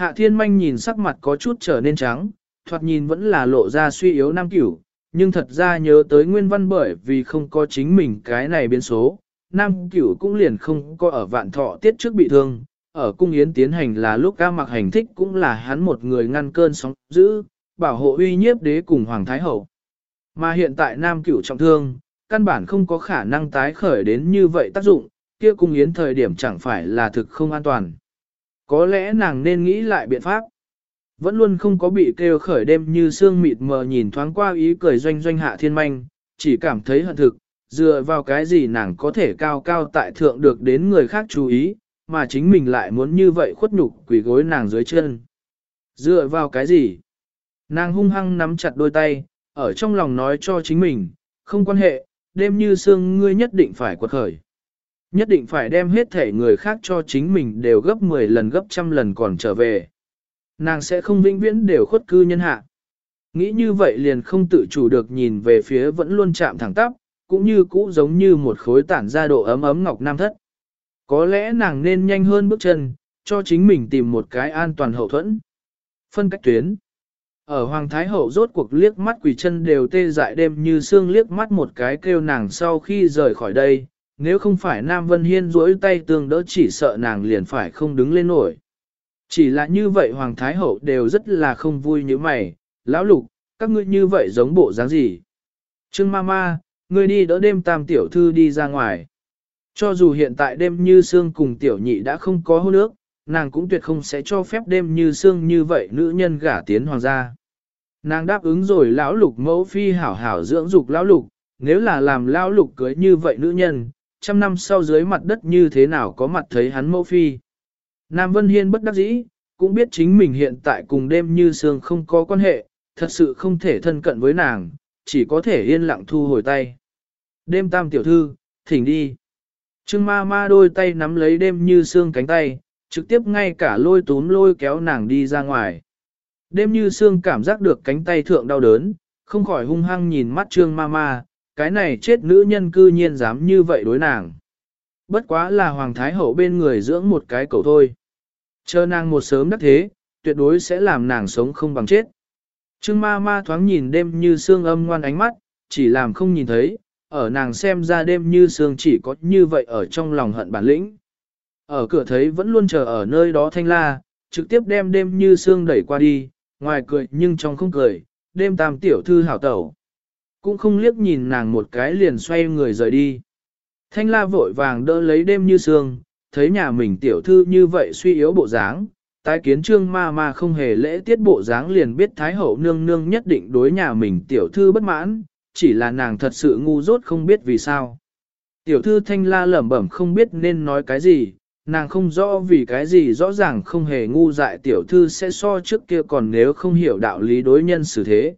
Hạ thiên manh nhìn sắc mặt có chút trở nên trắng, thoạt nhìn vẫn là lộ ra suy yếu nam cửu, nhưng thật ra nhớ tới nguyên văn bởi vì không có chính mình cái này biến số, nam cửu cũng liền không có ở vạn thọ tiết trước bị thương, ở cung yến tiến hành là lúc ca mặc hành thích cũng là hắn một người ngăn cơn sóng giữ, bảo hộ uy nhiếp đế cùng Hoàng Thái Hậu. Mà hiện tại nam cửu trọng thương, căn bản không có khả năng tái khởi đến như vậy tác dụng, kia cung yến thời điểm chẳng phải là thực không an toàn. Có lẽ nàng nên nghĩ lại biện pháp. Vẫn luôn không có bị kêu khởi đêm như sương mịt mờ nhìn thoáng qua ý cười doanh doanh hạ thiên manh, chỉ cảm thấy hận thực, dựa vào cái gì nàng có thể cao cao tại thượng được đến người khác chú ý, mà chính mình lại muốn như vậy khuất nhục quỷ gối nàng dưới chân. Dựa vào cái gì? Nàng hung hăng nắm chặt đôi tay, ở trong lòng nói cho chính mình, không quan hệ, đêm như sương ngươi nhất định phải quật khởi. Nhất định phải đem hết thể người khác cho chính mình đều gấp 10 lần gấp trăm lần còn trở về. Nàng sẽ không vĩnh viễn đều khuất cư nhân hạ. Nghĩ như vậy liền không tự chủ được nhìn về phía vẫn luôn chạm thẳng tắp, cũng như cũ giống như một khối tản ra độ ấm ấm ngọc nam thất. Có lẽ nàng nên nhanh hơn bước chân, cho chính mình tìm một cái an toàn hậu thuẫn. Phân cách tuyến. Ở Hoàng Thái Hậu rốt cuộc liếc mắt quỷ chân đều tê dại đêm như xương liếc mắt một cái kêu nàng sau khi rời khỏi đây, nếu không phải Nam Vân Hiên duỗi tay tương đỡ chỉ sợ nàng liền phải không đứng lên nổi. Chỉ là như vậy Hoàng Thái Hậu đều rất là không vui như mày, lão lục, các ngươi như vậy giống bộ dáng gì. Trương Mama, ngươi đi đỡ đêm tam tiểu thư đi ra ngoài. Cho dù hiện tại đêm như xương cùng tiểu nhị đã không có hôn nước, nàng cũng tuyệt không sẽ cho phép đêm như xương như vậy nữ nhân gả tiến hoàng gia. Nàng đáp ứng rồi lão lục mẫu phi hảo hảo dưỡng dục lão lục, nếu là làm lão lục cưới như vậy nữ nhân, trăm năm sau dưới mặt đất như thế nào có mặt thấy hắn mẫu phi. Nam Vân Hiên bất đắc dĩ, cũng biết chính mình hiện tại cùng đêm như sương không có quan hệ, thật sự không thể thân cận với nàng, chỉ có thể yên lặng thu hồi tay. Đêm tam tiểu thư, thỉnh đi. Trương ma ma đôi tay nắm lấy đêm như sương cánh tay, trực tiếp ngay cả lôi túm lôi kéo nàng đi ra ngoài. Đêm như sương cảm giác được cánh tay thượng đau đớn, không khỏi hung hăng nhìn mắt trương ma ma, cái này chết nữ nhân cư nhiên dám như vậy đối nàng. Bất quá là hoàng thái hậu bên người dưỡng một cái cậu thôi. Chờ nàng một sớm đắc thế, tuyệt đối sẽ làm nàng sống không bằng chết. Trương ma ma thoáng nhìn đêm như sương âm ngoan ánh mắt, chỉ làm không nhìn thấy, ở nàng xem ra đêm như sương chỉ có như vậy ở trong lòng hận bản lĩnh. Ở cửa thấy vẫn luôn chờ ở nơi đó thanh la, trực tiếp đem đêm như sương đẩy qua đi, ngoài cười nhưng trong không cười, đêm tam tiểu thư hảo tẩu. Cũng không liếc nhìn nàng một cái liền xoay người rời đi. Thanh la vội vàng đỡ lấy đêm như sương, thấy nhà mình tiểu thư như vậy suy yếu bộ dáng, tái kiến trương ma ma không hề lễ tiết bộ dáng liền biết thái hậu nương nương nhất định đối nhà mình tiểu thư bất mãn, chỉ là nàng thật sự ngu dốt không biết vì sao. Tiểu thư thanh la lẩm bẩm không biết nên nói cái gì, nàng không rõ vì cái gì rõ ràng không hề ngu dại tiểu thư sẽ so trước kia còn nếu không hiểu đạo lý đối nhân xử thế.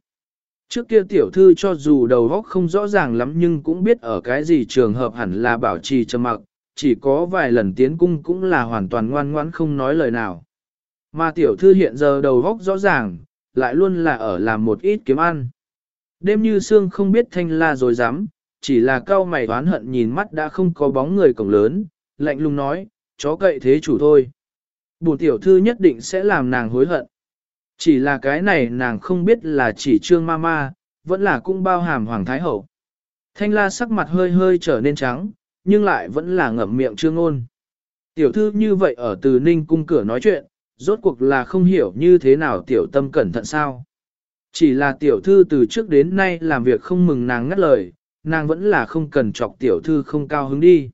Trước kia tiểu thư cho dù đầu óc không rõ ràng lắm nhưng cũng biết ở cái gì trường hợp hẳn là bảo trì trầm mặc, chỉ có vài lần tiến cung cũng là hoàn toàn ngoan ngoãn không nói lời nào. Mà tiểu thư hiện giờ đầu óc rõ ràng, lại luôn là ở làm một ít kiếm ăn. Đêm như sương không biết thanh la rồi dám, chỉ là cao mày oán hận nhìn mắt đã không có bóng người cổng lớn, lạnh lùng nói, chó cậy thế chủ thôi. Bùn tiểu thư nhất định sẽ làm nàng hối hận. Chỉ là cái này nàng không biết là chỉ trương ma ma, vẫn là cung bao hàm hoàng thái hậu. Thanh la sắc mặt hơi hơi trở nên trắng, nhưng lại vẫn là ngậm miệng trương ôn. Tiểu thư như vậy ở từ ninh cung cửa nói chuyện, rốt cuộc là không hiểu như thế nào tiểu tâm cẩn thận sao. Chỉ là tiểu thư từ trước đến nay làm việc không mừng nàng ngắt lời, nàng vẫn là không cần chọc tiểu thư không cao hứng đi.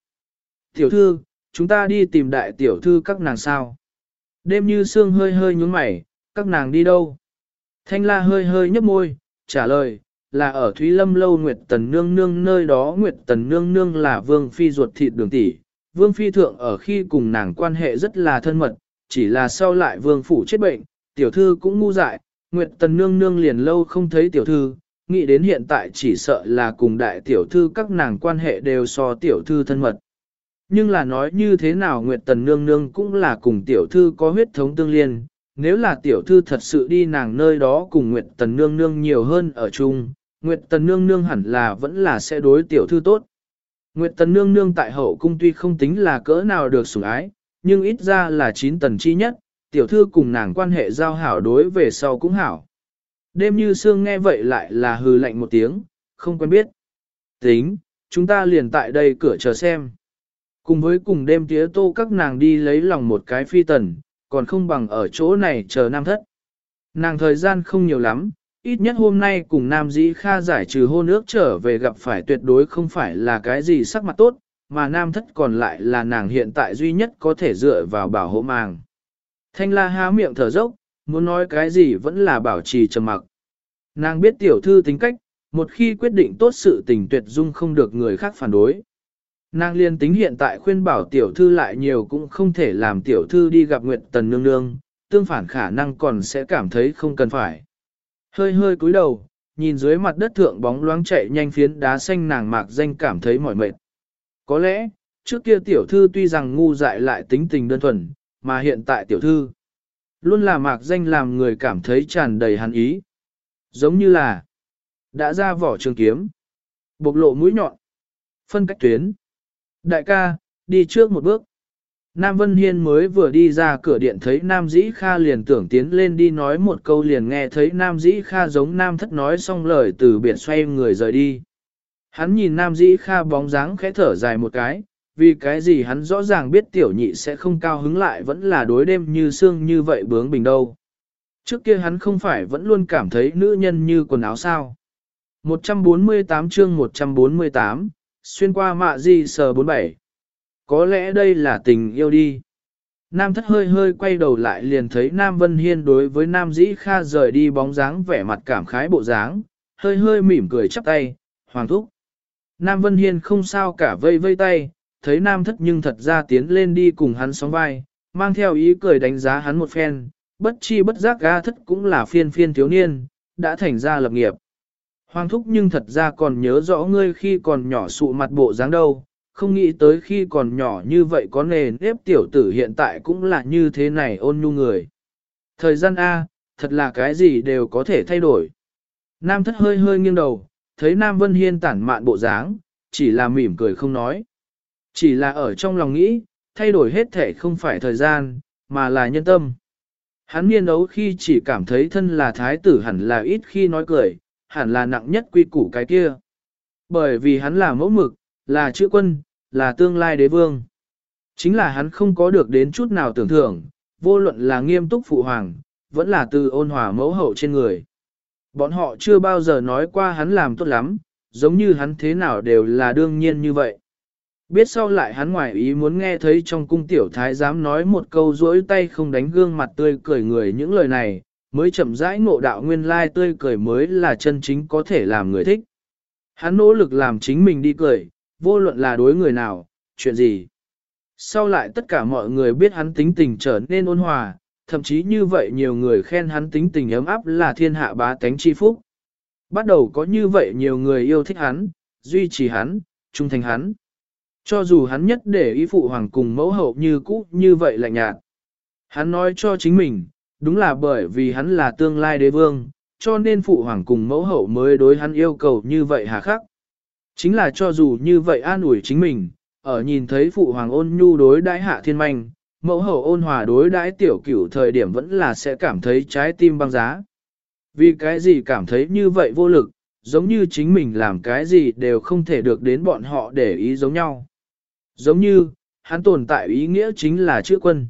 Tiểu thư, chúng ta đi tìm đại tiểu thư các nàng sao. Đêm như sương hơi hơi nhúng mày, các nàng đi đâu? Thanh la hơi hơi nhấp môi, trả lời, là ở Thúy Lâm Lâu Nguyệt Tần Nương Nương nơi đó Nguyệt Tần Nương Nương là Vương Phi ruột thịt đường tỷ. Vương Phi thượng ở khi cùng nàng quan hệ rất là thân mật, chỉ là sau lại Vương Phủ chết bệnh, tiểu thư cũng ngu dại, Nguyệt Tần Nương Nương liền lâu không thấy tiểu thư, nghĩ đến hiện tại chỉ sợ là cùng đại tiểu thư các nàng quan hệ đều so tiểu thư thân mật. Nhưng là nói như thế nào Nguyệt Tần Nương Nương cũng là cùng tiểu thư có huyết thống tương liên, nếu là tiểu thư thật sự đi nàng nơi đó cùng Nguyệt Tần Nương Nương nhiều hơn ở chung, Nguyệt Tần Nương Nương hẳn là vẫn là sẽ đối tiểu thư tốt. Nguyệt Tần Nương Nương tại hậu cung tuy không tính là cỡ nào được sủng ái, nhưng ít ra là chín tần chi nhất, tiểu thư cùng nàng quan hệ giao hảo đối về sau cũng hảo. Đêm như sương nghe vậy lại là hừ lạnh một tiếng, không quen biết. Tính, chúng ta liền tại đây cửa chờ xem. Cùng với cùng đêm tía tô các nàng đi lấy lòng một cái phi tần, còn không bằng ở chỗ này chờ nam thất. Nàng thời gian không nhiều lắm, ít nhất hôm nay cùng nam dĩ kha giải trừ hôn ước trở về gặp phải tuyệt đối không phải là cái gì sắc mặt tốt, mà nam thất còn lại là nàng hiện tại duy nhất có thể dựa vào bảo hộ màng. Thanh la há miệng thở dốc, muốn nói cái gì vẫn là bảo trì trầm mặc. Nàng biết tiểu thư tính cách, một khi quyết định tốt sự tình tuyệt dung không được người khác phản đối. Nàng liên tính hiện tại khuyên bảo tiểu thư lại nhiều cũng không thể làm tiểu thư đi gặp Nguyệt Tần Nương Nương, tương phản khả năng còn sẽ cảm thấy không cần phải. Hơi hơi cúi đầu, nhìn dưới mặt đất thượng bóng loáng chạy nhanh phiến đá xanh nàng mạc danh cảm thấy mỏi mệt. Có lẽ, trước kia tiểu thư tuy rằng ngu dại lại tính tình đơn thuần, mà hiện tại tiểu thư luôn là mạc danh làm người cảm thấy tràn đầy hàn ý. Giống như là đã ra vỏ trường kiếm, bộc lộ mũi nhọn, phân cách tuyến. Đại ca, đi trước một bước. Nam Vân Hiên mới vừa đi ra cửa điện thấy Nam Dĩ Kha liền tưởng tiến lên đi nói một câu liền nghe thấy Nam Dĩ Kha giống Nam Thất nói xong lời từ biển xoay người rời đi. Hắn nhìn Nam Dĩ Kha bóng dáng khẽ thở dài một cái, vì cái gì hắn rõ ràng biết tiểu nhị sẽ không cao hứng lại vẫn là đối đêm như xương như vậy bướng bình đâu. Trước kia hắn không phải vẫn luôn cảm thấy nữ nhân như quần áo sao. 148 chương 148, xuyên qua mạ di sờ 47. Có lẽ đây là tình yêu đi. Nam thất hơi hơi quay đầu lại liền thấy Nam Vân Hiên đối với Nam Dĩ Kha rời đi bóng dáng vẻ mặt cảm khái bộ dáng, hơi hơi mỉm cười chắp tay, hoàng thúc. Nam Vân Hiên không sao cả vây vây tay, thấy Nam thất nhưng thật ra tiến lên đi cùng hắn sóng vai, mang theo ý cười đánh giá hắn một phen, bất chi bất giác ga thất cũng là phiên phiên thiếu niên, đã thành ra lập nghiệp. Hoàng thúc nhưng thật ra còn nhớ rõ ngươi khi còn nhỏ sụ mặt bộ dáng đâu, không nghĩ tới khi còn nhỏ như vậy có nề nếp tiểu tử hiện tại cũng là như thế này ôn nhu người. Thời gian A, thật là cái gì đều có thể thay đổi. Nam thất hơi hơi nghiêng đầu, thấy Nam Vân Hiên tản mạn bộ dáng, chỉ là mỉm cười không nói. Chỉ là ở trong lòng nghĩ, thay đổi hết thể không phải thời gian, mà là nhân tâm. Hắn nghiên ấu khi chỉ cảm thấy thân là thái tử hẳn là ít khi nói cười, hẳn là nặng nhất quy củ cái kia. Bởi vì hắn là mẫu mực, là chữ quân, là tương lai đế vương. Chính là hắn không có được đến chút nào tưởng thưởng, vô luận là nghiêm túc phụ hoàng, vẫn là từ ôn hòa mẫu hậu trên người. Bọn họ chưa bao giờ nói qua hắn làm tốt lắm, giống như hắn thế nào đều là đương nhiên như vậy. Biết sau lại hắn ngoài ý muốn nghe thấy trong cung tiểu thái dám nói một câu rỗi tay không đánh gương mặt tươi cười người những lời này, mới chậm rãi ngộ đạo nguyên lai tươi cười mới là chân chính có thể làm người thích. Hắn nỗ lực làm chính mình đi cười, vô luận là đối người nào, chuyện gì. Sau lại tất cả mọi người biết hắn tính tình trở nên ôn hòa, thậm chí như vậy nhiều người khen hắn tính tình ấm áp là thiên hạ bá tánh chi phúc. Bắt đầu có như vậy nhiều người yêu thích hắn, duy trì hắn, trung thành hắn. Cho dù hắn nhất để ý phụ hoàng cùng mẫu hậu như cũ như vậy lạnh nhạt. Hắn nói cho chính mình, đúng là bởi vì hắn là tương lai đế vương, cho nên phụ hoàng cùng mẫu hậu mới đối hắn yêu cầu như vậy hà khắc. Chính là cho dù như vậy an ủi chính mình, ở nhìn thấy phụ hoàng ôn nhu đối đãi hạ thiên manh, mẫu hậu ôn hòa đối đãi tiểu cửu thời điểm vẫn là sẽ cảm thấy trái tim băng giá. Vì cái gì cảm thấy như vậy vô lực, giống như chính mình làm cái gì đều không thể được đến bọn họ để ý giống nhau. Giống như, hắn tồn tại ý nghĩa chính là chữ quân.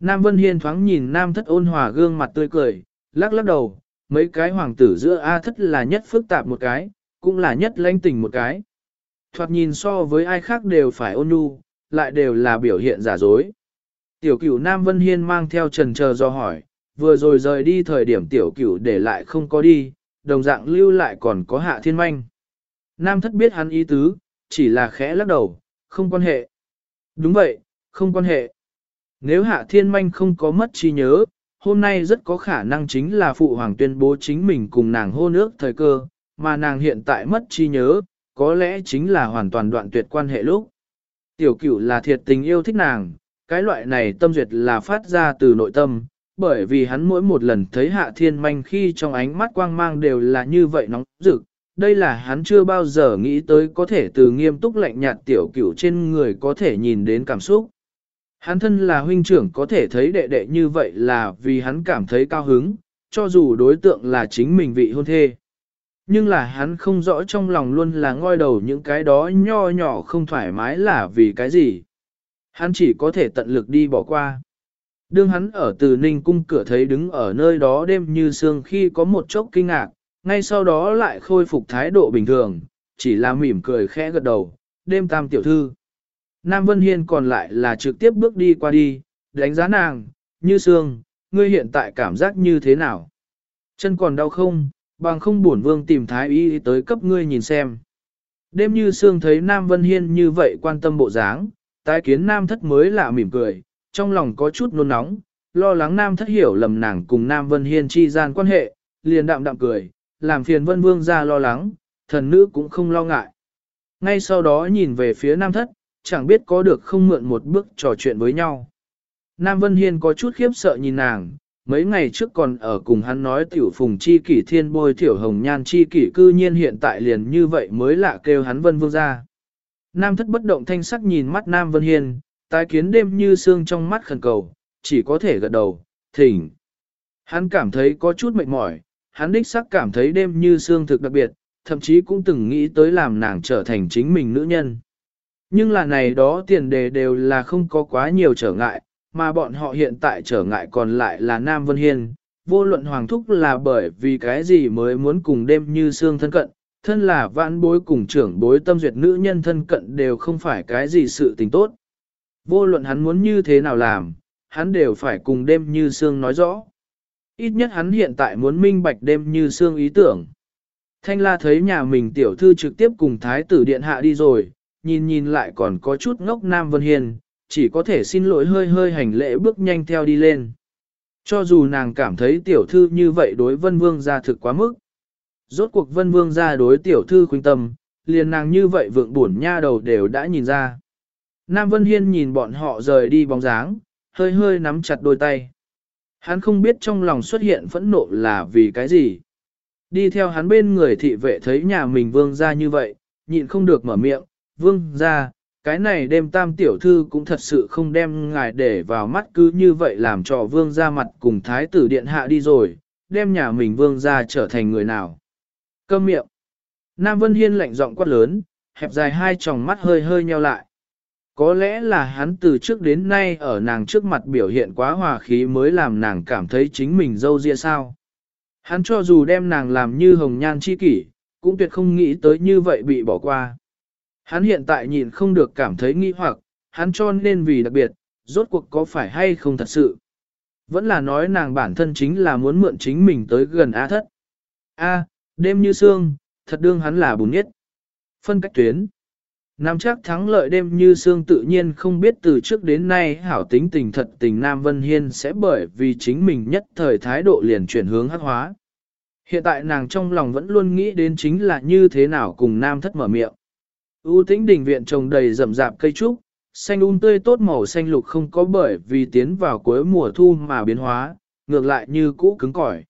Nam Vân Hiên thoáng nhìn Nam Thất ôn hòa gương mặt tươi cười, lắc lắc đầu, mấy cái hoàng tử giữa A Thất là nhất phức tạp một cái, cũng là nhất lãnh tình một cái. Thoạt nhìn so với ai khác đều phải ôn nhu, lại đều là biểu hiện giả dối. Tiểu cửu Nam Vân Hiên mang theo trần chờ do hỏi, vừa rồi rời đi thời điểm tiểu cửu để lại không có đi, đồng dạng lưu lại còn có hạ thiên manh. Nam thất biết hắn ý tứ, chỉ là khẽ lắc đầu, không quan hệ. Đúng vậy, không quan hệ. Nếu hạ thiên manh không có mất trí nhớ, hôm nay rất có khả năng chính là phụ hoàng tuyên bố chính mình cùng nàng hôn ước thời cơ, mà nàng hiện tại mất trí nhớ, có lẽ chính là hoàn toàn đoạn tuyệt quan hệ lúc. Tiểu cửu là thiệt tình yêu thích nàng, cái loại này tâm duyệt là phát ra từ nội tâm, bởi vì hắn mỗi một lần thấy hạ thiên manh khi trong ánh mắt quang mang đều là như vậy nóng rực, đây là hắn chưa bao giờ nghĩ tới có thể từ nghiêm túc lạnh nhạt tiểu cửu trên người có thể nhìn đến cảm xúc. Hắn thân là huynh trưởng có thể thấy đệ đệ như vậy là vì hắn cảm thấy cao hứng, cho dù đối tượng là chính mình vị hôn thê. Nhưng là hắn không rõ trong lòng luôn là ngoi đầu những cái đó nho nhỏ không thoải mái là vì cái gì. Hắn chỉ có thể tận lực đi bỏ qua. Đương hắn ở từ ninh cung cửa thấy đứng ở nơi đó đêm như sương khi có một chốc kinh ngạc, ngay sau đó lại khôi phục thái độ bình thường, chỉ là mỉm cười khẽ gật đầu, đêm tam tiểu thư. Nam Vân Hiên còn lại là trực tiếp bước đi qua đi, đánh giá nàng, như xương. ngươi hiện tại cảm giác như thế nào? Chân còn đau không, bằng không buồn vương tìm thái y tới cấp ngươi nhìn xem. Đêm như xương thấy Nam Vân Hiên như vậy quan tâm bộ dáng, tái kiến Nam thất mới lạ mỉm cười, trong lòng có chút nôn nóng, lo lắng Nam thất hiểu lầm nàng cùng Nam Vân Hiên chi gian quan hệ, liền đạm đạm cười, làm phiền Vân Vương ra lo lắng, thần nữ cũng không lo ngại. Ngay sau đó nhìn về phía Nam thất, chẳng biết có được không mượn một bước trò chuyện với nhau. Nam Vân Hiên có chút khiếp sợ nhìn nàng, mấy ngày trước còn ở cùng hắn nói tiểu phùng chi kỷ thiên bôi tiểu hồng nhan chi kỷ cư nhiên hiện tại liền như vậy mới lạ kêu hắn Vân Vương ra. Nam thất bất động thanh sắc nhìn mắt Nam Vân Hiên, tái kiến đêm như xương trong mắt khẩn cầu, chỉ có thể gật đầu, thỉnh. Hắn cảm thấy có chút mệt mỏi, hắn đích sắc cảm thấy đêm như xương thực đặc biệt, thậm chí cũng từng nghĩ tới làm nàng trở thành chính mình nữ nhân. Nhưng là này đó tiền đề đều là không có quá nhiều trở ngại, mà bọn họ hiện tại trở ngại còn lại là Nam Vân Hiên. Vô luận Hoàng Thúc là bởi vì cái gì mới muốn cùng đêm như xương thân cận, thân là vãn bối cùng trưởng bối tâm duyệt nữ nhân thân cận đều không phải cái gì sự tình tốt. Vô luận hắn muốn như thế nào làm, hắn đều phải cùng đêm như xương nói rõ. Ít nhất hắn hiện tại muốn minh bạch đêm như xương ý tưởng. Thanh la thấy nhà mình tiểu thư trực tiếp cùng thái tử điện hạ đi rồi, nhìn nhìn lại còn có chút ngốc Nam Vân Hiên chỉ có thể xin lỗi hơi hơi hành lễ bước nhanh theo đi lên. Cho dù nàng cảm thấy tiểu thư như vậy đối vân vương gia thực quá mức. Rốt cuộc vân vương gia đối tiểu thư khuyên tâm, liền nàng như vậy vượng buồn nha đầu đều đã nhìn ra. Nam Vân Hiên nhìn bọn họ rời đi bóng dáng, hơi hơi nắm chặt đôi tay. Hắn không biết trong lòng xuất hiện phẫn nộ là vì cái gì. Đi theo hắn bên người thị vệ thấy nhà mình vương ra như vậy, nhịn không được mở miệng, vương ra, cái này đêm tam tiểu thư cũng thật sự không đem ngài để vào mắt cứ như vậy làm cho vương ra mặt cùng thái tử điện hạ đi rồi, đem nhà mình vương ra trở thành người nào. Câm miệng. Nam Vân Hiên lạnh giọng quát lớn, hẹp dài hai tròng mắt hơi hơi nheo lại. Có lẽ là hắn từ trước đến nay ở nàng trước mặt biểu hiện quá hòa khí mới làm nàng cảm thấy chính mình dâu ria sao. Hắn cho dù đem nàng làm như hồng nhan chi kỷ, cũng tuyệt không nghĩ tới như vậy bị bỏ qua. Hắn hiện tại nhìn không được cảm thấy nghi hoặc, hắn cho nên vì đặc biệt, rốt cuộc có phải hay không thật sự. Vẫn là nói nàng bản thân chính là muốn mượn chính mình tới gần A thất. A, đêm như sương, thật đương hắn là bùn nhất. Phân cách tuyến. Nam chắc thắng lợi đêm như sương tự nhiên không biết từ trước đến nay hảo tính tình thật tình Nam Vân Hiên sẽ bởi vì chính mình nhất thời thái độ liền chuyển hướng hắc hóa. Hiện tại nàng trong lòng vẫn luôn nghĩ đến chính là như thế nào cùng Nam thất mở miệng. U tĩnh đình viện trồng đầy rậm rạp cây trúc, xanh un tươi tốt màu xanh lục không có bởi vì tiến vào cuối mùa thu mà biến hóa, ngược lại như cũ cứng cỏi.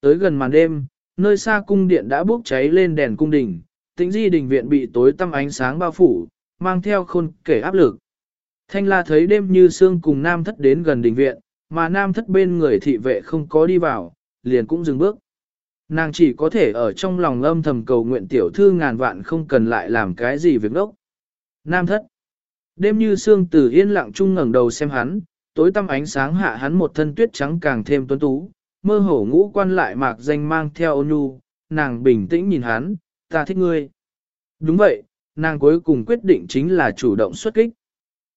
Tới gần màn đêm, nơi xa cung điện đã bốc cháy lên đèn cung đình, tĩnh di đình viện bị tối tăm ánh sáng bao phủ, mang theo khôn kể áp lực. Thanh la thấy đêm như sương cùng nam thất đến gần đình viện, mà nam thất bên người thị vệ không có đi vào, liền cũng dừng bước. Nàng chỉ có thể ở trong lòng âm thầm cầu nguyện tiểu thư ngàn vạn không cần lại làm cái gì việc đốc. Nam thất. Đêm như sương từ yên lặng chung ngẩng đầu xem hắn, tối tăm ánh sáng hạ hắn một thân tuyết trắng càng thêm tuấn tú, mơ hổ ngũ quan lại mạc danh mang theo ôn nhu, nàng bình tĩnh nhìn hắn, ta thích ngươi. Đúng vậy, nàng cuối cùng quyết định chính là chủ động xuất kích.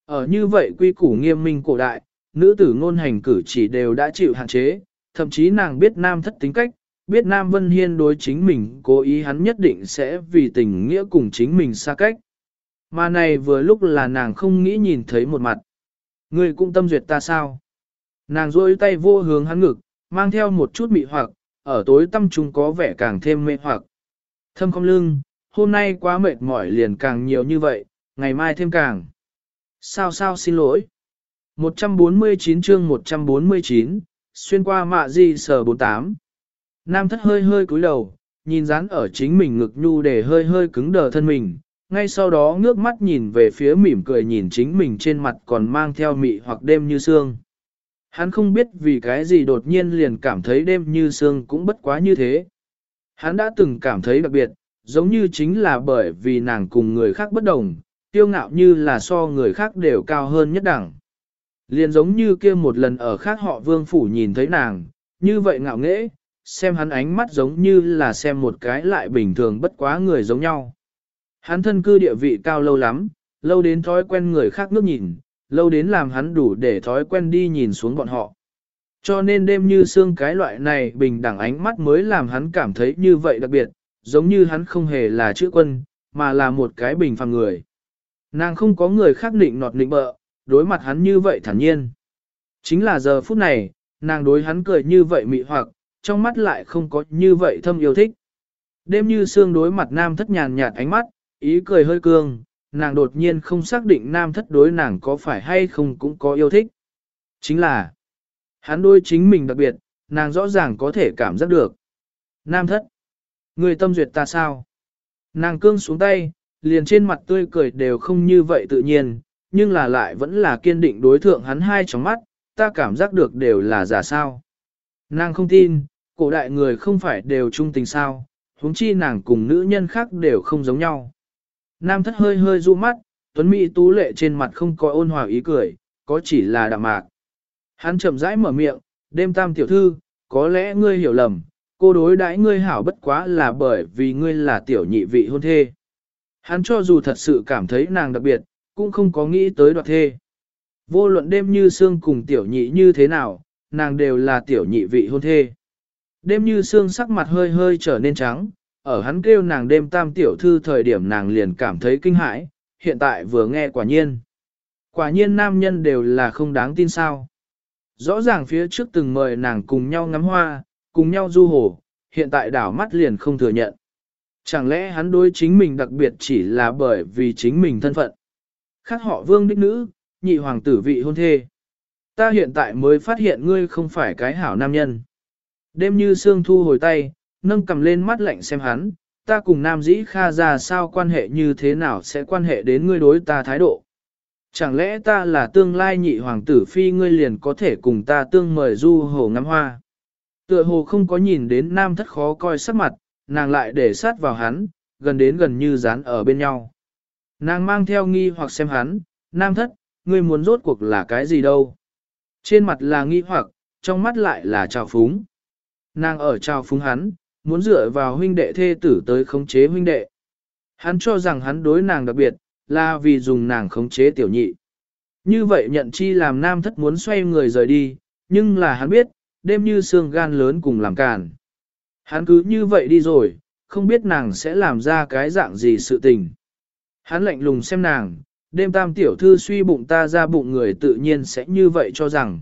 Ở như vậy quy củ nghiêm minh cổ đại, nữ tử ngôn hành cử chỉ đều đã chịu hạn chế, thậm chí nàng biết nam thất tính cách, biết nam vân hiên đối chính mình cố ý hắn nhất định sẽ vì tình nghĩa cùng chính mình xa cách. Mà này vừa lúc là nàng không nghĩ nhìn thấy một mặt. người cũng tâm duyệt ta sao? Nàng rôi tay vô hướng hắn ngực, mang theo một chút mị hoặc, ở tối tâm trung có vẻ càng thêm mê hoặc. Thâm không lưng, hôm nay quá mệt mỏi liền càng nhiều như vậy, ngày mai thêm càng. Sao sao xin lỗi. 149 chương 149, xuyên qua mạ di sở 48. Nam thất hơi hơi cúi đầu, nhìn dán ở chính mình ngực nhu để hơi hơi cứng đờ thân mình, ngay sau đó ngước mắt nhìn về phía mỉm cười nhìn chính mình trên mặt còn mang theo mị hoặc đêm như sương. Hắn không biết vì cái gì đột nhiên liền cảm thấy đêm như sương cũng bất quá như thế. Hắn đã từng cảm thấy đặc biệt, giống như chính là bởi vì nàng cùng người khác bất đồng, tiêu ngạo như là so người khác đều cao hơn nhất đẳng. Liền giống như kia một lần ở khác họ vương phủ nhìn thấy nàng, như vậy ngạo nghễ, xem hắn ánh mắt giống như là xem một cái lại bình thường bất quá người giống nhau. Hắn thân cư địa vị cao lâu lắm, lâu đến thói quen người khác nước nhìn, lâu đến làm hắn đủ để thói quen đi nhìn xuống bọn họ. Cho nên đêm như xương cái loại này bình đẳng ánh mắt mới làm hắn cảm thấy như vậy đặc biệt, giống như hắn không hề là chữ quân, mà là một cái bình phàm người. Nàng không có người khác định nọt định bợ, đối mặt hắn như vậy thản nhiên. Chính là giờ phút này, nàng đối hắn cười như vậy mị hoặc, trong mắt lại không có như vậy thâm yêu thích. Đêm như xương đối mặt nam thất nhàn nhạt ánh mắt, ý cười hơi cương, nàng đột nhiên không xác định nam thất đối nàng có phải hay không cũng có yêu thích. Chính là, hắn đôi chính mình đặc biệt, nàng rõ ràng có thể cảm giác được. Nam thất, người tâm duyệt ta sao? Nàng cương xuống tay, liền trên mặt tươi cười đều không như vậy tự nhiên, nhưng là lại vẫn là kiên định đối thượng hắn hai tróng mắt, ta cảm giác được đều là giả sao. Nàng không tin, cổ đại người không phải đều trung tình sao, huống chi nàng cùng nữ nhân khác đều không giống nhau. Nam thất hơi hơi du mắt, tuấn mỹ tú lệ trên mặt không có ôn hòa ý cười, có chỉ là đạm mạc. Hắn chậm rãi mở miệng, đêm tam tiểu thư, có lẽ ngươi hiểu lầm, cô đối đãi ngươi hảo bất quá là bởi vì ngươi là tiểu nhị vị hôn thê. Hắn cho dù thật sự cảm thấy nàng đặc biệt, cũng không có nghĩ tới đoạt thê. Vô luận đêm như xương cùng tiểu nhị như thế nào, nàng đều là tiểu nhị vị hôn thê. Đêm như xương sắc mặt hơi hơi trở nên trắng, ở hắn kêu nàng đêm tam tiểu thư thời điểm nàng liền cảm thấy kinh hãi, hiện tại vừa nghe quả nhiên. Quả nhiên nam nhân đều là không đáng tin sao. Rõ ràng phía trước từng mời nàng cùng nhau ngắm hoa, cùng nhau du hồ, hiện tại đảo mắt liền không thừa nhận. Chẳng lẽ hắn đối chính mình đặc biệt chỉ là bởi vì chính mình thân phận. Khác họ vương đích nữ, nhị hoàng tử vị hôn thê. Ta hiện tại mới phát hiện ngươi không phải cái hảo nam nhân. Đêm như sương thu hồi tay, nâng cầm lên mắt lạnh xem hắn, ta cùng nam dĩ kha ra sao quan hệ như thế nào sẽ quan hệ đến ngươi đối ta thái độ. Chẳng lẽ ta là tương lai nhị hoàng tử phi ngươi liền có thể cùng ta tương mời du hồ ngắm hoa. Tựa hồ không có nhìn đến nam thất khó coi sắc mặt, nàng lại để sát vào hắn, gần đến gần như dán ở bên nhau. Nàng mang theo nghi hoặc xem hắn, nam thất, ngươi muốn rốt cuộc là cái gì đâu. Trên mặt là nghi hoặc, trong mắt lại là trào phúng. Nàng ở trào phúng hắn, muốn dựa vào huynh đệ thê tử tới khống chế huynh đệ. Hắn cho rằng hắn đối nàng đặc biệt, là vì dùng nàng khống chế tiểu nhị. Như vậy nhận chi làm nam thất muốn xoay người rời đi, nhưng là hắn biết, đêm như xương gan lớn cùng làm càn. Hắn cứ như vậy đi rồi, không biết nàng sẽ làm ra cái dạng gì sự tình. Hắn lạnh lùng xem nàng, đêm tam tiểu thư suy bụng ta ra bụng người tự nhiên sẽ như vậy cho rằng.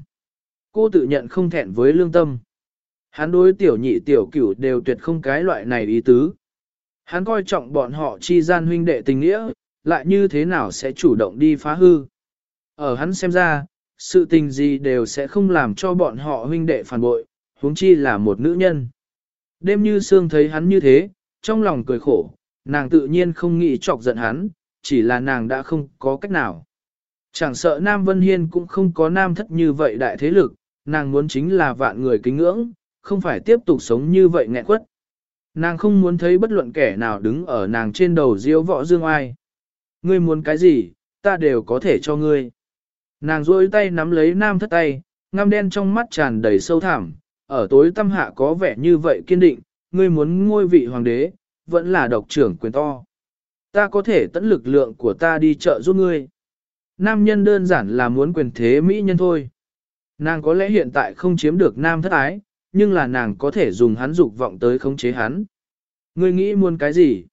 Cô tự nhận không thẹn với lương tâm. Hắn đối tiểu nhị tiểu cửu đều tuyệt không cái loại này ý tứ. Hắn coi trọng bọn họ chi gian huynh đệ tình nghĩa, lại như thế nào sẽ chủ động đi phá hư. Ở hắn xem ra, sự tình gì đều sẽ không làm cho bọn họ huynh đệ phản bội, huống chi là một nữ nhân. Đêm như sương thấy hắn như thế, trong lòng cười khổ, nàng tự nhiên không nghĩ chọc giận hắn, chỉ là nàng đã không có cách nào. Chẳng sợ Nam Vân Hiên cũng không có nam thất như vậy đại thế lực, nàng muốn chính là vạn người kính ngưỡng, không phải tiếp tục sống như vậy nghẹn quất. Nàng không muốn thấy bất luận kẻ nào đứng ở nàng trên đầu diêu võ dương ai. Ngươi muốn cái gì, ta đều có thể cho ngươi. Nàng duỗi tay nắm lấy nam thất tay, ngăm đen trong mắt tràn đầy sâu thẳm, ở tối tâm hạ có vẻ như vậy kiên định, ngươi muốn ngôi vị hoàng đế, vẫn là độc trưởng quyền to. Ta có thể tận lực lượng của ta đi chợ giúp ngươi. Nam nhân đơn giản là muốn quyền thế mỹ nhân thôi. Nàng có lẽ hiện tại không chiếm được nam thất ái, nhưng là nàng có thể dùng hắn dục vọng tới khống chế hắn. Ngươi nghĩ muốn cái gì?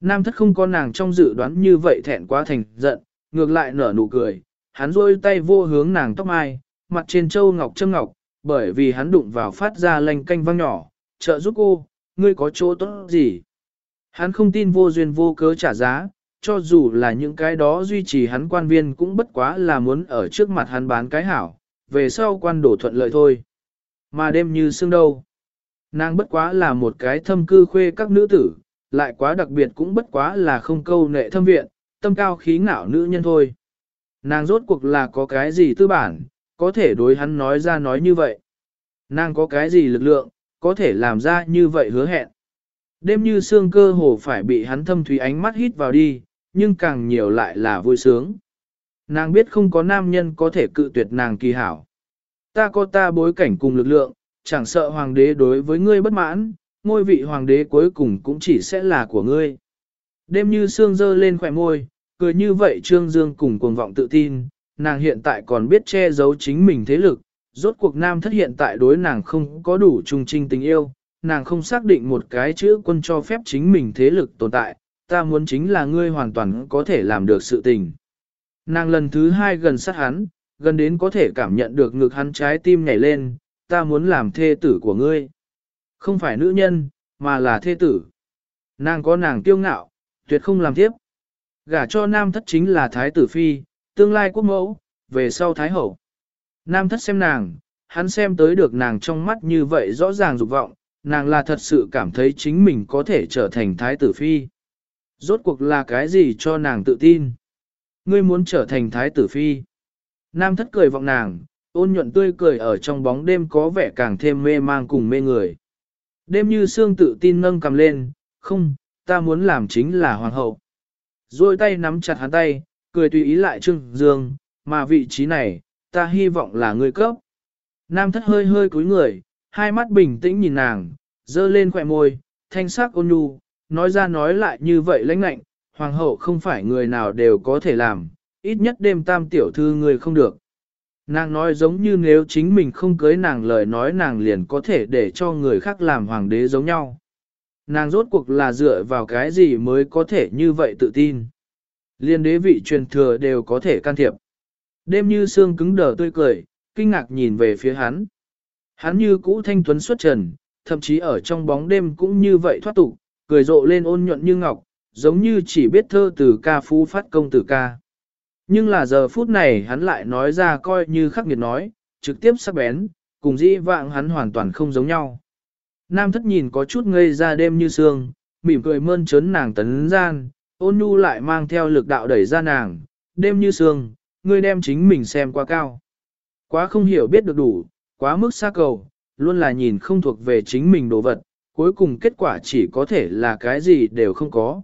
Nam thất không có nàng trong dự đoán như vậy thẹn quá thành giận, ngược lại nở nụ cười, hắn rôi tay vô hướng nàng tóc mai, mặt trên châu ngọc châm ngọc, bởi vì hắn đụng vào phát ra lanh canh vang nhỏ, trợ giúp cô, ngươi có chỗ tốt gì? Hắn không tin vô duyên vô cớ trả giá, cho dù là những cái đó duy trì hắn quan viên cũng bất quá là muốn ở trước mặt hắn bán cái hảo, về sau quan đổ thuận lợi thôi. Mà đêm như sương đâu. Nàng bất quá là một cái thâm cư khuê các nữ tử, lại quá đặc biệt cũng bất quá là không câu nệ thâm viện, tâm cao khí ngạo nữ nhân thôi. Nàng rốt cuộc là có cái gì tư bản, có thể đối hắn nói ra nói như vậy. Nàng có cái gì lực lượng, có thể làm ra như vậy hứa hẹn. Đêm như xương cơ hồ phải bị hắn thâm thủy ánh mắt hít vào đi, nhưng càng nhiều lại là vui sướng. Nàng biết không có nam nhân có thể cự tuyệt nàng kỳ hảo. Ta có ta bối cảnh cùng lực lượng, chẳng sợ hoàng đế đối với ngươi bất mãn, ngôi vị hoàng đế cuối cùng cũng chỉ sẽ là của ngươi. Đêm như xương dơ lên khỏe môi, cười như vậy Trương Dương cùng cuồng vọng tự tin, nàng hiện tại còn biết che giấu chính mình thế lực, rốt cuộc nam thất hiện tại đối nàng không có đủ trung trinh tình yêu, nàng không xác định một cái chữ quân cho phép chính mình thế lực tồn tại, ta muốn chính là ngươi hoàn toàn có thể làm được sự tình. Nàng lần thứ hai gần sát hắn, gần đến có thể cảm nhận được ngực hắn trái tim nhảy lên, ta muốn làm thê tử của ngươi. Không phải nữ nhân, mà là thê tử. Nàng có nàng kiêu ngạo, tuyệt không làm tiếp. Gả cho nam thất chính là thái tử phi, tương lai quốc mẫu, về sau thái hậu. Nam thất xem nàng, hắn xem tới được nàng trong mắt như vậy rõ ràng dục vọng, nàng là thật sự cảm thấy chính mình có thể trở thành thái tử phi. Rốt cuộc là cái gì cho nàng tự tin? Ngươi muốn trở thành thái tử phi. Nam thất cười vọng nàng, ôn nhuận tươi cười ở trong bóng đêm có vẻ càng thêm mê mang cùng mê người. Đêm như xương tự tin nâng cầm lên, không, ta muốn làm chính là hoàng hậu. Rồi tay nắm chặt hắn tay, cười tùy ý lại trưng dương, mà vị trí này, ta hy vọng là người cấp. Nam thất hơi hơi cúi người, hai mắt bình tĩnh nhìn nàng, dơ lên khỏe môi, thanh sắc ôn nhu, nói ra nói lại như vậy lãnh lạnh, hoàng hậu không phải người nào đều có thể làm, ít nhất đêm tam tiểu thư người không được. Nàng nói giống như nếu chính mình không cưới nàng lời nói nàng liền có thể để cho người khác làm hoàng đế giống nhau. Nàng rốt cuộc là dựa vào cái gì mới có thể như vậy tự tin. Liên đế vị truyền thừa đều có thể can thiệp. Đêm như xương cứng đờ tươi cười, kinh ngạc nhìn về phía hắn. Hắn như cũ thanh tuấn xuất trần, thậm chí ở trong bóng đêm cũng như vậy thoát tục, cười rộ lên ôn nhuận như ngọc, giống như chỉ biết thơ từ ca phú phát công tử ca. Nhưng là giờ phút này hắn lại nói ra coi như khắc nghiệt nói, trực tiếp sắc bén, cùng dĩ vạng hắn hoàn toàn không giống nhau. Nam thất nhìn có chút ngây ra đêm như sương, mỉm cười mơn trớn nàng tấn gian, ôn nhu lại mang theo lực đạo đẩy ra nàng, đêm như sương, ngươi đem chính mình xem quá cao. Quá không hiểu biết được đủ, quá mức xa cầu, luôn là nhìn không thuộc về chính mình đồ vật, cuối cùng kết quả chỉ có thể là cái gì đều không có.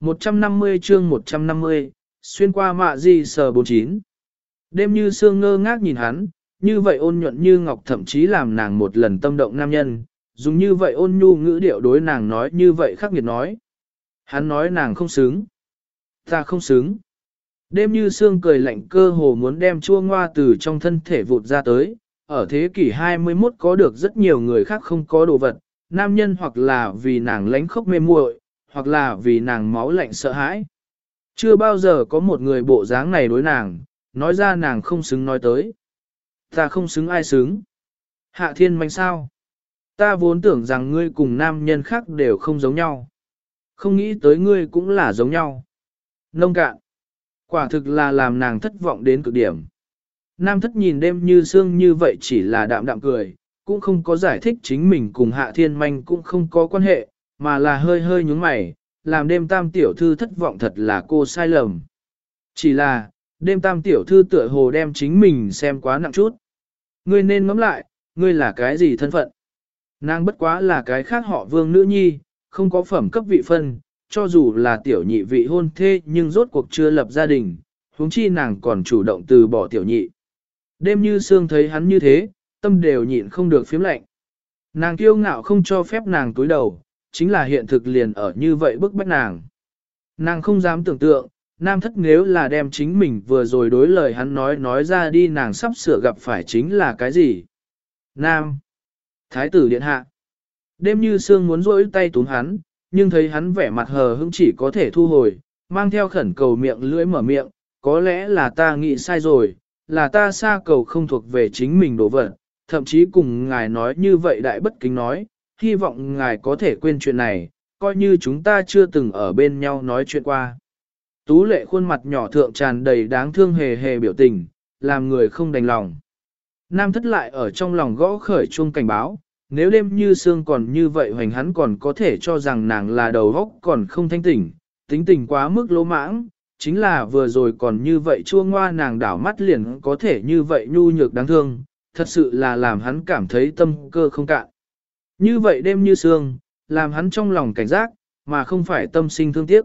150 chương 150, xuyên qua mạ di sờ 49. Đêm như sương ngơ ngác nhìn hắn, như vậy ôn nhuận như ngọc thậm chí làm nàng một lần tâm động nam nhân, dùng như vậy ôn nhu ngữ điệu đối nàng nói như vậy khắc nghiệt nói. Hắn nói nàng không xứng. Ta không xứng. Đêm như sương cười lạnh cơ hồ muốn đem chua ngoa từ trong thân thể vụt ra tới, ở thế kỷ 21 có được rất nhiều người khác không có đồ vật, nam nhân hoặc là vì nàng lánh khóc mê muội, hoặc là vì nàng máu lạnh sợ hãi. Chưa bao giờ có một người bộ dáng này đối nàng, nói ra nàng không xứng nói tới. Ta không xứng ai xứng. Hạ thiên manh sao? Ta vốn tưởng rằng ngươi cùng nam nhân khác đều không giống nhau. Không nghĩ tới ngươi cũng là giống nhau. Nông cạn. Quả thực là làm nàng thất vọng đến cực điểm. Nam thất nhìn đêm như sương như vậy chỉ là đạm đạm cười, cũng không có giải thích chính mình cùng hạ thiên manh cũng không có quan hệ, mà là hơi hơi nhúng mày, làm đêm tam tiểu thư thất vọng thật là cô sai lầm. Chỉ là, đêm tam tiểu thư tựa hồ đem chính mình xem quá nặng chút. Ngươi nên ngẫm lại, ngươi là cái gì thân phận? Nàng bất quá là cái khác họ vương nữ nhi, không có phẩm cấp vị phân, cho dù là tiểu nhị vị hôn thê nhưng rốt cuộc chưa lập gia đình, huống chi nàng còn chủ động từ bỏ tiểu nhị. Đêm như sương thấy hắn như thế, tâm đều nhịn không được phiếm lạnh. Nàng kiêu ngạo không cho phép nàng túi đầu, chính là hiện thực liền ở như vậy bức bách nàng. Nàng không dám tưởng tượng, nam thất nếu là đem chính mình vừa rồi đối lời hắn nói nói ra đi nàng sắp sửa gặp phải chính là cái gì. Nam. Thái tử điện hạ. Đêm như sương muốn rỗi tay túm hắn, nhưng thấy hắn vẻ mặt hờ hững chỉ có thể thu hồi, mang theo khẩn cầu miệng lưỡi mở miệng, có lẽ là ta nghĩ sai rồi, là ta xa cầu không thuộc về chính mình đổ vật, thậm chí cùng ngài nói như vậy đại bất kính nói, hy vọng ngài có thể quên chuyện này, coi như chúng ta chưa từng ở bên nhau nói chuyện qua. Tú lệ khuôn mặt nhỏ thượng tràn đầy đáng thương hề hề biểu tình, làm người không đành lòng. Nam thất lại ở trong lòng gõ khởi chuông cảnh báo, nếu đêm như xương còn như vậy hoành hắn còn có thể cho rằng nàng là đầu góc còn không thanh tỉnh, tính tình quá mức lỗ mãng, chính là vừa rồi còn như vậy chua ngoa nàng đảo mắt liền có thể như vậy nhu nhược đáng thương, thật sự là làm hắn cảm thấy tâm cơ không cạn. Như vậy đêm như sương làm hắn trong lòng cảnh giác, mà không phải tâm sinh thương tiếc.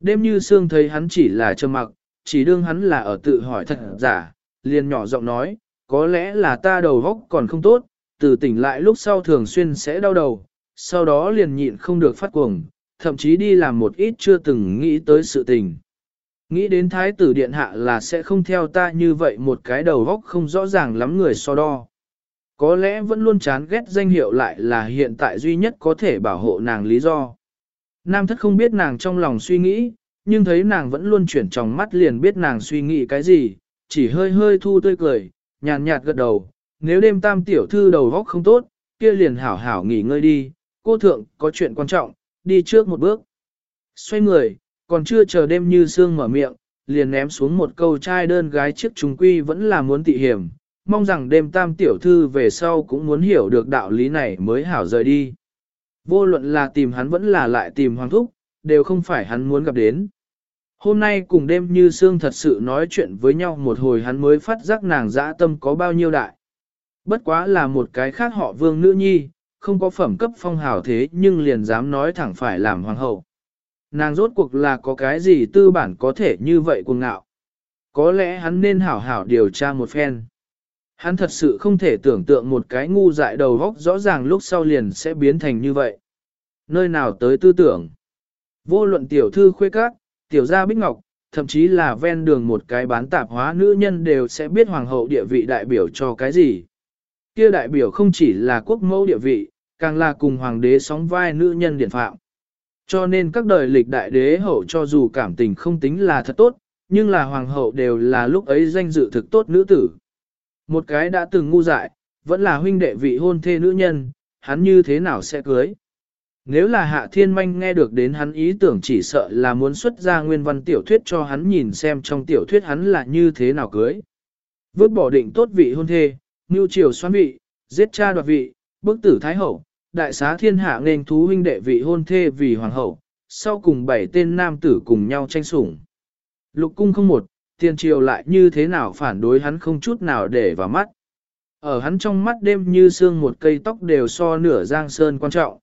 Đêm như sương thấy hắn chỉ là trơ mặc, chỉ đương hắn là ở tự hỏi thật giả, liền nhỏ giọng nói, có lẽ là ta đầu góc còn không tốt, từ tỉnh lại lúc sau thường xuyên sẽ đau đầu, sau đó liền nhịn không được phát cuồng, thậm chí đi làm một ít chưa từng nghĩ tới sự tình. Nghĩ đến thái tử điện hạ là sẽ không theo ta như vậy một cái đầu góc không rõ ràng lắm người so đo. Có lẽ vẫn luôn chán ghét danh hiệu lại là hiện tại duy nhất có thể bảo hộ nàng lý do. Nam thất không biết nàng trong lòng suy nghĩ, nhưng thấy nàng vẫn luôn chuyển trong mắt liền biết nàng suy nghĩ cái gì, chỉ hơi hơi thu tươi cười, nhàn nhạt gật đầu, nếu đêm tam tiểu thư đầu góc không tốt, kia liền hảo hảo nghỉ ngơi đi, cô thượng có chuyện quan trọng, đi trước một bước. Xoay người, còn chưa chờ đêm như sương mở miệng, liền ném xuống một câu trai đơn gái chiếc trung quy vẫn là muốn tị hiểm, mong rằng đêm tam tiểu thư về sau cũng muốn hiểu được đạo lý này mới hảo rời đi. Vô luận là tìm hắn vẫn là lại tìm hoàng thúc, đều không phải hắn muốn gặp đến. Hôm nay cùng đêm như sương thật sự nói chuyện với nhau một hồi hắn mới phát giác nàng dã tâm có bao nhiêu đại. Bất quá là một cái khác họ vương nữ nhi, không có phẩm cấp phong hào thế nhưng liền dám nói thẳng phải làm hoàng hậu. Nàng rốt cuộc là có cái gì tư bản có thể như vậy cuồng ngạo. Có lẽ hắn nên hảo hảo điều tra một phen. Hắn thật sự không thể tưởng tượng một cái ngu dại đầu góc rõ ràng lúc sau liền sẽ biến thành như vậy. Nơi nào tới tư tưởng. Vô luận tiểu thư khuê các, tiểu gia bích ngọc, thậm chí là ven đường một cái bán tạp hóa nữ nhân đều sẽ biết hoàng hậu địa vị đại biểu cho cái gì. Kia đại biểu không chỉ là quốc mẫu địa vị, càng là cùng hoàng đế sóng vai nữ nhân điển phạm. Cho nên các đời lịch đại đế hậu cho dù cảm tình không tính là thật tốt, nhưng là hoàng hậu đều là lúc ấy danh dự thực tốt nữ tử. Một cái đã từng ngu dại, vẫn là huynh đệ vị hôn thê nữ nhân, hắn như thế nào sẽ cưới? Nếu là hạ thiên manh nghe được đến hắn ý tưởng chỉ sợ là muốn xuất ra nguyên văn tiểu thuyết cho hắn nhìn xem trong tiểu thuyết hắn là như thế nào cưới. Vứt bỏ định tốt vị hôn thê, nưu triều xoan vị, giết cha đoạt vị, bức tử thái hậu, đại xá thiên hạ nên thú huynh đệ vị hôn thê vì hoàng hậu, sau cùng bảy tên nam tử cùng nhau tranh sủng. Lục cung không một, tiền triều lại như thế nào phản đối hắn không chút nào để vào mắt. Ở hắn trong mắt đêm như xương một cây tóc đều so nửa giang sơn quan trọng.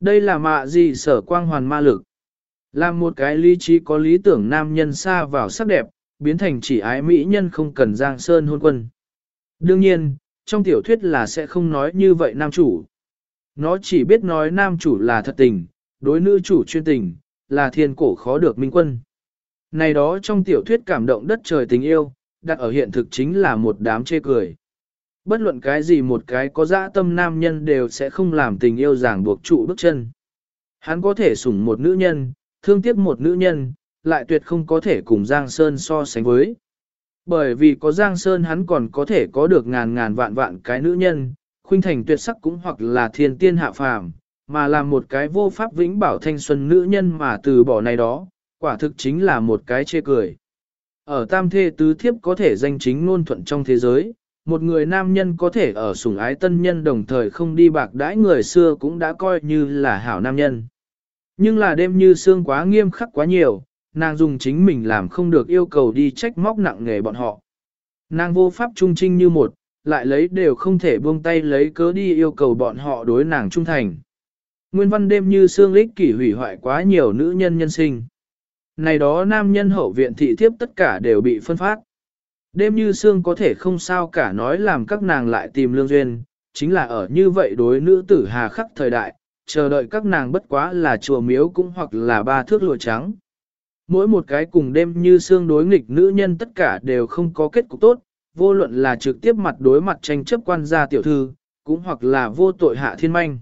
Đây là mạ gì sở quang hoàn ma lực. Là một cái lý trí có lý tưởng nam nhân xa vào sắc đẹp, biến thành chỉ ái mỹ nhân không cần giang sơn hôn quân. Đương nhiên, trong tiểu thuyết là sẽ không nói như vậy nam chủ. Nó chỉ biết nói nam chủ là thật tình, đối nữ chủ chuyên tình, là thiên cổ khó được minh quân. Này đó trong tiểu thuyết cảm động đất trời tình yêu, đặt ở hiện thực chính là một đám chê cười. Bất luận cái gì một cái có dã tâm nam nhân đều sẽ không làm tình yêu ràng buộc trụ bước chân. Hắn có thể sủng một nữ nhân, thương tiếc một nữ nhân, lại tuyệt không có thể cùng Giang Sơn so sánh với. Bởi vì có Giang Sơn hắn còn có thể có được ngàn ngàn vạn vạn cái nữ nhân, khuynh thành tuyệt sắc cũng hoặc là thiên tiên hạ phàm, mà là một cái vô pháp vĩnh bảo thanh xuân nữ nhân mà từ bỏ này đó, quả thực chính là một cái chê cười. Ở tam thê tứ thiếp có thể danh chính ngôn thuận trong thế giới, một người nam nhân có thể ở sủng ái tân nhân đồng thời không đi bạc đãi người xưa cũng đã coi như là hảo nam nhân. Nhưng là đêm như xương quá nghiêm khắc quá nhiều, nàng dùng chính mình làm không được yêu cầu đi trách móc nặng nghề bọn họ. Nàng vô pháp trung trinh như một, lại lấy đều không thể buông tay lấy cớ đi yêu cầu bọn họ đối nàng trung thành. Nguyên văn đêm như xương lích kỷ hủy hoại quá nhiều nữ nhân nhân sinh. Này đó nam nhân hậu viện thị thiếp tất cả đều bị phân phát. Đêm như xương có thể không sao cả nói làm các nàng lại tìm lương duyên, chính là ở như vậy đối nữ tử hà khắc thời đại, chờ đợi các nàng bất quá là chùa miếu cũng hoặc là ba thước lụa trắng. Mỗi một cái cùng đêm như xương đối nghịch nữ nhân tất cả đều không có kết cục tốt, vô luận là trực tiếp mặt đối mặt tranh chấp quan gia tiểu thư, cũng hoặc là vô tội hạ thiên manh.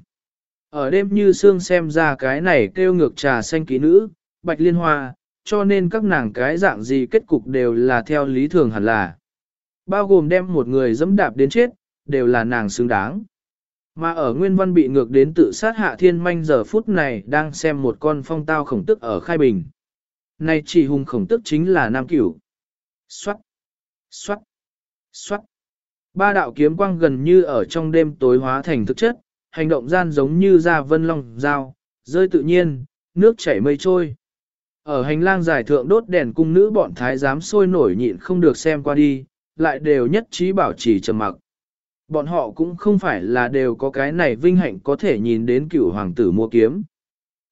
Ở đêm như xương xem ra cái này kêu ngược trà xanh ký nữ, bạch liên hoa, cho nên các nàng cái dạng gì kết cục đều là theo lý thường hẳn là. Bao gồm đem một người dẫm đạp đến chết, đều là nàng xứng đáng. Mà ở Nguyên Văn bị ngược đến tự sát hạ thiên manh giờ phút này đang xem một con phong tao khổng tức ở Khai Bình. Này chỉ hùng khổng tức chính là Nam Cửu. Xoát, xoát, xoát. Ba đạo kiếm quang gần như ở trong đêm tối hóa thành thực chất, hành động gian giống như ra vân long dao, rơi tự nhiên, nước chảy mây trôi. Ở hành lang giải thượng đốt đèn cung nữ bọn thái giám sôi nổi nhịn không được xem qua đi, lại đều nhất trí bảo trì trầm mặc. Bọn họ cũng không phải là đều có cái này vinh hạnh có thể nhìn đến cửu hoàng tử mua kiếm.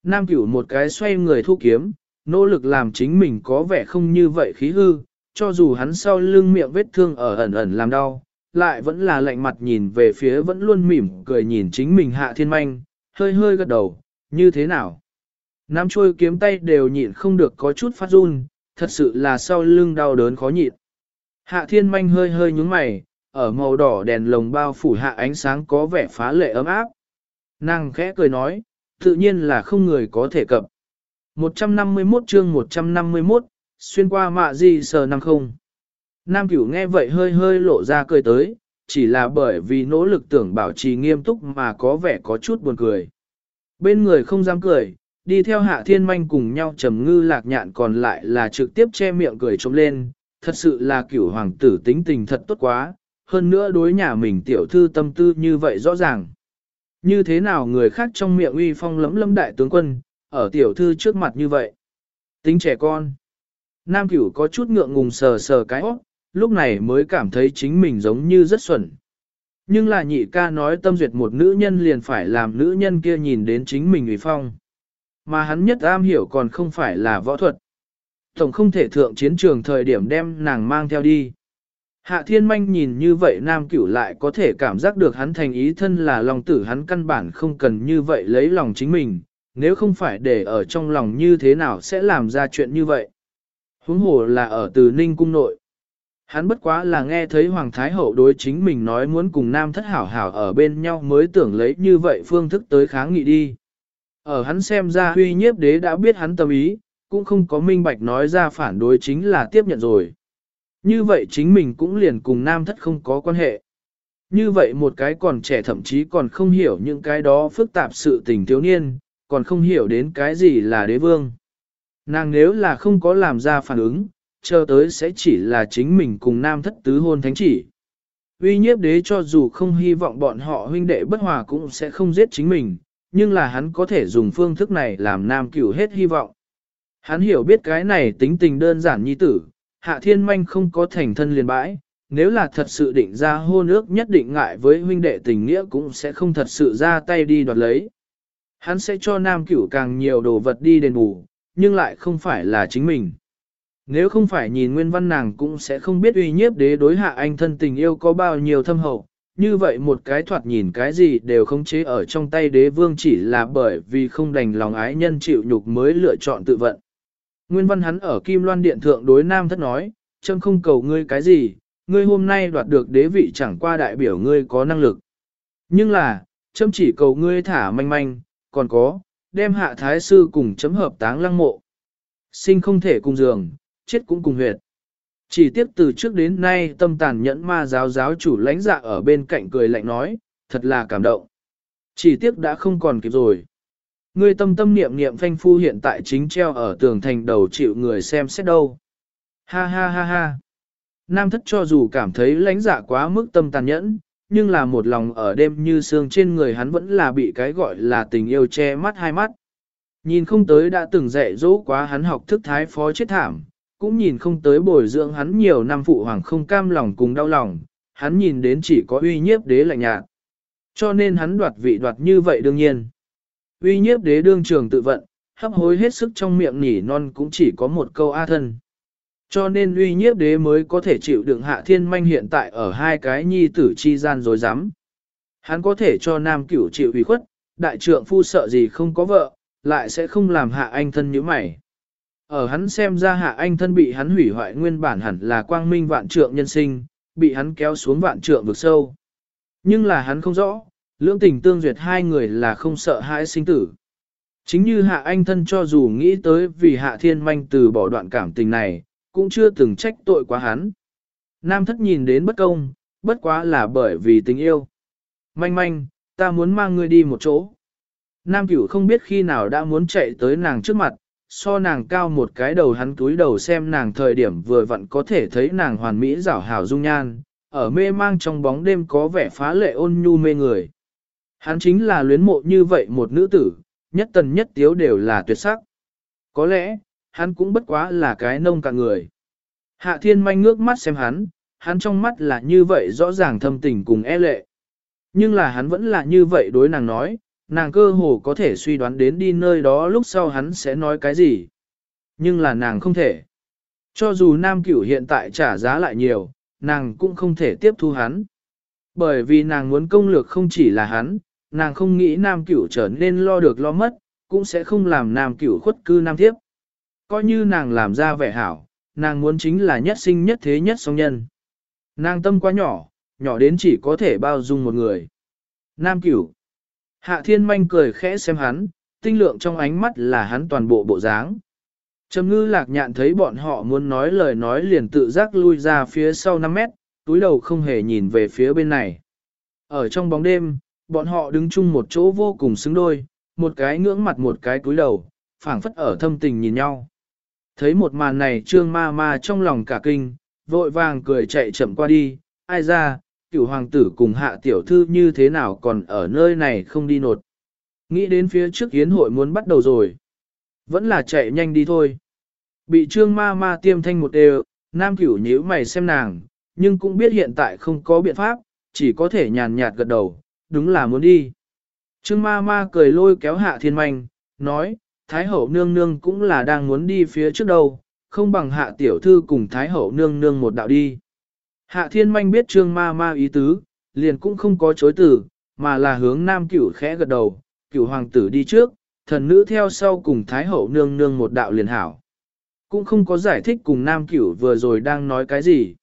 Nam cửu một cái xoay người thu kiếm, nỗ lực làm chính mình có vẻ không như vậy khí hư, cho dù hắn sau lưng miệng vết thương ở ẩn ẩn làm đau, lại vẫn là lạnh mặt nhìn về phía vẫn luôn mỉm cười nhìn chính mình hạ thiên manh, hơi hơi gật đầu, như thế nào? Nam trôi kiếm tay đều nhịn không được có chút phát run, thật sự là sau lưng đau đớn khó nhịn. Hạ thiên manh hơi hơi nhúng mày, ở màu đỏ đèn lồng bao phủ hạ ánh sáng có vẻ phá lệ ấm áp. Nàng khẽ cười nói, tự nhiên là không người có thể cập. 151 chương 151, xuyên qua mạ gì sờ năng không. Nam cửu nghe vậy hơi hơi lộ ra cười tới, chỉ là bởi vì nỗ lực tưởng bảo trì nghiêm túc mà có vẻ có chút buồn cười. Bên người không dám cười, đi theo hạ thiên manh cùng nhau trầm ngư lạc nhạn còn lại là trực tiếp che miệng cười trống lên, thật sự là cửu hoàng tử tính tình thật tốt quá, hơn nữa đối nhà mình tiểu thư tâm tư như vậy rõ ràng. Như thế nào người khác trong miệng uy phong lấm lâm đại tướng quân, ở tiểu thư trước mặt như vậy. Tính trẻ con. Nam cửu có chút ngượng ngùng sờ sờ cái óc, lúc này mới cảm thấy chính mình giống như rất xuẩn. Nhưng là nhị ca nói tâm duyệt một nữ nhân liền phải làm nữ nhân kia nhìn đến chính mình ủy phong. Mà hắn nhất am hiểu còn không phải là võ thuật. Tổng không thể thượng chiến trường thời điểm đem nàng mang theo đi. Hạ thiên manh nhìn như vậy nam cửu lại có thể cảm giác được hắn thành ý thân là lòng tử hắn căn bản không cần như vậy lấy lòng chính mình, nếu không phải để ở trong lòng như thế nào sẽ làm ra chuyện như vậy. Huống hồ là ở từ ninh cung nội. Hắn bất quá là nghe thấy Hoàng Thái Hậu đối chính mình nói muốn cùng nam thất hảo hảo ở bên nhau mới tưởng lấy như vậy phương thức tới kháng nghị đi. Ở hắn xem ra huy nhiếp đế đã biết hắn tâm ý, cũng không có minh bạch nói ra phản đối chính là tiếp nhận rồi. Như vậy chính mình cũng liền cùng nam thất không có quan hệ. Như vậy một cái còn trẻ thậm chí còn không hiểu những cái đó phức tạp sự tình thiếu niên, còn không hiểu đến cái gì là đế vương. Nàng nếu là không có làm ra phản ứng, chờ tới sẽ chỉ là chính mình cùng nam thất tứ hôn thánh chỉ. Uy nhiếp đế cho dù không hy vọng bọn họ huynh đệ bất hòa cũng sẽ không giết chính mình, nhưng là hắn có thể dùng phương thức này làm nam cửu hết hy vọng. Hắn hiểu biết cái này tính tình đơn giản như tử, hạ thiên manh không có thành thân liền bãi, nếu là thật sự định ra hôn ước nhất định ngại với huynh đệ tình nghĩa cũng sẽ không thật sự ra tay đi đoạt lấy. Hắn sẽ cho nam cửu càng nhiều đồ vật đi đền bù, nhưng lại không phải là chính mình. Nếu không phải nhìn nguyên văn nàng cũng sẽ không biết uy nhiếp đế đối hạ anh thân tình yêu có bao nhiêu thâm hậu. Như vậy một cái thoạt nhìn cái gì đều không chế ở trong tay đế vương chỉ là bởi vì không đành lòng ái nhân chịu nhục mới lựa chọn tự vận. Nguyên văn hắn ở Kim Loan Điện Thượng đối Nam Thất nói, châm không cầu ngươi cái gì, ngươi hôm nay đoạt được đế vị chẳng qua đại biểu ngươi có năng lực. Nhưng là, châm chỉ cầu ngươi thả manh manh, còn có, đem hạ thái sư cùng chấm hợp táng lăng mộ. Sinh không thể cùng giường, chết cũng cùng huyệt. Chỉ tiếp từ trước đến nay tâm tàn nhẫn ma giáo giáo chủ lãnh dạ ở bên cạnh cười lạnh nói, thật là cảm động. Chỉ tiếc đã không còn kịp rồi. Ngươi tâm tâm niệm niệm phanh phu hiện tại chính treo ở tường thành đầu chịu người xem xét đâu. Ha ha ha ha. Nam thất cho dù cảm thấy lãnh dạ quá mức tâm tàn nhẫn, nhưng là một lòng ở đêm như sương trên người hắn vẫn là bị cái gọi là tình yêu che mắt hai mắt. Nhìn không tới đã từng dạy dỗ quá hắn học thức thái phó chết thảm, cũng nhìn không tới bồi dưỡng hắn nhiều năm phụ hoàng không cam lòng cùng đau lòng, hắn nhìn đến chỉ có uy nhiếp đế lạnh nhạt. Cho nên hắn đoạt vị đoạt như vậy đương nhiên. Uy nhiếp đế đương trường tự vận, hấp hối hết sức trong miệng nỉ non cũng chỉ có một câu A thân. Cho nên uy nhiếp đế mới có thể chịu đựng hạ thiên manh hiện tại ở hai cái nhi tử chi gian dối rắm Hắn có thể cho nam cửu chịu ủy khuất, đại trượng phu sợ gì không có vợ, lại sẽ không làm hạ anh thân như mày. Ở hắn xem ra hạ anh thân bị hắn hủy hoại nguyên bản hẳn là quang minh vạn trượng nhân sinh, bị hắn kéo xuống vạn trượng vực sâu. Nhưng là hắn không rõ, lưỡng tình tương duyệt hai người là không sợ hãi sinh tử. Chính như hạ anh thân cho dù nghĩ tới vì hạ thiên manh từ bỏ đoạn cảm tình này, cũng chưa từng trách tội quá hắn. Nam thất nhìn đến bất công, bất quá là bởi vì tình yêu. Manh manh, ta muốn mang ngươi đi một chỗ. Nam cửu không biết khi nào đã muốn chạy tới nàng trước mặt, so nàng cao một cái đầu hắn túi đầu xem nàng thời điểm vừa vặn có thể thấy nàng hoàn mỹ rảo hào dung nhan, ở mê mang trong bóng đêm có vẻ phá lệ ôn nhu mê người. Hắn chính là luyến mộ như vậy một nữ tử, nhất tần nhất tiếu đều là tuyệt sắc. Có lẽ, hắn cũng bất quá là cái nông cạn người. Hạ thiên manh ngước mắt xem hắn, hắn trong mắt là như vậy rõ ràng thâm tình cùng e lệ. Nhưng là hắn vẫn là như vậy đối nàng nói, nàng cơ hồ có thể suy đoán đến đi nơi đó lúc sau hắn sẽ nói cái gì. Nhưng là nàng không thể. Cho dù nam cửu hiện tại trả giá lại nhiều, nàng cũng không thể tiếp thu hắn. Bởi vì nàng muốn công lược không chỉ là hắn, nàng không nghĩ nam cửu trở nên lo được lo mất, cũng sẽ không làm nam cửu khuất cư nam thiếp. Coi như nàng làm ra vẻ hảo, nàng muốn chính là nhất sinh nhất thế nhất song nhân. Nàng tâm quá nhỏ, nhỏ đến chỉ có thể bao dung một người. Nam cửu. Hạ thiên manh cười khẽ xem hắn, tinh lượng trong ánh mắt là hắn toàn bộ bộ dáng. Trầm ngư lạc nhạn thấy bọn họ muốn nói lời nói liền tự giác lui ra phía sau 5 mét, túi đầu không hề nhìn về phía bên này. Ở trong bóng đêm, bọn họ đứng chung một chỗ vô cùng xứng đôi, một cái ngưỡng mặt một cái túi đầu, phảng phất ở thâm tình nhìn nhau. Thấy một màn này trương ma ma trong lòng cả kinh, vội vàng cười chạy chậm qua đi, ai ra, cửu hoàng tử cùng hạ tiểu thư như thế nào còn ở nơi này không đi nột. Nghĩ đến phía trước yến hội muốn bắt đầu rồi. Vẫn là chạy nhanh đi thôi. Bị trương ma ma tiêm thanh một đều, nam cửu nhíu mày xem nàng, nhưng cũng biết hiện tại không có biện pháp, chỉ có thể nhàn nhạt gật đầu, đúng là muốn đi. Trương ma ma cười lôi kéo hạ thiên manh, nói, Thái hậu nương nương cũng là đang muốn đi phía trước đâu, không bằng hạ tiểu thư cùng Thái hậu nương nương một đạo đi. Hạ thiên manh biết trương ma ma ý tứ, liền cũng không có chối từ, mà là hướng nam cửu khẽ gật đầu, cửu hoàng tử đi trước, thần nữ theo sau cùng Thái hậu nương nương một đạo liền hảo. Cũng không có giải thích cùng nam cửu vừa rồi đang nói cái gì.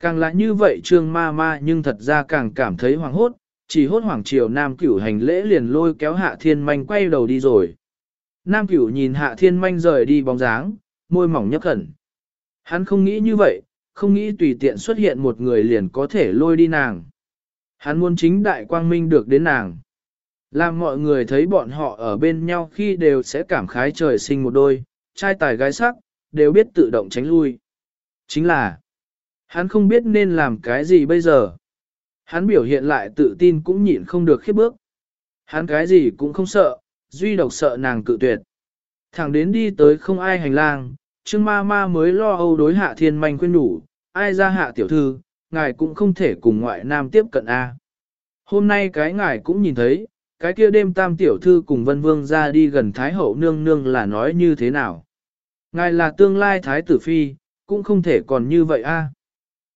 Càng là như vậy trương ma ma nhưng thật ra càng cảm thấy hoàng hốt, chỉ hốt hoàng triều nam cửu hành lễ liền lôi kéo hạ thiên manh quay đầu đi rồi. Nam cửu nhìn hạ thiên manh rời đi bóng dáng, môi mỏng nhấp khẩn. Hắn không nghĩ như vậy, không nghĩ tùy tiện xuất hiện một người liền có thể lôi đi nàng. Hắn muốn chính đại quang minh được đến nàng. Làm mọi người thấy bọn họ ở bên nhau khi đều sẽ cảm khái trời sinh một đôi, trai tài gái sắc, đều biết tự động tránh lui. Chính là, hắn không biết nên làm cái gì bây giờ. Hắn biểu hiện lại tự tin cũng nhịn không được khiếp bước. Hắn cái gì cũng không sợ, duy độc sợ nàng cự tuyệt. Thẳng đến đi tới không ai hành lang, Trương ma ma mới lo âu đối hạ thiên manh khuyên đủ, ai ra hạ tiểu thư, ngài cũng không thể cùng ngoại nam tiếp cận A. Hôm nay cái ngài cũng nhìn thấy, cái kia đêm tam tiểu thư cùng vân vương ra đi gần thái hậu nương nương là nói như thế nào. Ngài là tương lai thái tử phi, cũng không thể còn như vậy a.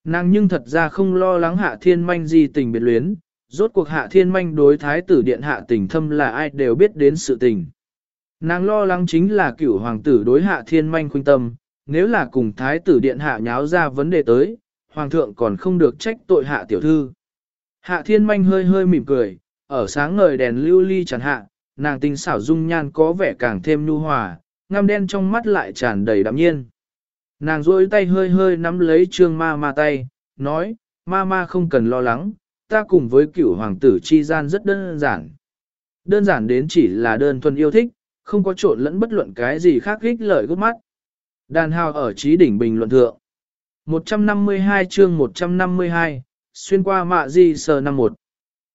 Nàng nhưng thật ra không lo lắng hạ thiên manh gì tình biệt luyến, rốt cuộc hạ thiên manh đối thái tử điện hạ tình thâm là ai đều biết đến sự tình. Nàng lo lắng chính là cửu hoàng tử đối hạ thiên manh khuynh tâm, nếu là cùng thái tử điện hạ nháo ra vấn đề tới, hoàng thượng còn không được trách tội hạ tiểu thư. Hạ thiên manh hơi hơi mỉm cười, ở sáng ngời đèn lưu ly chẳng hạ, nàng tinh xảo dung nhan có vẻ càng thêm nhu hòa, ngăm đen trong mắt lại tràn đầy đạm nhiên. Nàng rôi tay hơi hơi nắm lấy trương ma ma tay, nói, ma ma không cần lo lắng, ta cùng với cửu hoàng tử chi gian rất đơn giản. Đơn giản đến chỉ là đơn thuần yêu thích, không có trộn lẫn bất luận cái gì khác ích lợi gốc mắt. Đàn hào ở trí đỉnh bình luận thượng. 152 chương 152, xuyên qua mạ di sờ năm một.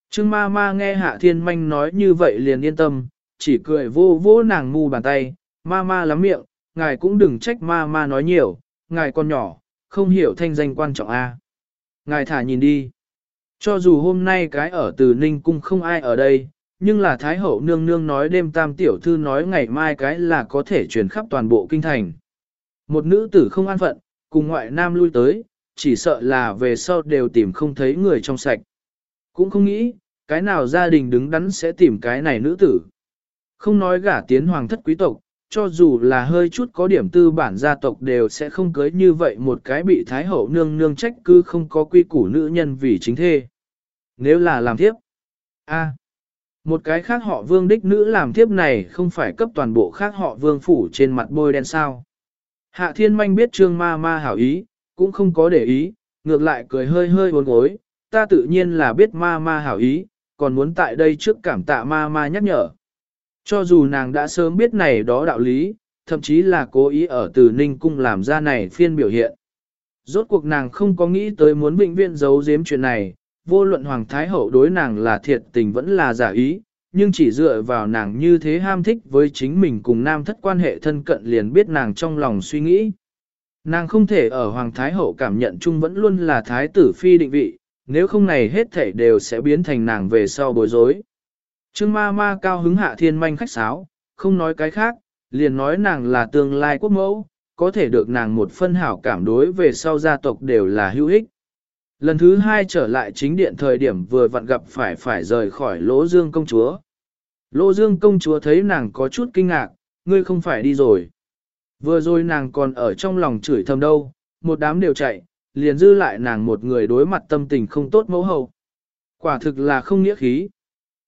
Trương ma ma nghe hạ thiên manh nói như vậy liền yên tâm, chỉ cười vô vô nàng ngu bàn tay, ma ma lắm miệng, ngài cũng đừng trách ma ma nói nhiều, ngài con nhỏ, không hiểu thanh danh quan trọng a. Ngài thả nhìn đi. Cho dù hôm nay cái ở từ Ninh Cung không ai ở đây, nhưng là Thái Hậu nương nương nói đêm tam tiểu thư nói ngày mai cái là có thể truyền khắp toàn bộ kinh thành. Một nữ tử không an phận, cùng ngoại nam lui tới, chỉ sợ là về sau đều tìm không thấy người trong sạch. Cũng không nghĩ, cái nào gia đình đứng đắn sẽ tìm cái này nữ tử. Không nói gả tiến hoàng thất quý tộc, cho dù là hơi chút có điểm tư bản gia tộc đều sẽ không cưới như vậy một cái bị thái hậu nương nương trách cứ không có quy củ nữ nhân vì chính thê. Nếu là làm thiếp, a một cái khác họ vương đích nữ làm thiếp này không phải cấp toàn bộ khác họ vương phủ trên mặt bôi đen sao. Hạ thiên manh biết trương ma ma hảo ý, cũng không có để ý, ngược lại cười hơi hơi uốn gối, ta tự nhiên là biết ma ma hảo ý, còn muốn tại đây trước cảm tạ ma ma nhắc nhở. Cho dù nàng đã sớm biết này đó đạo lý, thậm chí là cố ý ở từ Ninh Cung làm ra này phiên biểu hiện. Rốt cuộc nàng không có nghĩ tới muốn bệnh viện giấu giếm chuyện này, vô luận Hoàng Thái Hậu đối nàng là thiệt tình vẫn là giả ý, nhưng chỉ dựa vào nàng như thế ham thích với chính mình cùng nam thất quan hệ thân cận liền biết nàng trong lòng suy nghĩ. Nàng không thể ở Hoàng Thái Hậu cảm nhận chung vẫn luôn là Thái tử phi định vị, nếu không này hết thảy đều sẽ biến thành nàng về sau bối rối. Trương ma ma cao hứng hạ thiên manh khách sáo, không nói cái khác, liền nói nàng là tương lai quốc mẫu, có thể được nàng một phân hảo cảm đối về sau gia tộc đều là hữu ích. Lần thứ hai trở lại chính điện thời điểm vừa vặn gặp phải phải rời khỏi lỗ dương công chúa. Lỗ dương công chúa thấy nàng có chút kinh ngạc, ngươi không phải đi rồi. Vừa rồi nàng còn ở trong lòng chửi thầm đâu, một đám đều chạy, liền dư lại nàng một người đối mặt tâm tình không tốt mẫu hậu. Quả thực là không nghĩa khí.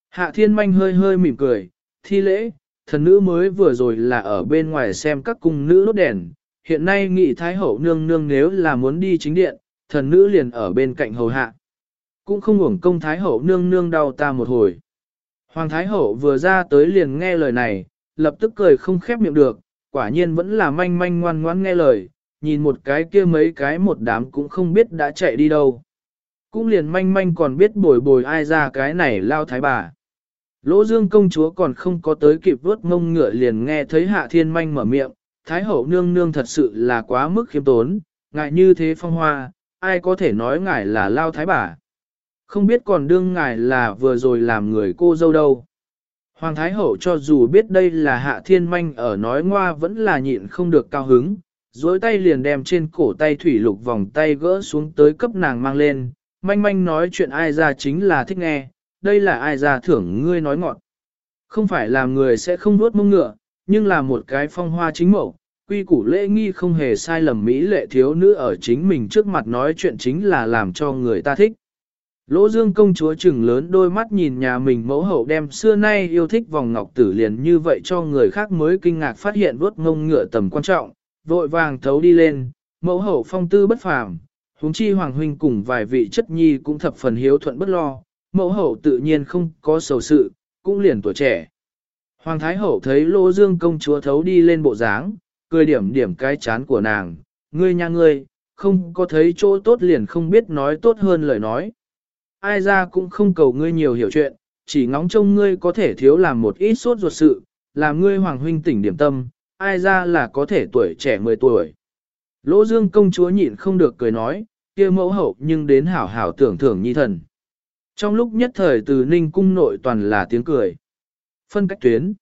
Hạ thiên manh hơi hơi mỉm cười, thi lễ, thần nữ mới vừa rồi là ở bên ngoài xem các cung nữ đốt đèn, hiện nay nghị thái hậu nương nương nếu là muốn đi chính điện, thần nữ liền ở bên cạnh hầu hạ. Cũng không ngủng công thái hậu nương nương đau ta một hồi. Hoàng thái hậu vừa ra tới liền nghe lời này, lập tức cười không khép miệng được, quả nhiên vẫn là manh manh ngoan ngoan nghe lời, nhìn một cái kia mấy cái một đám cũng không biết đã chạy đi đâu. Cũng liền manh manh còn biết bồi bồi ai ra cái này lao thái bà. Lỗ dương công chúa còn không có tới kịp vớt mông ngựa liền nghe thấy hạ thiên manh mở miệng, thái hậu nương nương thật sự là quá mức khiêm tốn, ngại như thế phong hoa, ai có thể nói ngài là lao thái bà. Không biết còn đương ngài là vừa rồi làm người cô dâu đâu. Hoàng Thái Hậu cho dù biết đây là hạ thiên manh ở nói ngoa vẫn là nhịn không được cao hứng, dối tay liền đem trên cổ tay thủy lục vòng tay gỡ xuống tới cấp nàng mang lên, manh manh nói chuyện ai ra chính là thích nghe, đây là ai ra thưởng ngươi nói ngọn. Không phải làm người sẽ không nuốt mông ngựa, nhưng là một cái phong hoa chính mẫu, quy củ lễ nghi không hề sai lầm mỹ lệ thiếu nữ ở chính mình trước mặt nói chuyện chính là làm cho người ta thích. Lỗ dương công chúa chừng lớn đôi mắt nhìn nhà mình mẫu hậu đem xưa nay yêu thích vòng ngọc tử liền như vậy cho người khác mới kinh ngạc phát hiện vuốt ngông ngựa tầm quan trọng, vội vàng thấu đi lên, mẫu hậu phong tư bất phàm, huống chi hoàng huynh cùng vài vị chất nhi cũng thập phần hiếu thuận bất lo, mẫu hậu tự nhiên không có sầu sự, cũng liền tuổi trẻ. Hoàng thái hậu thấy lỗ dương công chúa thấu đi lên bộ dáng, cười điểm điểm cái chán của nàng, ngươi nha ngươi, không có thấy chỗ tốt liền không biết nói tốt hơn lời nói. Ai ra cũng không cầu ngươi nhiều hiểu chuyện, chỉ ngóng trông ngươi có thể thiếu làm một ít suốt ruột sự, làm ngươi hoàng huynh tỉnh điểm tâm, ai ra là có thể tuổi trẻ 10 tuổi. Lỗ dương công chúa nhịn không được cười nói, kia mẫu hậu nhưng đến hảo hảo tưởng thưởng nhi thần. Trong lúc nhất thời từ ninh cung nội toàn là tiếng cười. Phân cách tuyến.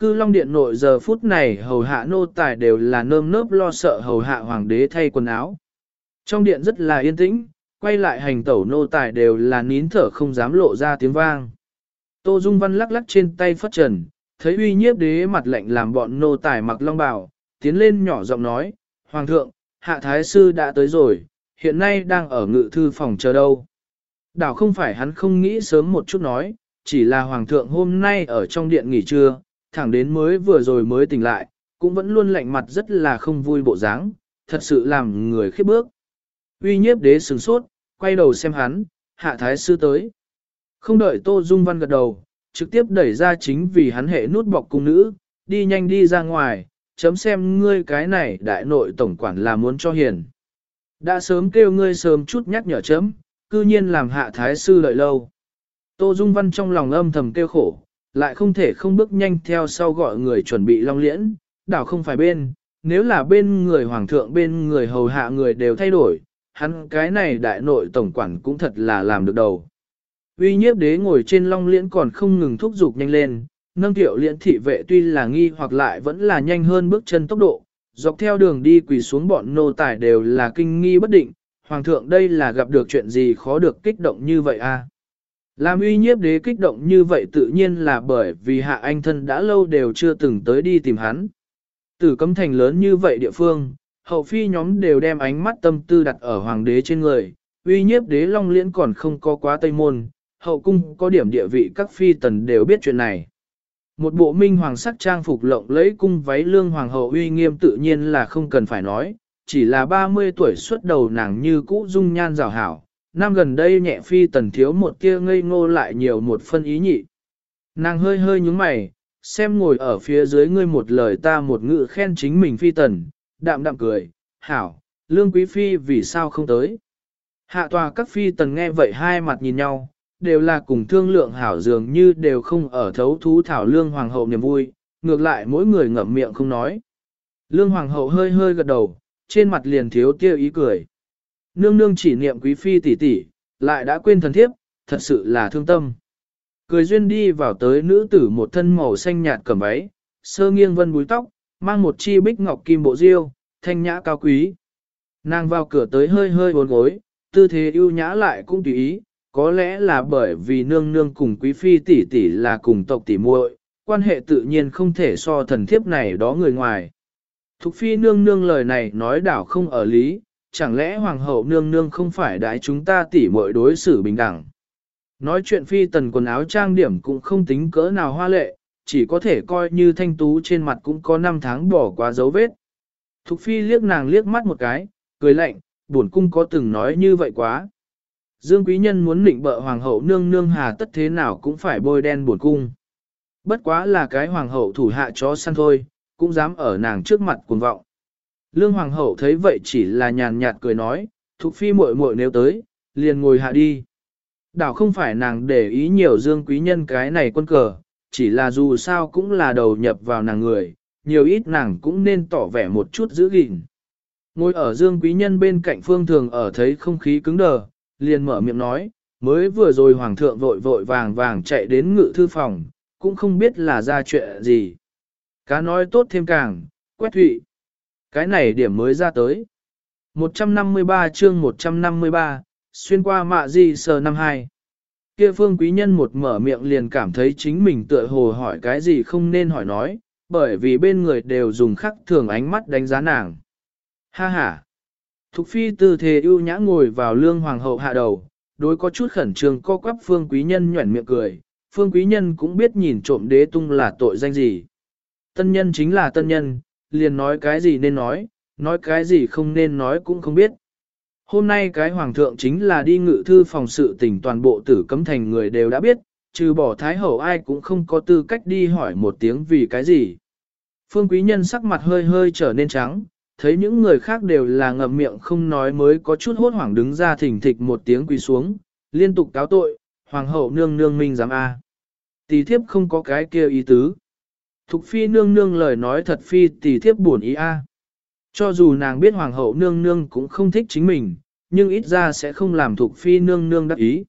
Cư Long Điện nội giờ phút này hầu hạ nô tài đều là nơm nớp lo sợ hầu hạ hoàng đế thay quần áo. Trong điện rất là yên tĩnh, quay lại hành tẩu nô tài đều là nín thở không dám lộ ra tiếng vang. Tô Dung Văn lắc lắc trên tay phất trần, thấy uy nhiếp đế mặt lạnh làm bọn nô tài mặc long bào, tiến lên nhỏ giọng nói, Hoàng thượng, hạ thái sư đã tới rồi, hiện nay đang ở ngự thư phòng chờ đâu. Đảo không phải hắn không nghĩ sớm một chút nói, chỉ là Hoàng thượng hôm nay ở trong điện nghỉ trưa, thẳng đến mới vừa rồi mới tỉnh lại, cũng vẫn luôn lạnh mặt rất là không vui bộ dáng, thật sự làm người khiếp bước. Uy nhiếp đế sừng sốt, quay đầu xem hắn, hạ thái sư tới. Không đợi Tô Dung Văn gật đầu, trực tiếp đẩy ra chính vì hắn hệ nút bọc cung nữ, đi nhanh đi ra ngoài, chấm xem ngươi cái này đại nội tổng quản là muốn cho hiền. Đã sớm kêu ngươi sớm chút nhắc nhở chấm, cư nhiên làm hạ thái sư lợi lâu. Tô Dung Văn trong lòng âm thầm kêu khổ, lại không thể không bước nhanh theo sau gọi người chuẩn bị long liễn, đảo không phải bên, nếu là bên người hoàng thượng bên người hầu hạ người đều thay đổi, hắn cái này đại nội tổng quản cũng thật là làm được đầu. Uy nhiếp đế ngồi trên long liễn còn không ngừng thúc giục nhanh lên, nâng tiểu liễn thị vệ tuy là nghi hoặc lại vẫn là nhanh hơn bước chân tốc độ, dọc theo đường đi quỳ xuống bọn nô tài đều là kinh nghi bất định, hoàng thượng đây là gặp được chuyện gì khó được kích động như vậy a? À? Làm uy nhiếp đế kích động như vậy tự nhiên là bởi vì hạ anh thân đã lâu đều chưa từng tới đi tìm hắn. Tử cấm thành lớn như vậy địa phương, hậu phi nhóm đều đem ánh mắt tâm tư đặt ở hoàng đế trên người, uy nhiếp đế long liễn còn không có quá tây môn, hậu cung có điểm địa vị các phi tần đều biết chuyện này. Một bộ minh hoàng sắc trang phục lộng lấy cung váy lương hoàng hậu uy nghiêm tự nhiên là không cần phải nói, chỉ là 30 tuổi xuất đầu nàng như cũ dung nhan rào hảo, năm gần đây nhẹ phi tần thiếu một tia ngây ngô lại nhiều một phân ý nhị. Nàng hơi hơi nhúng mày, xem ngồi ở phía dưới ngươi một lời ta một ngữ khen chính mình phi tần, đạm đạm cười, hảo, lương quý phi vì sao không tới. Hạ tòa các phi tần nghe vậy hai mặt nhìn nhau, đều là cùng thương lượng hảo dường như đều không ở thấu thú thảo lương hoàng hậu niềm vui, ngược lại mỗi người ngậm miệng không nói. Lương hoàng hậu hơi hơi gật đầu, trên mặt liền thiếu tiêu ý cười. Nương nương chỉ niệm quý phi tỷ tỷ, lại đã quên thần thiếp, thật sự là thương tâm. Cười duyên đi vào tới nữ tử một thân màu xanh nhạt cẩm váy, sơ nghiêng vân búi tóc, mang một chi bích ngọc kim bộ diêu, thanh nhã cao quý. Nàng vào cửa tới hơi hơi bốn gối, tư thế ưu nhã lại cũng tùy ý, có lẽ là bởi vì nương nương cùng quý phi tỷ tỷ là cùng tộc tỷ muội, quan hệ tự nhiên không thể so thần thiếp này đó người ngoài. Thục phi nương nương lời này nói đảo không ở lý, chẳng lẽ hoàng hậu nương nương không phải đái chúng ta tỷ mọi đối xử bình đẳng. Nói chuyện phi tần quần áo trang điểm cũng không tính cỡ nào hoa lệ, chỉ có thể coi như thanh tú trên mặt cũng có năm tháng bỏ qua dấu vết. Thục phi liếc nàng liếc mắt một cái, cười lạnh, buồn cung có từng nói như vậy quá. Dương quý nhân muốn định bợ hoàng hậu nương nương hà tất thế nào cũng phải bôi đen buồn cung. Bất quá là cái hoàng hậu thủ hạ chó săn thôi, cũng dám ở nàng trước mặt cuồng vọng. Lương hoàng hậu thấy vậy chỉ là nhàn nhạt cười nói, thục phi muội muội nếu tới, liền ngồi hạ đi. Đảo không phải nàng để ý nhiều dương quý nhân cái này quân cờ, chỉ là dù sao cũng là đầu nhập vào nàng người, nhiều ít nàng cũng nên tỏ vẻ một chút giữ gìn. Ngồi ở dương quý nhân bên cạnh phương thường ở thấy không khí cứng đờ, liền mở miệng nói, mới vừa rồi hoàng thượng vội vội vàng vàng chạy đến ngự thư phòng, cũng không biết là ra chuyện gì. Cá nói tốt thêm càng, quét thụy. Cái này điểm mới ra tới. 153 chương 153, xuyên qua mạ di sờ năm hai. Kia phương quý nhân một mở miệng liền cảm thấy chính mình tựa hồ hỏi cái gì không nên hỏi nói, bởi vì bên người đều dùng khắc thường ánh mắt đánh giá nàng. Ha ha! Thục phi tư thế ưu nhã ngồi vào lương hoàng hậu hạ đầu, đối có chút khẩn trương co quắp phương quý nhân nhuẩn miệng cười, phương quý nhân cũng biết nhìn trộm đế tung là tội danh gì. Tân nhân chính là tân nhân, liền nói cái gì nên nói, nói cái gì không nên nói cũng không biết. Hôm nay cái hoàng thượng chính là đi ngự thư phòng sự tình toàn bộ tử cấm thành người đều đã biết, trừ bỏ thái hậu ai cũng không có tư cách đi hỏi một tiếng vì cái gì. Phương quý nhân sắc mặt hơi hơi trở nên trắng, thấy những người khác đều là ngậm miệng không nói mới có chút hốt hoảng đứng ra thỉnh thịch một tiếng quỳ xuống, liên tục cáo tội, hoàng hậu nương nương minh giám A. Tỷ thiếp không có cái kia ý tứ. Thục phi nương nương lời nói thật phi tỷ thiếp buồn ý A. Cho dù nàng biết hoàng hậu nương nương cũng không thích chính mình, nhưng ít ra sẽ không làm thục phi nương nương đắc ý.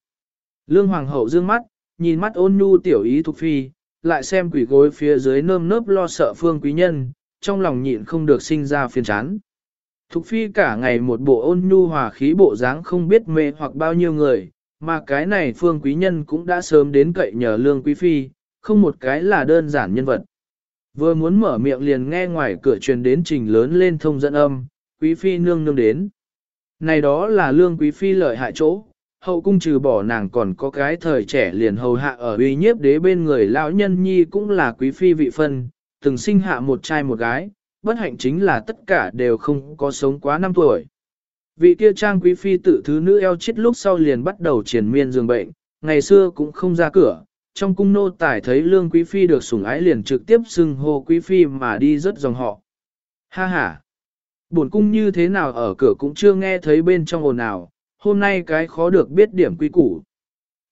Lương hoàng hậu dương mắt, nhìn mắt ôn nhu tiểu ý thục phi, lại xem quỷ gối phía dưới nơm nớp lo sợ phương quý nhân, trong lòng nhịn không được sinh ra phiền chán. Thục phi cả ngày một bộ ôn nhu hòa khí bộ dáng không biết mê hoặc bao nhiêu người, mà cái này phương quý nhân cũng đã sớm đến cậy nhờ lương quý phi, không một cái là đơn giản nhân vật. Vừa muốn mở miệng liền nghe ngoài cửa truyền đến trình lớn lên thông dẫn âm, quý phi nương nương đến. Này đó là lương quý phi lợi hại chỗ, hậu cung trừ bỏ nàng còn có cái thời trẻ liền hầu hạ ở uy nhiếp đế bên người lão nhân nhi cũng là quý phi vị phân, từng sinh hạ một trai một gái, bất hạnh chính là tất cả đều không có sống quá năm tuổi. Vị kia trang quý phi tự thứ nữ eo chết lúc sau liền bắt đầu triển miên giường bệnh, ngày xưa cũng không ra cửa, trong cung nô tài thấy lương quý phi được sủng ái liền trực tiếp xưng hô quý phi mà đi rất dòng họ. Ha ha! Buồn cung như thế nào ở cửa cũng chưa nghe thấy bên trong ồn nào, hôm nay cái khó được biết điểm quy củ.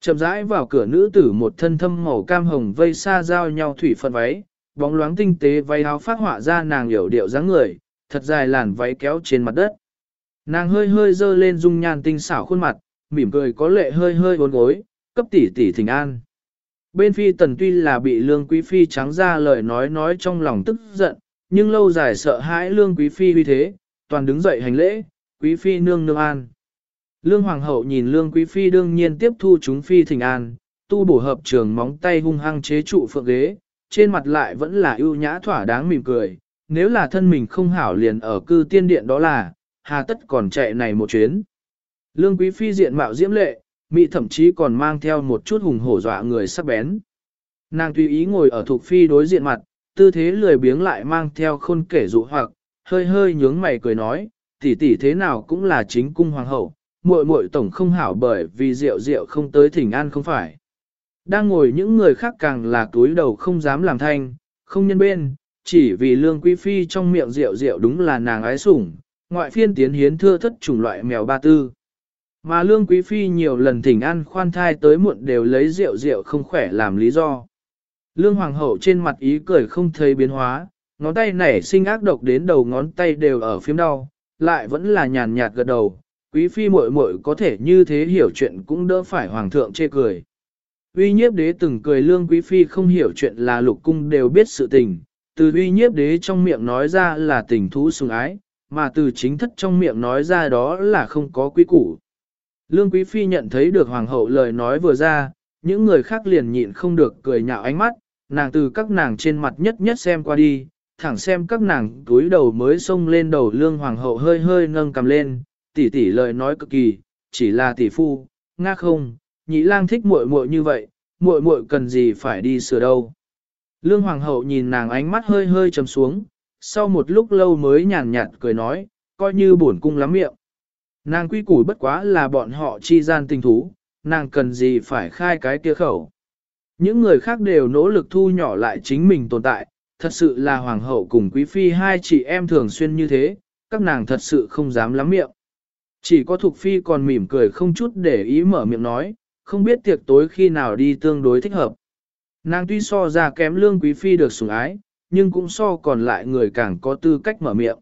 Chậm rãi vào cửa nữ tử một thân thâm màu cam hồng vây xa giao nhau thủy phận váy, bóng loáng tinh tế váy áo phát họa ra nàng hiểu điệu dáng người, thật dài làn váy kéo trên mặt đất. Nàng hơi hơi dơ lên dung nhan tinh xảo khuôn mặt, mỉm cười có lệ hơi hơi uốn gối, cấp tỷ tỷ thỉnh an. Bên phi tần tuy là bị lương quý phi trắng ra lời nói nói trong lòng tức giận, nhưng lâu dài sợ hãi lương quý phi vì thế, toàn đứng dậy hành lễ, quý phi nương nương an. Lương hoàng hậu nhìn lương quý phi đương nhiên tiếp thu chúng phi thỉnh an, tu bổ hợp trường móng tay hung hăng chế trụ phượng ghế, trên mặt lại vẫn là ưu nhã thỏa đáng mỉm cười, nếu là thân mình không hảo liền ở cư tiên điện đó là, hà tất còn chạy này một chuyến. Lương quý phi diện mạo diễm lệ, mỹ thậm chí còn mang theo một chút hùng hổ dọa người sắc bén. Nàng tùy ý ngồi ở thuộc phi đối diện mặt, tư thế lười biếng lại mang theo khôn kể dụ hoặc, hơi hơi nhướng mày cười nói, tỷ tỷ thế nào cũng là chính cung hoàng hậu, muội muội tổng không hảo bởi vì rượu rượu không tới thỉnh an không phải. Đang ngồi những người khác càng là túi đầu không dám làm thanh, không nhân bên, chỉ vì lương quý phi trong miệng rượu rượu đúng là nàng ái sủng, ngoại phiên tiến hiến thưa thất chủng loại mèo ba tư. Mà lương quý phi nhiều lần thỉnh ăn khoan thai tới muộn đều lấy rượu rượu không khỏe làm lý do. Lương hoàng hậu trên mặt ý cười không thấy biến hóa, ngón tay nảy sinh ác độc đến đầu ngón tay đều ở phím đau, lại vẫn là nhàn nhạt gật đầu, quý phi muội muội có thể như thế hiểu chuyện cũng đỡ phải hoàng thượng chê cười. Uy nhiếp đế từng cười lương quý phi không hiểu chuyện là lục cung đều biết sự tình, từ uy nhiếp đế trong miệng nói ra là tình thú sùng ái, mà từ chính thất trong miệng nói ra đó là không có quý củ. Lương quý phi nhận thấy được hoàng hậu lời nói vừa ra, những người khác liền nhịn không được cười nhạo ánh mắt, nàng từ các nàng trên mặt nhất nhất xem qua đi, thẳng xem các nàng túi đầu mới xông lên đầu lương hoàng hậu hơi hơi nâng cầm lên, tỷ tỷ lời nói cực kỳ, chỉ là tỷ phu, nga không, nhị lang thích muội muội như vậy, muội muội cần gì phải đi sửa đâu. Lương hoàng hậu nhìn nàng ánh mắt hơi hơi trầm xuống, sau một lúc lâu mới nhàn nhạt cười nói, coi như buồn cung lắm miệng. Nàng quy củ bất quá là bọn họ chi gian tình thú, nàng cần gì phải khai cái kia khẩu. Những người khác đều nỗ lực thu nhỏ lại chính mình tồn tại, thật sự là hoàng hậu cùng quý phi hai chị em thường xuyên như thế, các nàng thật sự không dám lắm miệng. Chỉ có thuộc Phi còn mỉm cười không chút để ý mở miệng nói, không biết tiệc tối khi nào đi tương đối thích hợp. Nàng tuy so ra kém lương quý phi được sủng ái, nhưng cũng so còn lại người càng có tư cách mở miệng.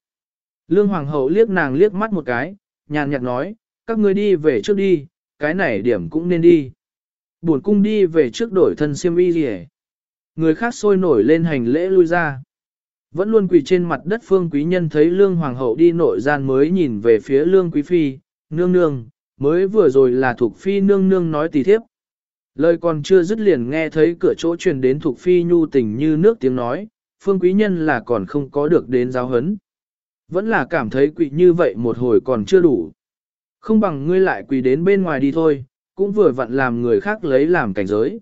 Lương hoàng hậu liếc nàng liếc mắt một cái, nhàn nhạt nói, các ngươi đi về trước đi, cái này điểm cũng nên đi. Buồn cung đi về trước đổi thân siêm y gì Người khác sôi nổi lên hành lễ lui ra. Vẫn luôn quỳ trên mặt đất phương quý nhân thấy lương hoàng hậu đi nội gian mới nhìn về phía lương quý phi, nương nương, mới vừa rồi là thuộc phi nương nương nói tỳ thiếp. Lời còn chưa dứt liền nghe thấy cửa chỗ truyền đến thuộc phi nhu tình như nước tiếng nói, phương quý nhân là còn không có được đến giáo hấn. Vẫn là cảm thấy quỳ như vậy một hồi còn chưa đủ. Không bằng ngươi lại quỳ đến bên ngoài đi thôi, cũng vừa vặn làm người khác lấy làm cảnh giới.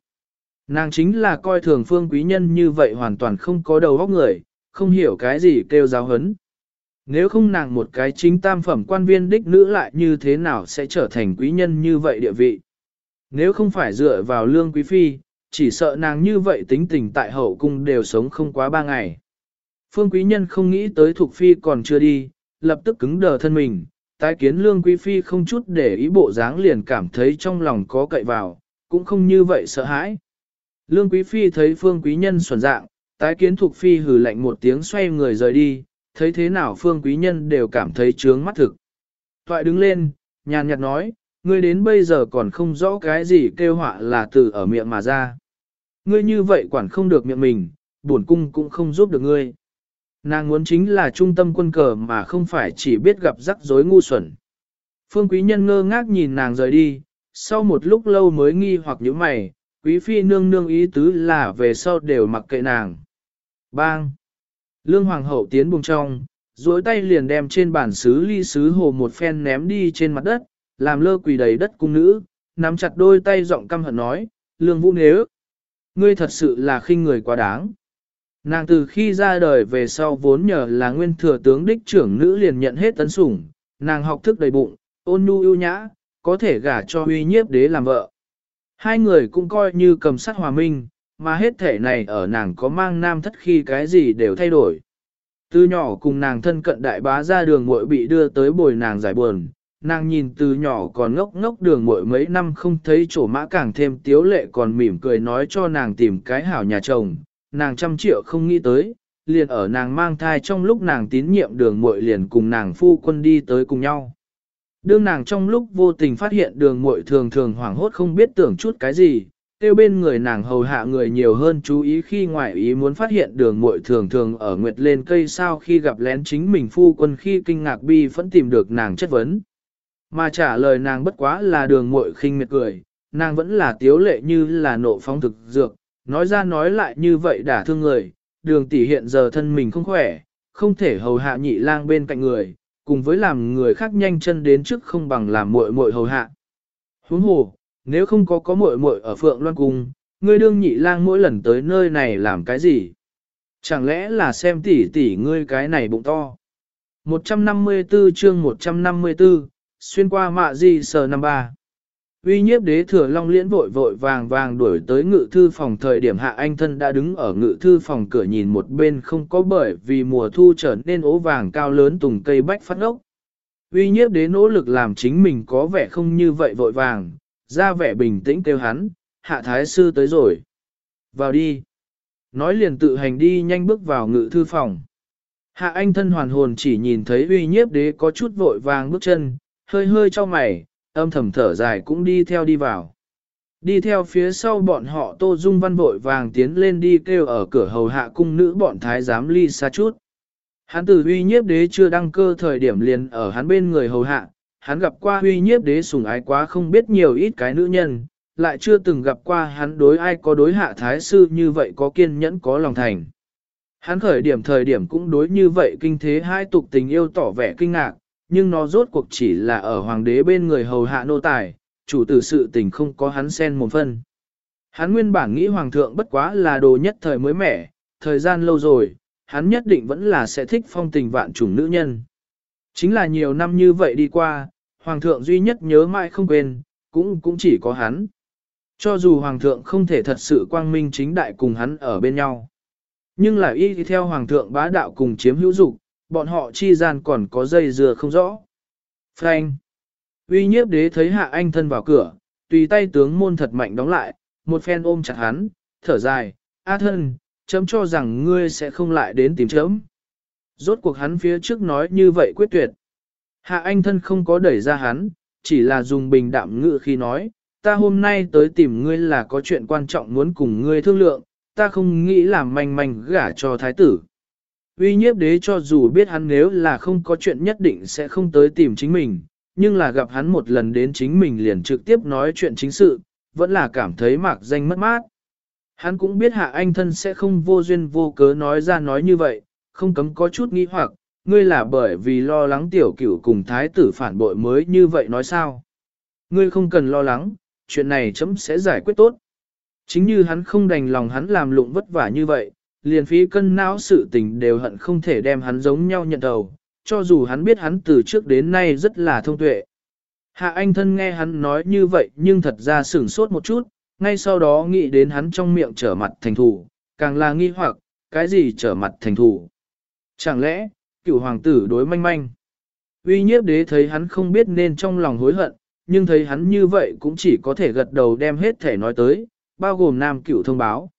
Nàng chính là coi thường phương quý nhân như vậy hoàn toàn không có đầu óc người, không hiểu cái gì kêu giáo hấn. Nếu không nàng một cái chính tam phẩm quan viên đích nữ lại như thế nào sẽ trở thành quý nhân như vậy địa vị. Nếu không phải dựa vào lương quý phi, chỉ sợ nàng như vậy tính tình tại hậu cung đều sống không quá ba ngày. Phương quý nhân không nghĩ tới thuộc phi còn chưa đi, lập tức cứng đờ thân mình, tái kiến lương quý phi không chút để ý bộ dáng liền cảm thấy trong lòng có cậy vào, cũng không như vậy sợ hãi. Lương quý phi thấy phương quý nhân xuẩn dạng, tái kiến thuộc phi hừ lạnh một tiếng xoay người rời đi, thấy thế nào phương quý nhân đều cảm thấy trướng mắt thực. Thoại đứng lên, nhàn nhạt nói, ngươi đến bây giờ còn không rõ cái gì kêu họa là từ ở miệng mà ra. Ngươi như vậy quản không được miệng mình, bổn cung cũng không giúp được ngươi. Nàng muốn chính là trung tâm quân cờ mà không phải chỉ biết gặp rắc rối ngu xuẩn. Phương quý nhân ngơ ngác nhìn nàng rời đi, sau một lúc lâu mới nghi hoặc nhíu mày, quý phi nương nương ý tứ là về sau đều mặc kệ nàng. Bang! Lương hoàng hậu tiến buông trong, duỗi tay liền đem trên bản xứ ly sứ hồ một phen ném đi trên mặt đất, làm lơ quỳ đầy đất cung nữ, nắm chặt đôi tay giọng căm hận nói, lương vũ nếu, ngươi thật sự là khinh người quá đáng. Nàng từ khi ra đời về sau vốn nhờ là nguyên thừa tướng đích trưởng nữ liền nhận hết tấn sủng, nàng học thức đầy bụng, ôn nhu ưu nhã, có thể gả cho uy nhiếp đế làm vợ. Hai người cũng coi như cầm sát hòa minh, mà hết thể này ở nàng có mang nam thất khi cái gì đều thay đổi. Từ nhỏ cùng nàng thân cận đại bá ra đường muội bị đưa tới bồi nàng giải buồn, nàng nhìn từ nhỏ còn ngốc ngốc đường muội mấy năm không thấy chỗ mã càng thêm tiếu lệ còn mỉm cười nói cho nàng tìm cái hảo nhà chồng, nàng trăm triệu không nghĩ tới, liền ở nàng mang thai trong lúc nàng tín nhiệm đường muội liền cùng nàng phu quân đi tới cùng nhau. Đương nàng trong lúc vô tình phát hiện đường muội thường thường hoảng hốt không biết tưởng chút cái gì, tiêu bên người nàng hầu hạ người nhiều hơn chú ý khi ngoại ý muốn phát hiện đường muội thường thường ở nguyệt lên cây sao khi gặp lén chính mình phu quân khi kinh ngạc bi vẫn tìm được nàng chất vấn. Mà trả lời nàng bất quá là đường muội khinh miệt cười, nàng vẫn là tiếu lệ như là nộ phong thực dược, nói ra nói lại như vậy đả thương người, đường tỷ hiện giờ thân mình không khỏe, không thể hầu hạ nhị lang bên cạnh người, cùng với làm người khác nhanh chân đến trước không bằng làm muội muội hầu hạ. Huống hồ, nếu không có có muội muội ở Phượng Loan Cung, ngươi đương nhị lang mỗi lần tới nơi này làm cái gì? Chẳng lẽ là xem tỷ tỷ ngươi cái này bụng to? 154 chương 154, xuyên qua mạ di sờ năm ba. Uy nhiếp đế thừa long liễn vội vội vàng vàng đuổi tới ngự thư phòng thời điểm hạ anh thân đã đứng ở ngự thư phòng cửa nhìn một bên không có bởi vì mùa thu trở nên ố vàng cao lớn tùng cây bách phát ốc. Uy nhiếp đế nỗ lực làm chính mình có vẻ không như vậy vội vàng, ra vẻ bình tĩnh kêu hắn, hạ thái sư tới rồi. Vào đi. Nói liền tự hành đi nhanh bước vào ngự thư phòng. Hạ anh thân hoàn hồn chỉ nhìn thấy uy nhiếp đế có chút vội vàng bước chân, hơi hơi cho mày, âm thầm thở dài cũng đi theo đi vào. Đi theo phía sau bọn họ Tô Dung Văn vội vàng tiến lên đi kêu ở cửa hầu hạ cung nữ bọn thái giám ly xa chút. Hắn từ uy nhiếp đế chưa đăng cơ thời điểm liền ở hắn bên người hầu hạ, hắn gặp qua uy nhiếp đế sùng ái quá không biết nhiều ít cái nữ nhân, lại chưa từng gặp qua hắn đối ai có đối hạ thái sư như vậy có kiên nhẫn có lòng thành. Hắn khởi điểm thời điểm cũng đối như vậy kinh thế hai tục tình yêu tỏ vẻ kinh ngạc, nhưng nó rốt cuộc chỉ là ở hoàng đế bên người hầu hạ nô tài, chủ tử sự tình không có hắn xen một phân. Hắn nguyên bản nghĩ hoàng thượng bất quá là đồ nhất thời mới mẻ, thời gian lâu rồi, hắn nhất định vẫn là sẽ thích phong tình vạn chủng nữ nhân. Chính là nhiều năm như vậy đi qua, hoàng thượng duy nhất nhớ mãi không quên, cũng cũng chỉ có hắn. Cho dù hoàng thượng không thể thật sự quang minh chính đại cùng hắn ở bên nhau. Nhưng là y theo hoàng thượng bá đạo cùng chiếm hữu dục, bọn họ chi gian còn có dây dừa không rõ. Frank. Uy nhiếp đế thấy hạ anh thân vào cửa, tùy tay tướng môn thật mạnh đóng lại, một phen ôm chặt hắn, thở dài, a thân, chấm cho rằng ngươi sẽ không lại đến tìm chấm. Rốt cuộc hắn phía trước nói như vậy quyết tuyệt. Hạ anh thân không có đẩy ra hắn, chỉ là dùng bình đạm ngự khi nói, ta hôm nay tới tìm ngươi là có chuyện quan trọng muốn cùng ngươi thương lượng, ta không nghĩ làm manh manh gả cho thái tử. Uy nhiếp đế cho dù biết hắn nếu là không có chuyện nhất định sẽ không tới tìm chính mình, nhưng là gặp hắn một lần đến chính mình liền trực tiếp nói chuyện chính sự, vẫn là cảm thấy mạc danh mất mát. Hắn cũng biết hạ anh thân sẽ không vô duyên vô cớ nói ra nói như vậy, không cấm có chút nghi hoặc, ngươi là bởi vì lo lắng tiểu cửu cùng thái tử phản bội mới như vậy nói sao. Ngươi không cần lo lắng, chuyện này chấm sẽ giải quyết tốt. Chính như hắn không đành lòng hắn làm lụng vất vả như vậy, liền phí cân não sự tình đều hận không thể đem hắn giống nhau nhận đầu, cho dù hắn biết hắn từ trước đến nay rất là thông tuệ. Hạ anh thân nghe hắn nói như vậy nhưng thật ra sửng sốt một chút, ngay sau đó nghĩ đến hắn trong miệng trở mặt thành thủ, càng là nghi hoặc, cái gì trở mặt thành thủ. Chẳng lẽ, cựu hoàng tử đối manh manh. Uy nhiếp đế thấy hắn không biết nên trong lòng hối hận, nhưng thấy hắn như vậy cũng chỉ có thể gật đầu đem hết thể nói tới, bao gồm nam cựu thông báo.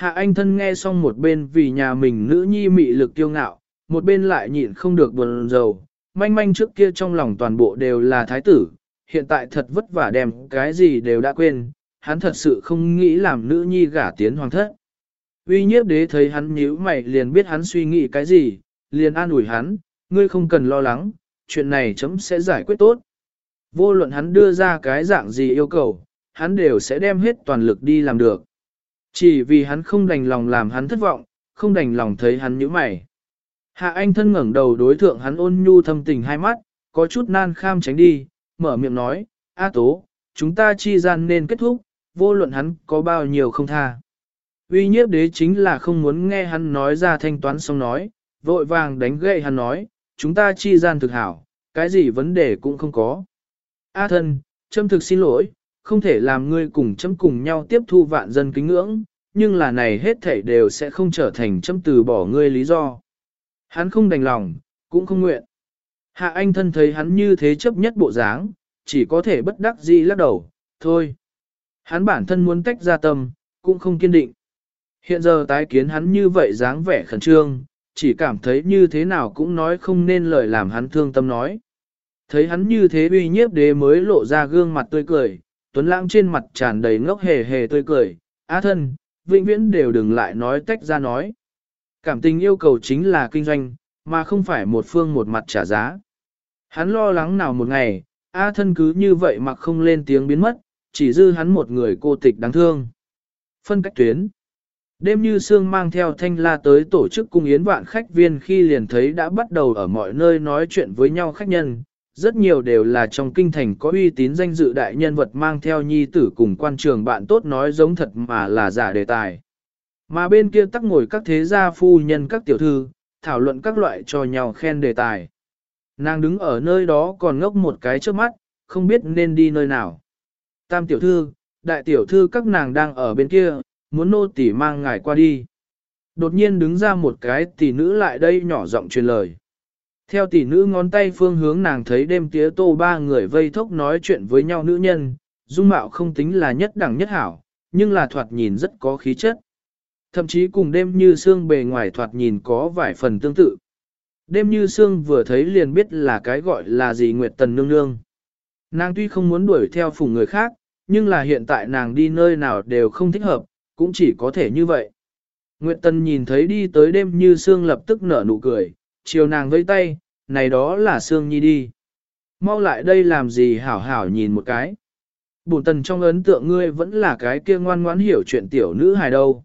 Hạ anh thân nghe xong một bên vì nhà mình nữ nhi mị lực kiêu ngạo, một bên lại nhịn không được buồn rầu, manh manh trước kia trong lòng toàn bộ đều là thái tử, hiện tại thật vất vả đem cái gì đều đã quên, hắn thật sự không nghĩ làm nữ nhi gả tiến hoàng thất. Uy nhiếp đế thấy hắn nhíu mày liền biết hắn suy nghĩ cái gì, liền an ủi hắn, ngươi không cần lo lắng, chuyện này chấm sẽ giải quyết tốt. Vô luận hắn đưa ra cái dạng gì yêu cầu, hắn đều sẽ đem hết toàn lực đi làm được. Chỉ vì hắn không đành lòng làm hắn thất vọng, không đành lòng thấy hắn nhíu mày. Hạ Anh thân ngẩng đầu đối thượng hắn ôn nhu thâm tình hai mắt, có chút nan kham tránh đi, mở miệng nói, A Tố, chúng ta chi gian nên kết thúc, vô luận hắn có bao nhiêu không tha. Uy nhiếp đế chính là không muốn nghe hắn nói ra thanh toán xong nói, vội vàng đánh gậy hắn nói, chúng ta chi gian thực hảo, cái gì vấn đề cũng không có. A thân, châm thực xin lỗi, không thể làm ngươi cùng châm cùng nhau tiếp thu vạn dân kính ngưỡng, nhưng là này hết thảy đều sẽ không trở thành châm từ bỏ ngươi lý do. Hắn không đành lòng, cũng không nguyện. Hạ anh thân thấy hắn như thế chấp nhất bộ dáng, chỉ có thể bất đắc dĩ lắc đầu, thôi. Hắn bản thân muốn tách ra tâm, cũng không kiên định. Hiện giờ tái kiến hắn như vậy dáng vẻ khẩn trương, chỉ cảm thấy như thế nào cũng nói không nên lời làm hắn thương tâm nói. Thấy hắn như thế uy nhiếp đế mới lộ ra gương mặt tươi cười, tuấn lãng trên mặt tràn đầy ngốc hề hề tươi cười, á thân, vĩnh viễn đều đừng lại nói tách ra nói. Cảm tình yêu cầu chính là kinh doanh, mà không phải một phương một mặt trả giá. Hắn lo lắng nào một ngày, A thân cứ như vậy mà không lên tiếng biến mất, chỉ dư hắn một người cô tịch đáng thương. Phân cách tuyến. Đêm như sương mang theo thanh la tới tổ chức cung yến vạn khách viên khi liền thấy đã bắt đầu ở mọi nơi nói chuyện với nhau khách nhân, rất nhiều đều là trong kinh thành có uy tín danh dự đại nhân vật mang theo nhi tử cùng quan trường bạn tốt nói giống thật mà là giả đề tài. Mà bên kia tắc ngồi các thế gia phu nhân các tiểu thư, thảo luận các loại cho nhau khen đề tài. Nàng đứng ở nơi đó còn ngốc một cái trước mắt, không biết nên đi nơi nào. Tam tiểu thư, đại tiểu thư các nàng đang ở bên kia, muốn nô tỉ mang ngài qua đi. Đột nhiên đứng ra một cái tỷ nữ lại đây nhỏ giọng truyền lời. Theo tỷ nữ ngón tay phương hướng nàng thấy đêm tía tô ba người vây thốc nói chuyện với nhau nữ nhân, dung mạo không tính là nhất đẳng nhất hảo, nhưng là thoạt nhìn rất có khí chất. Thậm chí cùng đêm như xương bề ngoài thoạt nhìn có vài phần tương tự. Đêm như xương vừa thấy liền biết là cái gọi là gì Nguyệt Tần Nương Nương. Nàng tuy không muốn đuổi theo phủ người khác, nhưng là hiện tại nàng đi nơi nào đều không thích hợp, cũng chỉ có thể như vậy. Nguyệt Tần nhìn thấy đi tới đêm như xương lập tức nở nụ cười, chiều nàng vẫy tay, này đó là xương nhi đi. Mau lại đây làm gì hảo hảo nhìn một cái. Bùn tần trong ấn tượng ngươi vẫn là cái kia ngoan ngoãn hiểu chuyện tiểu nữ hài đâu.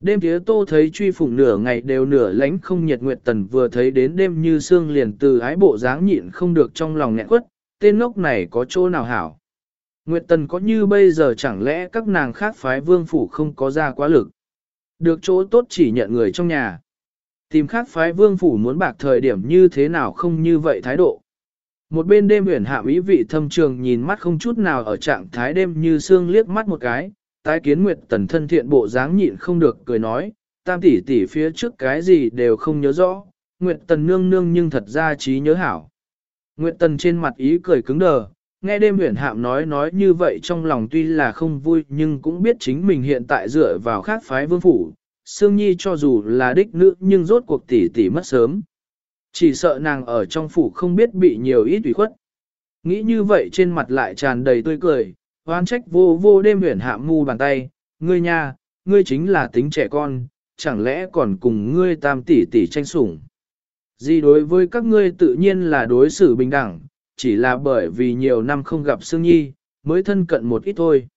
Đêm tía tô thấy truy phủng nửa ngày đều nửa lánh không nhiệt nguyệt tần vừa thấy đến đêm như xương liền từ ái bộ dáng nhịn không được trong lòng nghẹn quất, tên ngốc này có chỗ nào hảo. Nguyệt tần có như bây giờ chẳng lẽ các nàng khác phái vương phủ không có ra quá lực. Được chỗ tốt chỉ nhận người trong nhà. Tìm khác phái vương phủ muốn bạc thời điểm như thế nào không như vậy thái độ. Một bên đêm huyền hạ ý vị thâm trường nhìn mắt không chút nào ở trạng thái đêm như xương liếc mắt một cái, tái kiến Nguyệt Tần thân thiện bộ dáng nhịn không được cười nói, tam tỷ tỷ phía trước cái gì đều không nhớ rõ, Nguyệt Tần nương nương nhưng thật ra trí nhớ hảo. Nguyệt Tần trên mặt ý cười cứng đờ, nghe đêm huyền hạm nói nói như vậy trong lòng tuy là không vui nhưng cũng biết chính mình hiện tại dựa vào khác phái vương phủ, Sương Nhi cho dù là đích nữ nhưng rốt cuộc tỷ tỷ mất sớm. Chỉ sợ nàng ở trong phủ không biết bị nhiều ít ủy khuất. Nghĩ như vậy trên mặt lại tràn đầy tươi cười, hoan trách vô vô đêm huyền hạ mu bàn tay, ngươi nha, ngươi chính là tính trẻ con, chẳng lẽ còn cùng ngươi tam tỷ tỷ tranh sủng. Gì đối với các ngươi tự nhiên là đối xử bình đẳng, chỉ là bởi vì nhiều năm không gặp Sương Nhi, mới thân cận một ít thôi.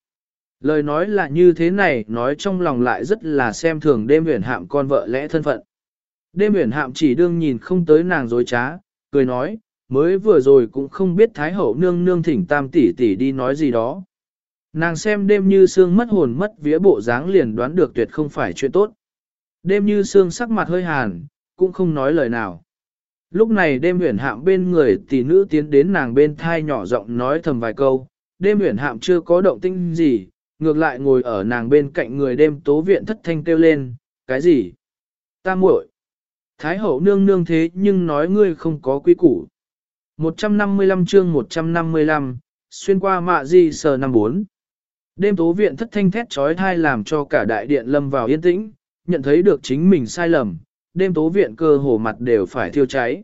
Lời nói là như thế này, nói trong lòng lại rất là xem thường đêm huyền hạm con vợ lẽ thân phận. Đêm huyền hạm chỉ đương nhìn không tới nàng dối trá, cười nói, mới vừa rồi cũng không biết Thái Hậu nương nương thỉnh tam tỷ tỷ đi nói gì đó. Nàng xem đêm như Sương mất hồn mất vía bộ dáng liền đoán được tuyệt không phải chuyện tốt. Đêm như Sương sắc mặt hơi hàn, cũng không nói lời nào. Lúc này đêm huyền hạm bên người tỷ nữ tiến đến nàng bên thai nhỏ giọng nói thầm vài câu, đêm huyền hạm chưa có động tinh gì, ngược lại ngồi ở nàng bên cạnh người đêm tố viện thất thanh kêu lên, cái gì? Ta muội. Thái hậu nương nương thế nhưng nói ngươi không có quy củ. 155 chương 155, xuyên qua mạ di sờ năm bốn. Đêm tố viện thất thanh thét trói thai làm cho cả đại điện lâm vào yên tĩnh, nhận thấy được chính mình sai lầm, đêm tố viện cơ hồ mặt đều phải thiêu cháy.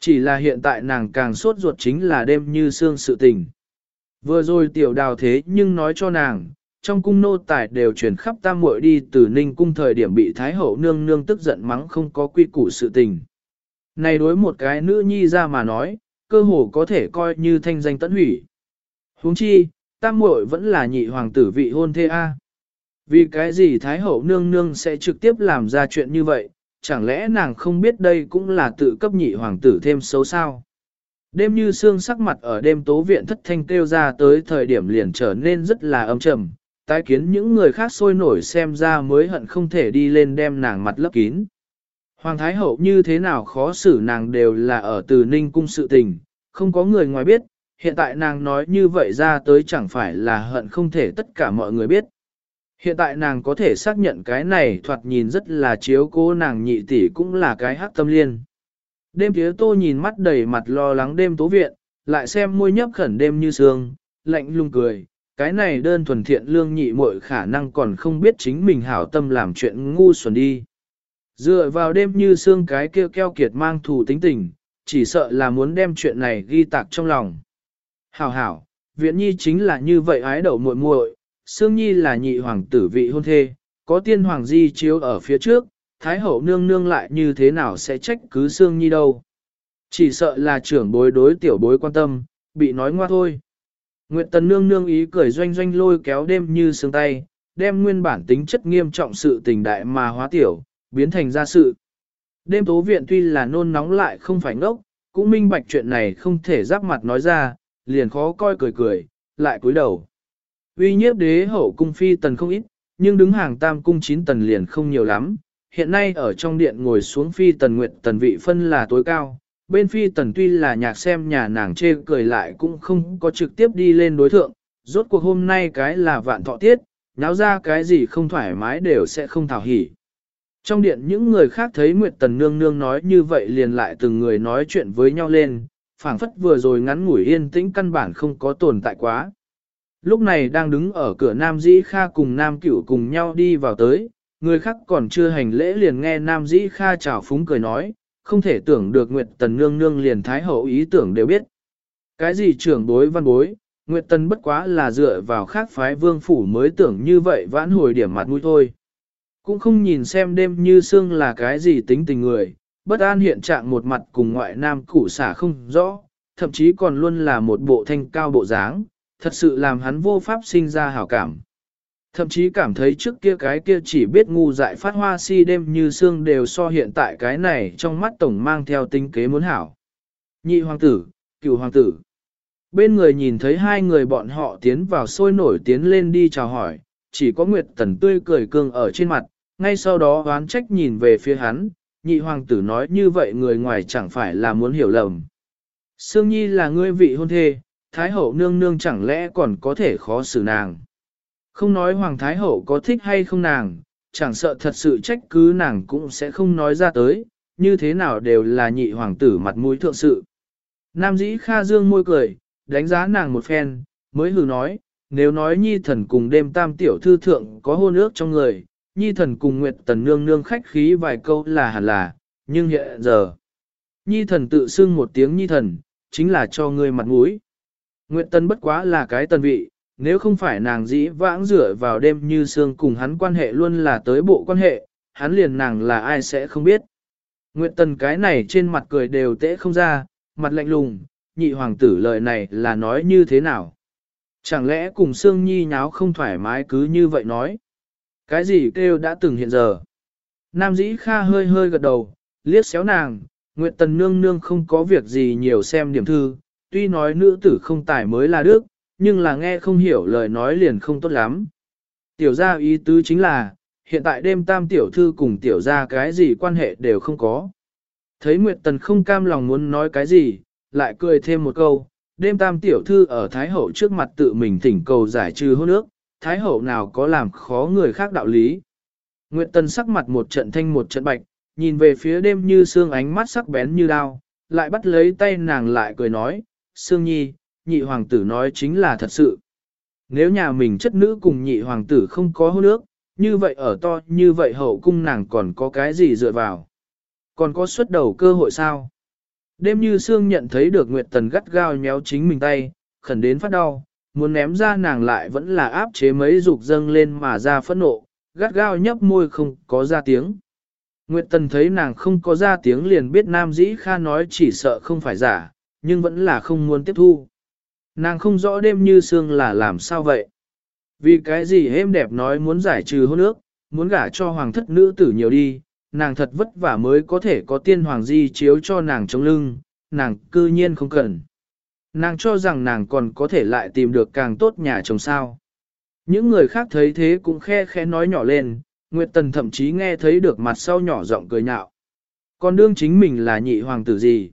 Chỉ là hiện tại nàng càng sốt ruột chính là đêm như xương sự tình. Vừa rồi tiểu đào thế nhưng nói cho nàng, trong cung nô tài đều chuyển khắp tam muội đi từ ninh cung thời điểm bị thái hậu nương nương tức giận mắng không có quy củ sự tình. Này đối một cái nữ nhi ra mà nói, cơ hồ có thể coi như thanh danh tận hủy. huống chi, tam muội vẫn là nhị hoàng tử vị hôn thê A. Vì cái gì thái hậu nương nương sẽ trực tiếp làm ra chuyện như vậy, chẳng lẽ nàng không biết đây cũng là tự cấp nhị hoàng tử thêm xấu sao? Đêm như xương sắc mặt ở đêm tố viện thất thanh kêu ra tới thời điểm liền trở nên rất là âm trầm, tái kiến những người khác sôi nổi xem ra mới hận không thể đi lên đem nàng mặt lấp kín. Hoàng Thái Hậu như thế nào khó xử nàng đều là ở từ ninh cung sự tình, không có người ngoài biết, hiện tại nàng nói như vậy ra tới chẳng phải là hận không thể tất cả mọi người biết. Hiện tại nàng có thể xác nhận cái này thoạt nhìn rất là chiếu cố nàng nhị tỷ cũng là cái hắc tâm liên. Đêm tía tô nhìn mắt đầy mặt lo lắng đêm tố viện, lại xem môi nhấp khẩn đêm như sương, lạnh lùng cười, cái này đơn thuần thiện lương nhị muội khả năng còn không biết chính mình hảo tâm làm chuyện ngu xuẩn đi. Dựa vào đêm như sương cái kêu keo kiệt mang thù tính tình, chỉ sợ là muốn đem chuyện này ghi tạc trong lòng. Hảo hảo, viện nhi chính là như vậy ái đậu muội muội, sương nhi là nhị hoàng tử vị hôn thê, có tiên hoàng di chiếu ở phía trước, thái hậu nương nương lại như thế nào sẽ trách cứ xương nhi đâu. Chỉ sợ là trưởng bối đối tiểu bối quan tâm, bị nói ngoa thôi. Nguyệt Tần nương nương ý cười doanh doanh lôi kéo đêm như sương tay, đem nguyên bản tính chất nghiêm trọng sự tình đại mà hóa tiểu, biến thành ra sự. Đêm tố viện tuy là nôn nóng lại không phải ngốc, cũng minh bạch chuyện này không thể giáp mặt nói ra, liền khó coi cười cười, lại cúi đầu. Uy nhiếp đế hậu cung phi tần không ít, nhưng đứng hàng tam cung chín tần liền không nhiều lắm. Hiện nay ở trong điện ngồi xuống phi tần nguyệt tần vị phân là tối cao, bên phi tần tuy là nhạc xem nhà nàng chê cười lại cũng không có trực tiếp đi lên đối thượng, rốt cuộc hôm nay cái là vạn thọ tiết, nháo ra cái gì không thoải mái đều sẽ không thảo hỉ. Trong điện những người khác thấy Nguyệt Tần Nương Nương nói như vậy liền lại từng người nói chuyện với nhau lên, phảng phất vừa rồi ngắn ngủi yên tĩnh căn bản không có tồn tại quá. Lúc này đang đứng ở cửa Nam Dĩ Kha cùng Nam Cửu cùng nhau đi vào tới, người khác còn chưa hành lễ liền nghe Nam Dĩ Kha chào phúng cười nói, không thể tưởng được Nguyệt Tần Nương Nương liền Thái Hậu ý tưởng đều biết. Cái gì trưởng bối văn bối, Nguyệt Tần bất quá là dựa vào khác phái vương phủ mới tưởng như vậy vãn hồi điểm mặt mũi thôi. Cũng không nhìn xem đêm như xương là cái gì tính tình người, bất an hiện trạng một mặt cùng ngoại nam củ xả không rõ, thậm chí còn luôn là một bộ thanh cao bộ dáng, thật sự làm hắn vô pháp sinh ra hảo cảm. Thậm chí cảm thấy trước kia cái kia chỉ biết ngu dại phát hoa si đêm như xương đều so hiện tại cái này trong mắt tổng mang theo tính kế muốn hảo. Nhị hoàng tử, cựu hoàng tử. Bên người nhìn thấy hai người bọn họ tiến vào sôi nổi tiến lên đi chào hỏi, chỉ có Nguyệt Tần tươi cười cường ở trên mặt, ngay sau đó oán trách nhìn về phía hắn, nhị hoàng tử nói như vậy người ngoài chẳng phải là muốn hiểu lầm. Sương Nhi là ngươi vị hôn thê, Thái hậu nương nương chẳng lẽ còn có thể khó xử nàng. Không nói Hoàng Thái hậu có thích hay không nàng, chẳng sợ thật sự trách cứ nàng cũng sẽ không nói ra tới, như thế nào đều là nhị hoàng tử mặt mũi thượng sự. Nam dĩ Kha Dương môi cười, đánh giá nàng một phen, mới hừ nói, nếu nói nhi thần cùng đêm tam tiểu thư thượng có hôn ước trong người, nhi thần cùng nguyệt tần nương nương khách khí vài câu là hẳn là, nhưng hiện giờ, nhi thần tự xưng một tiếng nhi thần, chính là cho ngươi mặt mũi. Nguyệt tần bất quá là cái tần vị, nếu không phải nàng dĩ vãng rửa vào đêm như xương cùng hắn quan hệ luôn là tới bộ quan hệ, hắn liền nàng là ai sẽ không biết. Nguyệt tần cái này trên mặt cười đều tễ không ra, mặt lạnh lùng, nhị hoàng tử lời này là nói như thế nào? Chẳng lẽ cùng Sương Nhi nháo không thoải mái cứ như vậy nói? Cái gì kêu đã từng hiện giờ? Nam dĩ kha hơi hơi gật đầu, liếc xéo nàng, Nguyệt Tần nương nương không có việc gì nhiều xem điểm thư, tuy nói nữ tử không tài mới là đức, nhưng là nghe không hiểu lời nói liền không tốt lắm. Tiểu gia ý tứ chính là, hiện tại đêm tam tiểu thư cùng tiểu gia cái gì quan hệ đều không có. Thấy Nguyệt Tần không cam lòng muốn nói cái gì, lại cười thêm một câu, đêm tam tiểu thư ở Thái Hậu trước mặt tự mình thỉnh cầu giải trừ hôn ước, Thái Hậu nào có làm khó người khác đạo lý. Nguyệt Tần sắc mặt một trận thanh một trận bạch, nhìn về phía đêm như xương ánh mắt sắc bén như đao, lại bắt lấy tay nàng lại cười nói, Sương Nhi, nhị hoàng tử nói chính là thật sự. Nếu nhà mình chất nữ cùng nhị hoàng tử không có hôn ước, như vậy ở to như vậy hậu cung nàng còn có cái gì dựa vào? Còn có xuất đầu cơ hội sao? Đêm như Sương nhận thấy được Nguyệt Tần gắt gao nhéo chính mình tay, khẩn đến phát đau, muốn ném ra nàng lại vẫn là áp chế mấy dục dâng lên mà ra phẫn nộ, gắt gao nhấp môi không có ra tiếng. Nguyệt Tần thấy nàng không có ra tiếng liền biết Nam Dĩ Kha nói chỉ sợ không phải giả, nhưng vẫn là không muốn tiếp thu. Nàng không rõ đêm như Sương là làm sao vậy. Vì cái gì êm đẹp nói muốn giải trừ hôn ước, muốn gả cho hoàng thất nữ tử nhiều đi, nàng thật vất vả mới có thể có tiên hoàng di chiếu cho nàng chống lưng, nàng cư nhiên không cần. Nàng cho rằng nàng còn có thể lại tìm được càng tốt nhà chồng sao. Những người khác thấy thế cũng khe khẽ nói nhỏ lên, Nguyệt Tần thậm chí nghe thấy được mặt sau nhỏ giọng cười nhạo. Còn đương chính mình là nhị hoàng tử gì?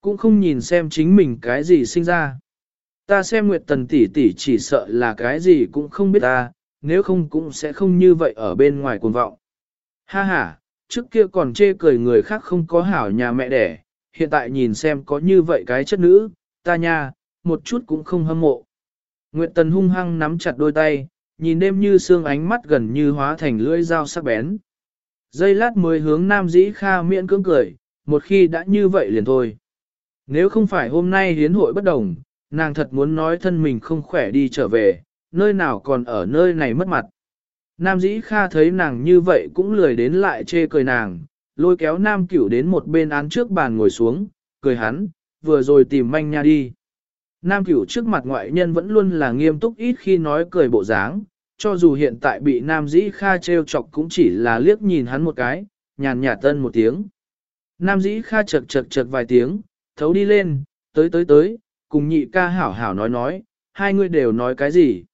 Cũng không nhìn xem chính mình cái gì sinh ra. Ta xem Nguyệt Tần tỷ tỷ chỉ sợ là cái gì cũng không biết ta, nếu không cũng sẽ không như vậy ở bên ngoài cuồng vọng. Ha ha, trước kia còn chê cười người khác không có hảo nhà mẹ đẻ, hiện tại nhìn xem có như vậy cái chất nữ, ta nha, một chút cũng không hâm mộ. Nguyệt Tần hung hăng nắm chặt đôi tay, nhìn đêm như xương ánh mắt gần như hóa thành lưỡi dao sắc bén. Dây lát mới hướng Nam Dĩ Kha miễn cưỡng cười, một khi đã như vậy liền thôi. Nếu không phải hôm nay hiến hội bất đồng, nàng thật muốn nói thân mình không khỏe đi trở về, nơi nào còn ở nơi này mất mặt. Nam dĩ kha thấy nàng như vậy cũng lười đến lại chê cười nàng, lôi kéo nam cửu đến một bên án trước bàn ngồi xuống, cười hắn, vừa rồi tìm manh nha đi. Nam cửu trước mặt ngoại nhân vẫn luôn là nghiêm túc ít khi nói cười bộ dáng, cho dù hiện tại bị nam dĩ kha trêu chọc cũng chỉ là liếc nhìn hắn một cái, nhàn nhạt tân một tiếng. Nam dĩ kha chật chật chật vài tiếng, thấu đi lên, tới tới tới, cùng nhị ca hảo hảo nói nói, hai người đều nói cái gì.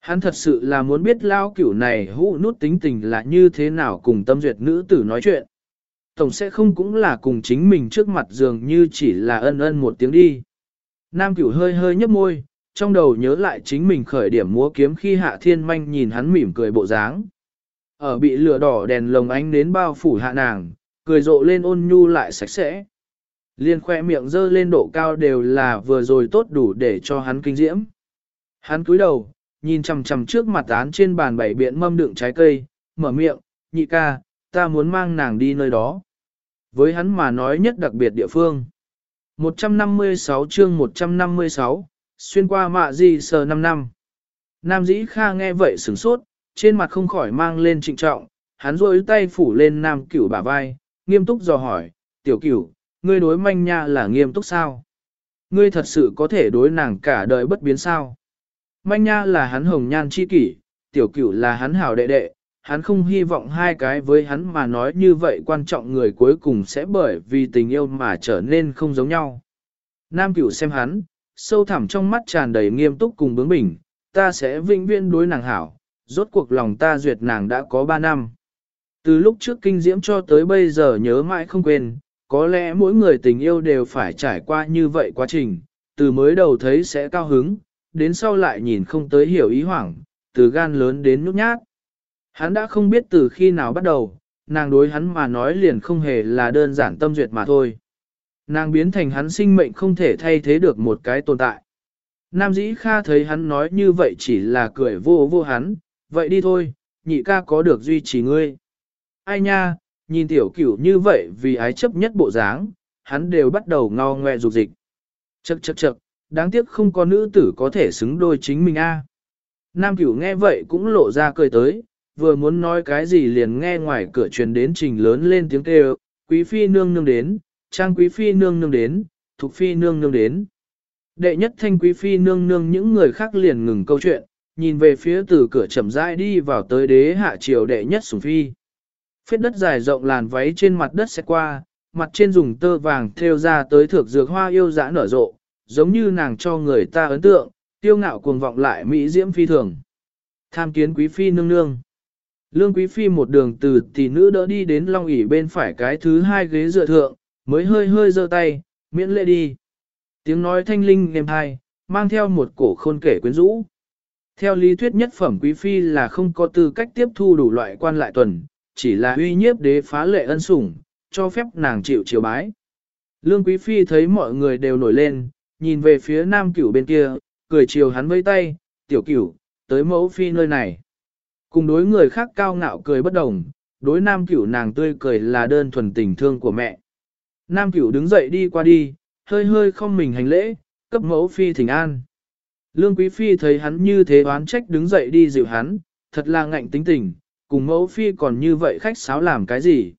Hắn thật sự là muốn biết lao cửu này hũ nút tính tình là như thế nào cùng tâm duyệt nữ tử nói chuyện. Tổng sẽ không cũng là cùng chính mình trước mặt dường như chỉ là ân ân một tiếng đi. Nam cửu hơi hơi nhấp môi, trong đầu nhớ lại chính mình khởi điểm múa kiếm khi hạ thiên manh nhìn hắn mỉm cười bộ dáng. ở bị lửa đỏ đèn lồng ánh đến bao phủ hạ nàng, cười rộ lên ôn nhu lại sạch sẽ. Liên khoe miệng dơ lên độ cao đều là vừa rồi tốt đủ để cho hắn kinh diễm. Hắn cúi đầu, nhìn chằm chằm trước mặt án trên bàn bảy biện mâm đựng trái cây, mở miệng, nhị ca, ta muốn mang nàng đi nơi đó. Với hắn mà nói nhất đặc biệt địa phương. 156 chương 156, xuyên qua mạ di sờ 5 năm. Nam dĩ kha nghe vậy sửng sốt, trên mặt không khỏi mang lên trịnh trọng, hắn rôi tay phủ lên nam cửu bả vai, nghiêm túc dò hỏi, tiểu cửu, ngươi đối manh nha là nghiêm túc sao? Ngươi thật sự có thể đối nàng cả đời bất biến sao? Manh nha là hắn hồng nhan chi kỷ, tiểu cửu là hắn hảo đệ đệ, hắn không hy vọng hai cái với hắn mà nói như vậy quan trọng người cuối cùng sẽ bởi vì tình yêu mà trở nên không giống nhau. Nam cửu xem hắn, sâu thẳm trong mắt tràn đầy nghiêm túc cùng bướng bỉnh, ta sẽ vinh viên đối nàng hảo, rốt cuộc lòng ta duyệt nàng đã có ba năm. Từ lúc trước kinh diễm cho tới bây giờ nhớ mãi không quên, có lẽ mỗi người tình yêu đều phải trải qua như vậy quá trình, từ mới đầu thấy sẽ cao hứng, đến sau lại nhìn không tới hiểu ý hoảng, từ gan lớn đến nhút nhát. Hắn đã không biết từ khi nào bắt đầu, nàng đối hắn mà nói liền không hề là đơn giản tâm duyệt mà thôi. Nàng biến thành hắn sinh mệnh không thể thay thế được một cái tồn tại. Nam dĩ kha thấy hắn nói như vậy chỉ là cười vô vô hắn, vậy đi thôi, nhị ca có được duy trì ngươi. Ai nha, nhìn tiểu cửu như vậy vì ái chấp nhất bộ dáng, hắn đều bắt đầu ngao ngoe dục dịch. Chậc chậc chậc, đáng tiếc không có nữ tử có thể xứng đôi chính mình a. Nam cửu nghe vậy cũng lộ ra cười tới, vừa muốn nói cái gì liền nghe ngoài cửa truyền đến trình lớn lên tiếng kêu, quý phi nương nương đến, trang quý phi nương nương đến, thục phi nương nương đến. Đệ nhất thanh quý phi nương nương những người khác liền ngừng câu chuyện, nhìn về phía từ cửa chậm rãi đi vào tới đế hạ triều đệ nhất sủng phi. Phết đất dài rộng làn váy trên mặt đất sẽ qua, mặt trên dùng tơ vàng thêu ra tới thược dược hoa yêu dã nở rộ, giống như nàng cho người ta ấn tượng, tiêu ngạo cuồng vọng lại mỹ diễm phi thường. Tham kiến quý phi nương nương. Lương quý phi một đường từ tỷ nữ đỡ đi đến long ỷ bên phải cái thứ hai ghế dựa thượng, mới hơi hơi giơ tay, miễn lệ đi. Tiếng nói thanh linh êm hai, mang theo một cổ khôn kể quyến rũ. Theo lý thuyết nhất phẩm quý phi là không có tư cách tiếp thu đủ loại quan lại tuần, chỉ là uy nhiếp đế phá lệ ân sủng, cho phép nàng chịu chiều bái. Lương quý phi thấy mọi người đều nổi lên, nhìn về phía nam cửu bên kia, cười chiều hắn vây tay, tiểu cửu, tới mẫu phi nơi này. Cùng đối người khác cao ngạo cười bất đồng, đối nam cửu nàng tươi cười là đơn thuần tình thương của mẹ. Nam cửu đứng dậy đi qua đi, hơi hơi không mình hành lễ, cấp mẫu phi thỉnh an. Lương quý phi thấy hắn như thế oán trách đứng dậy đi dịu hắn, thật là ngạnh tính tình, cùng mẫu phi còn như vậy khách sáo làm cái gì.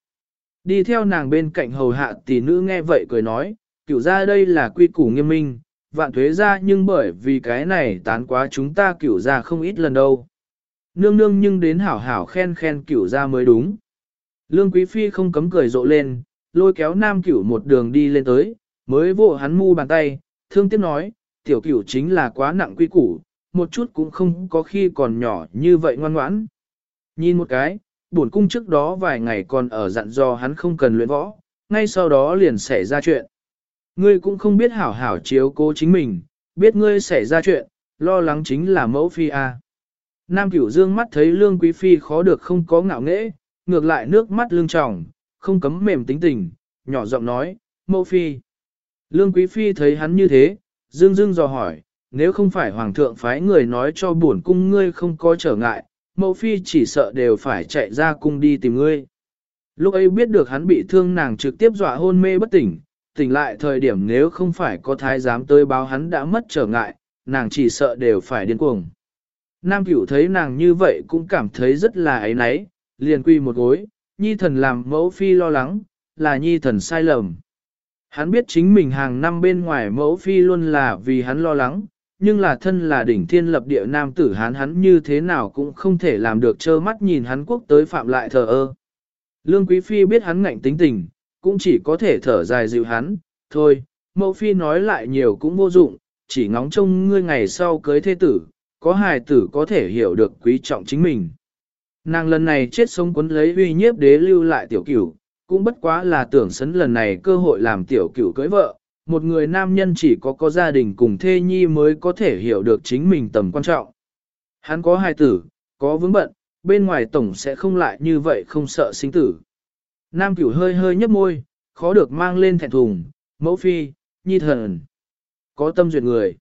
Đi theo nàng bên cạnh hầu hạ tỷ nữ nghe vậy cười nói, cửu ra đây là quy củ nghiêm minh, vạn thuế ra nhưng bởi vì cái này tán quá chúng ta cửu ra không ít lần đâu. Nương nương nhưng đến hảo hảo khen khen cửu ra mới đúng. Lương quý phi không cấm cười rộ lên, lôi kéo nam cửu một đường đi lên tới, mới vỗ hắn mu bàn tay, thương tiếc nói, tiểu cửu chính là quá nặng quy củ, một chút cũng không có khi còn nhỏ như vậy ngoan ngoãn. Nhìn một cái, bổn cung trước đó vài ngày còn ở dặn dò hắn không cần luyện võ, ngay sau đó liền xảy ra chuyện. Ngươi cũng không biết hảo hảo chiếu cố chính mình, biết ngươi xảy ra chuyện, lo lắng chính là mẫu phi a. Nam cửu dương mắt thấy lương quý phi khó được không có ngạo nghễ, ngược lại nước mắt lương tròng, không cấm mềm tính tình, nhỏ giọng nói, mẫu phi. Lương quý phi thấy hắn như thế, dương dương dò hỏi, nếu không phải hoàng thượng phái người nói cho bổn cung ngươi không có trở ngại, mẫu phi chỉ sợ đều phải chạy ra cung đi tìm ngươi. Lúc ấy biết được hắn bị thương nàng trực tiếp dọa hôn mê bất tỉnh, tỉnh lại thời điểm nếu không phải có thái giám tới báo hắn đã mất trở ngại, nàng chỉ sợ đều phải điên cuồng. Nam cửu thấy nàng như vậy cũng cảm thấy rất là ấy náy, liền quy một gối, nhi thần làm mẫu phi lo lắng, là nhi thần sai lầm. Hắn biết chính mình hàng năm bên ngoài mẫu phi luôn là vì hắn lo lắng, nhưng là thân là đỉnh thiên lập địa nam tử hán hắn như thế nào cũng không thể làm được trơ mắt nhìn hắn quốc tới phạm lại thờ ơ. Lương Quý Phi biết hắn ngạnh tính tình, cũng chỉ có thể thở dài dịu hắn, thôi, mẫu phi nói lại nhiều cũng vô dụng, chỉ ngóng trông ngươi ngày sau cưới thế tử, có hài tử có thể hiểu được quý trọng chính mình. Nàng lần này chết sống quấn lấy uy nhiếp đế lưu lại tiểu cửu, cũng bất quá là tưởng sấn lần này cơ hội làm tiểu cửu cưới vợ, một người nam nhân chỉ có có gia đình cùng thê nhi mới có thể hiểu được chính mình tầm quan trọng. Hắn có hai tử, có vướng bận, bên ngoài tổng sẽ không lại như vậy không sợ sinh tử. Nam cửu hơi hơi nhấp môi, khó được mang lên thẹn thùng, mẫu phi, nhi thần. Có tâm duyệt người.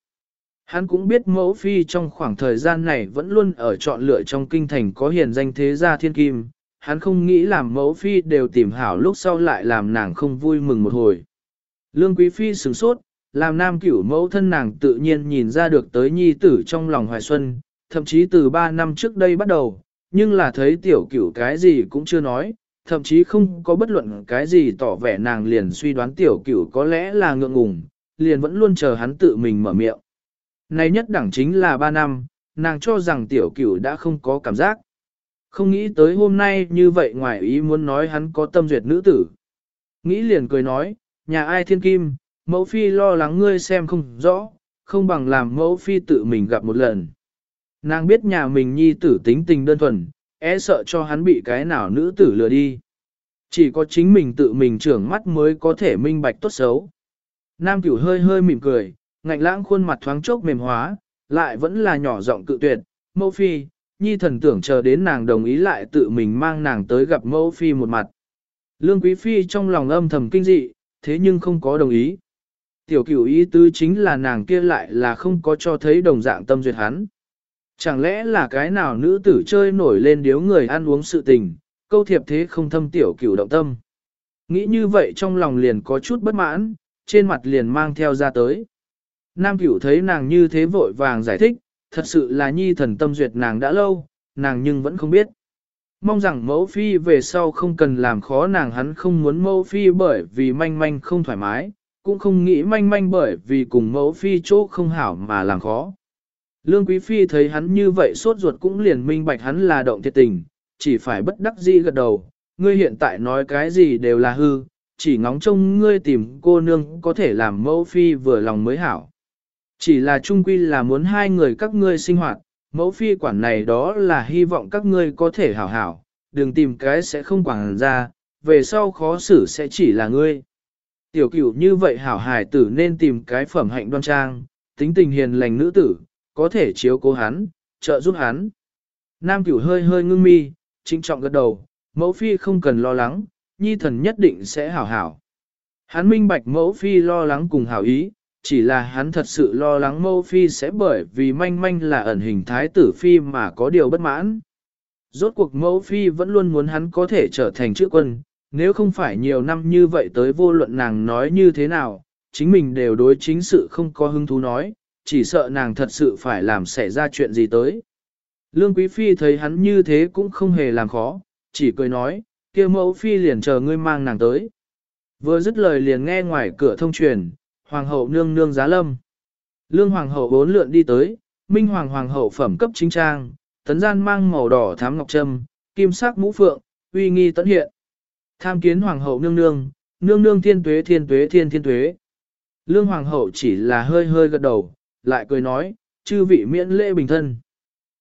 Hắn cũng biết mẫu phi trong khoảng thời gian này vẫn luôn ở chọn lựa trong kinh thành có hiền danh thế gia thiên kim. Hắn không nghĩ làm mẫu phi đều tìm hảo lúc sau lại làm nàng không vui mừng một hồi. Lương quý phi sửng sốt, làm nam cửu mẫu thân nàng tự nhiên nhìn ra được tới nhi tử trong lòng hoài xuân, thậm chí từ 3 năm trước đây bắt đầu, nhưng là thấy tiểu cửu cái gì cũng chưa nói, thậm chí không có bất luận cái gì tỏ vẻ nàng liền suy đoán tiểu cửu có lẽ là ngượng ngùng, liền vẫn luôn chờ hắn tự mình mở miệng. Này nhất đẳng chính là 3 năm, nàng cho rằng tiểu cửu đã không có cảm giác. Không nghĩ tới hôm nay như vậy ngoài ý muốn nói hắn có tâm duyệt nữ tử. Nghĩ liền cười nói, nhà ai thiên kim, mẫu phi lo lắng ngươi xem không rõ, không bằng làm mẫu phi tự mình gặp một lần. Nàng biết nhà mình nhi tử tính tình đơn thuần, e sợ cho hắn bị cái nào nữ tử lừa đi. Chỉ có chính mình tự mình trưởng mắt mới có thể minh bạch tốt xấu. Nam cửu hơi hơi mỉm cười, ngạnh lãng khuôn mặt thoáng chốc mềm hóa, lại vẫn là nhỏ giọng cự tuyệt, mẫu phi, nhi thần tưởng chờ đến nàng đồng ý lại tự mình mang nàng tới gặp mẫu phi một mặt. Lương quý phi trong lòng âm thầm kinh dị, thế nhưng không có đồng ý. Tiểu cửu ý tứ chính là nàng kia lại là không có cho thấy đồng dạng tâm duyệt hắn. Chẳng lẽ là cái nào nữ tử chơi nổi lên điếu người ăn uống sự tình, câu thiệp thế không thâm tiểu cửu động tâm. Nghĩ như vậy trong lòng liền có chút bất mãn, trên mặt liền mang theo ra tới. Nam cửu thấy nàng như thế vội vàng giải thích, thật sự là nhi thần tâm duyệt nàng đã lâu, nàng nhưng vẫn không biết. Mong rằng mẫu phi về sau không cần làm khó nàng hắn không muốn mẫu phi bởi vì manh manh không thoải mái, cũng không nghĩ manh manh bởi vì cùng mẫu phi chỗ không hảo mà làm khó. Lương Quý Phi thấy hắn như vậy sốt ruột cũng liền minh bạch hắn là động thiệt tình, chỉ phải bất đắc dĩ gật đầu, ngươi hiện tại nói cái gì đều là hư, chỉ ngóng trông ngươi tìm cô nương có thể làm mẫu phi vừa lòng mới hảo. Chỉ là trung quy là muốn hai người các ngươi sinh hoạt, mẫu phi quản này đó là hy vọng các ngươi có thể hảo hảo, đừng tìm cái sẽ không quản ra, về sau khó xử sẽ chỉ là ngươi. Tiểu cửu như vậy hảo hài tử nên tìm cái phẩm hạnh đoan trang, tính tình hiền lành nữ tử, có thể chiếu cố hắn, trợ giúp hắn. Nam cửu hơi hơi ngưng mi, trinh trọng gật đầu, mẫu phi không cần lo lắng, nhi thần nhất định sẽ hảo hảo. Hắn minh bạch mẫu phi lo lắng cùng hảo ý, chỉ là hắn thật sự lo lắng mẫu phi sẽ bởi vì manh manh là ẩn hình thái tử phi mà có điều bất mãn. Rốt cuộc mẫu phi vẫn luôn muốn hắn có thể trở thành chữ quân, nếu không phải nhiều năm như vậy tới vô luận nàng nói như thế nào, chính mình đều đối chính sự không có hứng thú nói, chỉ sợ nàng thật sự phải làm xảy ra chuyện gì tới. Lương Quý Phi thấy hắn như thế cũng không hề làm khó, chỉ cười nói, kia mẫu Phi liền chờ ngươi mang nàng tới. Vừa dứt lời liền nghe ngoài cửa thông truyền, Hoàng hậu nương nương giá lâm. Lương Hoàng hậu bốn lượn đi tới, Minh Hoàng Hoàng hậu phẩm cấp chính trang, tấn gian mang màu đỏ thám ngọc trâm, kim sắc mũ phượng, uy nghi tấn hiện. Tham kiến Hoàng hậu nương nương, nương nương thiên tuế thiên tuế thiên thiên tuế. Lương Hoàng hậu chỉ là hơi hơi gật đầu, lại cười nói, chư vị miễn lễ bình thân.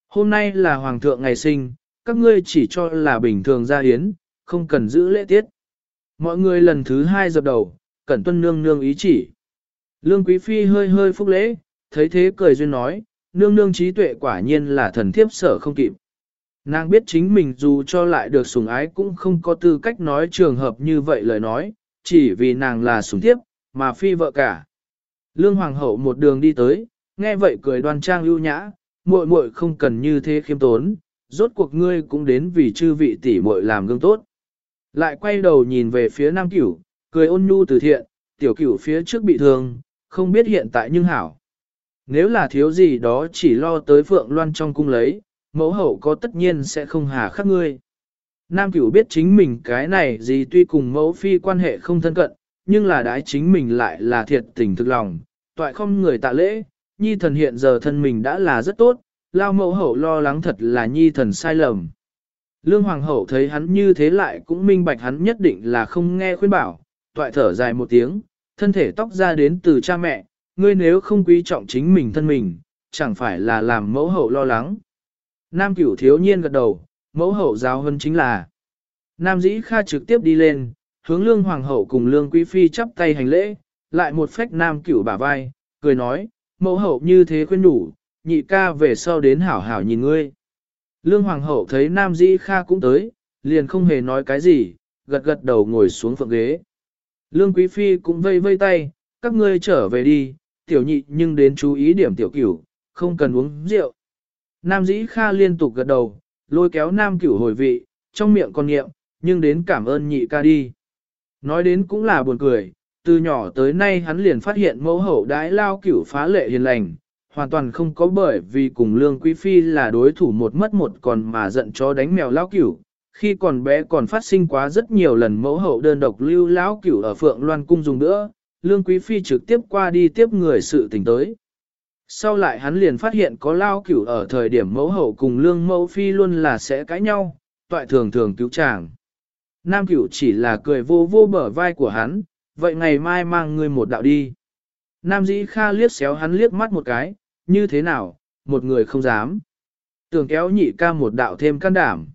Hôm nay là Hoàng thượng ngày sinh, các ngươi chỉ cho là bình thường ra hiến, không cần giữ lễ tiết. Mọi người lần thứ hai dập đầu, cẩn tuân nương nương ý chỉ. Lương Quý Phi hơi hơi phúc lễ, thấy thế cười duyên nói, nương nương trí tuệ quả nhiên là thần thiếp sở không kịp. Nàng biết chính mình dù cho lại được sủng ái cũng không có tư cách nói trường hợp như vậy lời nói, chỉ vì nàng là sủng thiếp, mà phi vợ cả. Lương Hoàng hậu một đường đi tới, nghe vậy cười đoan trang ưu nhã, muội muội không cần như thế khiêm tốn, rốt cuộc ngươi cũng đến vì chư vị tỷ muội làm gương tốt. Lại quay đầu nhìn về phía Nam Cửu, cười ôn nhu từ thiện, tiểu cửu phía trước bị thương, không biết hiện tại nhưng hảo. Nếu là thiếu gì đó chỉ lo tới Phượng Loan trong cung lấy, mẫu hậu có tất nhiên sẽ không hà khắc ngươi. Nam cửu biết chính mình cái này gì tuy cùng mẫu phi quan hệ không thân cận, nhưng là đái chính mình lại là thiệt tình thực lòng, toại không người tạ lễ, nhi thần hiện giờ thân mình đã là rất tốt, lao mẫu hậu lo lắng thật là nhi thần sai lầm. Lương hoàng hậu thấy hắn như thế lại cũng minh bạch hắn nhất định là không nghe khuyên bảo, toại thở dài một tiếng, thân thể tóc ra đến từ cha mẹ, ngươi nếu không quý trọng chính mình thân mình, chẳng phải là làm mẫu hậu lo lắng. Nam cửu thiếu nhiên gật đầu, mẫu hậu giáo hơn chính là. Nam dĩ kha trực tiếp đi lên, hướng lương hoàng hậu cùng lương quý phi chắp tay hành lễ, lại một phách nam cửu bả vai, cười nói, mẫu hậu như thế khuyên đủ, nhị ca về sau đến hảo hảo nhìn ngươi. Lương Hoàng hậu thấy Nam Dĩ Kha cũng tới, liền không hề nói cái gì, gật gật đầu ngồi xuống phượng ghế. Lương Quý Phi cũng vây vây tay, các ngươi trở về đi, tiểu nhị nhưng đến chú ý điểm tiểu cửu, không cần uống rượu. Nam Dĩ Kha liên tục gật đầu, lôi kéo Nam cửu hồi vị, trong miệng còn nghiệm, nhưng đến cảm ơn nhị ca đi. Nói đến cũng là buồn cười, từ nhỏ tới nay hắn liền phát hiện mẫu hậu đái lao cửu phá lệ hiền lành, hoàn toàn không có bởi vì cùng lương quý phi là đối thủ một mất một còn mà giận chó đánh mèo lao cửu. Khi còn bé còn phát sinh quá rất nhiều lần mẫu hậu đơn độc lưu lão cửu ở phượng loan cung dùng nữa, lương quý phi trực tiếp qua đi tiếp người sự tình tới. Sau lại hắn liền phát hiện có lao cửu ở thời điểm mẫu hậu cùng lương mẫu phi luôn là sẽ cãi nhau, toại thường thường cứu chàng. Nam cửu chỉ là cười vô vô bờ vai của hắn, vậy ngày mai mang ngươi một đạo đi. Nam dĩ kha liếc xéo hắn liếc mắt một cái, như thế nào, một người không dám. Tưởng kéo nhị ca một đạo thêm can đảm.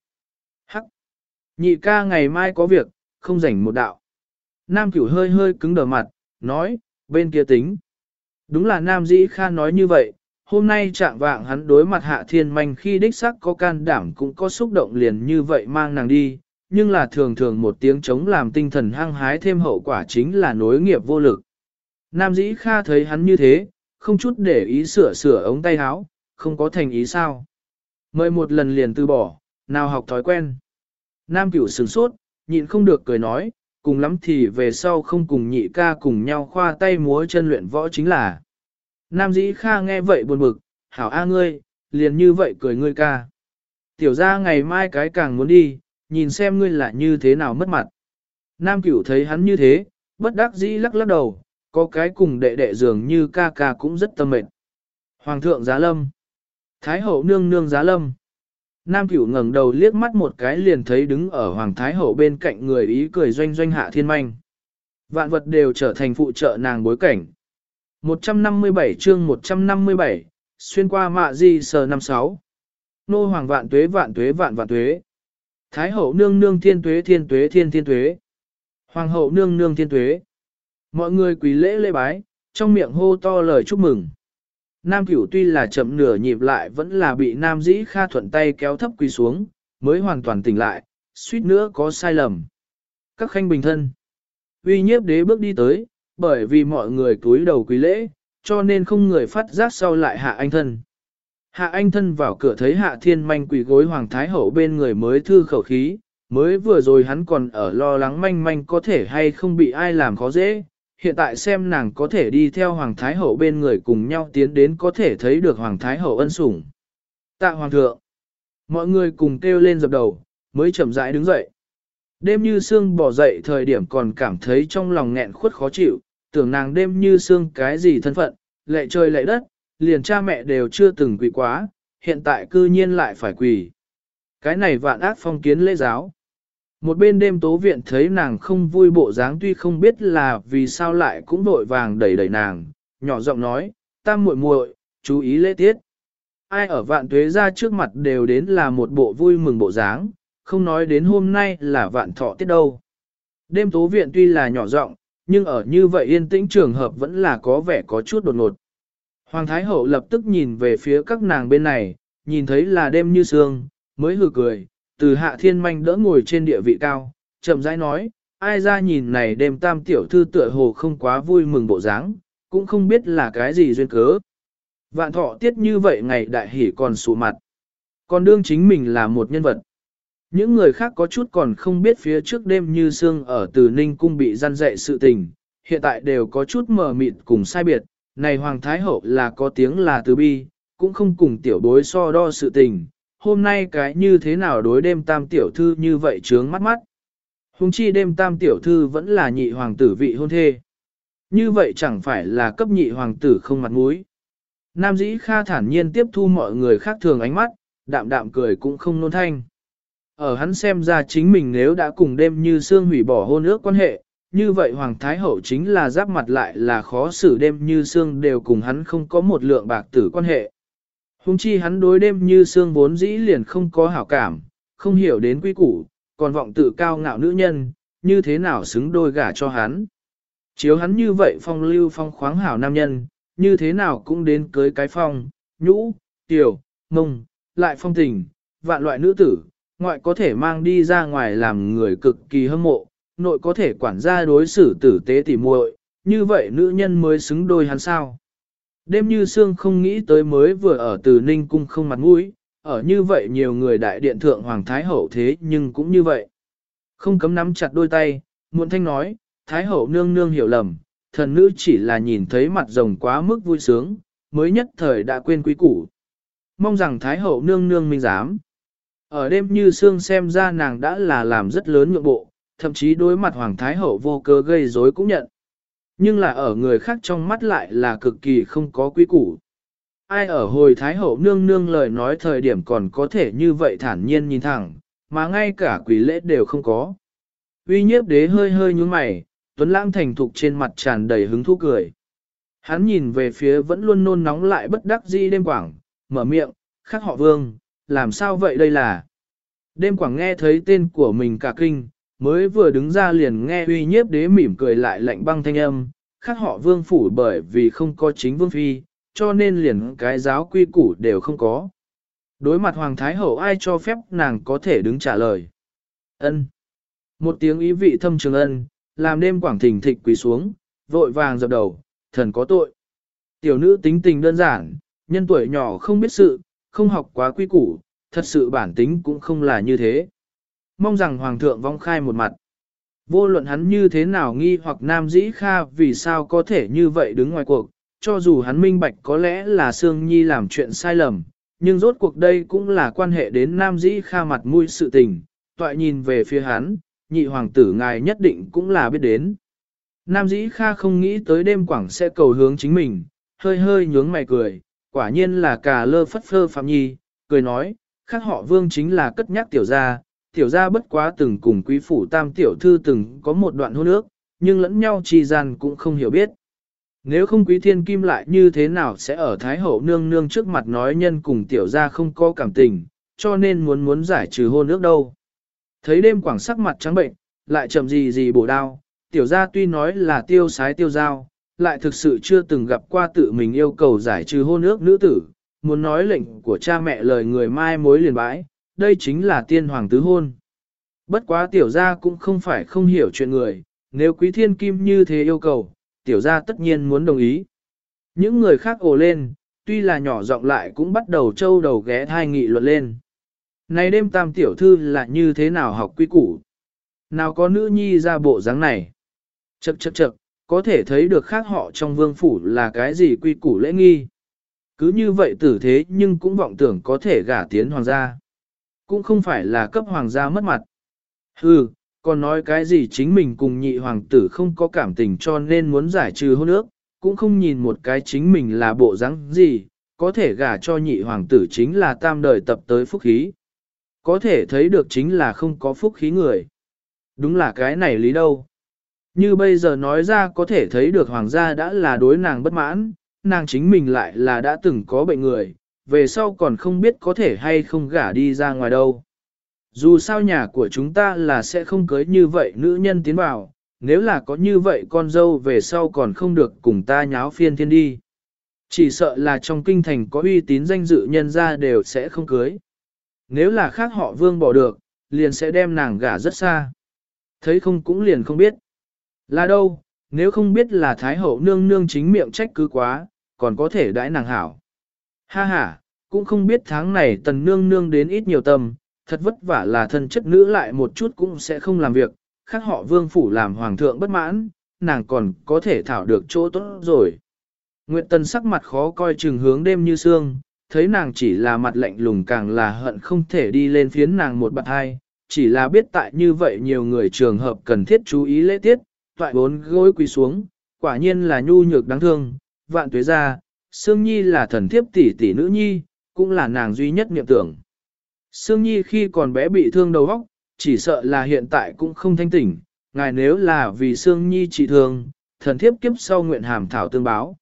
Nhị ca ngày mai có việc, không rảnh một đạo. Nam cửu hơi hơi cứng đờ mặt, nói, bên kia tính. Đúng là Nam dĩ kha nói như vậy, hôm nay trạng vạng hắn đối mặt hạ thiên manh khi đích sắc có can đảm cũng có xúc động liền như vậy mang nàng đi, nhưng là thường thường một tiếng chống làm tinh thần hăng hái thêm hậu quả chính là nối nghiệp vô lực. Nam dĩ kha thấy hắn như thế, không chút để ý sửa sửa ống tay áo, không có thành ý sao. Mời một lần liền từ bỏ, nào học thói quen. Nam cửu sừng sốt, nhịn không được cười nói, cùng lắm thì về sau không cùng nhị ca cùng nhau khoa tay múa chân luyện võ chính là. Nam dĩ kha nghe vậy buồn bực, hảo a ngươi, liền như vậy cười ngươi ca. Tiểu ra ngày mai cái càng muốn đi, nhìn xem ngươi là như thế nào mất mặt. Nam cửu thấy hắn như thế, bất đắc dĩ lắc lắc đầu, có cái cùng đệ đệ dường như ca ca cũng rất tâm mệt. Hoàng thượng giá lâm. Thái hậu nương nương giá lâm. Nam cửu ngẩng đầu liếc mắt một cái liền thấy đứng ở Hoàng Thái hậu bên cạnh người ý cười doanh doanh hạ thiên manh. Vạn vật đều trở thành phụ trợ nàng bối cảnh. 157 chương 157, xuyên qua mạ di sờ 56. Nô hoàng vạn tuế vạn tuế vạn vạn tuế. Thái hậu nương nương thiên tuế thiên tuế thiên thiên tuế. Hoàng hậu nương nương thiên tuế. Mọi người quỳ lễ lễ bái, trong miệng hô to lời chúc mừng. Nam cửu tuy là chậm nửa nhịp lại vẫn là bị nam dĩ kha thuận tay kéo thấp quỳ xuống, mới hoàn toàn tỉnh lại, suýt nữa có sai lầm. Các khanh bình thân. Uy nhiếp đế bước đi tới, bởi vì mọi người cúi đầu quý lễ, cho nên không người phát giác sau lại hạ anh thân. Hạ anh thân vào cửa thấy hạ thiên manh quỳ gối hoàng thái hậu bên người mới thư khẩu khí, mới vừa rồi hắn còn ở lo lắng manh manh có thể hay không bị ai làm khó dễ, hiện tại xem nàng có thể đi theo Hoàng Thái Hậu bên người cùng nhau tiến đến có thể thấy được Hoàng Thái Hậu ân sủng. Tạ Hoàng thượng. Mọi người cùng kêu lên dập đầu, mới chậm rãi đứng dậy. Đêm như sương bỏ dậy thời điểm còn cảm thấy trong lòng nghẹn khuất khó chịu, tưởng nàng đêm như sương cái gì thân phận, lệ trời lệ đất, liền cha mẹ đều chưa từng quỳ quá, hiện tại cư nhiên lại phải quỳ. Cái này vạn ác phong kiến lễ giáo. Một bên đêm tố viện thấy nàng không vui bộ dáng tuy không biết là vì sao lại cũng vội vàng đẩy đẩy nàng, nhỏ giọng nói, tam muội muội, chú ý lễ tiết. Ai ở vạn tuế ra trước mặt đều đến là một bộ vui mừng bộ dáng, không nói đến hôm nay là vạn thọ tiết đâu. Đêm tố viện tuy là nhỏ giọng, nhưng ở như vậy yên tĩnh trường hợp vẫn là có vẻ có chút đột ngột. Hoàng Thái Hậu lập tức nhìn về phía các nàng bên này, nhìn thấy là đêm như sương, mới hừ cười, từ hạ thiên manh đỡ ngồi trên địa vị cao, chậm rãi nói, ai ra nhìn này đêm tam tiểu thư tựa hồ không quá vui mừng bộ dáng, cũng không biết là cái gì duyên cớ. Vạn thọ tiết như vậy ngày đại hỉ còn sụ mặt. Còn đương chính mình là một nhân vật. Những người khác có chút còn không biết phía trước đêm như sương ở từ Ninh Cung bị gian dạy sự tình, hiện tại đều có chút mờ mịt cùng sai biệt. Này Hoàng Thái Hậu là có tiếng là từ bi, cũng không cùng tiểu bối so đo sự tình, hôm nay cái như thế nào đối đêm tam tiểu thư như vậy trướng mắt mắt. Hùng chi đêm tam tiểu thư vẫn là nhị hoàng tử vị hôn thê. Như vậy chẳng phải là cấp nhị hoàng tử không mặt mũi. Nam dĩ kha thản nhiên tiếp thu mọi người khác thường ánh mắt, đạm đạm cười cũng không nôn thanh. Ở hắn xem ra chính mình nếu đã cùng đêm như xương hủy bỏ hôn ước quan hệ, như vậy Hoàng Thái Hậu chính là giáp mặt lại là khó xử đêm như xương đều cùng hắn không có một lượng bạc tử quan hệ. Hùng chi hắn đối đêm như xương vốn dĩ liền không có hảo cảm, không hiểu đến quy củ, còn vọng tự cao ngạo nữ nhân, như thế nào xứng đôi gả cho hắn. Chiếu hắn như vậy phong lưu phong khoáng hảo nam nhân, như thế nào cũng đến cưới cái phong, nhũ, tiểu, mông, lại phong tình, vạn loại nữ tử, ngoại có thể mang đi ra ngoài làm người cực kỳ hâm mộ, nội có thể quản gia đối xử tử tế tỉ muội, như vậy nữ nhân mới xứng đôi hắn sao. Đêm như xương không nghĩ tới mới vừa ở từ Ninh Cung không mặt mũi, ở như vậy nhiều người đại điện thượng Hoàng Thái Hậu thế nhưng cũng như vậy. Không cấm nắm chặt đôi tay, muộn thanh nói, Thái Hậu nương nương hiểu lầm, thần nữ chỉ là nhìn thấy mặt rồng quá mức vui sướng, mới nhất thời đã quên quý củ. Mong rằng Thái Hậu nương nương minh dám. Ở đêm như xương xem ra nàng đã là làm rất lớn nhượng bộ, thậm chí đối mặt Hoàng Thái Hậu vô cơ gây rối cũng nhận. Nhưng là ở người khác trong mắt lại là cực kỳ không có quý củ. Ai ở hồi Thái Hậu nương nương lời nói thời điểm còn có thể như vậy thản nhiên nhìn thẳng, mà ngay cả quỷ lễ đều không có. Uy nhiếp đế hơi hơi nhúng mày, Tuấn Lãng thành thục trên mặt tràn đầy hứng thú cười. Hắn nhìn về phía vẫn luôn nôn nóng lại bất đắc dĩ đêm quảng, mở miệng, khắc họ vương, làm sao vậy đây là? Đêm quảng nghe thấy tên của mình cả kinh, mới vừa đứng ra liền nghe uy nhiếp đế mỉm cười lại lạnh băng thanh âm, khác họ vương phủ bởi vì không có chính vương phi, cho nên liền cái giáo quy củ đều không có. Đối mặt Hoàng Thái Hậu ai cho phép nàng có thể đứng trả lời. ân Một tiếng ý vị thâm trường ân, làm đêm quảng thỉnh thịch quỳ xuống, vội vàng dập đầu, thần có tội. Tiểu nữ tính tình đơn giản, nhân tuổi nhỏ không biết sự, không học quá quy củ, thật sự bản tính cũng không là như thế. Mong rằng Hoàng thượng vong khai một mặt. Vô luận hắn như thế nào nghi hoặc nam dĩ kha vì sao có thể như vậy đứng ngoài cuộc, cho dù hắn minh bạch có lẽ là Sương Nhi làm chuyện sai lầm, nhưng rốt cuộc đây cũng là quan hệ đến nam dĩ kha mặt mũi sự tình, toại nhìn về phía hắn, nhị hoàng tử ngài nhất định cũng là biết đến. Nam dĩ kha không nghĩ tới đêm quảng sẽ cầu hướng chính mình, hơi hơi nhướng mày cười, quả nhiên là cà lơ phất phơ phạm nhi, cười nói, khác họ vương chính là cất nhắc tiểu gia, tiểu gia bất quá từng cùng quý phủ tam tiểu thư từng có một đoạn hôn ước, nhưng lẫn nhau chi gian cũng không hiểu biết. Nếu không quý thiên kim lại như thế nào sẽ ở Thái Hậu nương nương trước mặt nói nhân cùng tiểu gia không có cảm tình, cho nên muốn muốn giải trừ hôn ước đâu. Thấy đêm quảng sắc mặt trắng bệnh, lại chậm gì gì bổ đao, tiểu gia tuy nói là tiêu sái tiêu giao, lại thực sự chưa từng gặp qua tự mình yêu cầu giải trừ hôn ước nữ tử, muốn nói lệnh của cha mẹ lời người mai mối liền bãi, đây chính là tiên hoàng tứ hôn. Bất quá tiểu gia cũng không phải không hiểu chuyện người, nếu quý thiên kim như thế yêu cầu, tiểu gia tất nhiên muốn đồng ý. Những người khác ồ lên, tuy là nhỏ giọng lại cũng bắt đầu trâu đầu ghé thai nghị luận lên. Này đêm tam tiểu thư là như thế nào học quy củ? Nào có nữ nhi ra bộ dáng này? Chậc chậc chậc, có thể thấy được khác họ trong vương phủ là cái gì quy củ lễ nghi. Cứ như vậy tử thế nhưng cũng vọng tưởng có thể gả tiến hoàng gia. Cũng không phải là cấp hoàng gia mất mặt. Hừ, còn nói cái gì chính mình cùng nhị hoàng tử không có cảm tình cho nên muốn giải trừ hôn ước, cũng không nhìn một cái chính mình là bộ dáng gì, có thể gả cho nhị hoàng tử chính là tam đời tập tới phúc khí. Có thể thấy được chính là không có phúc khí người. Đúng là cái này lý đâu. Như bây giờ nói ra có thể thấy được hoàng gia đã là đối nàng bất mãn, nàng chính mình lại là đã từng có bệnh người, về sau còn không biết có thể hay không gả đi ra ngoài đâu. Dù sao nhà của chúng ta là sẽ không cưới như vậy nữ nhân tiến vào, nếu là có như vậy con dâu về sau còn không được cùng ta nháo phiên thiên đi. Chỉ sợ là trong kinh thành có uy tín danh dự nhân ra đều sẽ không cưới. Nếu là khác họ vương bỏ được, liền sẽ đem nàng gả rất xa. Thấy không cũng liền không biết. Là đâu, nếu không biết là Thái Hậu nương nương chính miệng trách cứ quá, còn có thể đãi nàng hảo. Ha ha, cũng không biết tháng này tần nương nương đến ít nhiều tâm, thật vất vả là thân chất nữ lại một chút cũng sẽ không làm việc, khác họ vương phủ làm hoàng thượng bất mãn, nàng còn có thể thảo được chỗ tốt rồi. Nguyệt tần sắc mặt khó coi chừng hướng đêm như sương, thấy nàng chỉ là mặt lạnh lùng càng là hận không thể đi lên phiến nàng một bạn hai, chỉ là biết tại như vậy nhiều người trường hợp cần thiết chú ý lễ tiết, toại bốn gối quỳ xuống, quả nhiên là nhu nhược đáng thương, vạn tuế ra, Sương Nhi là thần thiếp tỷ tỷ nữ nhi, cũng là nàng duy nhất niệm tưởng. Sương Nhi khi còn bé bị thương đầu óc, chỉ sợ là hiện tại cũng không thanh tỉnh, ngài nếu là vì Sương Nhi trị thương, thần thiếp kiếp sau nguyện hàm thảo tương báo.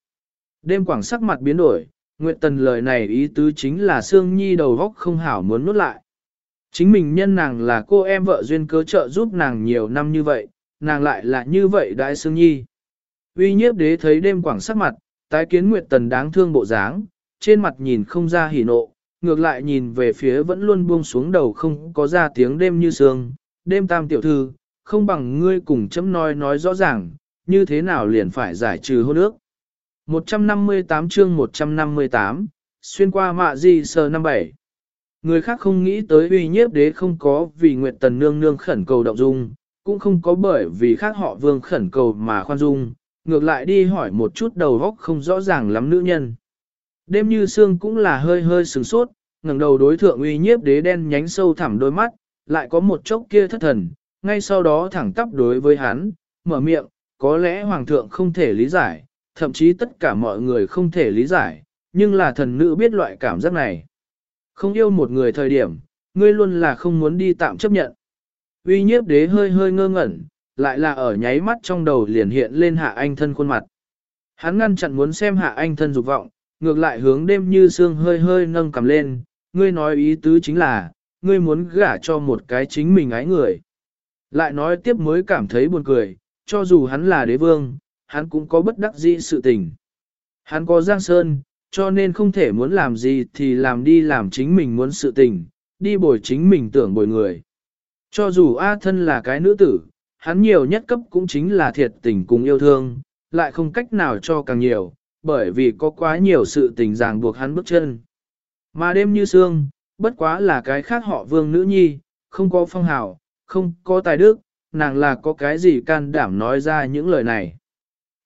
Đêm quảng sắc mặt biến đổi, nguyện tần lời này ý tứ chính là Sương Nhi đầu óc không hảo muốn nuốt lại. Chính mình nhân nàng là cô em vợ duyên cớ trợ giúp nàng nhiều năm như vậy, nàng lại là như vậy đại Sương Nhi. Uy nhiếp đế thấy đêm quảng sắc mặt, tái kiến Nguyệt Tần đáng thương bộ dáng, trên mặt nhìn không ra hỉ nộ, ngược lại nhìn về phía vẫn luôn buông xuống đầu không có ra tiếng đêm như sương, đêm tam tiểu thư, không bằng ngươi cùng chấm nói nói rõ ràng, như thế nào liền phải giải trừ hôn ước. 158 chương 158, xuyên qua mạ di sơ năm bảy. Người khác không nghĩ tới uy nhiếp đế không có vì Nguyệt Tần Nương Nương khẩn cầu động dung, cũng không có bởi vì khác họ vương khẩn cầu mà khoan dung, ngược lại đi hỏi một chút đầu góc không rõ ràng lắm nữ nhân. Đêm như xương cũng là hơi hơi sừng sốt, ngẩng đầu đối thượng uy nhiếp đế đen nhánh sâu thẳm đôi mắt, lại có một chốc kia thất thần, ngay sau đó thẳng tắp đối với hắn, mở miệng, có lẽ hoàng thượng không thể lý giải, thậm chí tất cả mọi người không thể lý giải, nhưng là thần nữ biết loại cảm giác này. Không yêu một người thời điểm, ngươi luôn là không muốn đi tạm chấp nhận. Uy nhiếp đế hơi hơi ngơ ngẩn, lại là ở nháy mắt trong đầu liền hiện lên hạ anh thân khuôn mặt. Hắn ngăn chặn muốn xem hạ anh thân dục vọng, ngược lại hướng đêm như sương hơi hơi nâng cầm lên, ngươi nói ý tứ chính là, ngươi muốn gả cho một cái chính mình ái người. Lại nói tiếp mới cảm thấy buồn cười, cho dù hắn là đế vương, hắn cũng có bất đắc dĩ sự tình. Hắn có giang sơn, cho nên không thể muốn làm gì thì làm đi làm chính mình muốn sự tình, đi bồi chính mình tưởng bồi người. Cho dù A thân là cái nữ tử, hắn nhiều nhất cấp cũng chính là thiệt tình cùng yêu thương, lại không cách nào cho càng nhiều, bởi vì có quá nhiều sự tình ràng buộc hắn bước chân. Mà đêm như sương, bất quá là cái khác họ vương nữ nhi, không có phong hào, không có tài đức, nàng là có cái gì can đảm nói ra những lời này.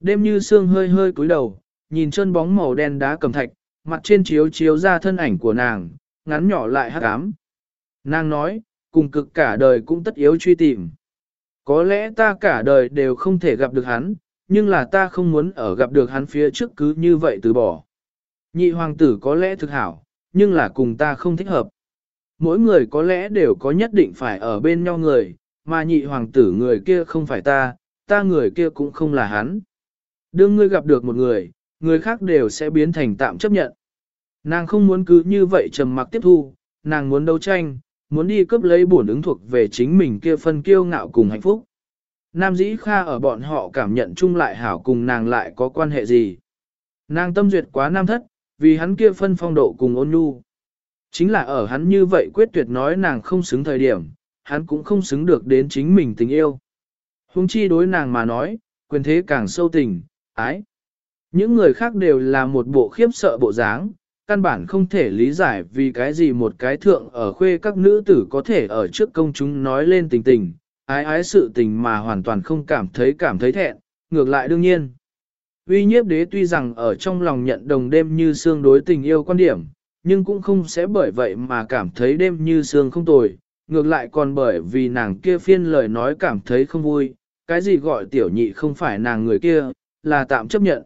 Đêm như sương hơi hơi cúi đầu, nhìn chân bóng màu đen đá cầm thạch, mặt trên chiếu chiếu ra thân ảnh của nàng, ngắn nhỏ lại hắc ám. Nàng nói, cùng cực cả đời cũng tất yếu truy tìm. Có lẽ ta cả đời đều không thể gặp được hắn, nhưng là ta không muốn ở gặp được hắn phía trước cứ như vậy từ bỏ. Nhị hoàng tử có lẽ thực hảo, nhưng là cùng ta không thích hợp. Mỗi người có lẽ đều có nhất định phải ở bên nhau người, mà nhị hoàng tử người kia không phải ta, ta người kia cũng không là hắn. Đương ngươi gặp được một người, người khác đều sẽ biến thành tạm chấp nhận. Nàng không muốn cứ như vậy trầm mặc tiếp thu, nàng muốn đấu tranh, muốn đi cướp lấy bổn ứng thuộc về chính mình kia phân kiêu ngạo cùng hạnh phúc. Nam dĩ kha ở bọn họ cảm nhận chung lại hảo cùng nàng lại có quan hệ gì. Nàng tâm duyệt quá nam thất, vì hắn kia phân phong độ cùng ôn nhu. Chính là ở hắn như vậy quyết tuyệt nói nàng không xứng thời điểm, hắn cũng không xứng được đến chính mình tình yêu. Hùng chi đối nàng mà nói, quyền thế càng sâu tình, ái. Những người khác đều là một bộ khiếp sợ bộ dáng, căn bản không thể lý giải vì cái gì một cái thượng ở khuê các nữ tử có thể ở trước công chúng nói lên tình tình, ái ái sự tình mà hoàn toàn không cảm thấy cảm thấy thẹn, ngược lại đương nhiên. Uy nhiếp đế tuy rằng ở trong lòng nhận đồng đêm như xương đối tình yêu quan điểm, nhưng cũng không sẽ bởi vậy mà cảm thấy đêm như xương không tồi, ngược lại còn bởi vì nàng kia phiên lời nói cảm thấy không vui, cái gì gọi tiểu nhị không phải nàng người kia, là tạm chấp nhận.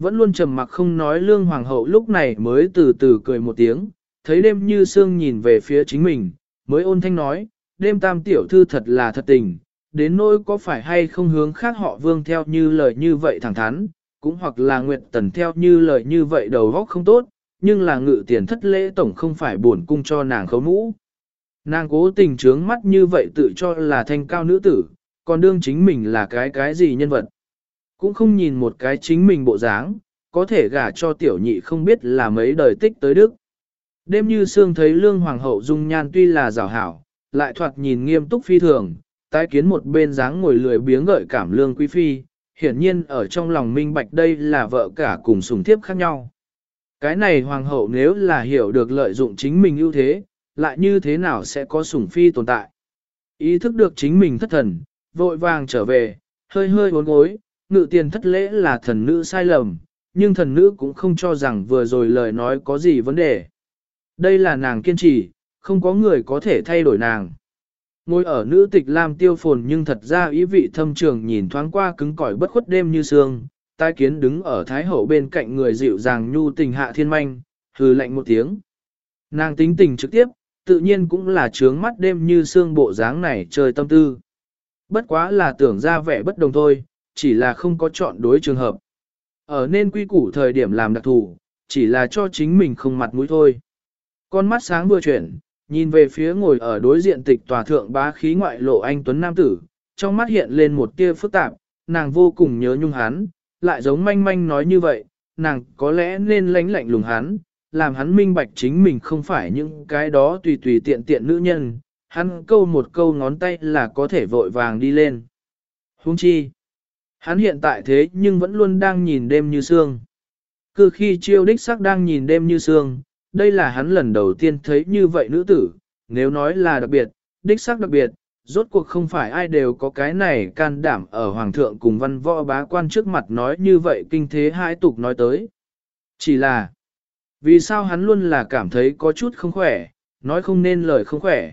Vẫn luôn trầm mặc không nói lương hoàng hậu lúc này mới từ từ cười một tiếng, thấy đêm như sương nhìn về phía chính mình, mới ôn thanh nói, đêm tam tiểu thư thật là thật tình, đến nỗi có phải hay không hướng khác họ vương theo như lời như vậy thẳng thắn, cũng hoặc là nguyệt tần theo như lời như vậy đầu góc không tốt, nhưng là ngự tiền thất lễ tổng không phải buồn cung cho nàng khấu mũ. Nàng cố tình trướng mắt như vậy tự cho là thanh cao nữ tử, còn đương chính mình là cái cái gì nhân vật. Cũng không nhìn một cái chính mình bộ dáng, có thể gả cho tiểu nhị không biết là mấy đời tích tới đức. Đêm như sương thấy lương hoàng hậu dung nhan tuy là rào hảo, lại thoạt nhìn nghiêm túc phi thường, tái kiến một bên dáng ngồi lười biếng gợi cảm lương quý phi, hiển nhiên ở trong lòng minh bạch đây là vợ cả cùng sùng thiếp khác nhau. Cái này hoàng hậu nếu là hiểu được lợi dụng chính mình ưu thế, lại như thế nào sẽ có sủng phi tồn tại. Ý thức được chính mình thất thần, vội vàng trở về, hơi hơi bốn gối, ngự tiền thất lễ là thần nữ sai lầm, nhưng thần nữ cũng không cho rằng vừa rồi lời nói có gì vấn đề. Đây là nàng kiên trì, không có người có thể thay đổi nàng. Ngồi ở nữ tịch Lam tiêu phồn nhưng thật ra ý vị thâm trường nhìn thoáng qua cứng cỏi bất khuất đêm như sương, tai kiến đứng ở thái hậu bên cạnh người dịu dàng nhu tình hạ thiên manh, hừ lạnh một tiếng. Nàng tính tình trực tiếp, tự nhiên cũng là trướng mắt đêm như sương bộ dáng này trời tâm tư. Bất quá là tưởng ra vẻ bất đồng thôi, chỉ là không có chọn đối trường hợp. Ở nên quy củ thời điểm làm đặc thù, chỉ là cho chính mình không mặt mũi thôi. Con mắt sáng vừa chuyển, nhìn về phía ngồi ở đối diện tịch tòa thượng bá khí ngoại lộ anh Tuấn Nam Tử, trong mắt hiện lên một tia phức tạp, nàng vô cùng nhớ nhung hắn, lại giống manh manh nói như vậy, nàng có lẽ nên lánh lạnh lùng hắn, làm hắn minh bạch chính mình không phải những cái đó tùy tùy tiện tiện nữ nhân, hắn câu một câu ngón tay là có thể vội vàng đi lên. Huống chi, hắn hiện tại thế nhưng vẫn luôn đang nhìn đêm như sương. Cứ khi chiêu đích sắc đang nhìn đêm như sương, đây là hắn lần đầu tiên thấy như vậy nữ tử, nếu nói là đặc biệt, đích sắc đặc biệt, rốt cuộc không phải ai đều có cái này can đảm ở hoàng thượng cùng văn võ bá quan trước mặt nói như vậy kinh thế hai tục nói tới. Chỉ là, vì sao hắn luôn là cảm thấy có chút không khỏe, nói không nên lời không khỏe.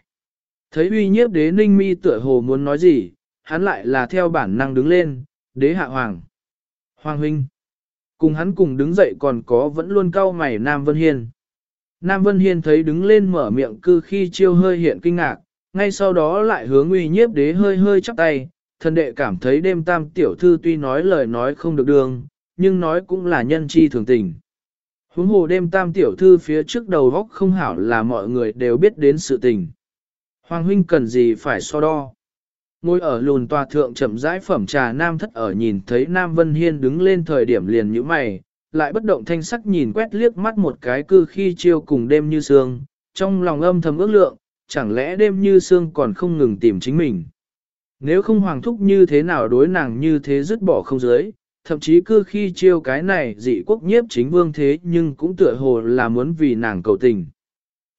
Thấy uy nhiếp đế ninh mi tựa hồ muốn nói gì, hắn lại là theo bản năng đứng lên, đế hạ hoàng. Hoàng huynh. Cùng hắn cùng đứng dậy còn có vẫn luôn cau mày Nam Vân Hiên. Nam Vân Hiên thấy đứng lên mở miệng cư khi chiêu hơi hiện kinh ngạc, ngay sau đó lại hướng uy nhiếp đế hơi hơi chắp tay, thần đệ cảm thấy đêm tam tiểu thư tuy nói lời nói không được đường, nhưng nói cũng là nhân chi thường tình. Huống hồ đêm tam tiểu thư phía trước đầu góc không hảo là mọi người đều biết đến sự tình. Hoàng huynh cần gì phải so đo. Ngồi ở lùn tòa thượng chậm rãi phẩm trà nam thất ở nhìn thấy Nam Vân Hiên đứng lên thời điểm liền như mày, lại bất động thanh sắc nhìn quét liếc mắt một cái cư khi chiêu cùng đêm như sương, trong lòng âm thầm ước lượng, chẳng lẽ đêm như sương còn không ngừng tìm chính mình. Nếu không hoàng thúc như thế nào đối nàng như thế dứt bỏ không giới, thậm chí cư khi chiêu cái này dị quốc nhiếp chính vương thế nhưng cũng tựa hồ là muốn vì nàng cầu tình.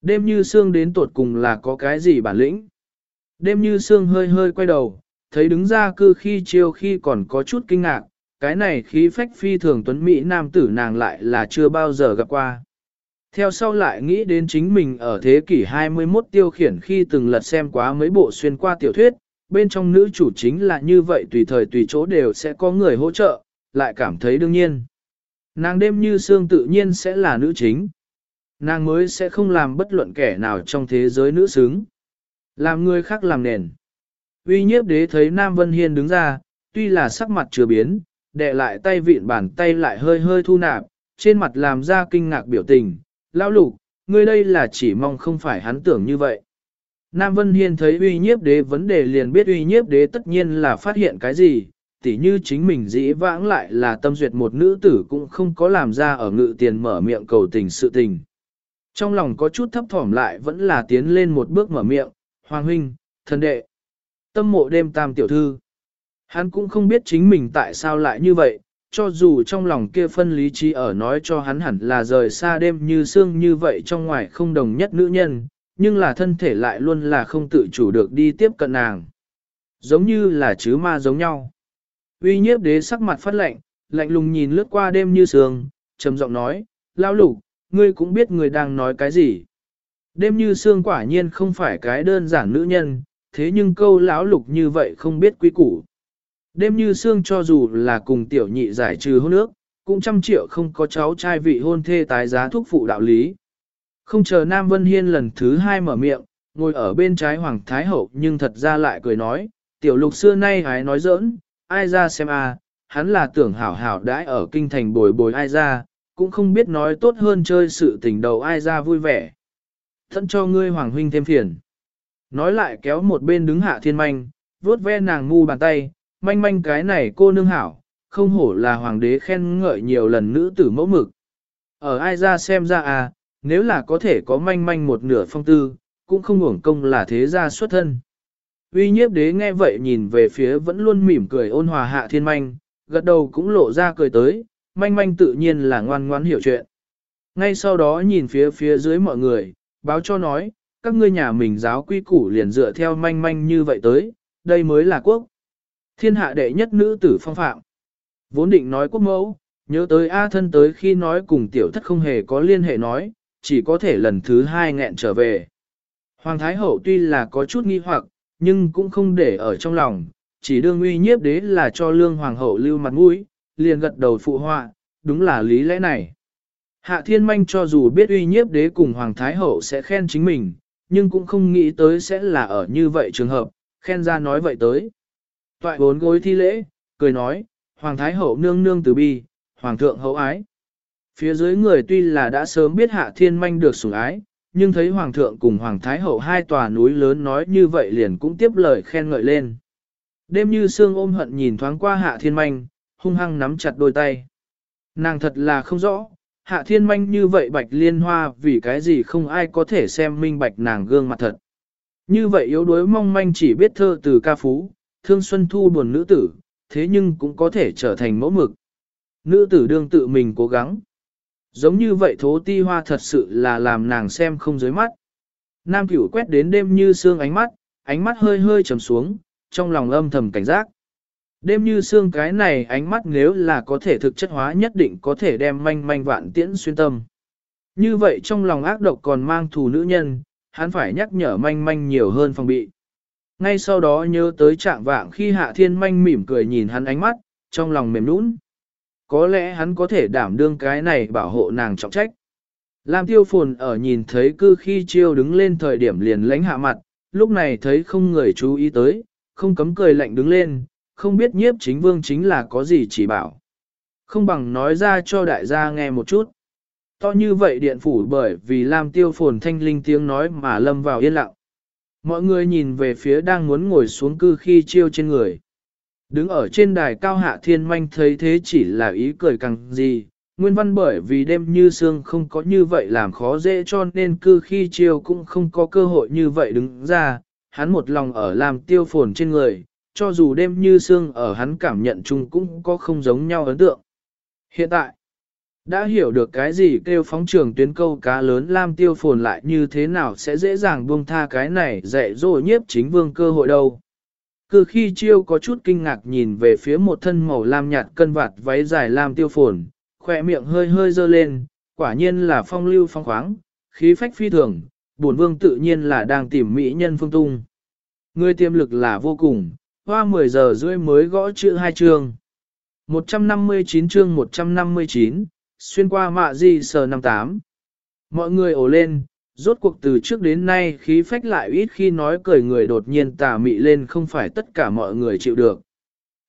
Đêm như sương đến tột cùng là có cái gì bản lĩnh. Đêm như sương hơi hơi quay đầu, thấy đứng ra cư khi chiêu khi còn có chút kinh ngạc, cái này khí phách phi thường tuấn Mỹ nam tử nàng lại là chưa bao giờ gặp qua. Theo sau lại nghĩ đến chính mình ở thế kỷ 21 tiêu khiển khi từng lật xem quá mấy bộ xuyên qua tiểu thuyết, bên trong nữ chủ chính là như vậy tùy thời tùy chỗ đều sẽ có người hỗ trợ, lại cảm thấy đương nhiên. Nàng đêm như xương tự nhiên sẽ là nữ chính. Nàng mới sẽ không làm bất luận kẻ nào trong thế giới nữ xứng. Làm người khác làm nền. Uy nhiếp đế thấy Nam Vân Hiên đứng ra, tuy là sắc mặt chưa biến, đệ lại tay vịn bàn tay lại hơi hơi thu nạp, trên mặt làm ra kinh ngạc biểu tình. Lão lục, ngươi đây là chỉ mong không phải hắn tưởng như vậy. Nam Vân Hiên thấy uy nhiếp đế vấn đề liền biết uy nhiếp đế tất nhiên là phát hiện cái gì, tỉ như chính mình dĩ vãng lại là tâm duyệt một nữ tử cũng không có làm ra ở ngự tiền mở miệng cầu tình sự tình. Trong lòng có chút thấp thỏm lại vẫn là tiến lên một bước mở miệng, Hoàng huynh, thần đệ, tâm mộ đêm tam tiểu thư. Hắn cũng không biết chính mình tại sao lại như vậy, cho dù trong lòng kia phân lý trí ở nói cho hắn hẳn là rời xa đêm như xương như vậy trong ngoài không đồng nhất nữ nhân, nhưng là thân thể lại luôn là không tự chủ được đi tiếp cận nàng. Giống như là chứ ma giống nhau. Uy nhiếp đế sắc mặt phát lạnh, lạnh lùng nhìn lướt qua đêm như sương, trầm giọng nói, lao lục, ngươi cũng biết người đang nói cái gì. Đêm như xương quả nhiên không phải cái đơn giản nữ nhân, thế nhưng câu lão lục như vậy không biết quý củ. Đêm như xương cho dù là cùng tiểu nhị giải trừ hôn nước, cũng trăm triệu không có cháu trai vị hôn thê tái giá thuốc phụ đạo lý. Không chờ Nam Vân Hiên lần thứ hai mở miệng, ngồi ở bên trái Hoàng Thái Hậu nhưng thật ra lại cười nói, tiểu lục xưa nay hái nói giỡn, ai ra xem a, hắn là tưởng hảo hảo đãi ở kinh thành bồi bồi ai ra, cũng không biết nói tốt hơn chơi sự tình đầu ai ra vui vẻ. Thận cho ngươi hoàng huynh thêm phiền. Nói lại kéo một bên đứng hạ thiên manh, vuốt ve nàng ngu bàn tay, manh manh cái này cô nương hảo, không hổ là hoàng đế khen ngợi nhiều lần nữ tử mẫu mực. Ở ai ra xem ra à, nếu là có thể có manh manh một nửa phong tư, cũng không hưởng công là thế gia xuất thân. Uy nhiếp đế nghe vậy nhìn về phía vẫn luôn mỉm cười ôn hòa hạ thiên manh, gật đầu cũng lộ ra cười tới, manh manh tự nhiên là ngoan ngoãn hiểu chuyện. Ngay sau đó nhìn phía phía dưới mọi người, báo cho nói, các ngươi nhà mình giáo quy củ liền dựa theo manh manh như vậy tới, đây mới là quốc. Thiên hạ đệ nhất nữ tử phong phạm. Vốn định nói quốc mẫu, nhớ tới A thân tới khi nói cùng tiểu thất không hề có liên hệ nói, chỉ có thể lần thứ hai nghẹn trở về. Hoàng Thái Hậu tuy là có chút nghi hoặc, nhưng cũng không để ở trong lòng, chỉ đương uy nhiếp đế là cho lương hoàng hậu lưu mặt mũi, liền gật đầu phụ họa, đúng là lý lẽ này. Hạ thiên manh cho dù biết uy nhiếp đế cùng hoàng thái hậu sẽ khen chính mình, nhưng cũng không nghĩ tới sẽ là ở như vậy trường hợp, khen ra nói vậy tới. Toại bốn gối thi lễ, cười nói, hoàng thái hậu nương nương từ bi, hoàng thượng hậu ái. Phía dưới người tuy là đã sớm biết hạ thiên manh được sủng ái, nhưng thấy Hoàng thượng cùng Hoàng Thái Hậu hai tòa núi lớn nói như vậy liền cũng tiếp lời khen ngợi lên. Đêm như sương ôm hận nhìn thoáng qua hạ thiên manh, hung hăng nắm chặt đôi tay. Nàng thật là không rõ, hạ thiên manh như vậy bạch liên hoa vì cái gì không ai có thể xem minh bạch nàng gương mặt thật. Như vậy yếu đuối mong manh chỉ biết thơ từ ca phú, thương xuân thu buồn nữ tử, thế nhưng cũng có thể trở thành mẫu mực. Nữ tử đương tự mình cố gắng. Giống như vậy thố ti hoa thật sự là làm nàng xem không dưới mắt. Nam cửu quét đến đêm như sương ánh mắt, ánh mắt hơi hơi trầm xuống, trong lòng âm thầm cảnh giác. Đêm như xương cái này ánh mắt nếu là có thể thực chất hóa nhất định có thể đem manh manh vạn tiễn xuyên tâm. Như vậy trong lòng ác độc còn mang thù nữ nhân, hắn phải nhắc nhở manh manh nhiều hơn phòng bị. Ngay sau đó nhớ tới trạng vạng khi hạ thiên manh mỉm cười nhìn hắn ánh mắt, trong lòng mềm nũng. Có lẽ hắn có thể đảm đương cái này bảo hộ nàng trọng trách. Lam tiêu phồn ở nhìn thấy cư khi chiêu đứng lên thời điểm liền lánh hạ mặt, lúc này thấy không người chú ý tới, không cấm cười lạnh đứng lên, không biết nhiếp chính vương chính là có gì chỉ bảo. Không bằng nói ra cho đại gia nghe một chút. To như vậy điện phủ bởi vì Lam tiêu phồn thanh linh tiếng nói mà lâm vào yên lặng. Mọi người nhìn về phía đang muốn ngồi xuống cư khi chiêu trên người. Đứng ở trên đài cao hạ thiên manh thấy thế chỉ là ý cười càng gì, nguyên văn bởi vì đêm như sương không có như vậy làm khó dễ cho nên cư khi chiêu cũng không có cơ hội như vậy đứng ra, hắn một lòng ở làm tiêu phồn trên người, cho dù đêm như sương ở hắn cảm nhận chung cũng có không giống nhau ấn tượng. Hiện tại, đã hiểu được cái gì kêu phóng trường tuyến câu cá lớn Lam tiêu phồn lại như thế nào sẽ dễ dàng buông tha cái này dạy dỗ nhiếp chính vương cơ hội đâu. Cứ khi chiêu có chút kinh ngạc nhìn về phía một thân màu lam nhạt cân vạt váy dài lam tiêu phồn, khỏe miệng hơi hơi dơ lên, quả nhiên là phong lưu phong khoáng, khí phách phi thường, bổn vương tự nhiên là đang tìm mỹ nhân phương tung. Người tiềm lực là vô cùng, hoa 10 giờ rưỡi mới gõ chữ hai chương. 159 chương 159, xuyên qua mạ di sờ 58. Mọi người ồ lên, rốt cuộc từ trước đến nay khí phách lại ít khi nói cười người đột nhiên tà mị lên không phải tất cả mọi người chịu được.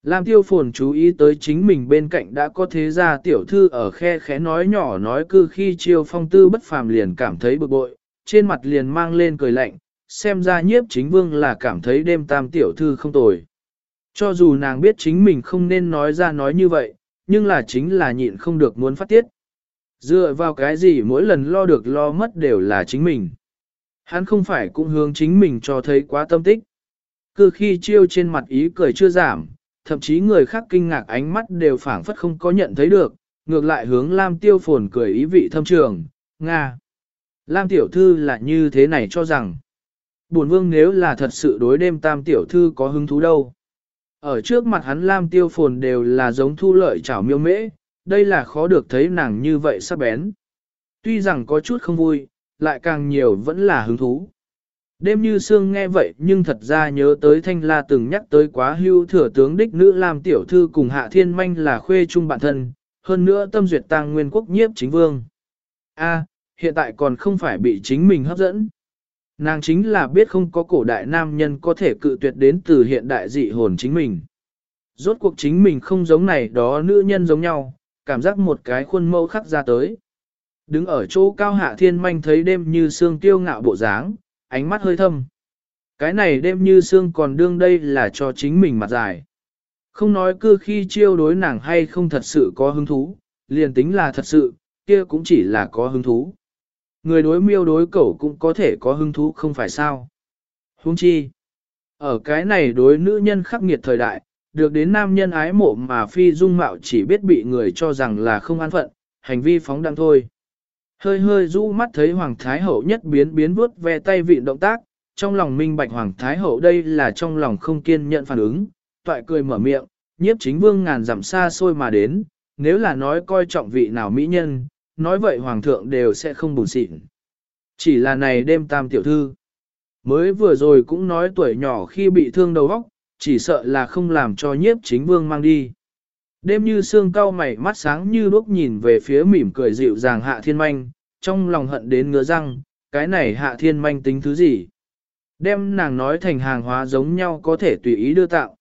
Lam tiêu phồn chú ý tới chính mình bên cạnh đã có thế gia tiểu thư ở khe khẽ nói nhỏ nói cư khi chiêu phong tư bất phàm liền cảm thấy bực bội, trên mặt liền mang lên cười lạnh, xem ra nhiếp chính vương là cảm thấy đêm tam tiểu thư không tồi. Cho dù nàng biết chính mình không nên nói ra nói như vậy, nhưng là chính là nhịn không được muốn phát tiết. Dựa vào cái gì mỗi lần lo được lo mất đều là chính mình. Hắn không phải cũng hướng chính mình cho thấy quá tâm tích. Cứ khi chiêu trên mặt ý cười chưa giảm, thậm chí người khác kinh ngạc ánh mắt đều phảng phất không có nhận thấy được, ngược lại hướng Lam tiêu phồn cười ý vị thâm trường, Nga. Lam tiểu thư là như thế này cho rằng, buồn vương nếu là thật sự đối đêm tam tiểu thư có hứng thú đâu. Ở trước mặt hắn Lam tiêu phồn đều là giống thu lợi chảo miêu mễ, đây là khó được thấy nàng như vậy sắc bén. Tuy rằng có chút không vui, lại càng nhiều vẫn là hứng thú. Đêm như sương nghe vậy nhưng thật ra nhớ tới Thanh La từng nhắc tới quá hưu thừa tướng đích nữ làm tiểu thư cùng Hạ Thiên Manh là khuê chung bản thân, hơn nữa tâm duyệt tăng nguyên quốc nhiếp chính vương. A, hiện tại còn không phải bị chính mình hấp dẫn. Nàng chính là biết không có cổ đại nam nhân có thể cự tuyệt đến từ hiện đại dị hồn chính mình. Rốt cuộc chính mình không giống này đó nữ nhân giống nhau, cảm giác một cái khuôn mẫu khắc ra tới. Đứng ở chỗ cao hạ thiên manh thấy đêm như sương tiêu ngạo bộ dáng, ánh mắt hơi thâm. Cái này đêm như sương còn đương đây là cho chính mình mặt dài. Không nói cư khi chiêu đối nàng hay không thật sự có hứng thú, liền tính là thật sự, kia cũng chỉ là có hứng thú. Người đối miêu đối cẩu cũng có thể có hứng thú không phải sao. Hung chi. Ở cái này đối nữ nhân khắc nghiệt thời đại, được đến nam nhân ái mộ mà phi dung mạo chỉ biết bị người cho rằng là không an phận, hành vi phóng đăng thôi. Hơi hơi rũ mắt thấy Hoàng Thái Hậu nhất biến biến vuốt ve tay vị động tác, trong lòng minh bạch Hoàng Thái Hậu đây là trong lòng không kiên nhận phản ứng, toại cười mở miệng, nhiếp chính vương ngàn dặm xa xôi mà đến, nếu là nói coi trọng vị nào mỹ nhân, nói vậy Hoàng thượng đều sẽ không buồn xịn. Chỉ là này đêm tam tiểu thư. Mới vừa rồi cũng nói tuổi nhỏ khi bị thương đầu óc, chỉ sợ là không làm cho nhiếp chính vương mang đi. Đêm như sương cao mày mắt sáng như đuốc nhìn về phía mỉm cười dịu dàng hạ thiên manh, trong lòng hận đến ngứa răng, cái này hạ thiên manh tính thứ gì? Đem nàng nói thành hàng hóa giống nhau có thể tùy ý đưa tạo.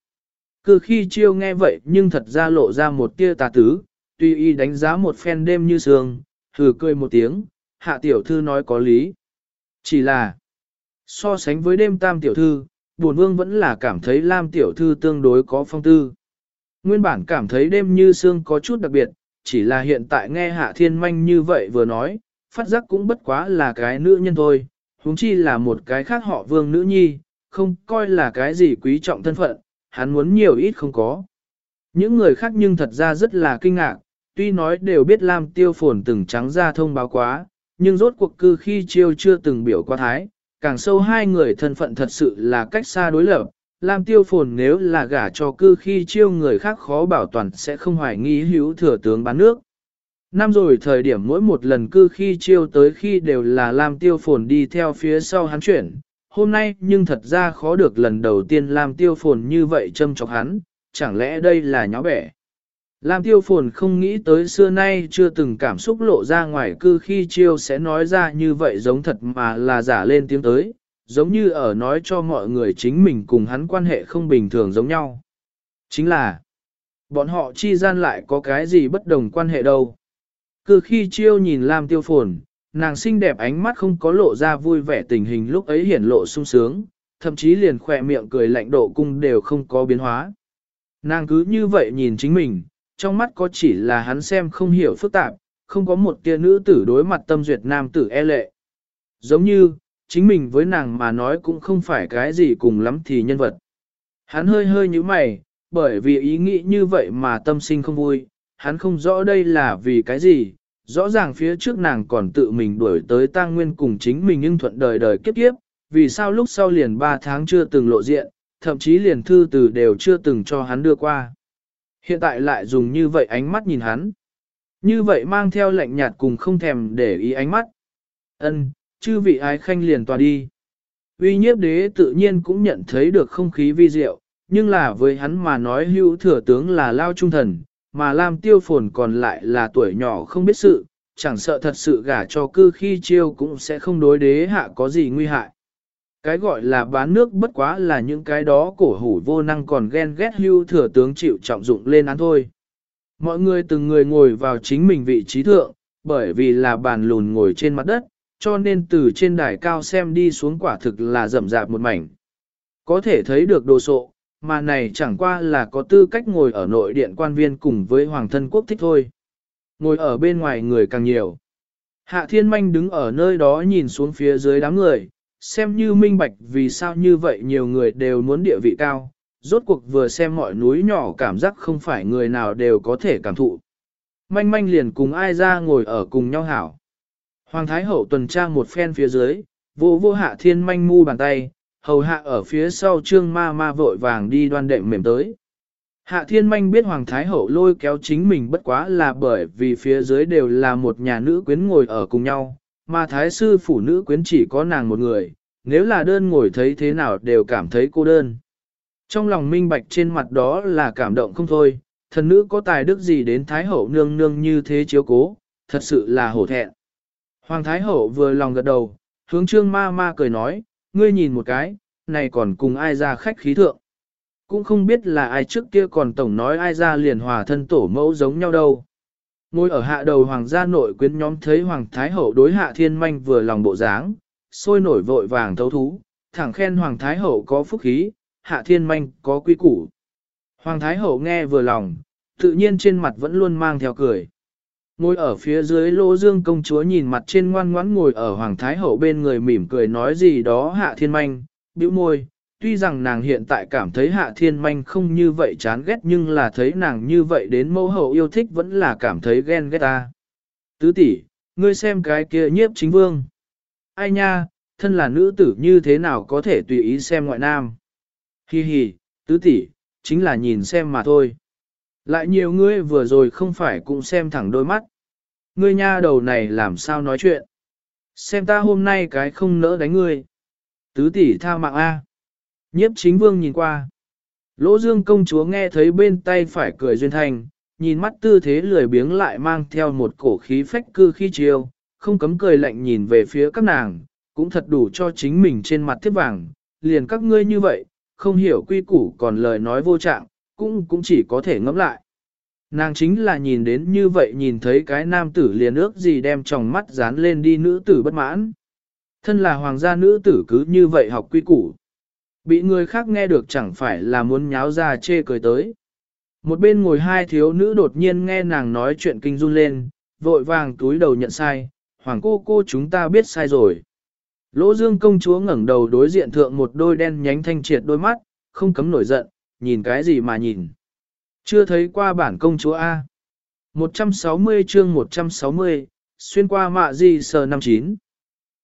Cứ khi chiêu nghe vậy nhưng thật ra lộ ra một tia tà tứ, tùy ý đánh giá một phen đêm như sương, thử cười một tiếng, hạ tiểu thư nói có lý. Chỉ là, so sánh với đêm tam tiểu thư, buồn vương vẫn là cảm thấy lam tiểu thư tương đối có phong tư. Nguyên bản cảm thấy đêm như sương có chút đặc biệt, chỉ là hiện tại nghe hạ thiên manh như vậy vừa nói, phát giác cũng bất quá là cái nữ nhân thôi, huống chi là một cái khác họ vương nữ nhi, không coi là cái gì quý trọng thân phận, hắn muốn nhiều ít không có. Những người khác nhưng thật ra rất là kinh ngạc, tuy nói đều biết Lam Tiêu Phồn từng trắng ra thông báo quá, nhưng rốt cuộc cư khi chiêu chưa từng biểu qua thái, càng sâu hai người thân phận thật sự là cách xa đối lập. Lam Tiêu Phồn nếu là gả cho cư khi chiêu người khác khó bảo toàn sẽ không hoài nghi hữu thừa tướng bán nước. Năm rồi thời điểm mỗi một lần cư khi chiêu tới khi đều là Lam Tiêu Phồn đi theo phía sau hắn chuyển, hôm nay nhưng thật ra khó được lần đầu tiên Lam Tiêu Phồn như vậy châm chọc hắn, chẳng lẽ đây là nhó bẻ. Lam Tiêu Phồn không nghĩ tới xưa nay chưa từng cảm xúc lộ ra ngoài cư khi chiêu sẽ nói ra như vậy giống thật mà là giả lên tiếng tới, giống như ở nói cho mọi người chính mình cùng hắn quan hệ không bình thường giống nhau. Chính là, bọn họ chi gian lại có cái gì bất đồng quan hệ đâu. Cư khi chiêu nhìn Lam Tiêu Phồn, nàng xinh đẹp ánh mắt không có lộ ra vui vẻ tình hình lúc ấy hiển lộ sung sướng, thậm chí liền khỏe miệng cười lạnh độ cung đều không có biến hóa. Nàng cứ như vậy nhìn chính mình, trong mắt có chỉ là hắn xem không hiểu phức tạp, không có một tia nữ tử đối mặt tâm duyệt nam tử e lệ. Giống như, chính mình với nàng mà nói cũng không phải cái gì cùng lắm thì nhân vật. Hắn hơi hơi như mày, bởi vì ý nghĩ như vậy mà tâm sinh không vui, hắn không rõ đây là vì cái gì, rõ ràng phía trước nàng còn tự mình đuổi tới tang nguyên cùng chính mình nhưng thuận đời đời kiếp kiếp, vì sao lúc sau liền 3 tháng chưa từng lộ diện, thậm chí liền thư từ đều chưa từng cho hắn đưa qua. Hiện tại lại dùng như vậy ánh mắt nhìn hắn. Như vậy mang theo lạnh nhạt cùng không thèm để ý ánh mắt. Ân, chư vị ái khanh liền tòa đi. Uy nhiếp đế tự nhiên cũng nhận thấy được không khí vi diệu, nhưng là với hắn mà nói hữu thừa tướng là lao trung thần, mà Lam tiêu phồn còn lại là tuổi nhỏ không biết sự, chẳng sợ thật sự gả cho cư khi chiêu cũng sẽ không đối đế hạ có gì nguy hại. Cái gọi là bán nước bất quá là những cái đó cổ hủ vô năng còn ghen ghét hưu thừa tướng chịu trọng dụng lên án thôi. Mọi người từng người ngồi vào chính mình vị trí thượng, bởi vì là bàn lùn ngồi trên mặt đất, cho nên từ trên đài cao xem đi xuống quả thực là rậm rạp một mảnh. Có thể thấy được đồ sộ, mà này chẳng qua là có tư cách ngồi ở nội điện quan viên cùng với hoàng thân quốc thích thôi. Ngồi ở bên ngoài người càng nhiều. Hạ thiên manh đứng ở nơi đó nhìn xuống phía dưới đám người, xem như minh bạch vì sao như vậy nhiều người đều muốn địa vị cao, rốt cuộc vừa xem mọi núi nhỏ cảm giác không phải người nào đều có thể cảm thụ. Manh manh liền cùng ai ra ngồi ở cùng nhau hảo. Hoàng Thái Hậu tuần tra một phen phía dưới, vô vô hạ thiên manh mu bàn tay, hầu hạ ở phía sau trương ma ma vội vàng đi đoan đệm mềm tới. Hạ thiên manh biết Hoàng Thái Hậu lôi kéo chính mình bất quá là bởi vì phía dưới đều là một nhà nữ quyến ngồi ở cùng nhau, mà thái sư phủ nữ quyến chỉ có nàng một người, nếu là đơn ngồi thấy thế nào đều cảm thấy cô đơn. Trong lòng minh bạch trên mặt đó là cảm động không thôi, thần nữ có tài đức gì đến thái hậu nương nương như thế chiếu cố, thật sự là hổ thẹn. Hoàng thái hậu vừa lòng gật đầu, hướng trương ma ma cười nói, ngươi nhìn một cái, này còn cùng ai ra khách khí thượng. Cũng không biết là ai trước kia còn tổng nói ai ra liền hòa thân tổ mẫu giống nhau đâu. Ngồi ở hạ đầu hoàng gia nội quyến nhóm thấy hoàng thái hậu đối hạ thiên manh vừa lòng bộ dáng, sôi nổi vội vàng thấu thú, thẳng khen hoàng thái hậu có phúc khí, hạ thiên manh có quy củ. Hoàng thái hậu nghe vừa lòng, tự nhiên trên mặt vẫn luôn mang theo cười. Ngồi ở phía dưới lô dương công chúa nhìn mặt trên ngoan ngoãn ngồi ở hoàng thái hậu bên người mỉm cười nói gì đó hạ thiên manh, bĩu môi, tuy rằng nàng hiện tại cảm thấy hạ thiên manh không như vậy chán ghét nhưng là thấy nàng như vậy đến mẫu hậu yêu thích vẫn là cảm thấy ghen ghét ta. Tứ tỷ, ngươi xem cái kia nhiếp chính vương. Ai nha, thân là nữ tử như thế nào có thể tùy ý xem ngoại nam. Hi hi, tứ tỷ, chính là nhìn xem mà thôi. Lại nhiều ngươi vừa rồi không phải cũng xem thẳng đôi mắt. Ngươi nha đầu này làm sao nói chuyện. Xem ta hôm nay cái không nỡ đánh ngươi. Tứ tỷ tha mạng A. Nhiếp chính vương nhìn qua. Lỗ dương công chúa nghe thấy bên tay phải cười duyên thành, nhìn mắt tư thế lười biếng lại mang theo một cổ khí phách cư khi chiều, không cấm cười lạnh nhìn về phía các nàng, cũng thật đủ cho chính mình trên mặt thiết vàng, liền các ngươi như vậy, không hiểu quy củ còn lời nói vô trạng, cũng cũng chỉ có thể ngẫm lại. Nàng chính là nhìn đến như vậy nhìn thấy cái nam tử liền ước gì đem tròng mắt dán lên đi nữ tử bất mãn. Thân là hoàng gia nữ tử cứ như vậy học quy củ. Bị người khác nghe được chẳng phải là muốn nháo ra chê cười tới. Một bên ngồi hai thiếu nữ đột nhiên nghe nàng nói chuyện kinh run lên, vội vàng túi đầu nhận sai, hoàng cô cô chúng ta biết sai rồi. Lỗ dương công chúa ngẩng đầu đối diện thượng một đôi đen nhánh thanh triệt đôi mắt, không cấm nổi giận, nhìn cái gì mà nhìn. Chưa thấy qua bản công chúa A. 160 chương 160, xuyên qua mạ di sờ 59.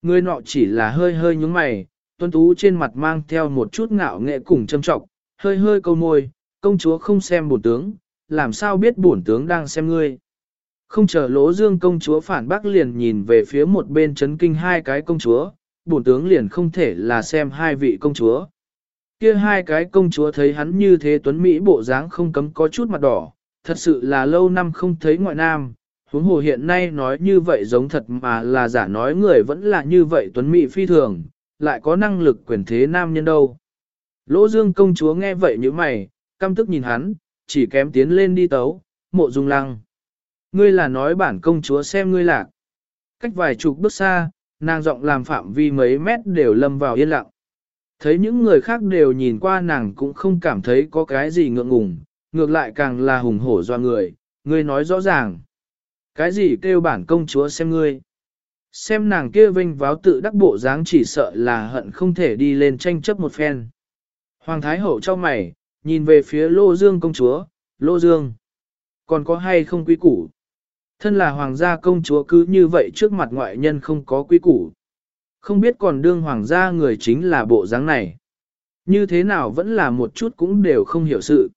Người nọ chỉ là hơi hơi nhúng mày, tuân tú trên mặt mang theo một chút ngạo nghệ cùng châm trọng, hơi hơi câu môi, công chúa không xem bổn tướng, làm sao biết bổn tướng đang xem ngươi. Không chờ lỗ dương công chúa phản bác liền nhìn về phía một bên chấn kinh hai cái công chúa, bổn tướng liền không thể là xem hai vị công chúa. Kia hai cái công chúa thấy hắn như thế tuấn Mỹ bộ dáng không cấm có chút mặt đỏ, thật sự là lâu năm không thấy ngoại nam, huống hồ hiện nay nói như vậy giống thật mà là giả nói người vẫn là như vậy tuấn Mỹ phi thường, lại có năng lực quyền thế nam nhân đâu. Lỗ dương công chúa nghe vậy như mày, căm tức nhìn hắn, chỉ kém tiến lên đi tấu, mộ dung lăng. Ngươi là nói bản công chúa xem ngươi lạc. Cách vài chục bước xa, nàng giọng làm phạm vi mấy mét đều lâm vào yên lặng. Thấy những người khác đều nhìn qua nàng cũng không cảm thấy có cái gì ngượng ngùng, ngược lại càng là hùng hổ do người, ngươi nói rõ ràng. Cái gì kêu bản công chúa xem ngươi? Xem nàng kia vinh váo tự đắc bộ dáng chỉ sợ là hận không thể đi lên tranh chấp một phen. Hoàng Thái Hậu cho mày, nhìn về phía Lô Dương công chúa, Lô Dương. Còn có hay không quý củ? Thân là hoàng gia công chúa cứ như vậy trước mặt ngoại nhân không có quý củ. Không biết còn đương hoàng gia người chính là bộ dáng này. Như thế nào vẫn là một chút cũng đều không hiểu sự.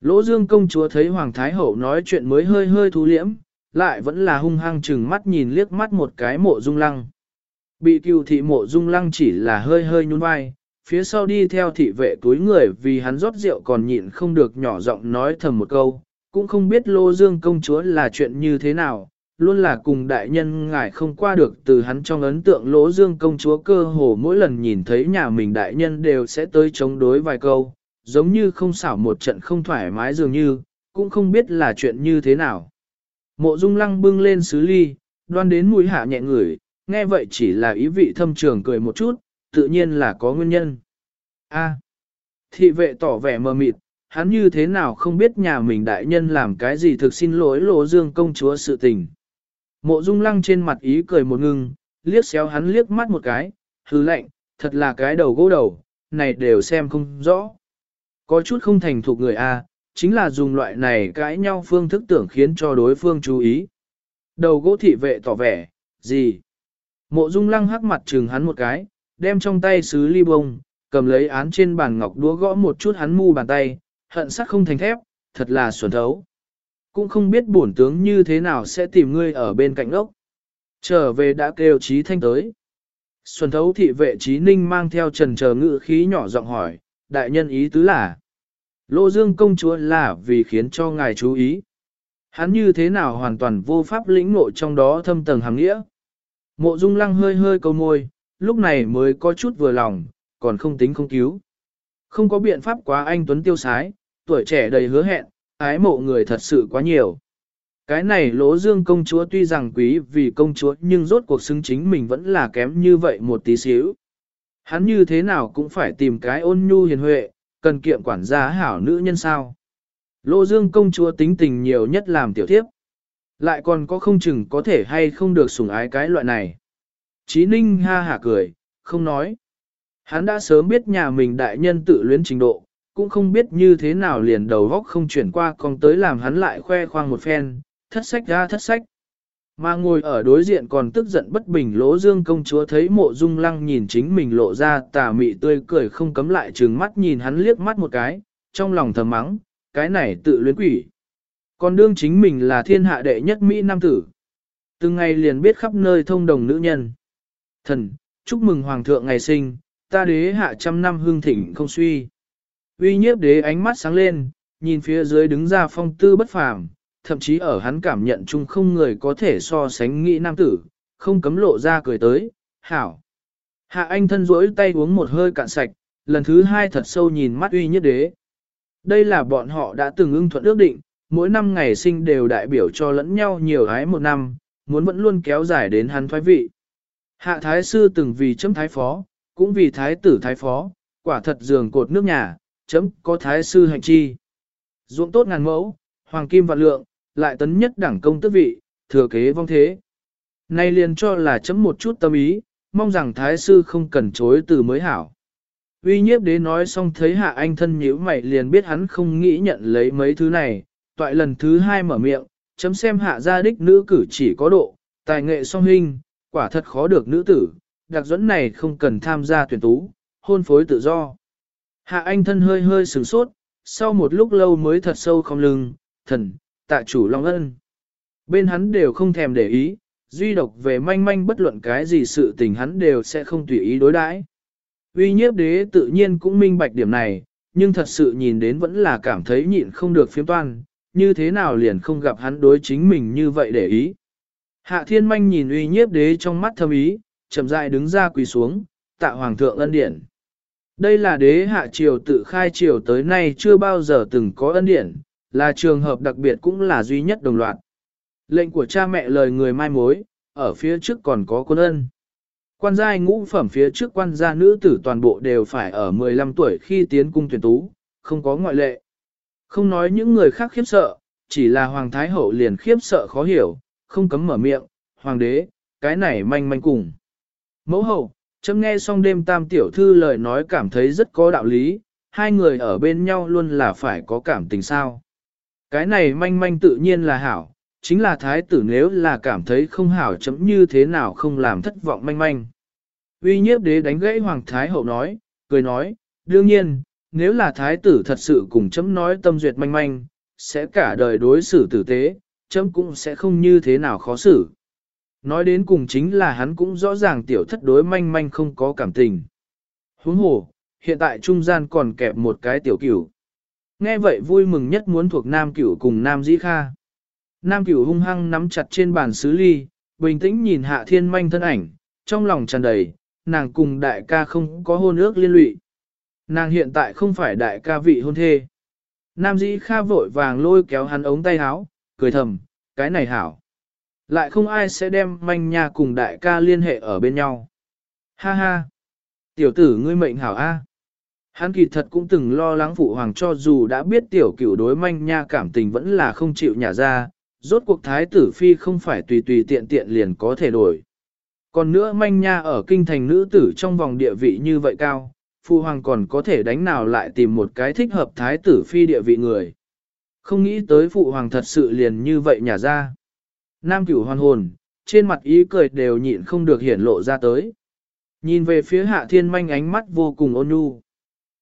Lỗ Dương công chúa thấy Hoàng Thái Hậu nói chuyện mới hơi hơi thu liễm, lại vẫn là hung hăng chừng mắt nhìn liếc mắt một cái mộ dung lăng. Bị cựu thị mộ dung lăng chỉ là hơi hơi nhún vai, phía sau đi theo thị vệ túi người vì hắn rót rượu còn nhịn không được nhỏ giọng nói thầm một câu, cũng không biết lô dương công chúa là chuyện như thế nào, luôn là cùng đại nhân ngài không qua được từ hắn trong ấn tượng lỗ dương công chúa cơ hồ mỗi lần nhìn thấy nhà mình đại nhân đều sẽ tới chống đối vài câu, giống như không xảo một trận không thoải mái dường như, cũng không biết là chuyện như thế nào. Mộ dung lăng bưng lên sứ ly, đoan đến mũi hạ nhẹ ngửi, nghe vậy chỉ là ý vị thâm trường cười một chút, tự nhiên là có nguyên nhân. A. thị vệ tỏ vẻ mờ mịt, hắn như thế nào không biết nhà mình đại nhân làm cái gì thực xin lỗi lộ dương công chúa sự tình. Mộ dung lăng trên mặt ý cười một ngưng, liếc xéo hắn liếc mắt một cái, hứ lệnh, thật là cái đầu gỗ đầu, này đều xem không rõ. Có chút không thành thục người A, chính là dùng loại này cãi nhau phương thức tưởng khiến cho đối phương chú ý. Đầu gỗ thị vệ tỏ vẻ, gì? Mộ dung lăng hắc mặt trừng hắn một cái, đem trong tay sứ ly bông, cầm lấy án trên bàn ngọc đúa gõ một chút hắn mu bàn tay, hận sắc không thành thép, thật là xuẩn thấu. Cũng không biết bổn tướng như thế nào sẽ tìm ngươi ở bên cạnh ốc. Trở về đã kêu trí thanh tới. Xuân thấu thị vệ trí ninh mang theo trần chờ ngự khí nhỏ giọng hỏi, đại nhân ý tứ là, Lô Dương công chúa là vì khiến cho ngài chú ý. Hắn như thế nào hoàn toàn vô pháp lĩnh ngộ trong đó thâm tầng hàng nghĩa. Mộ Dung Lăng hơi hơi câu môi, lúc này mới có chút vừa lòng, còn không tính không cứu. Không có biện pháp quá anh Tuấn tiêu sái, tuổi trẻ đầy hứa hẹn, ái mộ người thật sự quá nhiều. Cái này lỗ dương công chúa tuy rằng quý vì công chúa nhưng rốt cuộc xứng chính mình vẫn là kém như vậy một tí xíu. Hắn như thế nào cũng phải tìm cái ôn nhu hiền huệ, cần kiệm quản gia hảo nữ nhân sao. lô dương công chúa tính tình nhiều nhất làm tiểu thiếp. Lại còn có không chừng có thể hay không được sủng ái cái loại này. Chí ninh ha hả cười, không nói. Hắn đã sớm biết nhà mình đại nhân tự luyến trình độ, cũng không biết như thế nào liền đầu góc không chuyển qua còn tới làm hắn lại khoe khoang một phen, thất sách ra thất sách. Mà ngồi ở đối diện còn tức giận bất bình lỗ dương công chúa thấy mộ dung lăng nhìn chính mình lộ ra tà mị tươi cười không cấm lại trừng mắt nhìn hắn liếc mắt một cái, trong lòng thầm mắng, cái này tự luyến quỷ. Còn đương chính mình là thiên hạ đệ nhất Mỹ Nam tử. Từng ngày liền biết khắp nơi thông đồng nữ nhân. Thần, chúc mừng Hoàng thượng ngày sinh, ta đế hạ trăm năm hương thịnh không suy. Uy nhiếp đế ánh mắt sáng lên, nhìn phía dưới đứng ra phong tư bất phàm, thậm chí ở hắn cảm nhận chung không người có thể so sánh nghĩ nam tử, không cấm lộ ra cười tới, hảo. Hạ anh thân rỗi tay uống một hơi cạn sạch, lần thứ hai thật sâu nhìn mắt uy nhất đế. Đây là bọn họ đã từng ưng thuận ước định, mỗi năm ngày sinh đều đại biểu cho lẫn nhau nhiều ái một năm, muốn vẫn luôn kéo dài đến hắn thoái vị. Hạ thái sư từng vì chấm thái phó, cũng vì thái tử thái phó, quả thật giường cột nước nhà, chấm có thái sư hành chi. ruộng tốt ngàn mẫu, hoàng kim vạn lượng, lại tấn nhất đẳng công tước vị, thừa kế vong thế. Nay liền cho là chấm một chút tâm ý, mong rằng thái sư không cần chối từ mới hảo. Uy nhiếp đế nói xong thấy hạ anh thân nhíu mày liền biết hắn không nghĩ nhận lấy mấy thứ này, toại lần thứ hai mở miệng, chấm xem hạ gia đích nữ cử chỉ có độ, tài nghệ song hình, quả thật khó được nữ tử, đặc dẫn này không cần tham gia tuyển tú, hôn phối tự do. Hạ anh thân hơi hơi sửng sốt, sau một lúc lâu mới thật sâu không lưng, thần, tạ chủ long ân. Bên hắn đều không thèm để ý, duy độc về manh manh bất luận cái gì sự tình hắn đều sẽ không tùy ý đối đãi. Uy nhiếp đế tự nhiên cũng minh bạch điểm này, nhưng thật sự nhìn đến vẫn là cảm thấy nhịn không được phiếm toan, như thế nào liền không gặp hắn đối chính mình như vậy để ý. Hạ thiên manh nhìn uy nhiếp đế trong mắt thâm ý, chậm rãi đứng ra quỳ xuống, tạ hoàng thượng ân điển. Đây là đế hạ triều tự khai triều tới nay chưa bao giờ từng có ân điển, là trường hợp đặc biệt cũng là duy nhất đồng loạt. Lệnh của cha mẹ lời người mai mối, ở phía trước còn có quân ân. Quan giai ngũ phẩm phía trước quan gia nữ tử toàn bộ đều phải ở 15 tuổi khi tiến cung tuyển tú, không có ngoại lệ. Không nói những người khác khiếp sợ, chỉ là Hoàng Thái Hậu liền khiếp sợ khó hiểu, không cấm mở miệng, Hoàng đế, cái này manh manh cùng. Mẫu hậu, chấm nghe xong đêm tam tiểu thư lời nói cảm thấy rất có đạo lý, hai người ở bên nhau luôn là phải có cảm tình sao. Cái này manh manh tự nhiên là hảo, chính là thái tử nếu là cảm thấy không hảo chấm như thế nào không làm thất vọng manh manh. Uy nhiếp đế đánh gãy hoàng thái hậu nói, cười nói, đương nhiên, nếu là thái tử thật sự cùng chấm nói tâm duyệt manh manh, sẽ cả đời đối xử tử tế, chấm cũng sẽ không như thế nào khó xử. Nói đến cùng chính là hắn cũng rõ ràng tiểu thất đối manh manh không có cảm tình. Huống hồ, hiện tại trung gian còn kẹp một cái tiểu cửu. Nghe vậy vui mừng nhất muốn thuộc nam cửu cùng nam dĩ kha. Nam cửu hung hăng nắm chặt trên bàn sứ ly, bình tĩnh nhìn hạ thiên manh thân ảnh, trong lòng tràn đầy, nàng cùng đại ca không có hôn ước liên lụy. Nàng hiện tại không phải đại ca vị hôn thê. Nam dĩ kha vội vàng lôi kéo hắn ống tay áo, cười thầm, cái này hảo. Lại không ai sẽ đem manh nha cùng đại ca liên hệ ở bên nhau. Ha ha! Tiểu tử ngươi mệnh hảo A. Hắn kỳ thật cũng từng lo lắng phụ hoàng cho dù đã biết tiểu cửu đối manh nha cảm tình vẫn là không chịu nhả ra, rốt cuộc thái tử phi không phải tùy tùy tiện tiện liền có thể đổi. Còn nữa manh nha ở kinh thành nữ tử trong vòng địa vị như vậy cao, phụ hoàng còn có thể đánh nào lại tìm một cái thích hợp thái tử phi địa vị người. Không nghĩ tới phụ hoàng thật sự liền như vậy nhả ra. Nam cửu hoàn hồn, trên mặt ý cười đều nhịn không được hiển lộ ra tới. Nhìn về phía hạ thiên manh ánh mắt vô cùng ôn nhu.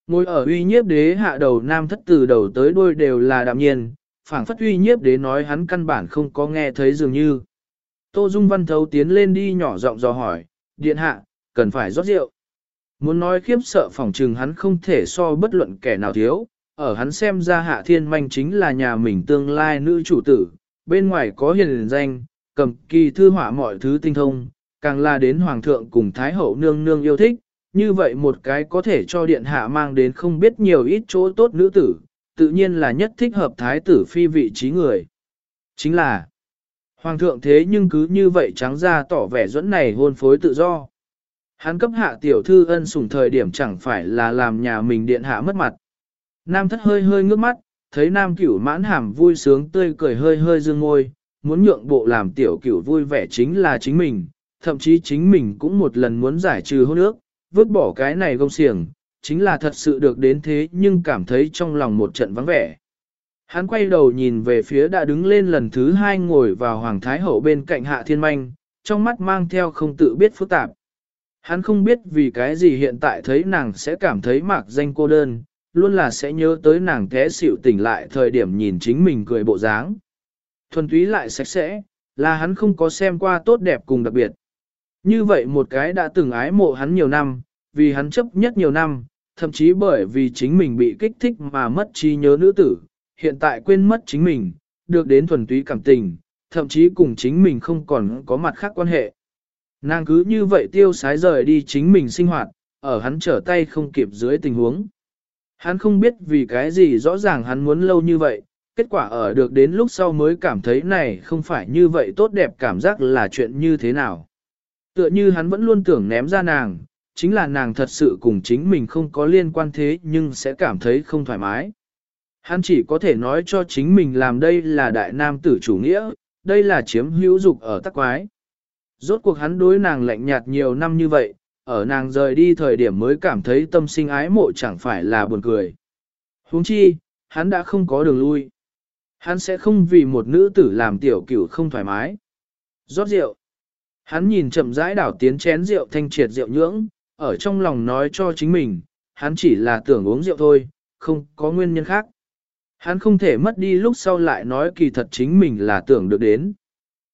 Ngồi ở uy nhiếp đế hạ đầu nam thất từ đầu tới đuôi đều là đạm nhiên, phảng phất uy nhiếp đế nói hắn căn bản không có nghe thấy dường như. Tô Dung Văn thấu tiến lên đi nhỏ giọng dò hỏi, điện hạ, cần phải rót rượu. Muốn nói khiếp sợ phỏng trừng hắn không thể so bất luận kẻ nào thiếu, ở hắn xem ra hạ thiên manh chính là nhà mình tương lai nữ chủ tử, bên ngoài có hiền danh, cầm kỳ thư họa mọi thứ tinh thông, càng là đến hoàng thượng cùng thái hậu nương nương yêu thích, như vậy một cái có thể cho điện hạ mang đến không biết nhiều ít chỗ tốt nữ tử, tự nhiên là nhất thích hợp thái tử phi vị trí người. Chính là, hoàng thượng thế nhưng cứ như vậy trắng ra tỏ vẻ dẫn này hôn phối tự do. Hắn cấp hạ tiểu thư ân sủng thời điểm chẳng phải là làm nhà mình điện hạ mất mặt. Nam thất hơi hơi ngước mắt, thấy nam cửu mãn hàm vui sướng tươi cười hơi hơi dương ngôi, muốn nhượng bộ làm tiểu cửu vui vẻ chính là chính mình, thậm chí chính mình cũng một lần muốn giải trừ hôn ước, vứt bỏ cái này gông xiềng, chính là thật sự được đến thế nhưng cảm thấy trong lòng một trận vắng vẻ. Hắn quay đầu nhìn về phía đã đứng lên lần thứ hai ngồi vào Hoàng Thái Hậu bên cạnh Hạ Thiên Manh, trong mắt mang theo không tự biết phức tạp. Hắn không biết vì cái gì hiện tại thấy nàng sẽ cảm thấy mạc danh cô đơn, luôn là sẽ nhớ tới nàng té xỉu tỉnh lại thời điểm nhìn chính mình cười bộ dáng. Thuần túy lại sạch sẽ, là hắn không có xem qua tốt đẹp cùng đặc biệt. Như vậy một cái đã từng ái mộ hắn nhiều năm, vì hắn chấp nhất nhiều năm, thậm chí bởi vì chính mình bị kích thích mà mất trí nhớ nữ tử, hiện tại quên mất chính mình, được đến thuần túy cảm tình, thậm chí cùng chính mình không còn có mặt khác quan hệ. Nàng cứ như vậy tiêu sái rời đi chính mình sinh hoạt, ở hắn trở tay không kịp dưới tình huống. Hắn không biết vì cái gì rõ ràng hắn muốn lâu như vậy, kết quả ở được đến lúc sau mới cảm thấy này không phải như vậy tốt đẹp cảm giác là chuyện như thế nào. Tựa như hắn vẫn luôn tưởng ném ra nàng, chính là nàng thật sự cùng chính mình không có liên quan thế nhưng sẽ cảm thấy không thoải mái. Hắn chỉ có thể nói cho chính mình làm đây là đại nam tử chủ nghĩa, đây là chiếm hữu dục ở tắc quái. Rốt cuộc hắn đối nàng lạnh nhạt nhiều năm như vậy, ở nàng rời đi thời điểm mới cảm thấy tâm sinh ái mộ chẳng phải là buồn cười. huống chi, hắn đã không có đường lui. Hắn sẽ không vì một nữ tử làm tiểu cửu không thoải mái. Rót rượu. Hắn nhìn chậm rãi đảo tiến chén rượu thanh triệt rượu nhưỡng, ở trong lòng nói cho chính mình, hắn chỉ là tưởng uống rượu thôi, không có nguyên nhân khác. Hắn không thể mất đi lúc sau lại nói kỳ thật chính mình là tưởng được đến.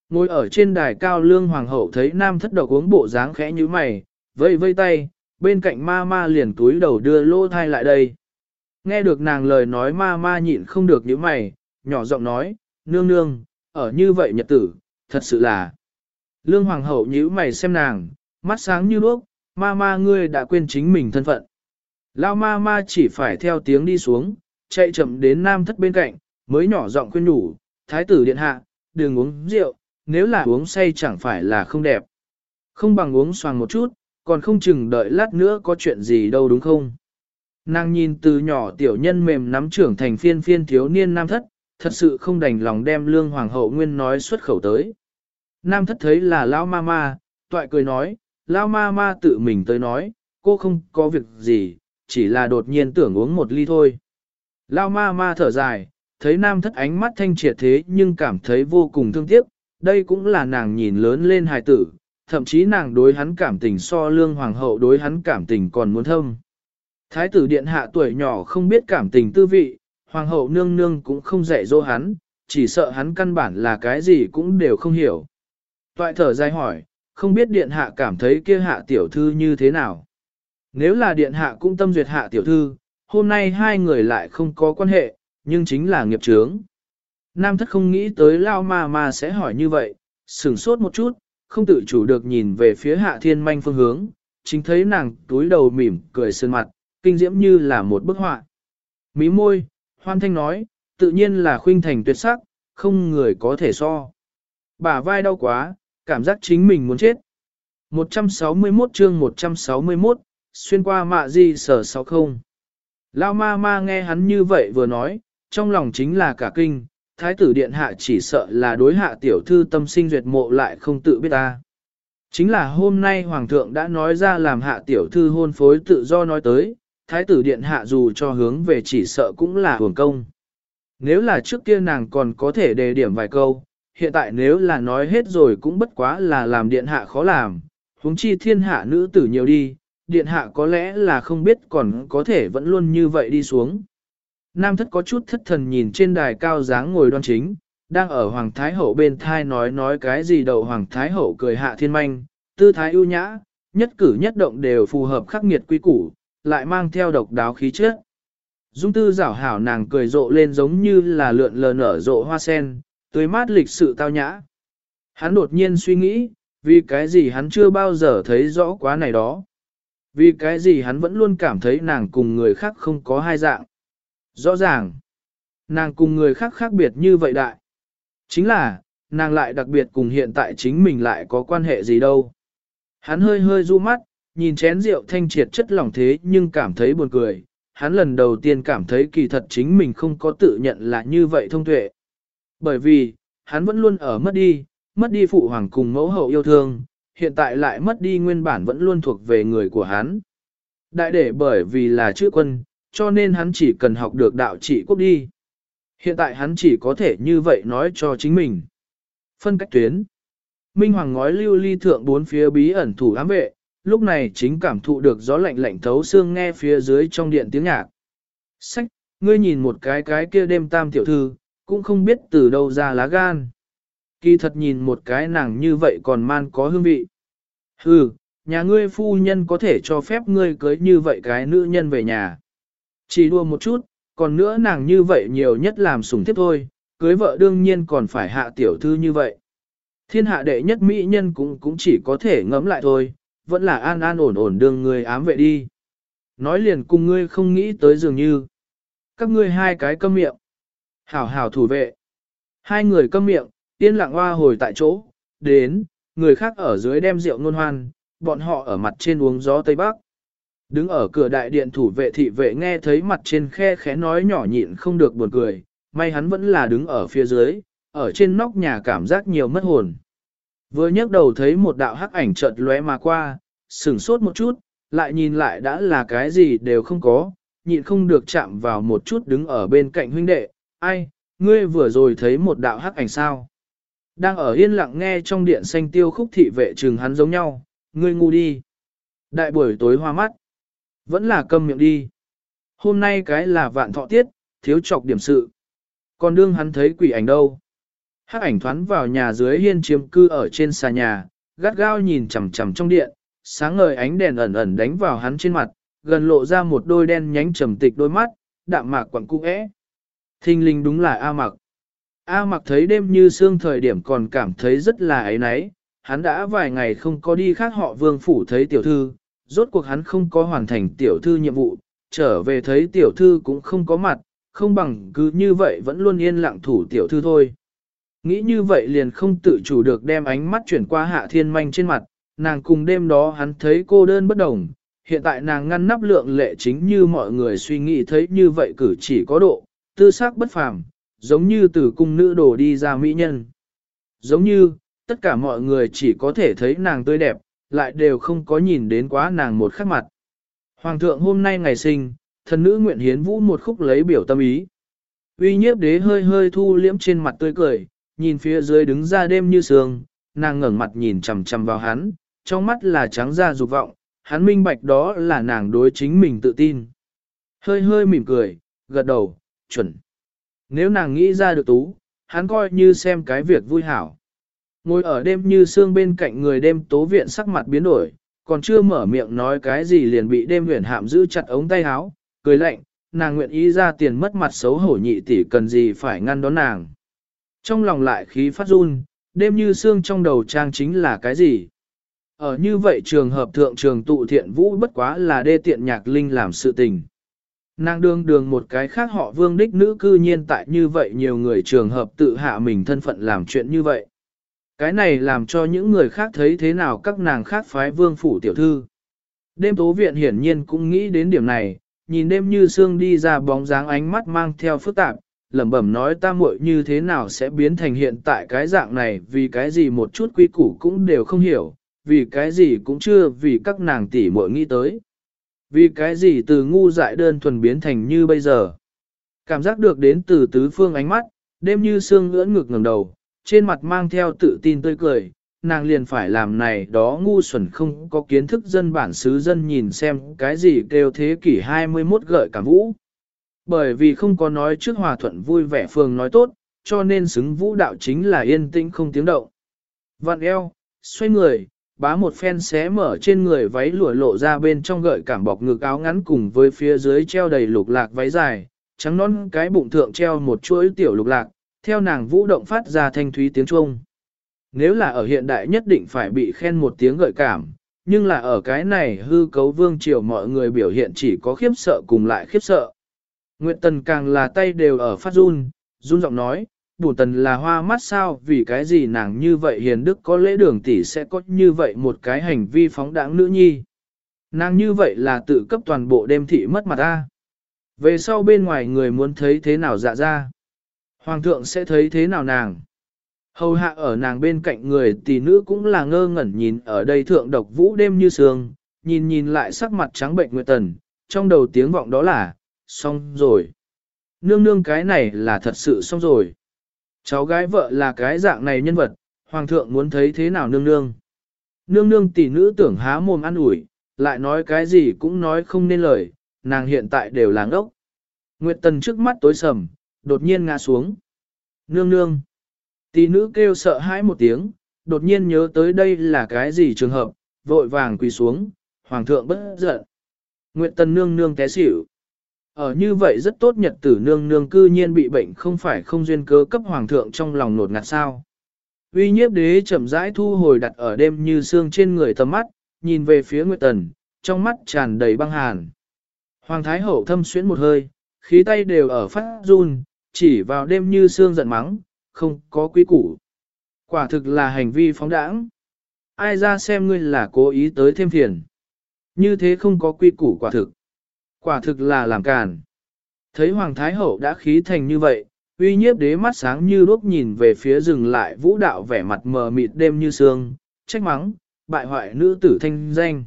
Ngồi ở trên đài cao lương hoàng hậu thấy nam thất độc uống bộ dáng khẽ như mày, vây vây tay, bên cạnh ma ma liền túi đầu đưa lô thai lại đây. Nghe được nàng lời nói ma ma nhịn không được như mày, nhỏ giọng nói, nương nương, ở như vậy nhật tử, thật sự là. Lương hoàng hậu nhíu mày xem nàng, mắt sáng như đuốc, ma ma ngươi đã quên chính mình thân phận. Lao ma ma chỉ phải theo tiếng đi xuống, chạy chậm đến nam thất bên cạnh, mới nhỏ giọng khuyên nhủ, thái tử điện hạ, đừng uống rượu, nếu là uống say chẳng phải là không đẹp. Không bằng uống xoàng một chút, còn không chừng đợi lát nữa có chuyện gì đâu đúng không? Nàng nhìn từ nhỏ tiểu nhân mềm nắm trưởng thành phiên phiên thiếu niên nam thất, thật sự không đành lòng đem lương hoàng hậu nguyên nói xuất khẩu tới. Nam thất thấy là lão ma ma, toại cười nói, lão ma ma tự mình tới nói, cô không có việc gì, chỉ là đột nhiên tưởng uống một ly thôi. Lão ma ma thở dài, thấy nam thất ánh mắt thanh triệt thế nhưng cảm thấy vô cùng thương tiếc, đây cũng là nàng nhìn lớn lên hài tử, thậm chí nàng đối hắn cảm tình so lương hoàng hậu đối hắn cảm tình còn muốn thâm. Thái tử điện hạ tuổi nhỏ không biết cảm tình tư vị, hoàng hậu nương nương cũng không dạy dỗ hắn, chỉ sợ hắn căn bản là cái gì cũng đều không hiểu. Toại thở dài hỏi, không biết điện hạ cảm thấy kia hạ tiểu thư như thế nào. Nếu là điện hạ cũng tâm duyệt hạ tiểu thư, hôm nay hai người lại không có quan hệ, nhưng chính là nghiệp chướng. Nam thất không nghĩ tới lao ma ma sẽ hỏi như vậy, sửng sốt một chút, không tự chủ được nhìn về phía hạ thiên manh phương hướng, chính thấy nàng túi đầu mỉm, cười sơn mặt, kinh diễm như là một bức họa. Mí môi, hoan thanh nói, tự nhiên là khuynh thành tuyệt sắc, không người có thể so. Bả vai đau quá, cảm giác chính mình muốn chết. 161 chương 161, xuyên qua mạ di sở sáu không. Lao ma ma nghe hắn như vậy vừa nói, trong lòng chính là cả kinh, thái tử điện hạ chỉ sợ là đối hạ tiểu thư tâm sinh duyệt mộ lại không tự biết ta. Chính là hôm nay hoàng thượng đã nói ra làm hạ tiểu thư hôn phối tự do nói tới, thái tử điện hạ dù cho hướng về chỉ sợ cũng là hưởng công. Nếu là trước kia nàng còn có thể đề điểm vài câu, hiện tại nếu là nói hết rồi cũng bất quá là làm điện hạ khó làm, huống chi thiên hạ nữ tử nhiều đi, điện hạ có lẽ là không biết còn có thể vẫn luôn như vậy đi xuống. Nam thất có chút thất thần nhìn trên đài cao dáng ngồi đoan chính, đang ở Hoàng Thái Hậu bên thai nói nói cái gì đầu Hoàng Thái Hậu cười hạ thiên manh, tư thái ưu nhã, nhất cử nhất động đều phù hợp khắc nghiệt quy củ, lại mang theo độc đáo khí chất. Dung tư giảo hảo nàng cười rộ lên giống như là lượn lờ nở rộ hoa sen, tươi mát lịch sự tao nhã. Hắn đột nhiên suy nghĩ, vì cái gì hắn chưa bao giờ thấy rõ quá này đó. Vì cái gì hắn vẫn luôn cảm thấy nàng cùng người khác không có hai dạng. Rõ ràng, nàng cùng người khác khác biệt như vậy đại. Chính là, nàng lại đặc biệt cùng hiện tại chính mình lại có quan hệ gì đâu. Hắn hơi hơi du mắt, nhìn chén rượu thanh triệt chất lỏng thế nhưng cảm thấy buồn cười. Hắn lần đầu tiên cảm thấy kỳ thật chính mình không có tự nhận là như vậy thông tuệ. Bởi vì, hắn vẫn luôn ở mất đi, mất đi phụ hoàng cùng mẫu hậu yêu thương, hiện tại lại mất đi nguyên bản vẫn luôn thuộc về người của hắn. Đại để bởi vì là chữ quân, cho nên hắn chỉ cần học được đạo trị quốc đi. Hiện tại hắn chỉ có thể như vậy nói cho chính mình. Phân cách tuyến. Minh Hoàng ngói lưu ly thượng bốn phía bí ẩn thủ ám vệ, lúc này chính cảm thụ được gió lạnh lạnh thấu xương nghe phía dưới trong điện tiếng nhạc. Sách, ngươi nhìn một cái cái kia đêm tam tiểu thư, cũng không biết từ đâu ra lá gan. Kỳ thật nhìn một cái nàng như vậy còn man có hương vị. Hừ, nhà ngươi phu nhân có thể cho phép ngươi cưới như vậy cái nữ nhân về nhà. Chỉ đua một chút, còn nữa nàng như vậy nhiều nhất làm sủng tiếp thôi, cưới vợ đương nhiên còn phải hạ tiểu thư như vậy. Thiên hạ đệ nhất mỹ nhân cũng cũng chỉ có thể ngẫm lại thôi, vẫn là an an ổn ổn đường người ám vệ đi. Nói liền cùng ngươi không nghĩ tới dường như. Các ngươi hai cái câm miệng. Hảo hảo thủ vệ. Hai người câm miệng, yên lặng hoa hồi tại chỗ, đến, người khác ở dưới đem rượu nôn hoan, bọn họ ở mặt trên uống gió Tây Bắc. Đứng ở cửa đại điện thủ vệ thị vệ nghe thấy mặt trên khe khẽ nói nhỏ nhịn không được buồn cười, may hắn vẫn là đứng ở phía dưới, ở trên nóc nhà cảm giác nhiều mất hồn. Vừa nhấc đầu thấy một đạo hắc ảnh chợt lóe mà qua, sửng sốt một chút, lại nhìn lại đã là cái gì đều không có, nhịn không được chạm vào một chút đứng ở bên cạnh huynh đệ, ai, ngươi vừa rồi thấy một đạo hắc ảnh sao. Đang ở yên lặng nghe trong điện xanh tiêu khúc thị vệ trừng hắn giống nhau, ngươi ngu đi. Đại buổi tối hoa mắt, vẫn là câm miệng đi. Hôm nay cái là vạn thọ tiết, thiếu chọc điểm sự. Còn đương hắn thấy quỷ ảnh đâu. Hắc ảnh thoán vào nhà dưới hiên chiếm cư ở trên xà nhà, gắt gao nhìn chằm chằm trong điện, sáng ngời ánh đèn ẩn ẩn đánh vào hắn trên mặt, gần lộ ra một đôi đen nhánh trầm tịch đôi mắt, đạm mạc quặng cung ẽ. Thinh linh đúng là A mặc. A mặc thấy đêm như sương thời điểm còn cảm thấy rất là ấy náy, hắn đã vài ngày không có đi khác họ vương phủ thấy tiểu thư, rốt cuộc hắn không có hoàn thành tiểu thư nhiệm vụ, trở về thấy tiểu thư cũng không có mặt, không bằng cứ như vậy vẫn luôn yên lặng thủ tiểu thư thôi. Nghĩ như vậy liền không tự chủ được đem ánh mắt chuyển qua hạ thiên manh trên mặt, nàng cùng đêm đó hắn thấy cô đơn bất đồng, hiện tại nàng ngăn nắp lượng lệ chính như mọi người suy nghĩ thấy như vậy cử chỉ có độ, tư sắc bất phàm, giống như từ cung nữ đồ đi ra mỹ nhân. Giống như, tất cả mọi người chỉ có thể thấy nàng tươi đẹp, lại đều không có nhìn đến quá nàng một khắc mặt. Hoàng thượng hôm nay ngày sinh, thần nữ nguyện hiến vũ một khúc lấy biểu tâm ý. Uy nhiếp đế hơi hơi thu liễm trên mặt tươi cười, nhìn phía dưới đứng ra đêm như sương, nàng ngẩng mặt nhìn chằm chằm vào hắn, trong mắt là trắng da dục vọng, hắn minh bạch đó là nàng đối chính mình tự tin. Hơi hơi mỉm cười, gật đầu, chuẩn. Nếu nàng nghĩ ra được tú, hắn coi như xem cái việc vui hảo. Ngồi ở đêm như sương bên cạnh người đêm tố viện sắc mặt biến đổi, còn chưa mở miệng nói cái gì liền bị đêm huyền hạm giữ chặt ống tay áo, cười lạnh, nàng nguyện ý ra tiền mất mặt xấu hổ nhị tỷ cần gì phải ngăn đón nàng. Trong lòng lại khí phát run, đêm như xương trong đầu trang chính là cái gì? Ở như vậy trường hợp thượng trường tụ thiện vũ bất quá là đê tiện nhạc linh làm sự tình. Nàng đương đường một cái khác họ vương đích nữ cư nhiên tại như vậy nhiều người trường hợp tự hạ mình thân phận làm chuyện như vậy. Cái này làm cho những người khác thấy thế nào các nàng khác phái vương phủ tiểu thư. Đêm tố viện hiển nhiên cũng nghĩ đến điểm này, nhìn đêm như xương đi ra bóng dáng ánh mắt mang theo phức tạp, lẩm bẩm nói ta muội như thế nào sẽ biến thành hiện tại cái dạng này vì cái gì một chút quy củ cũng đều không hiểu, vì cái gì cũng chưa vì các nàng tỷ muội nghĩ tới. Vì cái gì từ ngu dại đơn thuần biến thành như bây giờ. Cảm giác được đến từ tứ phương ánh mắt, đêm như xương ngưỡng ngực ngẩng đầu, trên mặt mang theo tự tin tươi cười, nàng liền phải làm này đó ngu xuẩn không có kiến thức dân bản xứ dân nhìn xem cái gì kêu thế kỷ 21 gợi cảm vũ. Bởi vì không có nói trước hòa thuận vui vẻ phường nói tốt, cho nên xứng vũ đạo chính là yên tĩnh không tiếng động. Vạn eo, xoay người, bá một phen xé mở trên người váy lụa lộ ra bên trong gợi cảm bọc ngực áo ngắn cùng với phía dưới treo đầy lục lạc váy dài, trắng non cái bụng thượng treo một chuỗi tiểu lục lạc, theo nàng vũ động phát ra thanh thúy tiếng chuông. Nếu là ở hiện đại nhất định phải bị khen một tiếng gợi cảm, nhưng là ở cái này hư cấu vương triều mọi người biểu hiện chỉ có khiếp sợ cùng lại khiếp sợ. Nguyệt Tần càng là tay đều ở phát run, run giọng nói, bổn tần là hoa mắt sao vì cái gì nàng như vậy hiền đức có lễ đường tỷ sẽ có như vậy một cái hành vi phóng đãng nữ nhi. Nàng như vậy là tự cấp toàn bộ đêm thị mất mặt ta. Về sau bên ngoài người muốn thấy thế nào dạ ra. Hoàng thượng sẽ thấy thế nào nàng. Hầu hạ ở nàng bên cạnh người tỷ nữ cũng là ngơ ngẩn nhìn ở đây thượng độc vũ đêm như sương, nhìn nhìn lại sắc mặt trắng bệnh Nguyệt Tần, trong đầu tiếng vọng đó là, xong rồi. Nương nương cái này là thật sự xong rồi. Cháu gái vợ là cái dạng này nhân vật, hoàng thượng muốn thấy thế nào nương nương. Nương nương tỷ nữ tưởng há mồm ăn ủi, lại nói cái gì cũng nói không nên lời, nàng hiện tại đều là ngốc. Nguyệt Tần trước mắt tối sầm, đột nhiên ngã xuống. Nương nương. Tỷ nữ kêu sợ hãi một tiếng, đột nhiên nhớ tới đây là cái gì trường hợp, vội vàng quỳ xuống, hoàng thượng bất giận. Nguyệt Tần nương nương té xỉu. Ở như vậy rất tốt nhật tử nương nương cư nhiên bị bệnh không phải không duyên cớ cấp hoàng thượng trong lòng nột ngạt sao. Uy nhiếp đế chậm rãi thu hồi đặt ở đêm như xương trên người tầm mắt, nhìn về phía Nguyệt Tần, trong mắt tràn đầy băng hàn. Hoàng Thái Hậu thâm xuyến một hơi, khí tay đều ở phát run, chỉ vào đêm như xương giận mắng, không có quý củ. Quả thực là hành vi phóng đãng. Ai ra xem ngươi là cố ý tới thêm phiền. Như thế không có quy củ quả thực. Quả thực là làm càn. Thấy Hoàng Thái Hậu đã khí thành như vậy, uy nhiếp đế mắt sáng như đuốc nhìn về phía rừng lại vũ đạo vẻ mặt mờ mịt đêm như sương, trách mắng, bại hoại nữ tử thanh danh.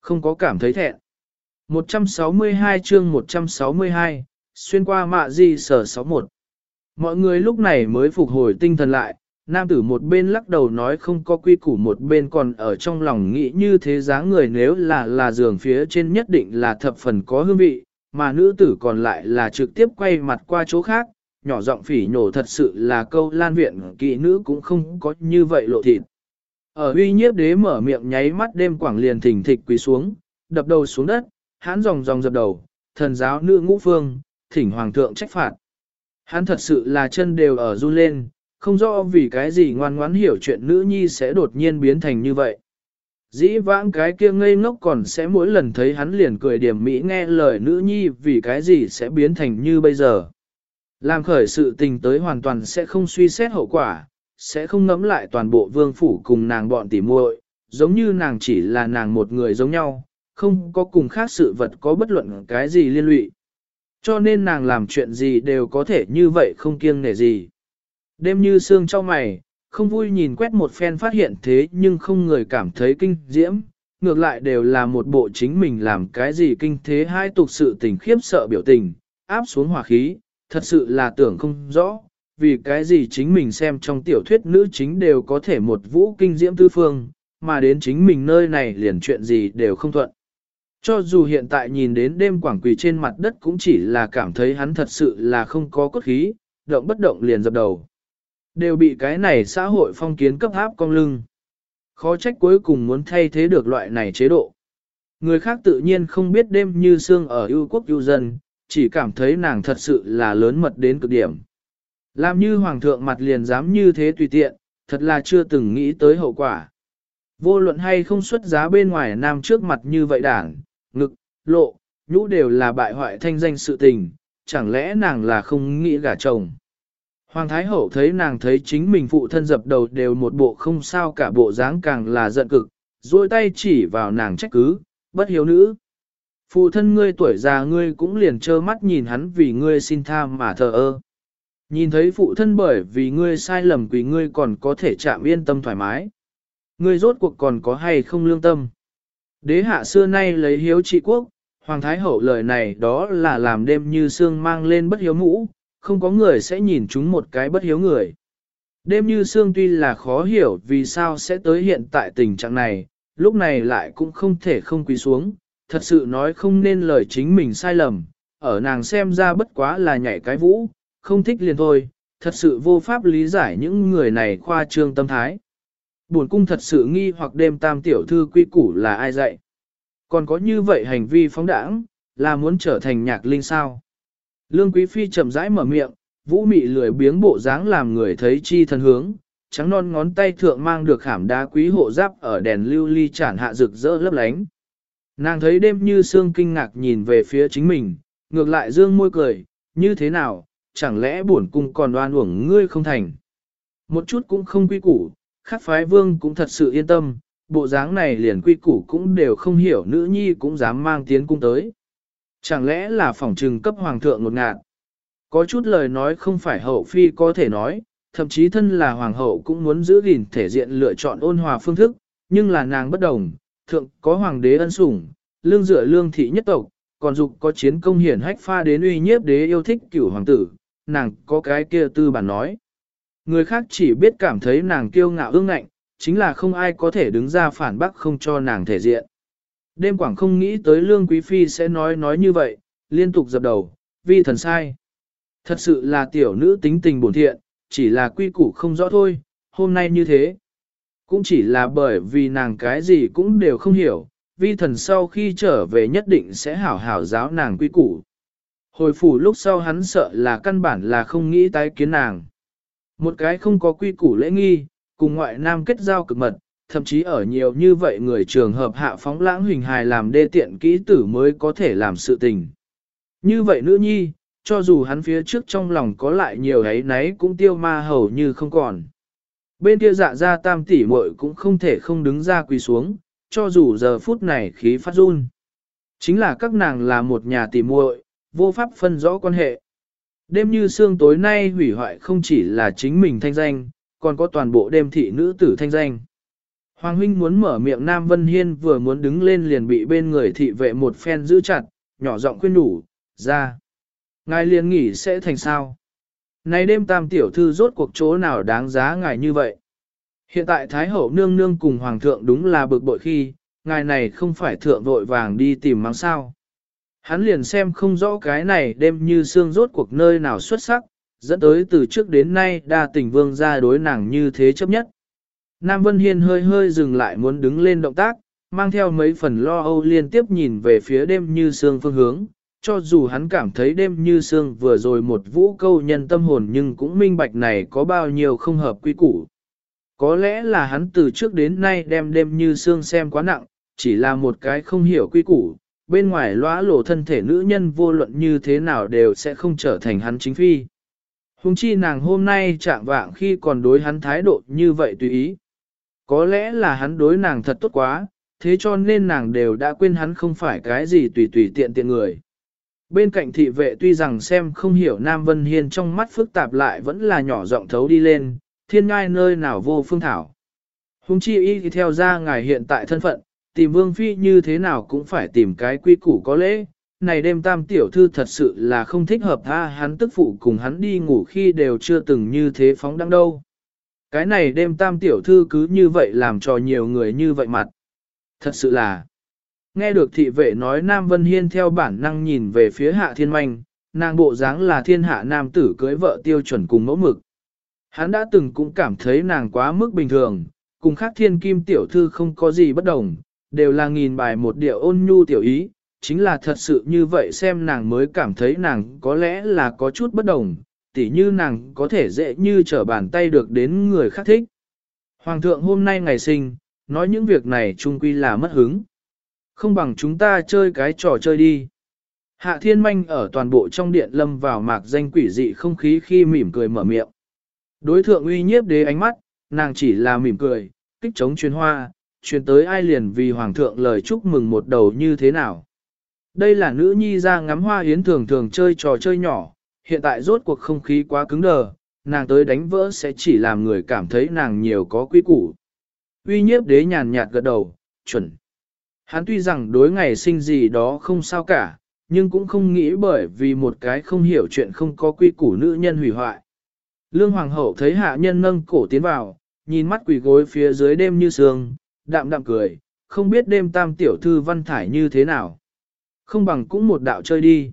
Không có cảm thấy thẹn. 162 chương 162, xuyên qua mạ di sở 61. Mọi người lúc này mới phục hồi tinh thần lại, nam tử một bên lắc đầu nói không có quy củ một bên còn ở trong lòng nghĩ như thế dáng người nếu là là giường phía trên nhất định là thập phần có hương vị, mà nữ tử còn lại là trực tiếp quay mặt qua chỗ khác, nhỏ giọng phỉ nhổ thật sự là câu lan viện kỵ nữ cũng không có như vậy lộ thịt. Ở uy nhiếp đế mở miệng nháy mắt đêm quảng liền thỉnh thịch quỳ xuống, đập đầu xuống đất, hãn dòng dòng dập đầu, thần giáo nữ ngũ phương, thỉnh hoàng thượng trách phạt. Hắn thật sự là chân đều ở run lên, không rõ vì cái gì ngoan ngoãn hiểu chuyện nữ nhi sẽ đột nhiên biến thành như vậy. Dĩ vãng cái kia ngây ngốc còn sẽ mỗi lần thấy hắn liền cười điểm mỹ nghe lời nữ nhi vì cái gì sẽ biến thành như bây giờ. Làm khởi sự tình tới hoàn toàn sẽ không suy xét hậu quả, sẽ không ngẫm lại toàn bộ vương phủ cùng nàng bọn tỉ muội, giống như nàng chỉ là nàng một người giống nhau, không có cùng khác sự vật có bất luận cái gì liên lụy. Cho nên nàng làm chuyện gì đều có thể như vậy không kiêng nể gì. Đêm như sương cho mày, không vui nhìn quét một phen phát hiện thế nhưng không người cảm thấy kinh diễm, ngược lại đều là một bộ chính mình làm cái gì kinh thế hai tục sự tình khiếp sợ biểu tình, áp xuống hỏa khí, thật sự là tưởng không rõ, vì cái gì chính mình xem trong tiểu thuyết nữ chính đều có thể một vũ kinh diễm tư phương, mà đến chính mình nơi này liền chuyện gì đều không thuận. Cho dù hiện tại nhìn đến đêm quảng quỳ trên mặt đất cũng chỉ là cảm thấy hắn thật sự là không có cốt khí, động bất động liền dập đầu. Đều bị cái này xã hội phong kiến cấp áp cong lưng. Khó trách cuối cùng muốn thay thế được loại này chế độ. Người khác tự nhiên không biết đêm như xương ở ưu quốc ưu dân, chỉ cảm thấy nàng thật sự là lớn mật đến cực điểm. Làm như hoàng thượng mặt liền dám như thế tùy tiện, thật là chưa từng nghĩ tới hậu quả. Vô luận hay không xuất giá bên ngoài nam trước mặt như vậy đảng, ngực, lộ, nhũ đều là bại hoại thanh danh sự tình, chẳng lẽ nàng là không nghĩ gả chồng. Hoàng Thái Hậu thấy nàng thấy chính mình phụ thân dập đầu đều một bộ không sao cả bộ dáng càng là giận cực, duỗi tay chỉ vào nàng trách cứ, bất hiếu nữ. Phụ thân ngươi tuổi già ngươi cũng liền trơ mắt nhìn hắn vì ngươi xin tha mà thờ ơ. Nhìn thấy phụ thân bởi vì ngươi sai lầm quỷ ngươi còn có thể chạm yên tâm thoải mái. Ngươi rốt cuộc còn có hay không lương tâm. Đế hạ xưa nay lấy hiếu trị quốc, Hoàng Thái Hậu lời này đó là làm đêm như sương mang lên bất hiếu mũ, không có người sẽ nhìn chúng một cái bất hiếu người. Đêm như sương tuy là khó hiểu vì sao sẽ tới hiện tại tình trạng này, lúc này lại cũng không thể không quỳ xuống, thật sự nói không nên lời chính mình sai lầm, ở nàng xem ra bất quá là nhảy cái vũ, không thích liền thôi, thật sự vô pháp lý giải những người này khoa trương tâm thái. Buồn cung thật sự nghi hoặc đêm tam tiểu thư quy củ là ai dạy. Còn có như vậy hành vi phóng đãng, là muốn trở thành nhạc linh sao. Lương Quý Phi chậm rãi mở miệng, vũ mị lười biếng bộ dáng làm người thấy chi thần hướng, trắng non ngón tay thượng mang được khảm đá quý hộ giáp ở đèn lưu ly chản hạ rực rỡ lấp lánh. Nàng thấy đêm như sương kinh ngạc nhìn về phía chính mình, ngược lại dương môi cười, như thế nào, chẳng lẽ bổn cung còn đoan uổng ngươi không thành. Một chút cũng không quy củ, khắc phái vương cũng thật sự yên tâm, bộ dáng này liền quy củ cũng đều không hiểu nữ nhi cũng dám mang tiến cung tới. Chẳng lẽ là phỏng trừng cấp hoàng thượng ngột ngạt, Có chút lời nói không phải hậu phi có thể nói, thậm chí thân là hoàng hậu cũng muốn giữ gìn thể diện lựa chọn ôn hòa phương thức, nhưng là nàng bất đồng, thượng có hoàng đế ân sủng, lương dựa lương thị nhất tộc, còn dục có chiến công hiển hách pha đến uy nhiếp đế yêu thích cửu hoàng tử, nàng có cái kia tư bản nói. Người khác chỉ biết cảm thấy nàng kiêu ngạo ương ngạnh, chính là không ai có thể đứng ra phản bác không cho nàng thể diện. Đêm quảng không nghĩ tới lương quý phi sẽ nói nói như vậy, liên tục dập đầu, vi thần sai. Thật sự là tiểu nữ tính tình bổn thiện, chỉ là quy củ không rõ thôi, hôm nay như thế. Cũng chỉ là bởi vì nàng cái gì cũng đều không hiểu, vi thần sau khi trở về nhất định sẽ hảo hảo giáo nàng quy củ. Hồi phủ lúc sau hắn sợ là căn bản là không nghĩ tái kiến nàng. Một cái không có quy củ lễ nghi, cùng ngoại nam kết giao cực mật, thậm chí ở nhiều như vậy người trường hợp hạ phóng lãng hình hài làm đê tiện kỹ tử mới có thể làm sự tình. Như vậy nữ nhi, cho dù hắn phía trước trong lòng có lại nhiều ấy nấy cũng tiêu ma hầu như không còn. Bên kia dạ ra tam tỷ muội cũng không thể không đứng ra quỳ xuống, cho dù giờ phút này khí phát run. Chính là các nàng là một nhà tỷ muội, vô pháp phân rõ quan hệ. Đêm như sương tối nay hủy hoại không chỉ là chính mình thanh danh, còn có toàn bộ đêm thị nữ tử thanh danh. Hoàng huynh muốn mở miệng Nam Vân Hiên vừa muốn đứng lên liền bị bên người thị vệ một phen giữ chặt, nhỏ giọng khuyên đủ, ra. Ngài liền nghỉ sẽ thành sao? nay đêm tam tiểu thư rốt cuộc chỗ nào đáng giá ngài như vậy? Hiện tại Thái Hậu nương nương cùng Hoàng thượng đúng là bực bội khi, ngài này không phải thượng vội vàng đi tìm mang sao. Hắn liền xem không rõ cái này đêm như xương rốt cuộc nơi nào xuất sắc, dẫn tới từ trước đến nay đa tình vương gia đối nàng như thế chấp nhất. Nam Vân Hiên hơi hơi dừng lại muốn đứng lên động tác, mang theo mấy phần lo âu liên tiếp nhìn về phía đêm như sương phương hướng, cho dù hắn cảm thấy đêm như sương vừa rồi một vũ câu nhân tâm hồn nhưng cũng minh bạch này có bao nhiêu không hợp quy củ. Có lẽ là hắn từ trước đến nay đem đêm như sương xem quá nặng, chỉ là một cái không hiểu quy củ, bên ngoài lõa lộ thân thể nữ nhân vô luận như thế nào đều sẽ không trở thành hắn chính phi. Hùng chi nàng hôm nay chạm vạng khi còn đối hắn thái độ như vậy tùy ý. Có lẽ là hắn đối nàng thật tốt quá, thế cho nên nàng đều đã quên hắn không phải cái gì tùy tùy tiện tiện người. Bên cạnh thị vệ tuy rằng xem không hiểu Nam Vân Hiên trong mắt phức tạp lại vẫn là nhỏ giọng thấu đi lên, thiên ngai nơi nào vô phương thảo. Hùng chi y thì theo ra ngài hiện tại thân phận, tìm vương phi như thế nào cũng phải tìm cái quy củ có lễ. Này đêm tam tiểu thư thật sự là không thích hợp tha hắn tức phụ cùng hắn đi ngủ khi đều chưa từng như thế phóng đăng đâu. Cái này đêm tam tiểu thư cứ như vậy làm cho nhiều người như vậy mặt. Thật sự là, nghe được thị vệ nói Nam Vân Hiên theo bản năng nhìn về phía hạ thiên manh, nàng bộ dáng là thiên hạ nam tử cưới vợ tiêu chuẩn cùng mẫu mực. Hắn đã từng cũng cảm thấy nàng quá mức bình thường, cùng khác thiên kim tiểu thư không có gì bất đồng, đều là nghìn bài một điệu ôn nhu tiểu ý, chính là thật sự như vậy xem nàng mới cảm thấy nàng có lẽ là có chút bất đồng, tỉ như nàng có thể dễ như trở bàn tay được đến người khác thích. Hoàng thượng hôm nay ngày sinh, nói những việc này chung quy là mất hứng. Không bằng chúng ta chơi cái trò chơi đi. Hạ thiên manh ở toàn bộ trong điện lâm vào mạc danh quỷ dị không khí khi mỉm cười mở miệng. Đối thượng uy nhiếp đế ánh mắt, nàng chỉ là mỉm cười, kích chống chuyên hoa, truyền tới ai liền vì hoàng thượng lời chúc mừng một đầu như thế nào. Đây là nữ nhi ra ngắm hoa yến thường thường chơi trò chơi nhỏ, hiện tại rốt cuộc không khí quá cứng đờ, nàng tới đánh vỡ sẽ chỉ làm người cảm thấy nàng nhiều có quy củ. Uy nhiếp đế nhàn nhạt gật đầu, chuẩn. Hắn tuy rằng đối ngày sinh gì đó không sao cả, nhưng cũng không nghĩ bởi vì một cái không hiểu chuyện không có quy củ nữ nhân hủy hoại. Lương Hoàng hậu thấy hạ nhân nâng cổ tiến vào, nhìn mắt quỷ gối phía dưới đêm như sương, đạm đạm cười, không biết đêm tam tiểu thư văn thải như thế nào. Không bằng cũng một đạo chơi đi.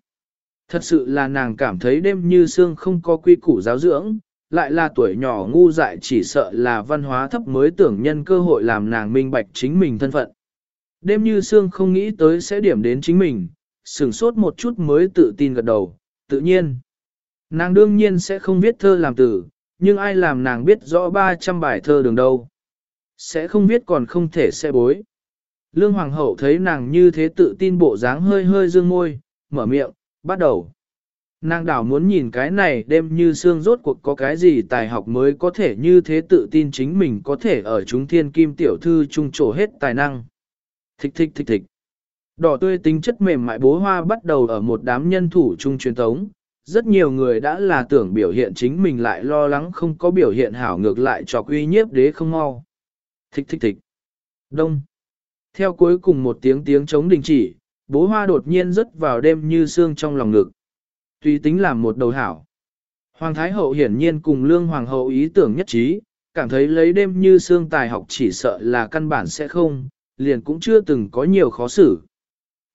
Thật sự là nàng cảm thấy đêm như xương không có quy củ giáo dưỡng, lại là tuổi nhỏ ngu dại chỉ sợ là văn hóa thấp mới tưởng nhân cơ hội làm nàng minh bạch chính mình thân phận. Đêm như xương không nghĩ tới sẽ điểm đến chính mình, sửng sốt một chút mới tự tin gật đầu, tự nhiên. Nàng đương nhiên sẽ không viết thơ làm từ nhưng ai làm nàng biết rõ 300 bài thơ đường đâu. Sẽ không viết còn không thể sẽ bối. Lương Hoàng hậu thấy nàng như thế tự tin bộ dáng hơi hơi dương môi, mở miệng, bắt đầu. Nàng đảo muốn nhìn cái này đêm như xương rốt cuộc có cái gì tài học mới có thể như thế tự tin chính mình có thể ở chúng thiên kim tiểu thư trung trổ hết tài năng. Thích thích thích thích. Đỏ tươi tính chất mềm mại bố hoa bắt đầu ở một đám nhân thủ trung truyền thống. Rất nhiều người đã là tưởng biểu hiện chính mình lại lo lắng không có biểu hiện hảo ngược lại cho uy nhiếp đế không mau. Thích thích thích. Đông. Theo cuối cùng một tiếng tiếng chống đình chỉ, bố hoa đột nhiên rớt vào đêm như xương trong lòng ngực. Tùy tính làm một đầu hảo. Hoàng Thái Hậu hiển nhiên cùng Lương Hoàng Hậu ý tưởng nhất trí, cảm thấy lấy đêm như xương tài học chỉ sợ là căn bản sẽ không, liền cũng chưa từng có nhiều khó xử.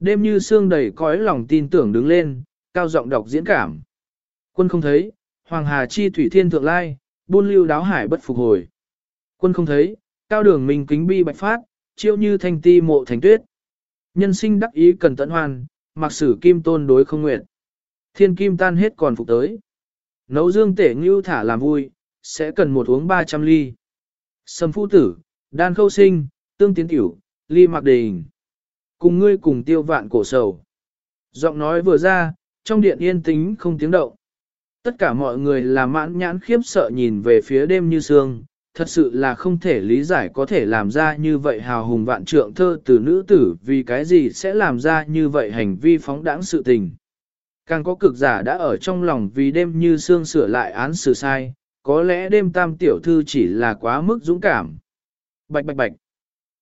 Đêm như xương đầy cõi lòng tin tưởng đứng lên, cao giọng đọc diễn cảm. Quân không thấy, Hoàng Hà chi thủy thiên thượng lai, buôn lưu đáo hải bất phục hồi. Quân không thấy, cao đường mình kính bi bạch phát, chiêu như thanh ti mộ thành tuyết. Nhân sinh đắc ý cần tận hoan, mặc sử kim tôn đối không nguyện. Thiên kim tan hết còn phục tới. Nấu dương tể ngưu thả làm vui, sẽ cần một uống 300 ly. Sâm phu tử, đan khâu sinh, tương tiến tiểu, ly mặc đình. Cùng ngươi cùng tiêu vạn cổ sầu. Giọng nói vừa ra, trong điện yên tĩnh không tiếng động. Tất cả mọi người là mãn nhãn khiếp sợ nhìn về phía đêm như sương, thật sự là không thể lý giải có thể làm ra như vậy hào hùng vạn trượng thơ từ nữ tử vì cái gì sẽ làm ra như vậy hành vi phóng đãng sự tình. Càng có cực giả đã ở trong lòng vì đêm như xương sửa lại án xử sai, có lẽ đêm tam tiểu thư chỉ là quá mức dũng cảm. Bạch bạch bạch.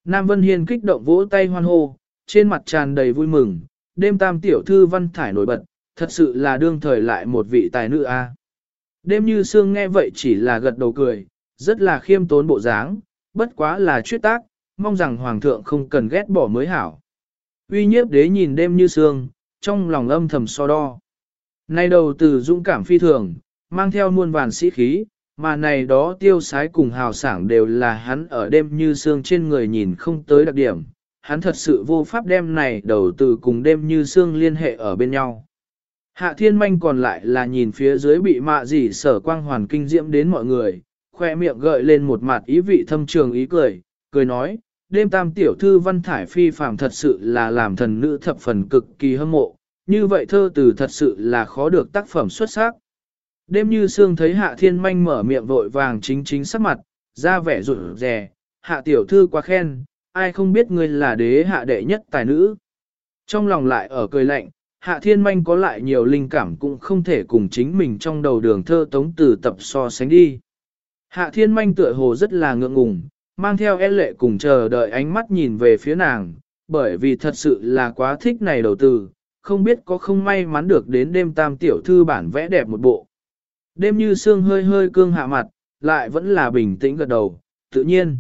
Nam Vân Hiên kích động vỗ tay hoan hô, trên mặt tràn đầy vui mừng, đêm tam tiểu thư văn thải nổi bật, thật sự là đương thời lại một vị tài nữ a. Đêm như xương nghe vậy chỉ là gật đầu cười, rất là khiêm tốn bộ dáng, bất quá là chuyết tác, mong rằng hoàng thượng không cần ghét bỏ mới hảo. Uy nhiếp đế nhìn đêm như sương, trong lòng âm thầm so đo. Nay đầu từ dũng cảm phi thường, mang theo muôn vàn sĩ khí, mà này đó tiêu sái cùng hào sảng đều là hắn ở đêm như sương trên người nhìn không tới đặc điểm. Hắn thật sự vô pháp đem này đầu từ cùng đêm như sương liên hệ ở bên nhau. Hạ thiên manh còn lại là nhìn phía dưới bị mạ dỉ sở quang hoàn kinh diễm đến mọi người, khoe miệng gợi lên một mặt ý vị thâm trường ý cười, cười nói, đêm tam tiểu thư văn thải phi phàm thật sự là làm thần nữ thập phần cực kỳ hâm mộ, như vậy thơ từ thật sự là khó được tác phẩm xuất sắc. Đêm như sương thấy hạ thiên manh mở miệng vội vàng chính chính sắc mặt, ra vẻ rụt rè, hạ tiểu thư quá khen, ai không biết ngươi là đế hạ đệ nhất tài nữ. Trong lòng lại ở cười lạnh, hạ thiên manh có lại nhiều linh cảm cũng không thể cùng chính mình trong đầu đường thơ tống từ tập so sánh đi. Hạ thiên manh tựa hồ rất là ngượng ngùng, mang theo e lệ cùng chờ đợi ánh mắt nhìn về phía nàng, bởi vì thật sự là quá thích này đầu tư, không biết có không may mắn được đến đêm tam tiểu thư bản vẽ đẹp một bộ. Đêm như sương hơi hơi cương hạ mặt, lại vẫn là bình tĩnh gật đầu, tự nhiên.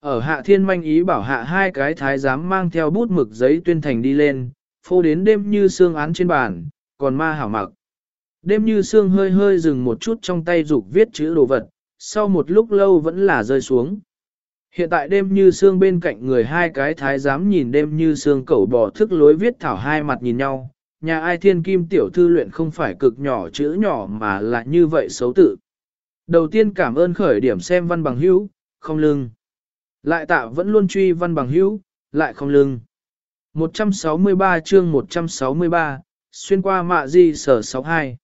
Ở hạ thiên manh ý bảo hạ hai cái thái giám mang theo bút mực giấy tuyên thành đi lên, phô đến đêm như sương án trên bàn, còn ma hảo mặc. Đêm như sương hơi hơi dừng một chút trong tay dục viết chữ đồ vật, sau một lúc lâu vẫn là rơi xuống. Hiện tại đêm như xương bên cạnh người hai cái thái giám nhìn đêm như xương cẩu bò thức lối viết thảo hai mặt nhìn nhau, nhà ai thiên kim tiểu thư luyện không phải cực nhỏ chữ nhỏ mà là như vậy xấu tự. Đầu tiên cảm ơn khởi điểm xem văn bằng hữu, không lưng. Lại tạ vẫn luôn truy văn bằng hữu, lại không lưng. 163 chương 163, xuyên qua mạ di sở 62.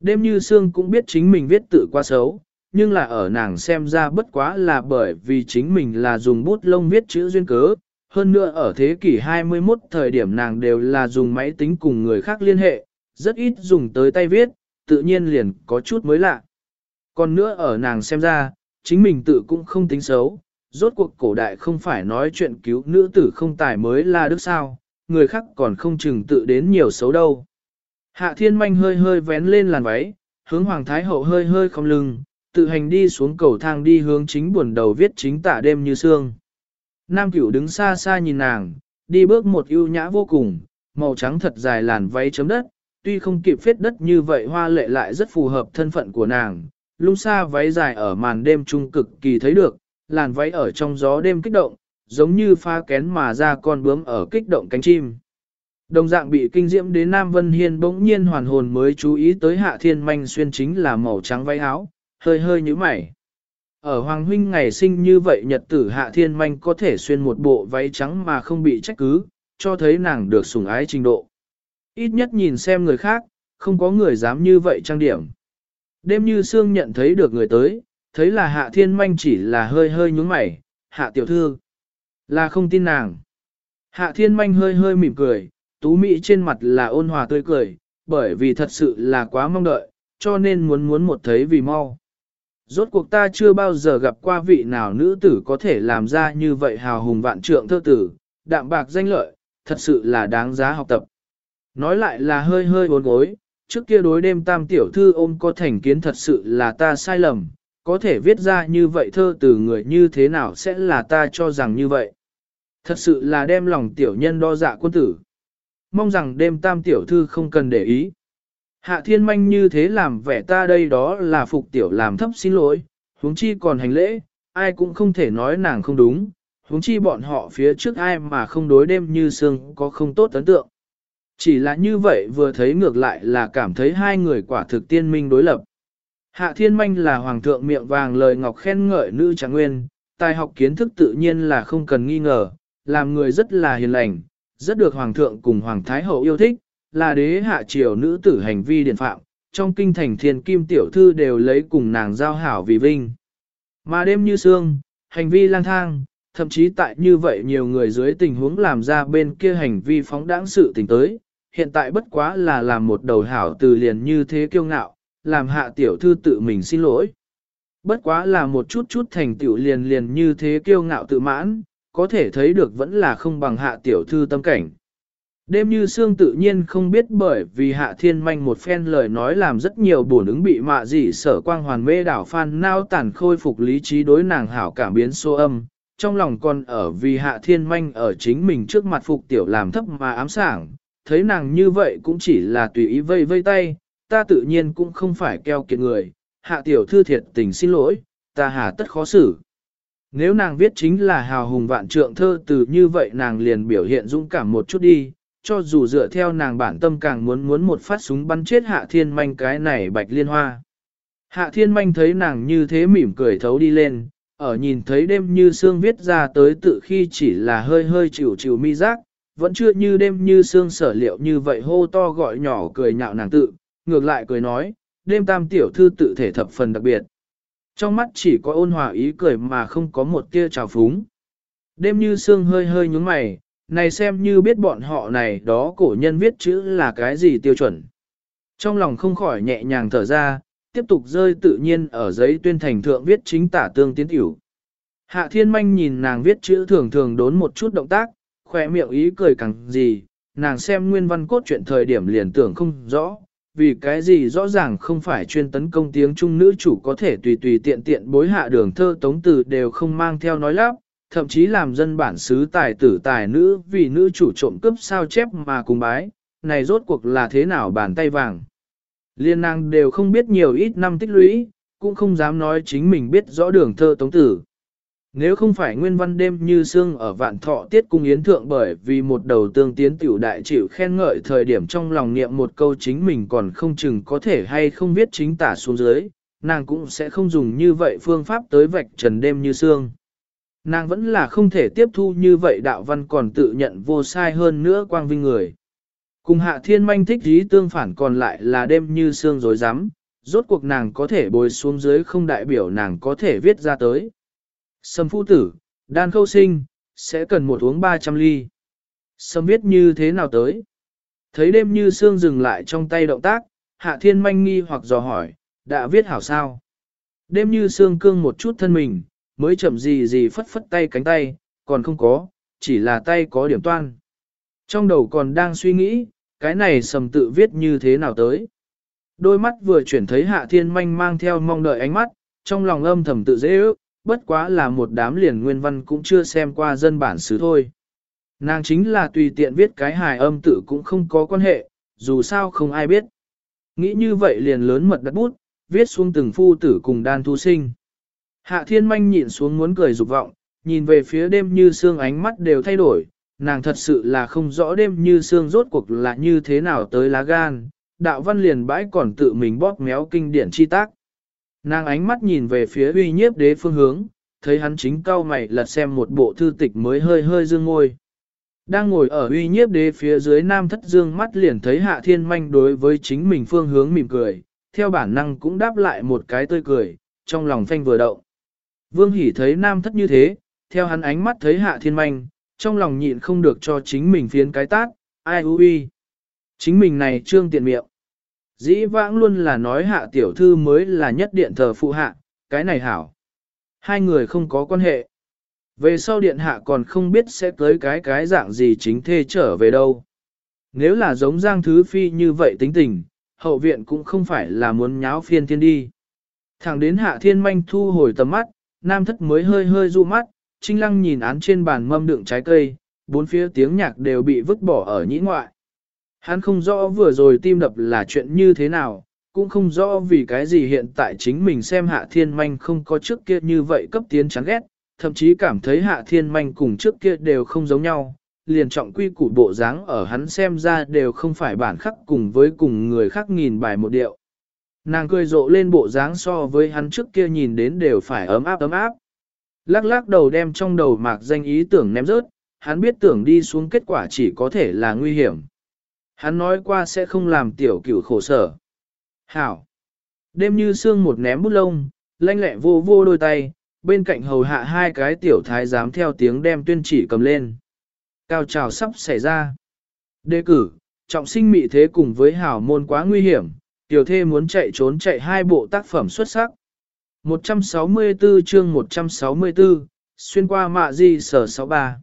Đêm như xương cũng biết chính mình viết tự quá xấu, nhưng là ở nàng xem ra bất quá là bởi vì chính mình là dùng bút lông viết chữ duyên cớ. Hơn nữa ở thế kỷ 21 thời điểm nàng đều là dùng máy tính cùng người khác liên hệ, rất ít dùng tới tay viết, tự nhiên liền có chút mới lạ. Còn nữa ở nàng xem ra, chính mình tự cũng không tính xấu, rốt cuộc cổ đại không phải nói chuyện cứu nữ tử không tài mới là đức sao, người khác còn không chừng tự đến nhiều xấu đâu. Hạ thiên manh hơi hơi vén lên làn váy, hướng hoàng thái hậu hơi hơi không lưng, tự hành đi xuống cầu thang đi hướng chính buồn đầu viết chính tả đêm như sương. Nam cửu đứng xa xa nhìn nàng, đi bước một ưu nhã vô cùng, màu trắng thật dài làn váy chấm đất, tuy không kịp phết đất như vậy hoa lệ lại rất phù hợp thân phận của nàng. Lung xa váy dài ở màn đêm trung cực kỳ thấy được, làn váy ở trong gió đêm kích động, giống như pha kén mà ra con bướm ở kích động cánh chim. Đồng dạng bị kinh diễm đến Nam Vân Hiên bỗng nhiên hoàn hồn mới chú ý tới Hạ Thiên Manh xuyên chính là màu trắng váy áo, hơi hơi như mày. Ở Hoàng Huynh ngày sinh như vậy nhật tử hạ thiên manh có thể xuyên một bộ váy trắng mà không bị trách cứ, cho thấy nàng được sủng ái trình độ. Ít nhất nhìn xem người khác, không có người dám như vậy trang điểm. Đêm như Sương nhận thấy được người tới, thấy là hạ thiên manh chỉ là hơi hơi nhúng mày, hạ tiểu thư. Là không tin nàng. Hạ thiên manh hơi hơi mỉm cười, tú mỹ trên mặt là ôn hòa tươi cười, bởi vì thật sự là quá mong đợi, cho nên muốn muốn một thấy vì mau. Rốt cuộc ta chưa bao giờ gặp qua vị nào nữ tử có thể làm ra như vậy hào hùng vạn trượng thơ tử, đạm bạc danh lợi, thật sự là đáng giá học tập. Nói lại là hơi hơi bốn gối, trước kia đối đêm tam tiểu thư ôm có thành kiến thật sự là ta sai lầm, có thể viết ra như vậy thơ từ người như thế nào sẽ là ta cho rằng như vậy. Thật sự là đem lòng tiểu nhân đo dạ quân tử. Mong rằng đêm tam tiểu thư không cần để ý. Hạ thiên manh như thế làm vẻ ta đây đó là phục tiểu làm thấp xin lỗi, huống chi còn hành lễ, ai cũng không thể nói nàng không đúng, huống chi bọn họ phía trước ai mà không đối đêm như sương có không tốt ấn tượng. Chỉ là như vậy vừa thấy ngược lại là cảm thấy hai người quả thực tiên minh đối lập. Hạ thiên manh là hoàng thượng miệng vàng lời ngọc khen ngợi nữ trạng nguyên, tài học kiến thức tự nhiên là không cần nghi ngờ, làm người rất là hiền lành, rất được hoàng thượng cùng hoàng thái hậu yêu thích, là đế hạ triều nữ tử hành vi điển phạm, trong kinh thành thiên kim tiểu thư đều lấy cùng nàng giao hảo vì vinh. Mà đêm như sương, hành vi lang thang, thậm chí tại như vậy nhiều người dưới tình huống làm ra bên kia hành vi phóng đãng sự tình tới, hiện tại bất quá là làm một đầu hảo từ liền như thế kiêu ngạo, làm hạ tiểu thư tự mình xin lỗi. Bất quá là một chút chút thành tiểu liền liền như thế kiêu ngạo tự mãn, có thể thấy được vẫn là không bằng hạ tiểu thư tâm cảnh. Đêm như xương tự nhiên không biết bởi vì hạ thiên manh một phen lời nói làm rất nhiều bổn ứng bị mạ dị sở quang hoàn mê đảo phan nao tản khôi phục lý trí đối nàng hảo cảm biến xô âm, trong lòng còn ở vì hạ thiên manh ở chính mình trước mặt phục tiểu làm thấp mà ám sảng, thấy nàng như vậy cũng chỉ là tùy ý vây vây tay, ta tự nhiên cũng không phải keo kiệt người, hạ tiểu thư thiệt tình xin lỗi, ta hà tất khó xử. Nếu nàng viết chính là hào hùng vạn trượng thơ từ như vậy nàng liền biểu hiện dũng cảm một chút đi, cho dù dựa theo nàng bản tâm càng muốn muốn một phát súng bắn chết hạ thiên manh cái này bạch liên hoa. Hạ thiên manh thấy nàng như thế mỉm cười thấu đi lên, ở nhìn thấy đêm như sương viết ra tới tự khi chỉ là hơi hơi chịu chịu mi giác, vẫn chưa như đêm như sương sở liệu như vậy hô to gọi nhỏ cười nhạo nàng tự, ngược lại cười nói, đêm tam tiểu thư tự thể thập phần đặc biệt. Trong mắt chỉ có ôn hòa ý cười mà không có một tia trào phúng. Đêm như sương hơi hơi nhúng mày, này xem như biết bọn họ này đó cổ nhân viết chữ là cái gì tiêu chuẩn. Trong lòng không khỏi nhẹ nhàng thở ra, tiếp tục rơi tự nhiên ở giấy tuyên thành thượng viết chính tả tương tiến tiểu. Hạ thiên manh nhìn nàng viết chữ thường thường đốn một chút động tác, khỏe miệng ý cười càng gì, nàng xem nguyên văn cốt truyện thời điểm liền tưởng không rõ, vì cái gì rõ ràng không phải chuyên tấn công tiếng trung nữ chủ có thể tùy tùy tiện tiện bối hạ đường thơ tống từ đều không mang theo nói lắp, thậm chí làm dân bản xứ tài tử tài nữ vì nữ chủ trộm cướp sao chép mà cùng bái, này rốt cuộc là thế nào bàn tay vàng. Liên nàng đều không biết nhiều ít năm tích lũy, cũng không dám nói chính mình biết rõ đường thơ tống tử. Nếu không phải nguyên văn đêm như xương ở vạn thọ tiết cung yến thượng bởi vì một đầu tương tiến tiểu đại chịu khen ngợi thời điểm trong lòng niệm một câu chính mình còn không chừng có thể hay không viết chính tả xuống dưới, nàng cũng sẽ không dùng như vậy phương pháp tới vạch trần đêm như xương. Nàng vẫn là không thể tiếp thu như vậy đạo văn còn tự nhận vô sai hơn nữa quang vinh người. Cùng hạ thiên manh thích dí tương phản còn lại là đêm như xương dối rắm rốt cuộc nàng có thể bồi xuống dưới không đại biểu nàng có thể viết ra tới. Sâm phu tử, đan khâu sinh, sẽ cần một uống 300 ly. Sâm viết như thế nào tới? Thấy đêm như xương dừng lại trong tay động tác, hạ thiên manh nghi hoặc dò hỏi, đã viết hảo sao? Đêm như xương cương một chút thân mình, mới chậm gì gì phất phất tay cánh tay, còn không có, chỉ là tay có điểm toan. Trong đầu còn đang suy nghĩ, cái này sầm tự viết như thế nào tới. Đôi mắt vừa chuyển thấy hạ thiên manh mang theo mong đợi ánh mắt, trong lòng âm thầm tự dễ ước, bất quá là một đám liền nguyên văn cũng chưa xem qua dân bản xứ thôi. Nàng chính là tùy tiện viết cái hài âm tự cũng không có quan hệ, dù sao không ai biết. Nghĩ như vậy liền lớn mật đặt bút, viết xuống từng phu tử cùng đan thu sinh. Hạ thiên manh nhịn xuống muốn cười dục vọng, nhìn về phía đêm như xương ánh mắt đều thay đổi, nàng thật sự là không rõ đêm như xương rốt cuộc là như thế nào tới lá gan, đạo văn liền bãi còn tự mình bóp méo kinh điển chi tác. Nàng ánh mắt nhìn về phía uy nhiếp đế phương hướng, thấy hắn chính cao mày lật xem một bộ thư tịch mới hơi hơi dương ngôi. Đang ngồi ở uy nhiếp đế phía dưới nam thất dương mắt liền thấy hạ thiên manh đối với chính mình phương hướng mỉm cười, theo bản năng cũng đáp lại một cái tươi cười, trong lòng phanh vừa động. Vương Hỷ thấy nam thất như thế, theo hắn ánh mắt thấy hạ thiên manh, trong lòng nhịn không được cho chính mình phiến cái tát, ai ui. Chính mình này trương tiện miệng. Dĩ vãng luôn là nói hạ tiểu thư mới là nhất điện thờ phụ hạ, cái này hảo. Hai người không có quan hệ. Về sau điện hạ còn không biết sẽ tới cái cái dạng gì chính thê trở về đâu. Nếu là giống giang thứ phi như vậy tính tình, hậu viện cũng không phải là muốn nháo phiên thiên đi. Thẳng đến hạ thiên manh thu hồi tầm mắt, nam thất mới hơi hơi du mắt, trinh lăng nhìn án trên bàn mâm đựng trái cây, bốn phía tiếng nhạc đều bị vứt bỏ ở nhĩ ngoại. Hắn không rõ vừa rồi tim đập là chuyện như thế nào, cũng không rõ vì cái gì hiện tại chính mình xem hạ thiên manh không có trước kia như vậy cấp tiến chán ghét, thậm chí cảm thấy hạ thiên manh cùng trước kia đều không giống nhau, liền trọng quy củ bộ dáng ở hắn xem ra đều không phải bản khắc cùng với cùng người khác nghìn bài một điệu. Nàng cười rộ lên bộ dáng so với hắn trước kia nhìn đến đều phải ấm áp ấm áp. Lắc lắc đầu đem trong đầu mạc danh ý tưởng ném rớt, hắn biết tưởng đi xuống kết quả chỉ có thể là nguy hiểm. Hắn nói qua sẽ không làm tiểu cửu khổ sở. Hảo! Đêm như sương một ném bút lông, lanh lẹ vô vô đôi tay, bên cạnh hầu hạ hai cái tiểu thái dám theo tiếng đem tuyên chỉ cầm lên. Cao trào sắp xảy ra. Đề cử, trọng sinh mị thế cùng với hảo môn quá nguy hiểm, tiểu thê muốn chạy trốn chạy hai bộ tác phẩm xuất sắc. 164 chương 164, xuyên qua mạ di sở 63.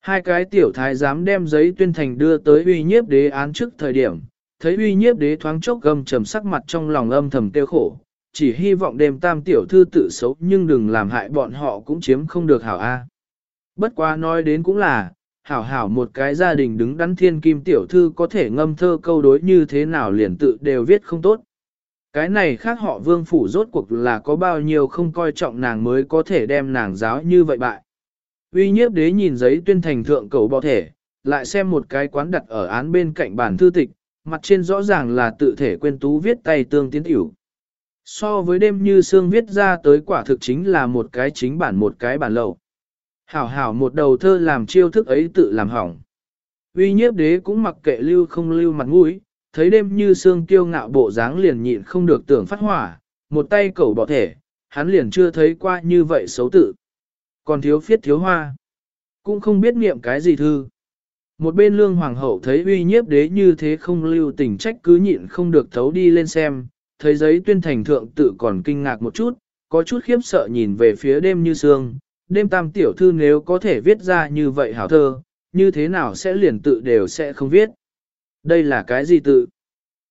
Hai cái tiểu thái dám đem giấy tuyên thành đưa tới uy nhiếp đế án trước thời điểm, thấy uy nhiếp đế thoáng chốc gầm trầm sắc mặt trong lòng âm thầm tiêu khổ, chỉ hy vọng đêm tam tiểu thư tự xấu nhưng đừng làm hại bọn họ cũng chiếm không được hảo A. Bất quá nói đến cũng là, hảo hảo một cái gia đình đứng đắn thiên kim tiểu thư có thể ngâm thơ câu đối như thế nào liền tự đều viết không tốt. Cái này khác họ vương phủ rốt cuộc là có bao nhiêu không coi trọng nàng mới có thể đem nàng giáo như vậy bại. Uy nhiếp đế nhìn giấy tuyên thành thượng cầu bọ thể, lại xem một cái quán đặt ở án bên cạnh bản thư tịch, mặt trên rõ ràng là tự thể quên tú viết tay tương tiến tiểu. So với đêm như xương viết ra tới quả thực chính là một cái chính bản một cái bản lậu. Hảo hảo một đầu thơ làm chiêu thức ấy tự làm hỏng. Uy nhiếp đế cũng mặc kệ lưu không lưu mặt mũi, thấy đêm như sương kiêu ngạo bộ dáng liền nhịn không được tưởng phát hỏa, một tay cẩu bỏ thể, hắn liền chưa thấy qua như vậy xấu tự. Còn thiếu phiết thiếu hoa, cũng không biết niệm cái gì thư. Một bên lương hoàng hậu thấy uy nhiếp đế như thế không lưu tình trách cứ nhịn không được thấu đi lên xem, thấy giấy tuyên thành thượng tự còn kinh ngạc một chút, có chút khiếp sợ nhìn về phía đêm như sương, đêm tam tiểu thư nếu có thể viết ra như vậy hảo thơ, như thế nào sẽ liền tự đều sẽ không viết. Đây là cái gì tự?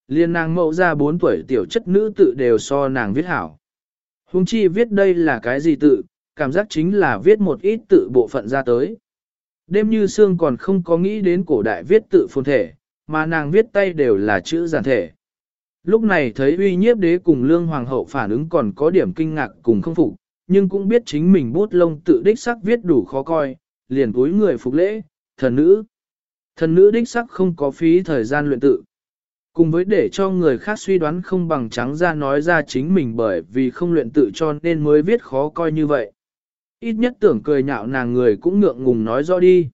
Liên nàng mẫu ra 4 tuổi tiểu chất nữ tự đều so nàng viết hảo. Hùng chi viết đây là cái gì tự, cảm giác chính là viết một ít tự bộ phận ra tới. Đêm như xương còn không có nghĩ đến cổ đại viết tự phồn thể, mà nàng viết tay đều là chữ giản thể. Lúc này thấy uy nhiếp đế cùng lương hoàng hậu phản ứng còn có điểm kinh ngạc cùng không phục, nhưng cũng biết chính mình bút lông tự đích sắc viết đủ khó coi, liền túi người phục lễ, thần nữ. Thần nữ đích sắc không có phí thời gian luyện tự. Cùng với để cho người khác suy đoán không bằng trắng ra nói ra chính mình bởi vì không luyện tự cho nên mới viết khó coi như vậy. Ít nhất tưởng cười nhạo nàng người cũng ngượng ngùng nói rõ đi.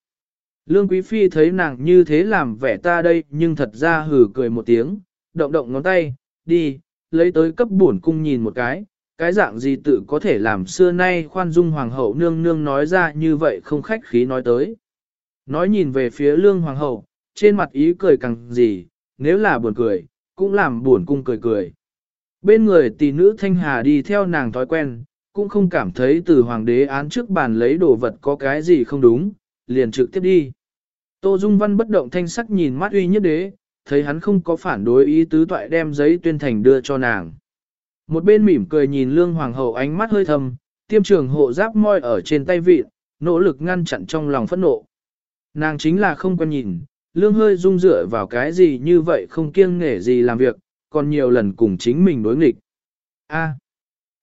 Lương Quý Phi thấy nàng như thế làm vẻ ta đây nhưng thật ra hử cười một tiếng, động động ngón tay, đi, lấy tới cấp bổn cung nhìn một cái, cái dạng gì tự có thể làm xưa nay khoan dung hoàng hậu nương nương nói ra như vậy không khách khí nói tới. Nói nhìn về phía lương hoàng hậu, trên mặt ý cười càng gì, nếu là buồn cười, cũng làm buồn cung cười cười. Bên người tỷ nữ thanh hà đi theo nàng thói quen, cũng không cảm thấy từ hoàng đế án trước bàn lấy đồ vật có cái gì không đúng, liền trực tiếp đi. Tô Dung Văn bất động thanh sắc nhìn mắt uy nhất đế, thấy hắn không có phản đối ý tứ toại đem giấy tuyên thành đưa cho nàng. Một bên mỉm cười nhìn lương hoàng hậu ánh mắt hơi thầm, tiêm trường hộ giáp môi ở trên tay vị, nỗ lực ngăn chặn trong lòng phẫn nộ. Nàng chính là không quen nhìn, lương hơi rung dựa vào cái gì như vậy không kiêng nghể gì làm việc, còn nhiều lần cùng chính mình đối nghịch. A.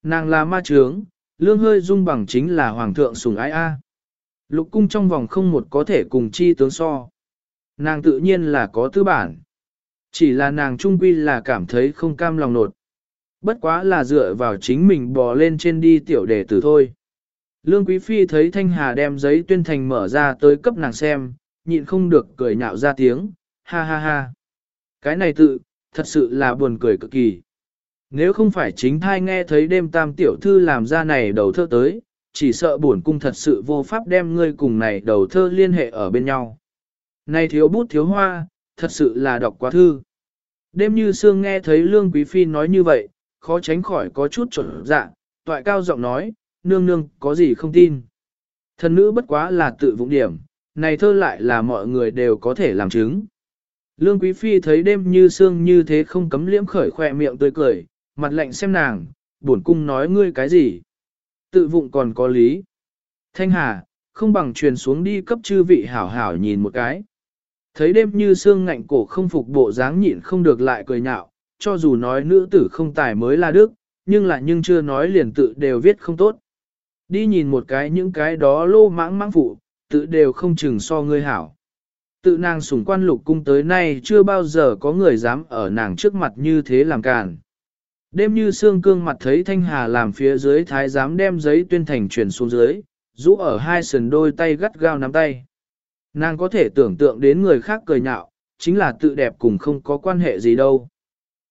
nàng là ma trướng, lương hơi rung bằng chính là hoàng thượng sùng ái A. Lục cung trong vòng không một có thể cùng chi tướng so. Nàng tự nhiên là có tư bản. Chỉ là nàng trung quy là cảm thấy không cam lòng nột. Bất quá là dựa vào chính mình bò lên trên đi tiểu đề tử thôi. Lương Quý Phi thấy Thanh Hà đem giấy tuyên thành mở ra tới cấp nàng xem, nhịn không được cười nhạo ra tiếng, ha ha ha. Cái này tự, thật sự là buồn cười cực kỳ. Nếu không phải chính thai nghe thấy đêm tam tiểu thư làm ra này đầu thơ tới, chỉ sợ buồn cung thật sự vô pháp đem ngươi cùng này đầu thơ liên hệ ở bên nhau. Này thiếu bút thiếu hoa, thật sự là đọc quá thư. Đêm như sương nghe thấy Lương Quý Phi nói như vậy, khó tránh khỏi có chút trộn dạ, toại cao giọng nói, nương nương, có gì không tin. Thần nữ bất quá là tự vụng điểm, này thơ lại là mọi người đều có thể làm chứng. Lương Quý Phi thấy đêm như sương như thế không cấm liễm khởi khoe miệng tươi cười, mặt lạnh xem nàng, buồn cung nói ngươi cái gì. Tự vụng còn có lý. Thanh Hà, không bằng truyền xuống đi cấp chư vị hảo hảo nhìn một cái. Thấy đêm như sương ngạnh cổ không phục bộ dáng nhịn không được lại cười nhạo, cho dù nói nữ tử không tài mới là đức, nhưng là nhưng chưa nói liền tự đều viết không tốt. Đi nhìn một cái những cái đó lô mãng mãng phụ, tự đều không chừng so ngươi hảo. Tự nàng sủng quan lục cung tới nay chưa bao giờ có người dám ở nàng trước mặt như thế làm càn. Đêm như xương cương mặt thấy Thanh Hà làm phía dưới thái giám đem giấy tuyên thành chuyển xuống dưới, rũ ở hai sườn đôi tay gắt gao nắm tay. Nàng có thể tưởng tượng đến người khác cười nhạo, chính là tự đẹp cùng không có quan hệ gì đâu.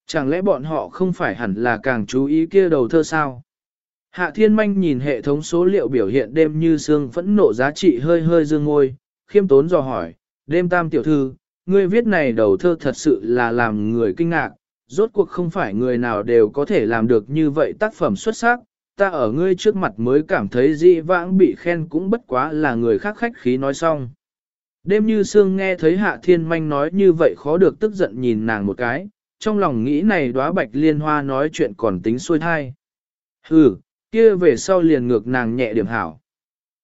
Chẳng lẽ bọn họ không phải hẳn là càng chú ý kia đầu thơ sao? Hạ thiên manh nhìn hệ thống số liệu biểu hiện đêm như xương phẫn nộ giá trị hơi hơi dương ngôi, khiêm tốn dò hỏi, đêm tam tiểu thư, ngươi viết này đầu thơ thật sự là làm người kinh ngạc, rốt cuộc không phải người nào đều có thể làm được như vậy tác phẩm xuất sắc, ta ở ngươi trước mặt mới cảm thấy dị vãng bị khen cũng bất quá là người khác khách khí nói xong. Đêm như sương nghe thấy hạ thiên manh nói như vậy khó được tức giận nhìn nàng một cái, trong lòng nghĩ này đóa bạch liên hoa nói chuyện còn tính xuôi thai. Hừ, kia về sau liền ngược nàng nhẹ điểm hảo.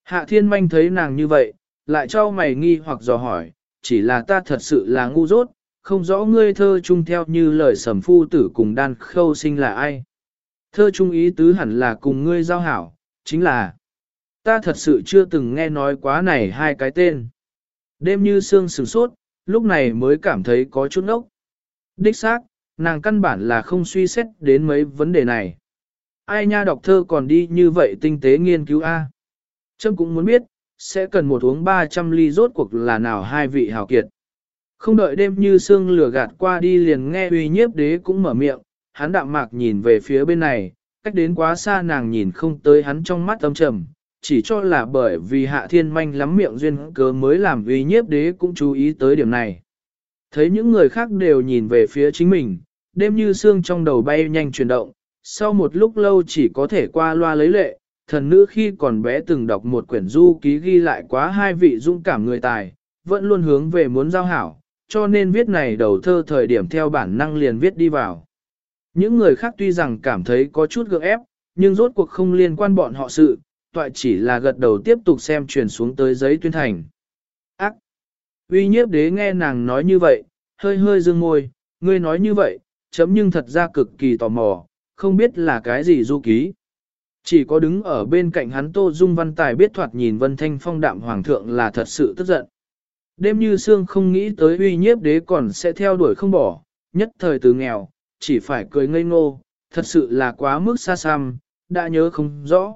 Hạ thiên manh thấy nàng như vậy, lại cho mày nghi hoặc dò hỏi, chỉ là ta thật sự là ngu dốt, không rõ ngươi thơ chung theo như lời sầm phu tử cùng đan khâu sinh là ai. Thơ chung ý tứ hẳn là cùng ngươi giao hảo, chính là ta thật sự chưa từng nghe nói quá này hai cái tên. Đêm như sương sửng sốt, lúc này mới cảm thấy có chút ốc. Đích xác, nàng căn bản là không suy xét đến mấy vấn đề này. Ai nha đọc thơ còn đi như vậy tinh tế nghiên cứu A. Trâm cũng muốn biết, sẽ cần một uống 300 ly rốt cuộc là nào hai vị hào kiệt. Không đợi đêm như sương lửa gạt qua đi liền nghe uy nhiếp đế cũng mở miệng, hắn đạm mạc nhìn về phía bên này, cách đến quá xa nàng nhìn không tới hắn trong mắt âm trầm, chỉ cho là bởi vì hạ thiên manh lắm miệng duyên cớ mới làm uy nhiếp đế cũng chú ý tới điểm này. Thấy những người khác đều nhìn về phía chính mình, đêm như xương trong đầu bay nhanh chuyển động, sau một lúc lâu chỉ có thể qua loa lấy lệ, thần nữ khi còn bé từng đọc một quyển du ký ghi lại quá hai vị dũng cảm người tài, vẫn luôn hướng về muốn giao hảo, cho nên viết này đầu thơ thời điểm theo bản năng liền viết đi vào. Những người khác tuy rằng cảm thấy có chút gượng ép, nhưng rốt cuộc không liên quan bọn họ sự, toại chỉ là gật đầu tiếp tục xem truyền xuống tới giấy tuyên thành. Uy nhiếp đế nghe nàng nói như vậy, hơi hơi dương môi, ngươi nói như vậy, chấm nhưng thật ra cực kỳ tò mò, không biết là cái gì du ký. Chỉ có đứng ở bên cạnh hắn Tô Dung Văn Tài biết thoạt nhìn Vân Thanh Phong đạm hoàng thượng là thật sự tức giận. Đêm như sương không nghĩ tới uy nhiếp đế còn sẽ theo đuổi không bỏ, nhất thời từ nghèo, chỉ phải cười ngây ngô, thật sự là quá mức xa xăm, đã nhớ không rõ.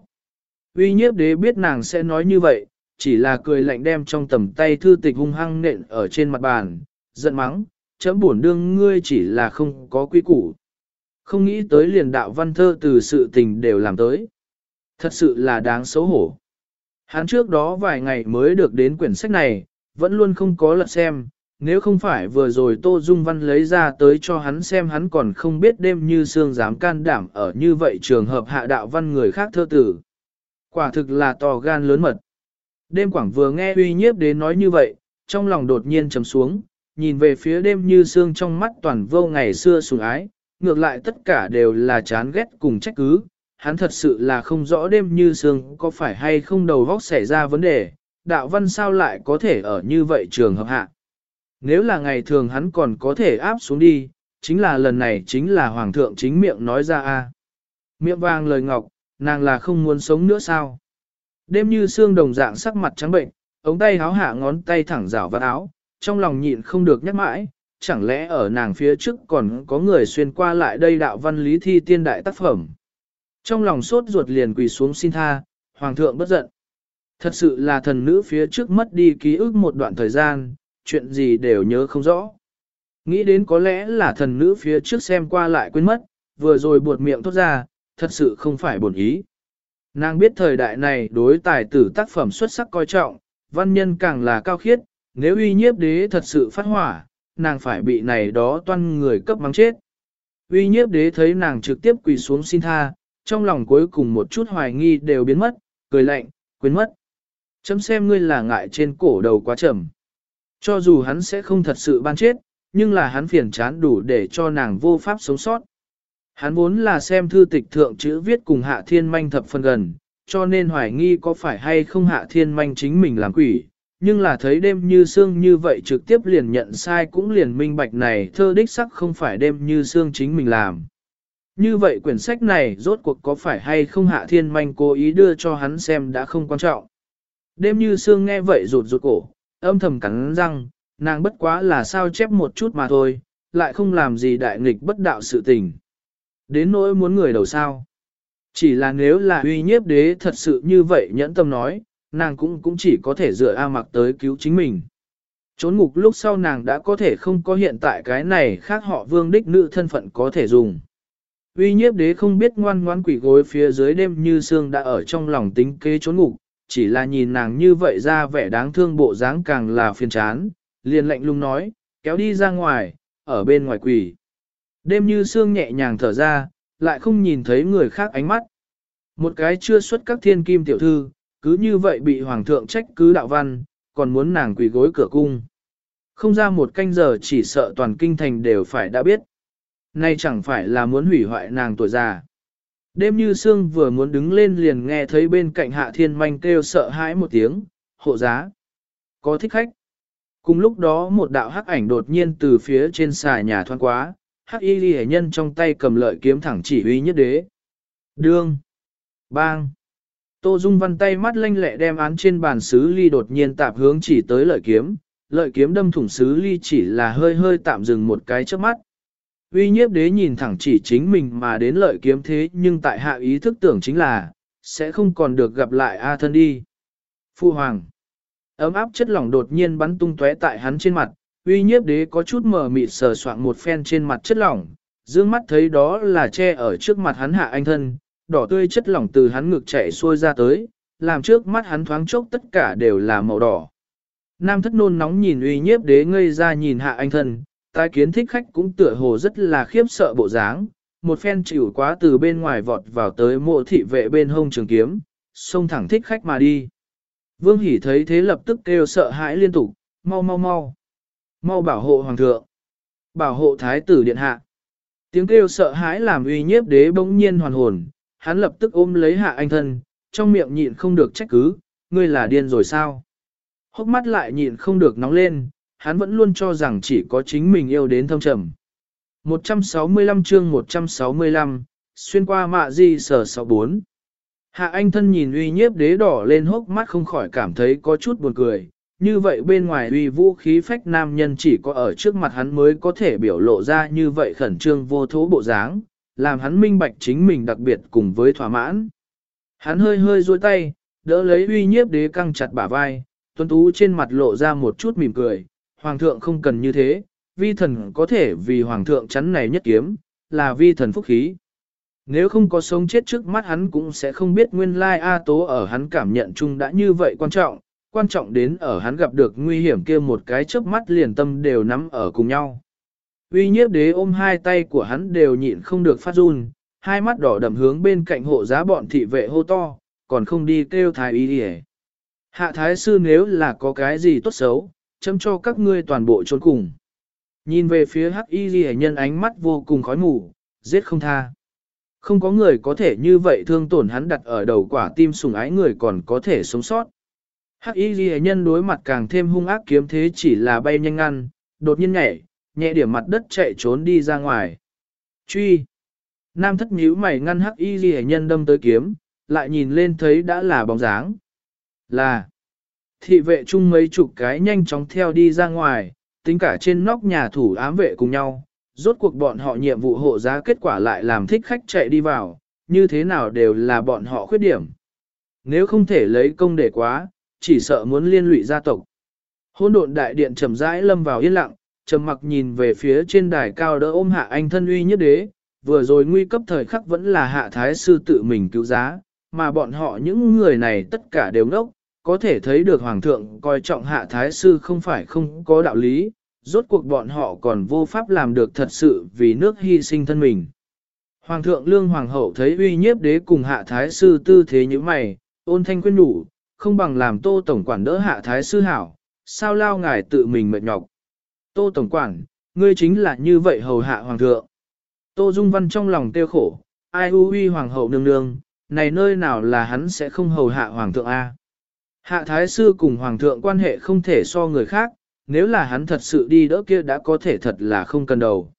Uy nhiếp đế biết nàng sẽ nói như vậy, chỉ là cười lạnh đem trong tầm tay thư tịch hung hăng nện ở trên mặt bàn, giận mắng, chấm buồn đương ngươi chỉ là không có quy củ. Không nghĩ tới liền đạo văn thơ từ sự tình đều làm tới. Thật sự là đáng xấu hổ. Hắn trước đó vài ngày mới được đến quyển sách này, vẫn luôn không có lật xem, nếu không phải vừa rồi Tô Dung Văn lấy ra tới cho hắn xem hắn còn không biết đêm như xương dám can đảm ở như vậy trường hợp hạ đạo văn người khác thơ tử. Quả thực là to gan lớn mật. Đêm quảng vừa nghe uy nhiếp đến nói như vậy, trong lòng đột nhiên trầm xuống, nhìn về phía đêm như sương trong mắt toàn vô ngày xưa sùng ái, ngược lại tất cả đều là chán ghét cùng trách cứ. Hắn thật sự là không rõ đêm như sương có phải hay không đầu vóc xảy ra vấn đề, đạo văn sao lại có thể ở như vậy trường hợp hạ. Nếu là ngày thường hắn còn có thể áp xuống đi, chính là lần này chính là hoàng thượng chính miệng nói ra a. Miệng vàng lời ngọc, nàng là không muốn sống nữa sao? Đêm như xương đồng dạng sắc mặt trắng bệnh, ống tay háo hạ ngón tay thẳng rảo vào áo, trong lòng nhịn không được nhắc mãi, chẳng lẽ ở nàng phía trước còn có người xuyên qua lại đây đạo văn lý thi tiên đại tác phẩm. Trong lòng sốt ruột liền quỳ xuống xin tha, hoàng thượng bất giận. Thật sự là thần nữ phía trước mất đi ký ức một đoạn thời gian, chuyện gì đều nhớ không rõ. Nghĩ đến có lẽ là thần nữ phía trước xem qua lại quên mất, vừa rồi buột miệng thốt ra, thật sự không phải buồn ý. Nàng biết thời đại này đối tài tử tác phẩm xuất sắc coi trọng, văn nhân càng là cao khiết, nếu uy nhiếp đế thật sự phát hỏa, nàng phải bị này đó toan người cấp mắng chết. Uy nhiếp đế thấy nàng trực tiếp quỳ xuống xin tha, trong lòng cuối cùng một chút hoài nghi đều biến mất, cười lạnh, quên mất. Chấm xem ngươi là ngại trên cổ đầu quá trầm. Cho dù hắn sẽ không thật sự ban chết, nhưng là hắn phiền chán đủ để cho nàng vô pháp sống sót. Hắn vốn là xem thư tịch thượng chữ viết cùng hạ thiên manh thập phần gần, cho nên hoài nghi có phải hay không hạ thiên manh chính mình làm quỷ, nhưng là thấy đêm như xương như vậy trực tiếp liền nhận sai cũng liền minh bạch này thơ đích sắc không phải đêm như xương chính mình làm. Như vậy quyển sách này rốt cuộc có phải hay không hạ thiên manh cố ý đưa cho hắn xem đã không quan trọng. Đêm như xương nghe vậy rụt rụt cổ, âm thầm cắn răng, nàng bất quá là sao chép một chút mà thôi, lại không làm gì đại nghịch bất đạo sự tình. Đến nỗi muốn người đầu sao. Chỉ là nếu là uy nhiếp đế thật sự như vậy nhẫn tâm nói, nàng cũng cũng chỉ có thể dựa A mặc tới cứu chính mình. Trốn ngục lúc sau nàng đã có thể không có hiện tại cái này khác họ vương đích nữ thân phận có thể dùng. Uy nhiếp đế không biết ngoan ngoan quỷ gối phía dưới đêm như sương đã ở trong lòng tính kế trốn ngục, chỉ là nhìn nàng như vậy ra vẻ đáng thương bộ dáng càng là phiền chán, liền lạnh lùng nói, kéo đi ra ngoài, ở bên ngoài quỷ. Đêm như sương nhẹ nhàng thở ra, lại không nhìn thấy người khác ánh mắt. Một cái chưa xuất các thiên kim tiểu thư, cứ như vậy bị hoàng thượng trách cứ đạo văn, còn muốn nàng quỳ gối cửa cung. Không ra một canh giờ chỉ sợ toàn kinh thành đều phải đã biết. Nay chẳng phải là muốn hủy hoại nàng tuổi già. Đêm như sương vừa muốn đứng lên liền nghe thấy bên cạnh hạ thiên manh kêu sợ hãi một tiếng, hộ giá. Có thích khách. Cùng lúc đó một đạo hắc ảnh đột nhiên từ phía trên xà nhà thoáng quá, hắc y ghi nhân trong tay cầm lợi kiếm thẳng chỉ uy nhất đế. Đương. Bang. Tô Dung văn tay mắt lanh lẹ đem án trên bàn sứ ly đột nhiên tạp hướng chỉ tới lợi kiếm, lợi kiếm đâm thủng sứ ly chỉ là hơi hơi tạm dừng một cái trước mắt. Uy nhiếp đế nhìn thẳng chỉ chính mình mà đến lợi kiếm thế nhưng tại hạ ý thức tưởng chính là, sẽ không còn được gặp lại A thân đi. Phu Hoàng Ấm áp chất lỏng đột nhiên bắn tung tóe tại hắn trên mặt, uy nhiếp đế có chút mờ mịt sờ soạn một phen trên mặt chất lỏng, dương mắt thấy đó là che ở trước mặt hắn hạ anh thân, đỏ tươi chất lỏng từ hắn ngực chảy xuôi ra tới, làm trước mắt hắn thoáng chốc tất cả đều là màu đỏ. Nam thất nôn nóng nhìn uy nhiếp đế ngây ra nhìn hạ anh thân, tai kiến thích khách cũng tựa hồ rất là khiếp sợ bộ dáng, một phen chịu quá từ bên ngoài vọt vào tới mộ thị vệ bên hông trường kiếm, xông thẳng thích khách mà đi. Vương Hỷ thấy thế lập tức kêu sợ hãi liên tục, mau mau mau, mau bảo hộ hoàng thượng, bảo hộ thái tử điện hạ. Tiếng kêu sợ hãi làm uy nhiếp đế bỗng nhiên hoàn hồn, hắn lập tức ôm lấy hạ anh thân, trong miệng nhịn không được trách cứ, ngươi là điên rồi sao? Hốc mắt lại nhịn không được nóng lên, hắn vẫn luôn cho rằng chỉ có chính mình yêu đến thâm trầm. 165 chương 165, xuyên qua mạ di sở 64. Hạ anh thân nhìn uy nhiếp đế đỏ lên hốc mắt không khỏi cảm thấy có chút buồn cười. Như vậy bên ngoài uy vũ khí phách nam nhân chỉ có ở trước mặt hắn mới có thể biểu lộ ra như vậy khẩn trương vô thố bộ dáng, làm hắn minh bạch chính mình đặc biệt cùng với thỏa mãn. Hắn hơi hơi duỗi tay, đỡ lấy uy nhiếp đế căng chặt bả vai, tuấn tú trên mặt lộ ra một chút mỉm cười, hoàng thượng không cần như thế, vi thần có thể vì hoàng thượng chắn này nhất kiếm, là vi thần phúc khí. Nếu không có sống chết trước mắt hắn cũng sẽ không biết nguyên lai A Tố ở hắn cảm nhận chung đã như vậy quan trọng, quan trọng đến ở hắn gặp được nguy hiểm kia một cái chớp mắt liền tâm đều nắm ở cùng nhau. Uy nhiếp đế ôm hai tay của hắn đều nhịn không được phát run, hai mắt đỏ đậm hướng bên cạnh hộ giá bọn thị vệ hô to, còn không đi kêu thái y đi Hạ thái sư nếu là có cái gì tốt xấu, chấm cho các ngươi toàn bộ trốn cùng. Nhìn về phía hắc y ghi nhân ánh mắt vô cùng khói mù, giết không tha. Không có người có thể như vậy thương tổn hắn đặt ở đầu quả tim sùng ái người còn có thể sống sót. Hắc y ghi nhân đối mặt càng thêm hung ác kiếm thế chỉ là bay nhanh ngăn, đột nhiên nhảy, nhẹ điểm mặt đất chạy trốn đi ra ngoài. Truy! Nam thất nhíu mày ngăn hắc y ghi nhân đâm tới kiếm, lại nhìn lên thấy đã là bóng dáng. Là! Thị vệ chung mấy chục cái nhanh chóng theo đi ra ngoài, tính cả trên nóc nhà thủ ám vệ cùng nhau. Rốt cuộc bọn họ nhiệm vụ hộ giá kết quả lại làm thích khách chạy đi vào, như thế nào đều là bọn họ khuyết điểm. Nếu không thể lấy công để quá, chỉ sợ muốn liên lụy gia tộc. Hôn độn đại điện trầm rãi lâm vào yên lặng, trầm mặc nhìn về phía trên đài cao đỡ ôm hạ anh thân uy nhất đế, vừa rồi nguy cấp thời khắc vẫn là hạ thái sư tự mình cứu giá, mà bọn họ những người này tất cả đều ngốc, có thể thấy được hoàng thượng coi trọng hạ thái sư không phải không có đạo lý, rốt cuộc bọn họ còn vô pháp làm được thật sự vì nước hy sinh thân mình. Hoàng thượng lương hoàng hậu thấy uy nhiếp đế cùng hạ thái sư tư thế như mày, ôn thanh quyên đủ, không bằng làm tô tổng quản đỡ hạ thái sư hảo, sao lao ngài tự mình mệt nhọc. Tô Tổng Quản, ngươi chính là như vậy hầu hạ Hoàng thượng. Tô Dung Văn trong lòng tiêu khổ, ai u huy Hoàng hậu nương nương, này nơi nào là hắn sẽ không hầu hạ Hoàng thượng A. Hạ Thái Sư cùng Hoàng thượng quan hệ không thể so người khác, nếu là hắn thật sự đi đỡ kia đã có thể thật là không cần đầu.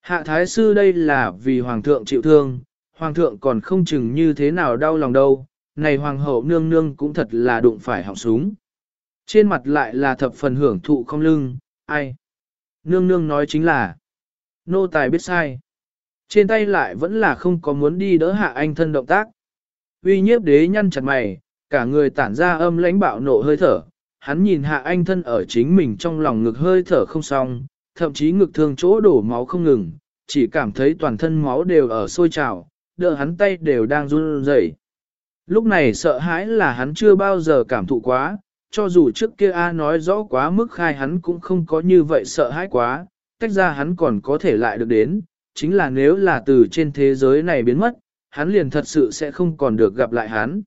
Hạ Thái Sư đây là vì Hoàng thượng chịu thương, Hoàng thượng còn không chừng như thế nào đau lòng đâu, này Hoàng hậu nương nương cũng thật là đụng phải họng súng. Trên mặt lại là thập phần hưởng thụ không lưng, ai. Nương nương nói chính là, nô tài biết sai. Trên tay lại vẫn là không có muốn đi đỡ hạ anh thân động tác. Uy nhiếp đế nhăn chặt mày, cả người tản ra âm lãnh bạo nộ hơi thở. Hắn nhìn hạ anh thân ở chính mình trong lòng ngực hơi thở không xong, thậm chí ngực thương chỗ đổ máu không ngừng, chỉ cảm thấy toàn thân máu đều ở sôi trào, đỡ hắn tay đều đang run rẩy. Lúc này sợ hãi là hắn chưa bao giờ cảm thụ quá, cho dù trước kia A nói rõ quá mức khai hắn cũng không có như vậy sợ hãi quá, tách ra hắn còn có thể lại được đến, chính là nếu là từ trên thế giới này biến mất, hắn liền thật sự sẽ không còn được gặp lại hắn.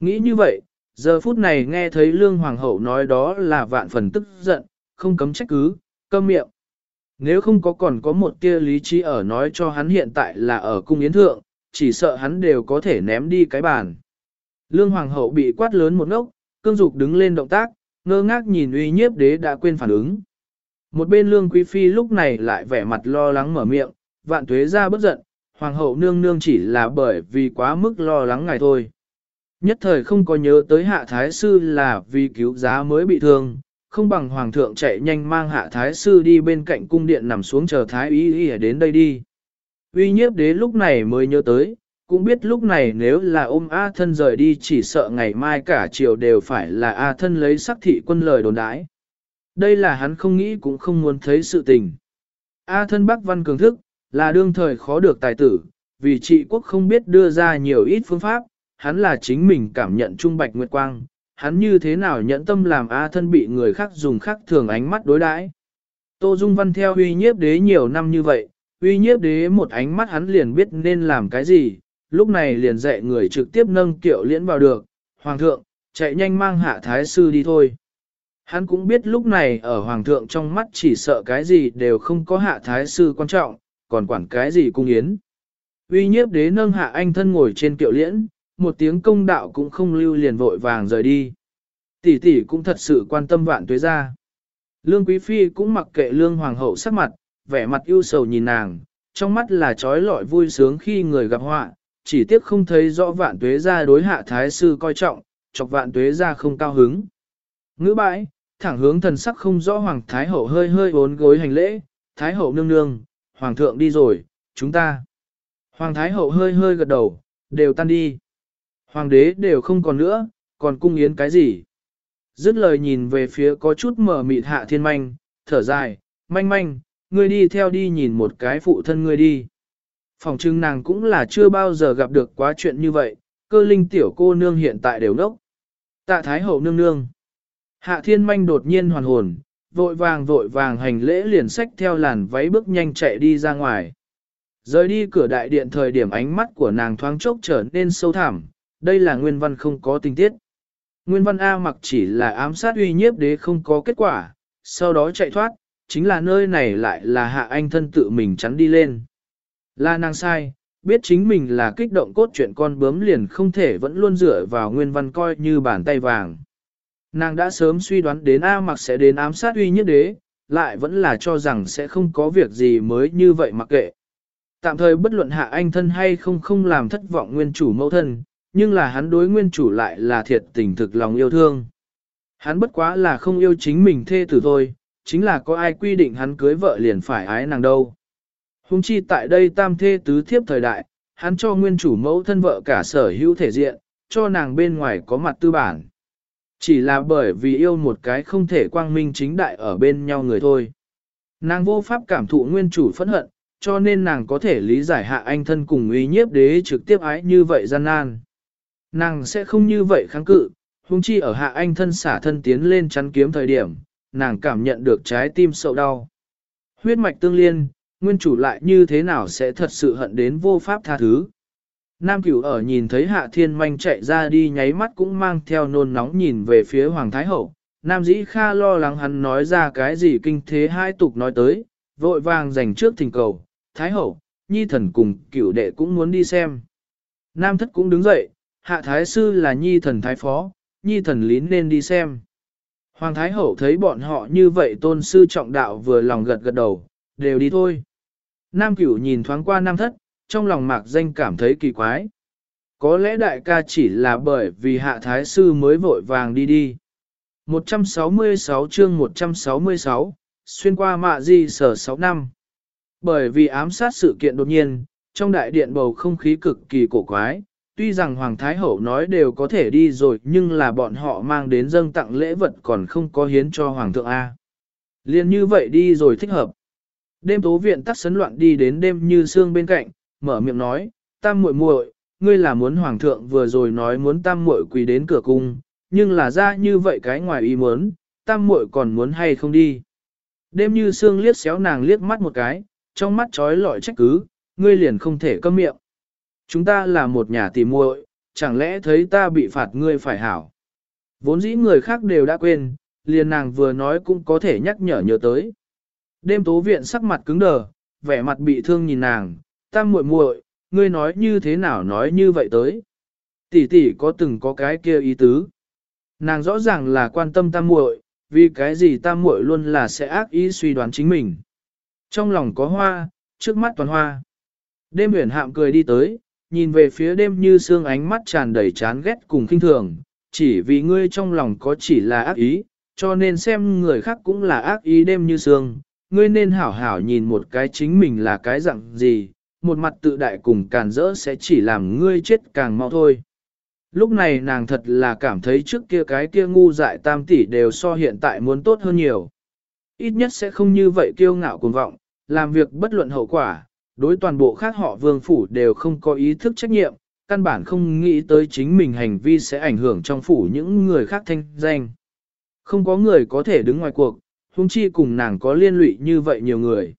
Nghĩ như vậy, giờ phút này nghe thấy Lương Hoàng hậu nói đó là vạn phần tức giận, không cấm trách cứ, câm miệng. Nếu không có còn có một tia lý trí ở nói cho hắn hiện tại là ở cung yến thượng, chỉ sợ hắn đều có thể ném đi cái bàn. Lương Hoàng hậu bị quát lớn một ngốc, cương dục đứng lên động tác, ngơ ngác nhìn uy nhiếp đế đã quên phản ứng. Một bên Lương Quý Phi lúc này lại vẻ mặt lo lắng mở miệng, vạn tuế ra bất giận, Hoàng hậu nương nương chỉ là bởi vì quá mức lo lắng ngài thôi. Nhất thời không có nhớ tới hạ thái sư là vì cứu giá mới bị thương, không bằng hoàng thượng chạy nhanh mang hạ thái sư đi bên cạnh cung điện nằm xuống chờ thái ý ý đến đây đi. Uy nhiếp đế lúc này mới nhớ tới, cũng biết lúc này nếu là ôm A thân rời đi chỉ sợ ngày mai cả chiều đều phải là A thân lấy sắc thị quân lời đồn đãi. Đây là hắn không nghĩ cũng không muốn thấy sự tình. A thân Bắc Văn cường thức, là đương thời khó được tài tử, vì trị quốc không biết đưa ra nhiều ít phương pháp, hắn là chính mình cảm nhận trung bạch nguyệt quang, hắn như thế nào nhẫn tâm làm A thân bị người khác dùng khác thường ánh mắt đối đãi. Tô Dung Văn theo uy nhiếp đế nhiều năm như vậy, uy nhiếp đế một ánh mắt hắn liền biết nên làm cái gì, lúc này liền dạy người trực tiếp nâng kiệu liễn vào được, Hoàng thượng, chạy nhanh mang hạ thái sư đi thôi. Hắn cũng biết lúc này ở Hoàng thượng trong mắt chỉ sợ cái gì đều không có hạ thái sư quan trọng, còn quản cái gì cung yến. Uy nhiếp đế nâng hạ anh thân ngồi trên kiệu liễn, một tiếng công đạo cũng không lưu liền vội vàng rời đi. Tỷ tỷ cũng thật sự quan tâm vạn tuế ra. Lương Quý Phi cũng mặc kệ Lương Hoàng hậu sắc mặt, vẻ mặt ưu sầu nhìn nàng, trong mắt là trói lọi vui sướng khi người gặp họa, chỉ tiếc không thấy rõ vạn tuế ra đối hạ thái sư coi trọng, chọc vạn tuế ra không cao hứng. Ngữ bãi, thẳng hướng thần sắc không rõ Hoàng Thái Hậu hơi hơi bốn gối hành lễ, Thái Hậu nương nương, Hoàng thượng đi rồi, chúng ta. Hoàng Thái Hậu hơi hơi gật đầu, đều tan đi. Hoàng đế đều không còn nữa, còn cung yến cái gì? Dứt lời nhìn về phía có chút mở mịt hạ thiên manh, thở dài, manh manh, ngươi đi theo đi nhìn một cái phụ thân ngươi đi. Phòng trưng nàng cũng là chưa bao giờ gặp được quá chuyện như vậy, cơ linh tiểu cô nương hiện tại đều nốc. Tạ Thái Hậu nương nương. Hạ thiên manh đột nhiên hoàn hồn, vội vàng vội vàng hành lễ liền sách theo làn váy bước nhanh chạy đi ra ngoài. Rời đi cửa đại điện thời điểm ánh mắt của nàng thoáng chốc trở nên sâu thẳm, đây là nguyên văn không có tình tiết. Nguyên văn A mặc chỉ là ám sát uy nhiếp đế không có kết quả, sau đó chạy thoát, chính là nơi này lại là hạ anh thân tự mình chắn đi lên. Là nàng sai, biết chính mình là kích động cốt truyện con bướm liền không thể vẫn luôn dựa vào nguyên văn coi như bàn tay vàng. Nàng đã sớm suy đoán đến A mặc sẽ đến ám sát uy Nhất đế, lại vẫn là cho rằng sẽ không có việc gì mới như vậy mặc kệ. Tạm thời bất luận hạ anh thân hay không không làm thất vọng nguyên chủ mẫu thân, nhưng là hắn đối nguyên chủ lại là thiệt tình thực lòng yêu thương. Hắn bất quá là không yêu chính mình thê tử thôi, chính là có ai quy định hắn cưới vợ liền phải ái nàng đâu. Hùng chi tại đây tam thê tứ thiếp thời đại, hắn cho nguyên chủ mẫu thân vợ cả sở hữu thể diện, cho nàng bên ngoài có mặt tư bản. Chỉ là bởi vì yêu một cái không thể quang minh chính đại ở bên nhau người thôi. Nàng vô pháp cảm thụ nguyên chủ phẫn hận, cho nên nàng có thể lý giải hạ anh thân cùng uy nhiếp đế trực tiếp ái như vậy gian nan. Nàng sẽ không như vậy kháng cự, huống chi ở hạ anh thân xả thân tiến lên chắn kiếm thời điểm, nàng cảm nhận được trái tim sậu đau. Huyết mạch tương liên, nguyên chủ lại như thế nào sẽ thật sự hận đến vô pháp tha thứ. Nam cửu ở nhìn thấy hạ thiên manh chạy ra đi nháy mắt cũng mang theo nôn nóng nhìn về phía Hoàng Thái Hậu. Nam dĩ kha lo lắng hắn nói ra cái gì kinh thế hai tục nói tới, vội vàng dành trước thỉnh cầu, Thái Hậu, Nhi thần cùng cửu đệ cũng muốn đi xem. Nam thất cũng đứng dậy, hạ thái sư là Nhi thần thái phó, Nhi thần lý nên đi xem. Hoàng Thái Hậu thấy bọn họ như vậy tôn sư trọng đạo vừa lòng gật gật đầu, đều đi thôi. Nam cửu nhìn thoáng qua nam thất, trong lòng mạc danh cảm thấy kỳ quái. Có lẽ đại ca chỉ là bởi vì hạ thái sư mới vội vàng đi đi. 166 chương 166, xuyên qua mạ di sở 6 năm. Bởi vì ám sát sự kiện đột nhiên, trong đại điện bầu không khí cực kỳ cổ quái, tuy rằng Hoàng Thái Hậu nói đều có thể đi rồi nhưng là bọn họ mang đến dâng tặng lễ vật còn không có hiến cho Hoàng thượng A. Liên như vậy đi rồi thích hợp. Đêm tố viện tắt sấn loạn đi đến đêm như xương bên cạnh, mở miệng nói, tam muội muội, ngươi là muốn hoàng thượng vừa rồi nói muốn tam muội quỳ đến cửa cung, nhưng là ra như vậy cái ngoài ý muốn, tam muội còn muốn hay không đi. Đêm như xương liếc xéo nàng liếc mắt một cái, trong mắt trói lọi trách cứ, ngươi liền không thể câm miệng. Chúng ta là một nhà tỷ muội, chẳng lẽ thấy ta bị phạt ngươi phải hảo. Vốn dĩ người khác đều đã quên, liền nàng vừa nói cũng có thể nhắc nhở nhớ tới. Đêm tố viện sắc mặt cứng đờ, vẻ mặt bị thương nhìn nàng, tam muội muội, ngươi nói như thế nào nói như vậy tới. Tỷ tỷ có từng có cái kia ý tứ. Nàng rõ ràng là quan tâm tam muội, vì cái gì tam muội luôn là sẽ ác ý suy đoán chính mình. Trong lòng có hoa, trước mắt toàn hoa. Đêm huyền hạm cười đi tới, nhìn về phía đêm như xương ánh mắt tràn đầy chán ghét cùng kinh thường, chỉ vì ngươi trong lòng có chỉ là ác ý, cho nên xem người khác cũng là ác ý đêm như xương, ngươi nên hảo hảo nhìn một cái chính mình là cái dạng gì, một mặt tự đại cùng càn rỡ sẽ chỉ làm ngươi chết càng mau thôi. Lúc này nàng thật là cảm thấy trước kia cái kia ngu dại tam tỷ đều so hiện tại muốn tốt hơn nhiều. Ít nhất sẽ không như vậy kiêu ngạo cuồng vọng, làm việc bất luận hậu quả, đối toàn bộ khác họ vương phủ đều không có ý thức trách nhiệm, căn bản không nghĩ tới chính mình hành vi sẽ ảnh hưởng trong phủ những người khác thanh danh. Không có người có thể đứng ngoài cuộc, huống chi cùng nàng có liên lụy như vậy nhiều người.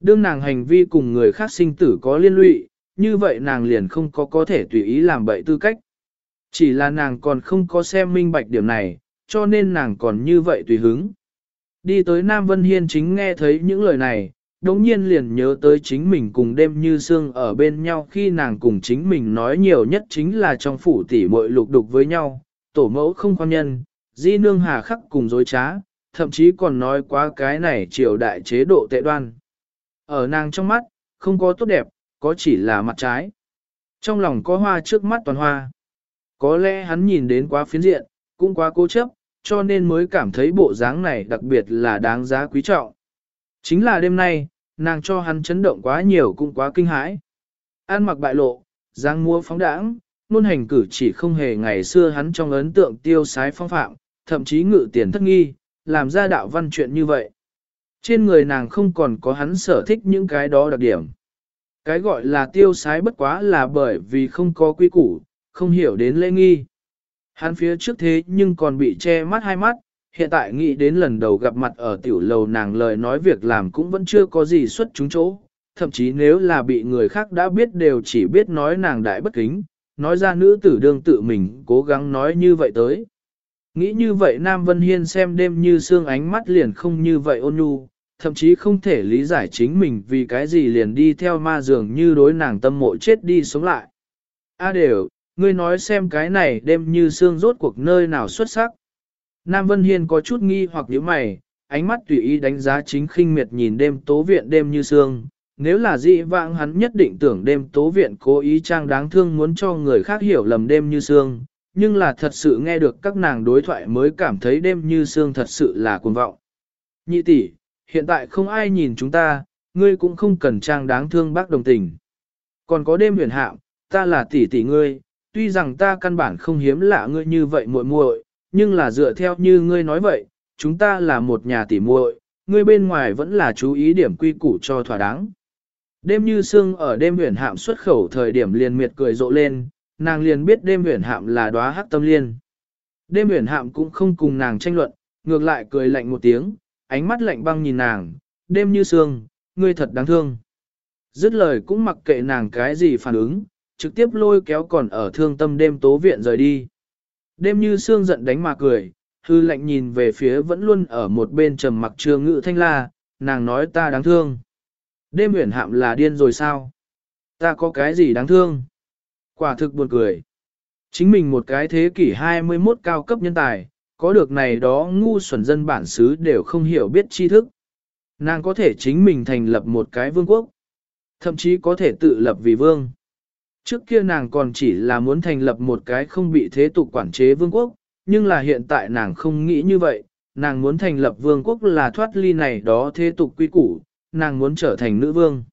Đương nàng hành vi cùng người khác sinh tử có liên lụy, như vậy nàng liền không có có thể tùy ý làm bậy tư cách. Chỉ là nàng còn không có xem minh bạch điểm này, cho nên nàng còn như vậy tùy hứng. Đi tới Nam Vân Hiên chính nghe thấy những lời này, đống nhiên liền nhớ tới chính mình cùng đêm như xương ở bên nhau khi nàng cùng chính mình nói nhiều nhất chính là trong phủ tỷ muội lục đục với nhau, tổ mẫu không quan nhân, di nương hà khắc cùng dối trá, thậm chí còn nói quá cái này triều đại chế độ tệ đoan. Ở nàng trong mắt, không có tốt đẹp, có chỉ là mặt trái. Trong lòng có hoa trước mắt toàn hoa. Có lẽ hắn nhìn đến quá phiến diện, cũng quá cố chấp, cho nên mới cảm thấy bộ dáng này đặc biệt là đáng giá quý trọng. Chính là đêm nay, nàng cho hắn chấn động quá nhiều cũng quá kinh hãi. An mặc bại lộ, dáng mua phóng đãng, luôn hành cử chỉ không hề ngày xưa hắn trong ấn tượng tiêu sái phong phạm, thậm chí ngự tiền thất nghi, làm ra đạo văn chuyện như vậy. Trên người nàng không còn có hắn sở thích những cái đó đặc điểm. Cái gọi là tiêu sái bất quá là bởi vì không có quy củ, không hiểu đến lễ nghi. Hắn phía trước thế nhưng còn bị che mắt hai mắt, hiện tại nghĩ đến lần đầu gặp mặt ở tiểu lầu nàng lời nói việc làm cũng vẫn chưa có gì xuất chúng chỗ, thậm chí nếu là bị người khác đã biết đều chỉ biết nói nàng đại bất kính, nói ra nữ tử đương tự mình cố gắng nói như vậy tới. Nghĩ như vậy Nam Vân Hiên xem đêm như sương ánh mắt liền không như vậy ôn nhu, thậm chí không thể lý giải chính mình vì cái gì liền đi theo ma dường như đối nàng tâm mộ chết đi sống lại. A đều, ngươi nói xem cái này đêm như sương rốt cuộc nơi nào xuất sắc. Nam Vân Hiên có chút nghi hoặc nhíu mày, ánh mắt tùy ý đánh giá chính khinh miệt nhìn đêm tố viện đêm như sương Nếu là dị vãng hắn nhất định tưởng đêm tố viện cố ý trang đáng thương muốn cho người khác hiểu lầm đêm như sương nhưng là thật sự nghe được các nàng đối thoại mới cảm thấy đêm như xương thật sự là cuồng vọng. Nhị tỷ, hiện tại không ai nhìn chúng ta, ngươi cũng không cần trang đáng thương bác đồng tình. Còn có đêm huyền hạm, ta là tỷ tỷ ngươi, tuy rằng ta căn bản không hiếm lạ ngươi như vậy muội muội, nhưng là dựa theo như ngươi nói vậy, chúng ta là một nhà tỷ muội, ngươi bên ngoài vẫn là chú ý điểm quy củ cho thỏa đáng. Đêm như sương ở đêm huyền hạm xuất khẩu thời điểm liền miệt cười rộ lên, nàng liền biết đêm huyển hạm là đóa hắc tâm liên. Đêm huyển hạm cũng không cùng nàng tranh luận, ngược lại cười lạnh một tiếng, ánh mắt lạnh băng nhìn nàng, đêm như sương, ngươi thật đáng thương. Dứt lời cũng mặc kệ nàng cái gì phản ứng, trực tiếp lôi kéo còn ở thương tâm đêm tố viện rời đi. Đêm như sương giận đánh mà cười, hư lạnh nhìn về phía vẫn luôn ở một bên trầm mặc chưa ngự thanh la, nàng nói ta đáng thương. Đêm huyển hạm là điên rồi sao? Ta có cái gì đáng thương? Quả thực buồn cười. Chính mình một cái thế kỷ 21 cao cấp nhân tài, có được này đó ngu xuẩn dân bản xứ đều không hiểu biết tri thức. Nàng có thể chính mình thành lập một cái vương quốc, thậm chí có thể tự lập vì vương. Trước kia nàng còn chỉ là muốn thành lập một cái không bị thế tục quản chế vương quốc, nhưng là hiện tại nàng không nghĩ như vậy, nàng muốn thành lập vương quốc là thoát ly này đó thế tục quy củ, nàng muốn trở thành nữ vương.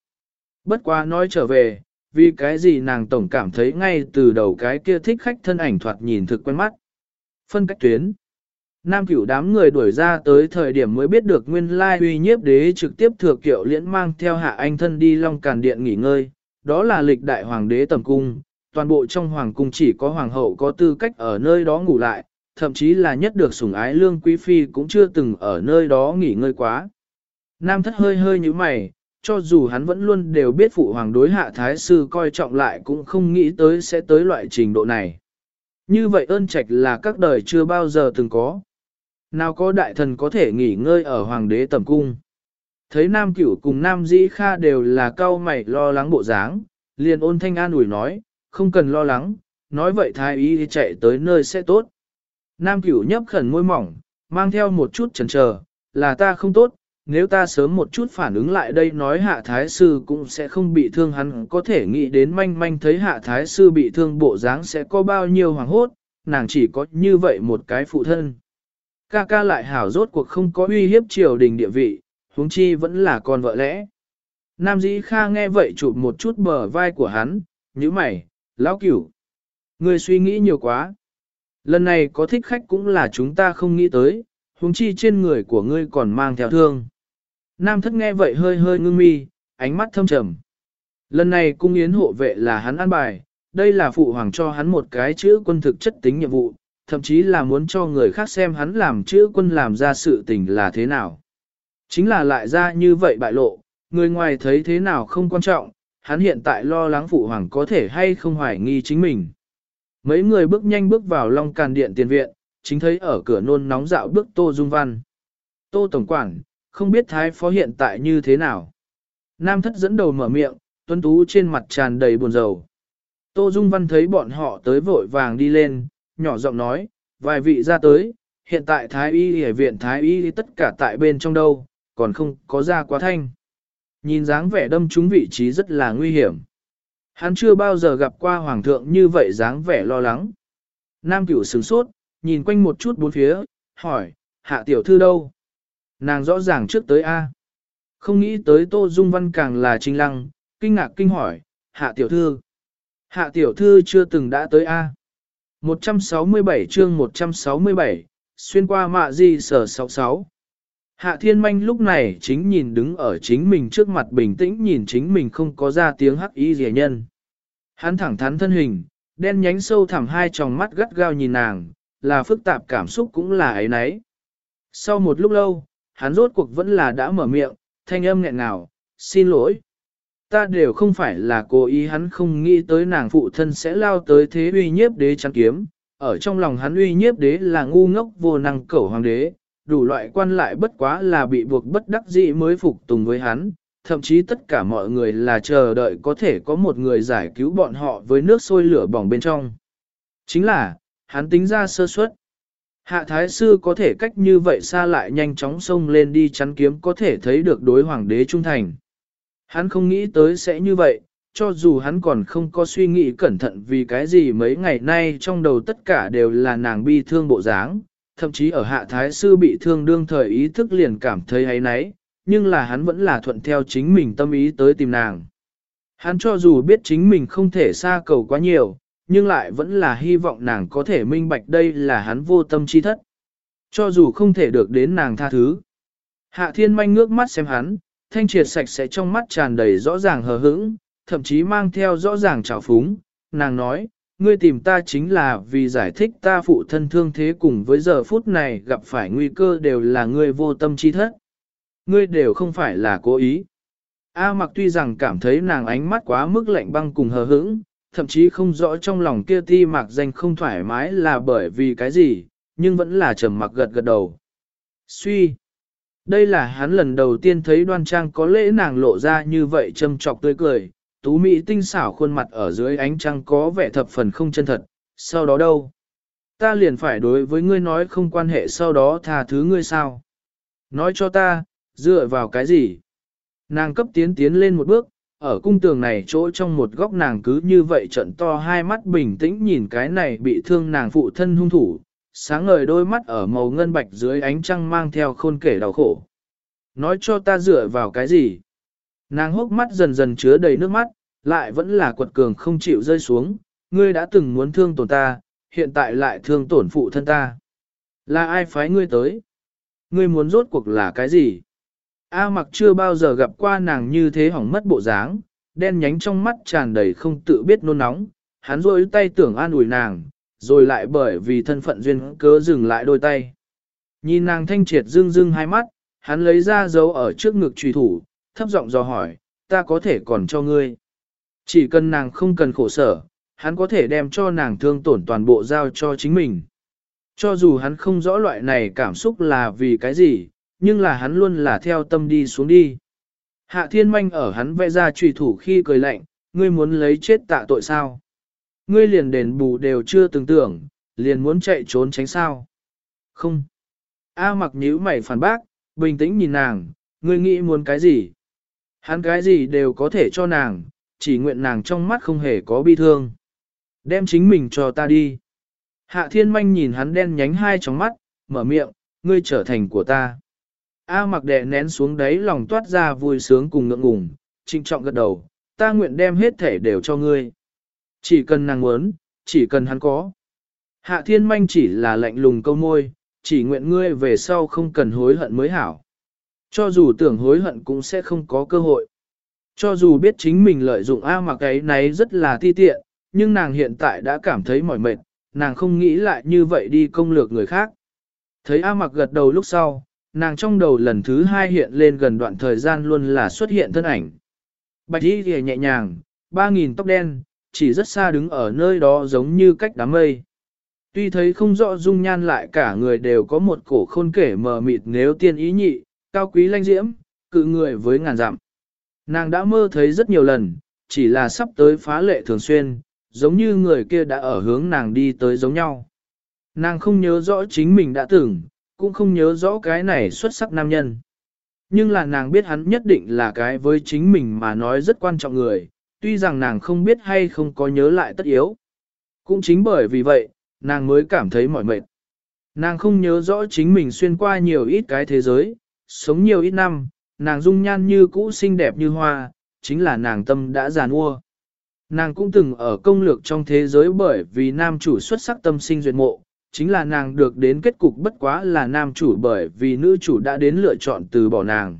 Bất quá nói trở về, vì cái gì nàng tổng cảm thấy ngay từ đầu cái kia thích khách thân ảnh thoạt nhìn thực quen mắt. Phân cách tuyến. Nam cửu đám người đuổi ra tới thời điểm mới biết được nguyên lai uy nhiếp đế trực tiếp thừa kiệu liễn mang theo hạ anh thân đi long càn điện nghỉ ngơi, đó là lịch đại hoàng đế tầm cung, toàn bộ trong hoàng cung chỉ có hoàng hậu có tư cách ở nơi đó ngủ lại, thậm chí là nhất được sủng ái lương quý phi cũng chưa từng ở nơi đó nghỉ ngơi quá. Nam thất hơi hơi như mày, cho dù hắn vẫn luôn đều biết phụ hoàng đối hạ thái sư coi trọng lại cũng không nghĩ tới sẽ tới loại trình độ này. Như vậy ơn trạch là các đời chưa bao giờ từng có. Nào có đại thần có thể nghỉ ngơi ở hoàng đế tầm cung. Thấy nam cửu cùng nam dĩ kha đều là cao mày lo lắng bộ dáng, liền ôn thanh an ủi nói, không cần lo lắng, nói vậy thái y chạy tới nơi sẽ tốt. Nam cửu nhấp khẩn môi mỏng, mang theo một chút chần chờ, là ta không tốt, nếu ta sớm một chút phản ứng lại đây nói hạ thái sư cũng sẽ không bị thương hắn có thể nghĩ đến manh manh thấy hạ thái sư bị thương bộ dáng sẽ có bao nhiêu hoàng hốt, nàng chỉ có như vậy một cái phụ thân. Ca ca lại hảo rốt cuộc không có uy hiếp triều đình địa vị, huống chi vẫn là con vợ lẽ. Nam dĩ kha nghe vậy chụp một chút bờ vai của hắn, như mày, lão cửu. Người suy nghĩ nhiều quá. Lần này có thích khách cũng là chúng ta không nghĩ tới, huống chi trên người của ngươi còn mang theo thương. Nam thất nghe vậy hơi hơi ngưng mi, ánh mắt thâm trầm. Lần này cung yến hộ vệ là hắn an bài, đây là phụ hoàng cho hắn một cái chữ quân thực chất tính nhiệm vụ, thậm chí là muốn cho người khác xem hắn làm chữ quân làm ra sự tình là thế nào. Chính là lại ra như vậy bại lộ, người ngoài thấy thế nào không quan trọng, hắn hiện tại lo lắng phụ hoàng có thể hay không hoài nghi chính mình. Mấy người bước nhanh bước vào Long Càn Điện tiền viện, chính thấy ở cửa nôn nóng dạo bước Tô Dung Văn. Tô Tổng Quản, không biết Thái Phó hiện tại như thế nào. Nam thất dẫn đầu mở miệng, tuấn tú trên mặt tràn đầy buồn rầu. Tô Dung Văn thấy bọn họ tới vội vàng đi lên, nhỏ giọng nói, vài vị ra tới, hiện tại Thái Y ở viện Thái Y tất cả tại bên trong đâu, còn không có ra quá thanh. Nhìn dáng vẻ đâm trúng vị trí rất là nguy hiểm. Hắn chưa bao giờ gặp qua hoàng thượng như vậy dáng vẻ lo lắng. Nam cửu sửng sốt, nhìn quanh một chút bốn phía, hỏi, hạ tiểu thư đâu? Nàng rõ ràng trước tới A. Không nghĩ tới Tô Dung Văn càng là trinh lăng, kinh ngạc kinh hỏi, hạ tiểu thư. Hạ tiểu thư chưa từng đã tới A. 167 chương 167, xuyên qua mạ di sở 66. Hạ thiên manh lúc này chính nhìn đứng ở chính mình trước mặt bình tĩnh nhìn chính mình không có ra tiếng hắc y rẻ nhân. Hắn thẳng thắn thân hình, đen nhánh sâu thẳm hai tròng mắt gắt gao nhìn nàng, là phức tạp cảm xúc cũng là ấy nấy. Sau một lúc lâu, hắn rốt cuộc vẫn là đã mở miệng, thanh âm nghẹn ngào, xin lỗi. Ta đều không phải là cố ý hắn không nghĩ tới nàng phụ thân sẽ lao tới thế uy nhiếp đế chăn kiếm, ở trong lòng hắn uy nhiếp đế là ngu ngốc vô năng cẩu hoàng đế, đủ loại quan lại bất quá là bị buộc bất đắc dĩ mới phục tùng với hắn, thậm chí tất cả mọi người là chờ đợi có thể có một người giải cứu bọn họ với nước sôi lửa bỏng bên trong. Chính là, hắn tính ra sơ suất. Hạ thái sư có thể cách như vậy xa lại nhanh chóng xông lên đi chắn kiếm có thể thấy được đối hoàng đế trung thành. Hắn không nghĩ tới sẽ như vậy, cho dù hắn còn không có suy nghĩ cẩn thận vì cái gì mấy ngày nay trong đầu tất cả đều là nàng bi thương bộ dáng, thậm chí ở hạ thái sư bị thương đương thời ý thức liền cảm thấy ấy nấy, nhưng là hắn vẫn là thuận theo chính mình tâm ý tới tìm nàng. Hắn cho dù biết chính mình không thể xa cầu quá nhiều, nhưng lại vẫn là hy vọng nàng có thể minh bạch đây là hắn vô tâm chi thất. Cho dù không thể được đến nàng tha thứ. Hạ thiên manh ngước mắt xem hắn, thanh triệt sạch sẽ trong mắt tràn đầy rõ ràng hờ hững, thậm chí mang theo rõ ràng trào phúng. Nàng nói, ngươi tìm ta chính là vì giải thích ta phụ thân thương thế cùng với giờ phút này gặp phải nguy cơ đều là ngươi vô tâm chi thất. Ngươi đều không phải là cố ý. A mặc tuy rằng cảm thấy nàng ánh mắt quá mức lạnh băng cùng hờ hững, thậm chí không rõ trong lòng kia ti mạc danh không thoải mái là bởi vì cái gì, nhưng vẫn là trầm mặc gật gật đầu. Suy! Đây là hắn lần đầu tiên thấy đoan trang có lễ nàng lộ ra như vậy châm trọc tươi cười, tú mỹ tinh xảo khuôn mặt ở dưới ánh trăng có vẻ thập phần không chân thật, sau đó đâu? Ta liền phải đối với ngươi nói không quan hệ sau đó tha thứ ngươi sao? Nói cho ta, dựa vào cái gì? Nàng cấp tiến tiến lên một bước, ở cung tường này chỗ trong một góc nàng cứ như vậy trận to hai mắt bình tĩnh nhìn cái này bị thương nàng phụ thân hung thủ, sáng ngời đôi mắt ở màu ngân bạch dưới ánh trăng mang theo khôn kể đau khổ. Nói cho ta dựa vào cái gì? Nàng hốc mắt dần dần chứa đầy nước mắt, lại vẫn là quật cường không chịu rơi xuống, ngươi đã từng muốn thương tổn ta, hiện tại lại thương tổn phụ thân ta. Là ai phái ngươi tới? Ngươi muốn rốt cuộc là cái gì? A mặc chưa bao giờ gặp qua nàng như thế hỏng mất bộ dáng, đen nhánh trong mắt tràn đầy không tự biết nôn nóng, hắn rôi tay tưởng an ủi nàng, rồi lại bởi vì thân phận duyên cớ dừng lại đôi tay. Nhìn nàng thanh triệt dưng dưng hai mắt, hắn lấy ra dấu ở trước ngực trùy thủ, thấp giọng dò hỏi, ta có thể còn cho ngươi. Chỉ cần nàng không cần khổ sở, hắn có thể đem cho nàng thương tổn toàn bộ giao cho chính mình. Cho dù hắn không rõ loại này cảm xúc là vì cái gì, nhưng là hắn luôn là theo tâm đi xuống đi. Hạ thiên manh ở hắn vẽ ra trùy thủ khi cười lạnh, ngươi muốn lấy chết tạ tội sao? Ngươi liền đền bù đều chưa từng tưởng, liền muốn chạy trốn tránh sao? Không. A mặc nhíu mày phản bác, bình tĩnh nhìn nàng, ngươi nghĩ muốn cái gì? Hắn cái gì đều có thể cho nàng, chỉ nguyện nàng trong mắt không hề có bi thương. Đem chính mình cho ta đi. Hạ thiên manh nhìn hắn đen nhánh hai trong mắt, mở miệng, ngươi trở thành của ta. A mặc đè nén xuống đáy lòng toát ra vui sướng cùng ngượng ngùng, trinh trọng gật đầu, ta nguyện đem hết thể đều cho ngươi. Chỉ cần nàng muốn, chỉ cần hắn có. Hạ thiên manh chỉ là lạnh lùng câu môi, chỉ nguyện ngươi về sau không cần hối hận mới hảo. Cho dù tưởng hối hận cũng sẽ không có cơ hội. Cho dù biết chính mình lợi dụng A mặc ấy nấy rất là ti tiện, nhưng nàng hiện tại đã cảm thấy mỏi mệt, nàng không nghĩ lại như vậy đi công lược người khác. Thấy A mặc gật đầu lúc sau, nàng trong đầu lần thứ hai hiện lên gần đoạn thời gian luôn là xuất hiện thân ảnh. Bạch y thì nhẹ nhàng, ba nghìn tóc đen, chỉ rất xa đứng ở nơi đó giống như cách đám mây. Tuy thấy không rõ dung nhan lại cả người đều có một cổ khôn kể mờ mịt nếu tiên ý nhị, cao quý lanh diễm, cự người với ngàn dặm. Nàng đã mơ thấy rất nhiều lần, chỉ là sắp tới phá lệ thường xuyên, giống như người kia đã ở hướng nàng đi tới giống nhau. Nàng không nhớ rõ chính mình đã từng, cũng không nhớ rõ cái này xuất sắc nam nhân. Nhưng là nàng biết hắn nhất định là cái với chính mình mà nói rất quan trọng người, tuy rằng nàng không biết hay không có nhớ lại tất yếu. Cũng chính bởi vì vậy, nàng mới cảm thấy mỏi mệt. Nàng không nhớ rõ chính mình xuyên qua nhiều ít cái thế giới, sống nhiều ít năm, nàng dung nhan như cũ xinh đẹp như hoa, chính là nàng tâm đã già nua. Nàng cũng từng ở công lược trong thế giới bởi vì nam chủ xuất sắc tâm sinh duyệt mộ, chính là nàng được đến kết cục bất quá là nam chủ bởi vì nữ chủ đã đến lựa chọn từ bỏ nàng.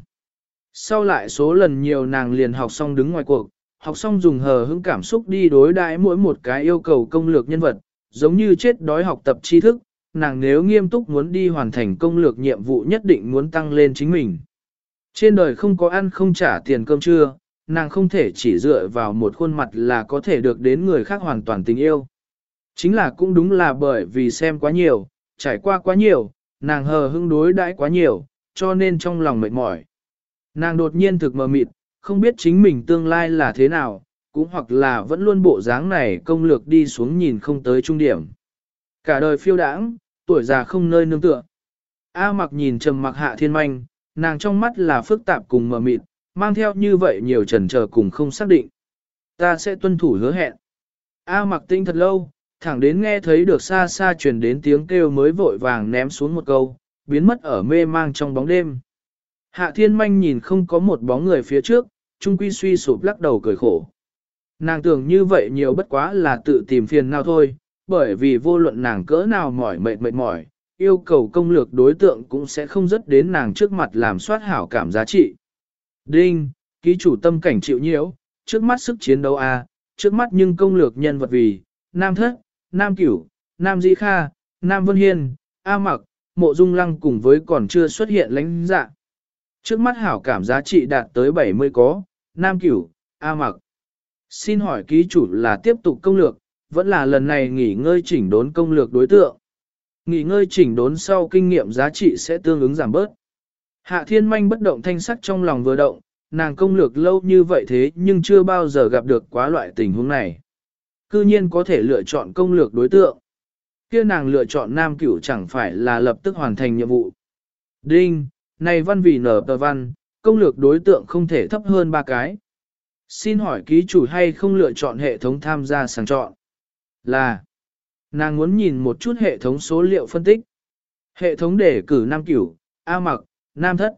Sau lại số lần nhiều nàng liền học xong đứng ngoài cuộc, học xong dùng hờ hững cảm xúc đi đối đãi mỗi một cái yêu cầu công lược nhân vật, giống như chết đói học tập tri thức, nàng nếu nghiêm túc muốn đi hoàn thành công lược nhiệm vụ nhất định muốn tăng lên chính mình. Trên đời không có ăn không trả tiền cơm trưa, nàng không thể chỉ dựa vào một khuôn mặt là có thể được đến người khác hoàn toàn tình yêu. Chính là cũng đúng là bởi vì xem quá nhiều, trải qua quá nhiều, nàng hờ hững đối đãi quá nhiều, cho nên trong lòng mệt mỏi. Nàng đột nhiên thực mờ mịt, không biết chính mình tương lai là thế nào, cũng hoặc là vẫn luôn bộ dáng này công lược đi xuống nhìn không tới trung điểm. Cả đời phiêu đãng, tuổi già không nơi nương tựa. A mặc nhìn trầm mặc hạ thiên manh, nàng trong mắt là phức tạp cùng mờ mịt, mang theo như vậy nhiều trần chờ cùng không xác định. Ta sẽ tuân thủ hứa hẹn. A mặc tinh thật lâu, thẳng đến nghe thấy được xa xa truyền đến tiếng kêu mới vội vàng ném xuống một câu, biến mất ở mê mang trong bóng đêm. Hạ thiên manh nhìn không có một bóng người phía trước, trung quy suy sụp lắc đầu cười khổ. Nàng tưởng như vậy nhiều bất quá là tự tìm phiền nào thôi, bởi vì vô luận nàng cỡ nào mỏi mệt mệt mỏi, yêu cầu công lược đối tượng cũng sẽ không dứt đến nàng trước mặt làm soát hảo cảm giá trị. Đinh, ký chủ tâm cảnh chịu nhiễu, trước mắt sức chiến đấu A, trước mắt nhưng công lược nhân vật vì, nam thất, nam cửu, nam di kha, nam vân hiên, A mặc, mộ dung lăng cùng với còn chưa xuất hiện lãnh dạ. Trước mắt hảo cảm giá trị đạt tới 70 có, nam cửu, A mặc. Xin hỏi ký chủ là tiếp tục công lược, vẫn là lần này nghỉ ngơi chỉnh đốn công lược đối tượng. Nghỉ ngơi chỉnh đốn sau kinh nghiệm giá trị sẽ tương ứng giảm bớt. Hạ thiên manh bất động thanh sắc trong lòng vừa động, nàng công lược lâu như vậy thế nhưng chưa bao giờ gặp được quá loại tình huống này. Cư nhiên có thể lựa chọn công lược đối tượng. kia nàng lựa chọn nam cửu chẳng phải là lập tức hoàn thành nhiệm vụ. Đinh, này văn vì nở tờ văn, công lược đối tượng không thể thấp hơn ba cái. Xin hỏi ký chủ hay không lựa chọn hệ thống tham gia sàng chọn? Là, nàng muốn nhìn một chút hệ thống số liệu phân tích. Hệ thống đề cử nam cửu, A mặc, nam thất.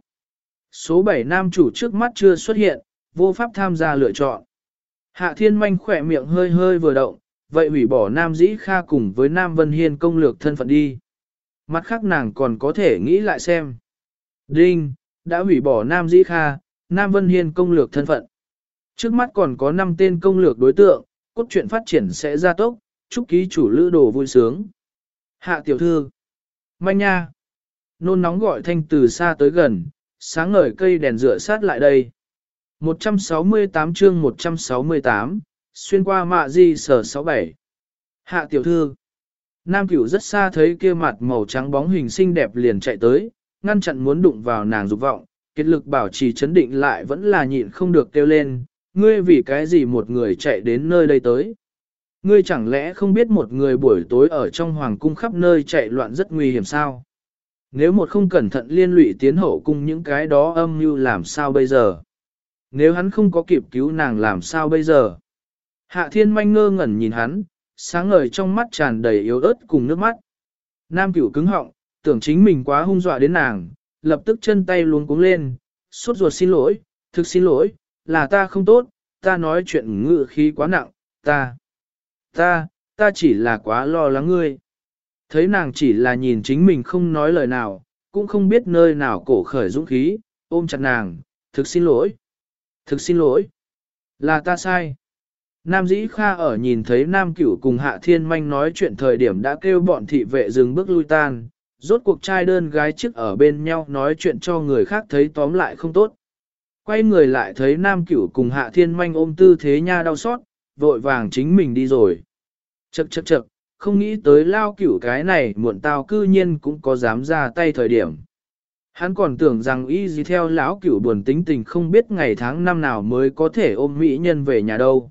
Số 7 nam chủ trước mắt chưa xuất hiện, vô pháp tham gia lựa chọn. Hạ thiên manh khỏe miệng hơi hơi vừa động, vậy hủy bỏ nam dĩ kha cùng với nam vân hiên công lược thân phận đi. Mặt khác nàng còn có thể nghĩ lại xem. Đinh, đã hủy bỏ Nam Dĩ Kha, Nam Vân Hiên công lược thân phận. Trước mắt còn có 5 tên công lược đối tượng, cốt truyện phát triển sẽ gia tốc, chúc ký chủ lữ đồ vui sướng. Hạ tiểu thư. Manh nha. Nôn nóng gọi thanh từ xa tới gần, sáng ngời cây đèn rửa sát lại đây. 168 chương 168, xuyên qua mạ di sở 67. Hạ tiểu thư. Nam cửu rất xa thấy kia mặt màu trắng bóng hình xinh đẹp liền chạy tới, ngăn chặn muốn đụng vào nàng dục vọng, kết lực bảo trì chấn định lại vẫn là nhịn không được kêu lên, ngươi vì cái gì một người chạy đến nơi đây tới. Ngươi chẳng lẽ không biết một người buổi tối ở trong hoàng cung khắp nơi chạy loạn rất nguy hiểm sao? Nếu một không cẩn thận liên lụy tiến hậu cung những cái đó âm mưu làm sao bây giờ? Nếu hắn không có kịp cứu nàng làm sao bây giờ? Hạ thiên manh ngơ ngẩn nhìn hắn, sáng ngời trong mắt tràn đầy yếu ớt cùng nước mắt. Nam cửu cứng họng, tưởng chính mình quá hung dọa đến nàng, lập tức chân tay luống cuống lên, sốt ruột xin lỗi, thực xin lỗi, là ta không tốt, ta nói chuyện ngự khí quá nặng, ta, ta, ta chỉ là quá lo lắng ngươi. Thấy nàng chỉ là nhìn chính mình không nói lời nào, cũng không biết nơi nào cổ khởi dũng khí, ôm chặt nàng, thực xin lỗi, thực xin lỗi, là ta sai. Nam dĩ kha ở nhìn thấy Nam cửu cùng Hạ Thiên Manh nói chuyện thời điểm đã kêu bọn thị vệ dừng bước lui tan, rốt cuộc trai đơn gái trước ở bên nhau nói chuyện cho người khác thấy tóm lại không tốt. Quay người lại thấy Nam cửu cùng Hạ Thiên Manh ôm tư thế nha đau xót, vội vàng chính mình đi rồi. Chậc chậc chậc, không nghĩ tới lao cửu cái này muộn tao cư nhiên cũng có dám ra tay thời điểm. Hắn còn tưởng rằng y gì theo lão cửu buồn tính tình không biết ngày tháng năm nào mới có thể ôm mỹ nhân về nhà đâu.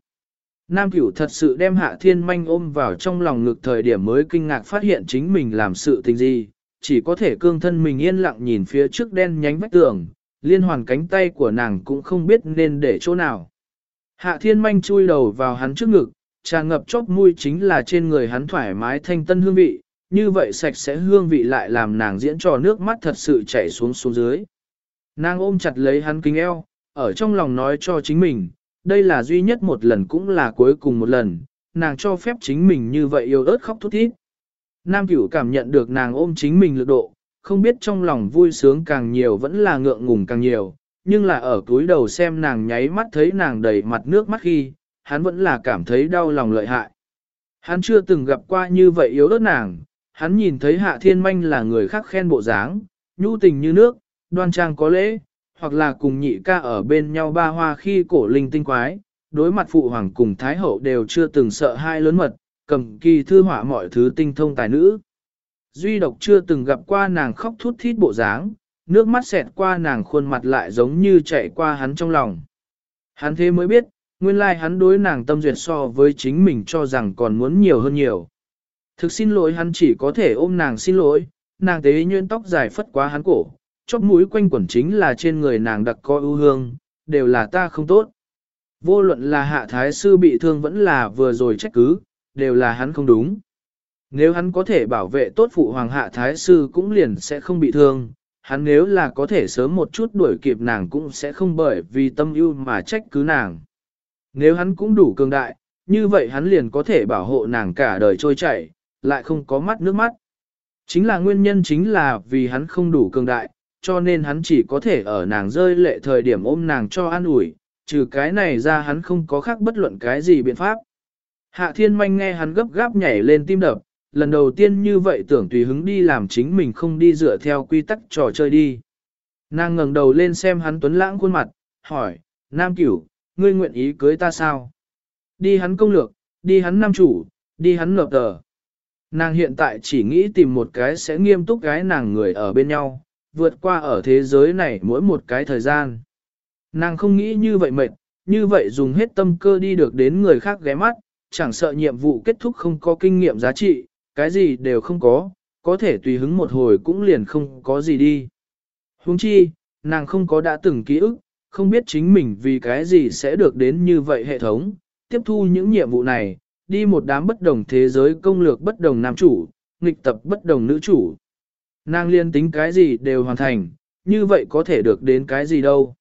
Nam cửu thật sự đem hạ thiên manh ôm vào trong lòng ngực thời điểm mới kinh ngạc phát hiện chính mình làm sự tình gì, chỉ có thể cương thân mình yên lặng nhìn phía trước đen nhánh vách tường, liên hoàn cánh tay của nàng cũng không biết nên để chỗ nào. Hạ thiên manh chui đầu vào hắn trước ngực, tràn ngập chóp mũi chính là trên người hắn thoải mái thanh tân hương vị, như vậy sạch sẽ hương vị lại làm nàng diễn trò nước mắt thật sự chảy xuống xuống dưới. Nàng ôm chặt lấy hắn kính eo, ở trong lòng nói cho chính mình, đây là duy nhất một lần cũng là cuối cùng một lần, nàng cho phép chính mình như vậy yêu ớt khóc thút thít. Nam cửu cảm nhận được nàng ôm chính mình lực độ, không biết trong lòng vui sướng càng nhiều vẫn là ngượng ngùng càng nhiều, nhưng là ở túi đầu xem nàng nháy mắt thấy nàng đầy mặt nước mắt khi, hắn vẫn là cảm thấy đau lòng lợi hại. Hắn chưa từng gặp qua như vậy yếu ớt nàng, hắn nhìn thấy hạ thiên manh là người khác khen bộ dáng, nhu tình như nước, đoan trang có lễ, hoặc là cùng nhị ca ở bên nhau ba hoa khi cổ linh tinh quái, đối mặt phụ hoàng cùng thái hậu đều chưa từng sợ hai lớn mật, cầm kỳ thư họa mọi thứ tinh thông tài nữ. Duy độc chưa từng gặp qua nàng khóc thút thít bộ dáng, nước mắt xẹt qua nàng khuôn mặt lại giống như chạy qua hắn trong lòng. Hắn thế mới biết, nguyên lai hắn đối nàng tâm duyệt so với chính mình cho rằng còn muốn nhiều hơn nhiều. Thực xin lỗi hắn chỉ có thể ôm nàng xin lỗi, nàng tế nhuyễn tóc dài phất quá hắn cổ, chóp mũi quanh quẩn chính là trên người nàng đặc có ưu hương, đều là ta không tốt. Vô luận là hạ thái sư bị thương vẫn là vừa rồi trách cứ, đều là hắn không đúng. Nếu hắn có thể bảo vệ tốt phụ hoàng hạ thái sư cũng liền sẽ không bị thương, hắn nếu là có thể sớm một chút đuổi kịp nàng cũng sẽ không bởi vì tâm ưu mà trách cứ nàng. Nếu hắn cũng đủ cường đại, như vậy hắn liền có thể bảo hộ nàng cả đời trôi chảy, lại không có mắt nước mắt. Chính là nguyên nhân chính là vì hắn không đủ cường đại, cho nên hắn chỉ có thể ở nàng rơi lệ thời điểm ôm nàng cho an ủi, trừ cái này ra hắn không có khác bất luận cái gì biện pháp. Hạ thiên manh nghe hắn gấp gáp nhảy lên tim đập, lần đầu tiên như vậy tưởng tùy hứng đi làm chính mình không đi dựa theo quy tắc trò chơi đi. Nàng ngẩng đầu lên xem hắn tuấn lãng khuôn mặt, hỏi, Nam cửu, ngươi nguyện ý cưới ta sao? Đi hắn công lược, đi hắn nam chủ, đi hắn nộp tờ. Nàng hiện tại chỉ nghĩ tìm một cái sẽ nghiêm túc cái nàng người ở bên nhau, vượt qua ở thế giới này mỗi một cái thời gian. Nàng không nghĩ như vậy mệt, như vậy dùng hết tâm cơ đi được đến người khác ghé mắt, chẳng sợ nhiệm vụ kết thúc không có kinh nghiệm giá trị, cái gì đều không có, có thể tùy hứng một hồi cũng liền không có gì đi. Huống chi, nàng không có đã từng ký ức, không biết chính mình vì cái gì sẽ được đến như vậy hệ thống, tiếp thu những nhiệm vụ này, đi một đám bất đồng thế giới công lược bất đồng nam chủ, nghịch tập bất đồng nữ chủ. Nàng liên tính cái gì đều hoàn thành, như vậy có thể được đến cái gì đâu.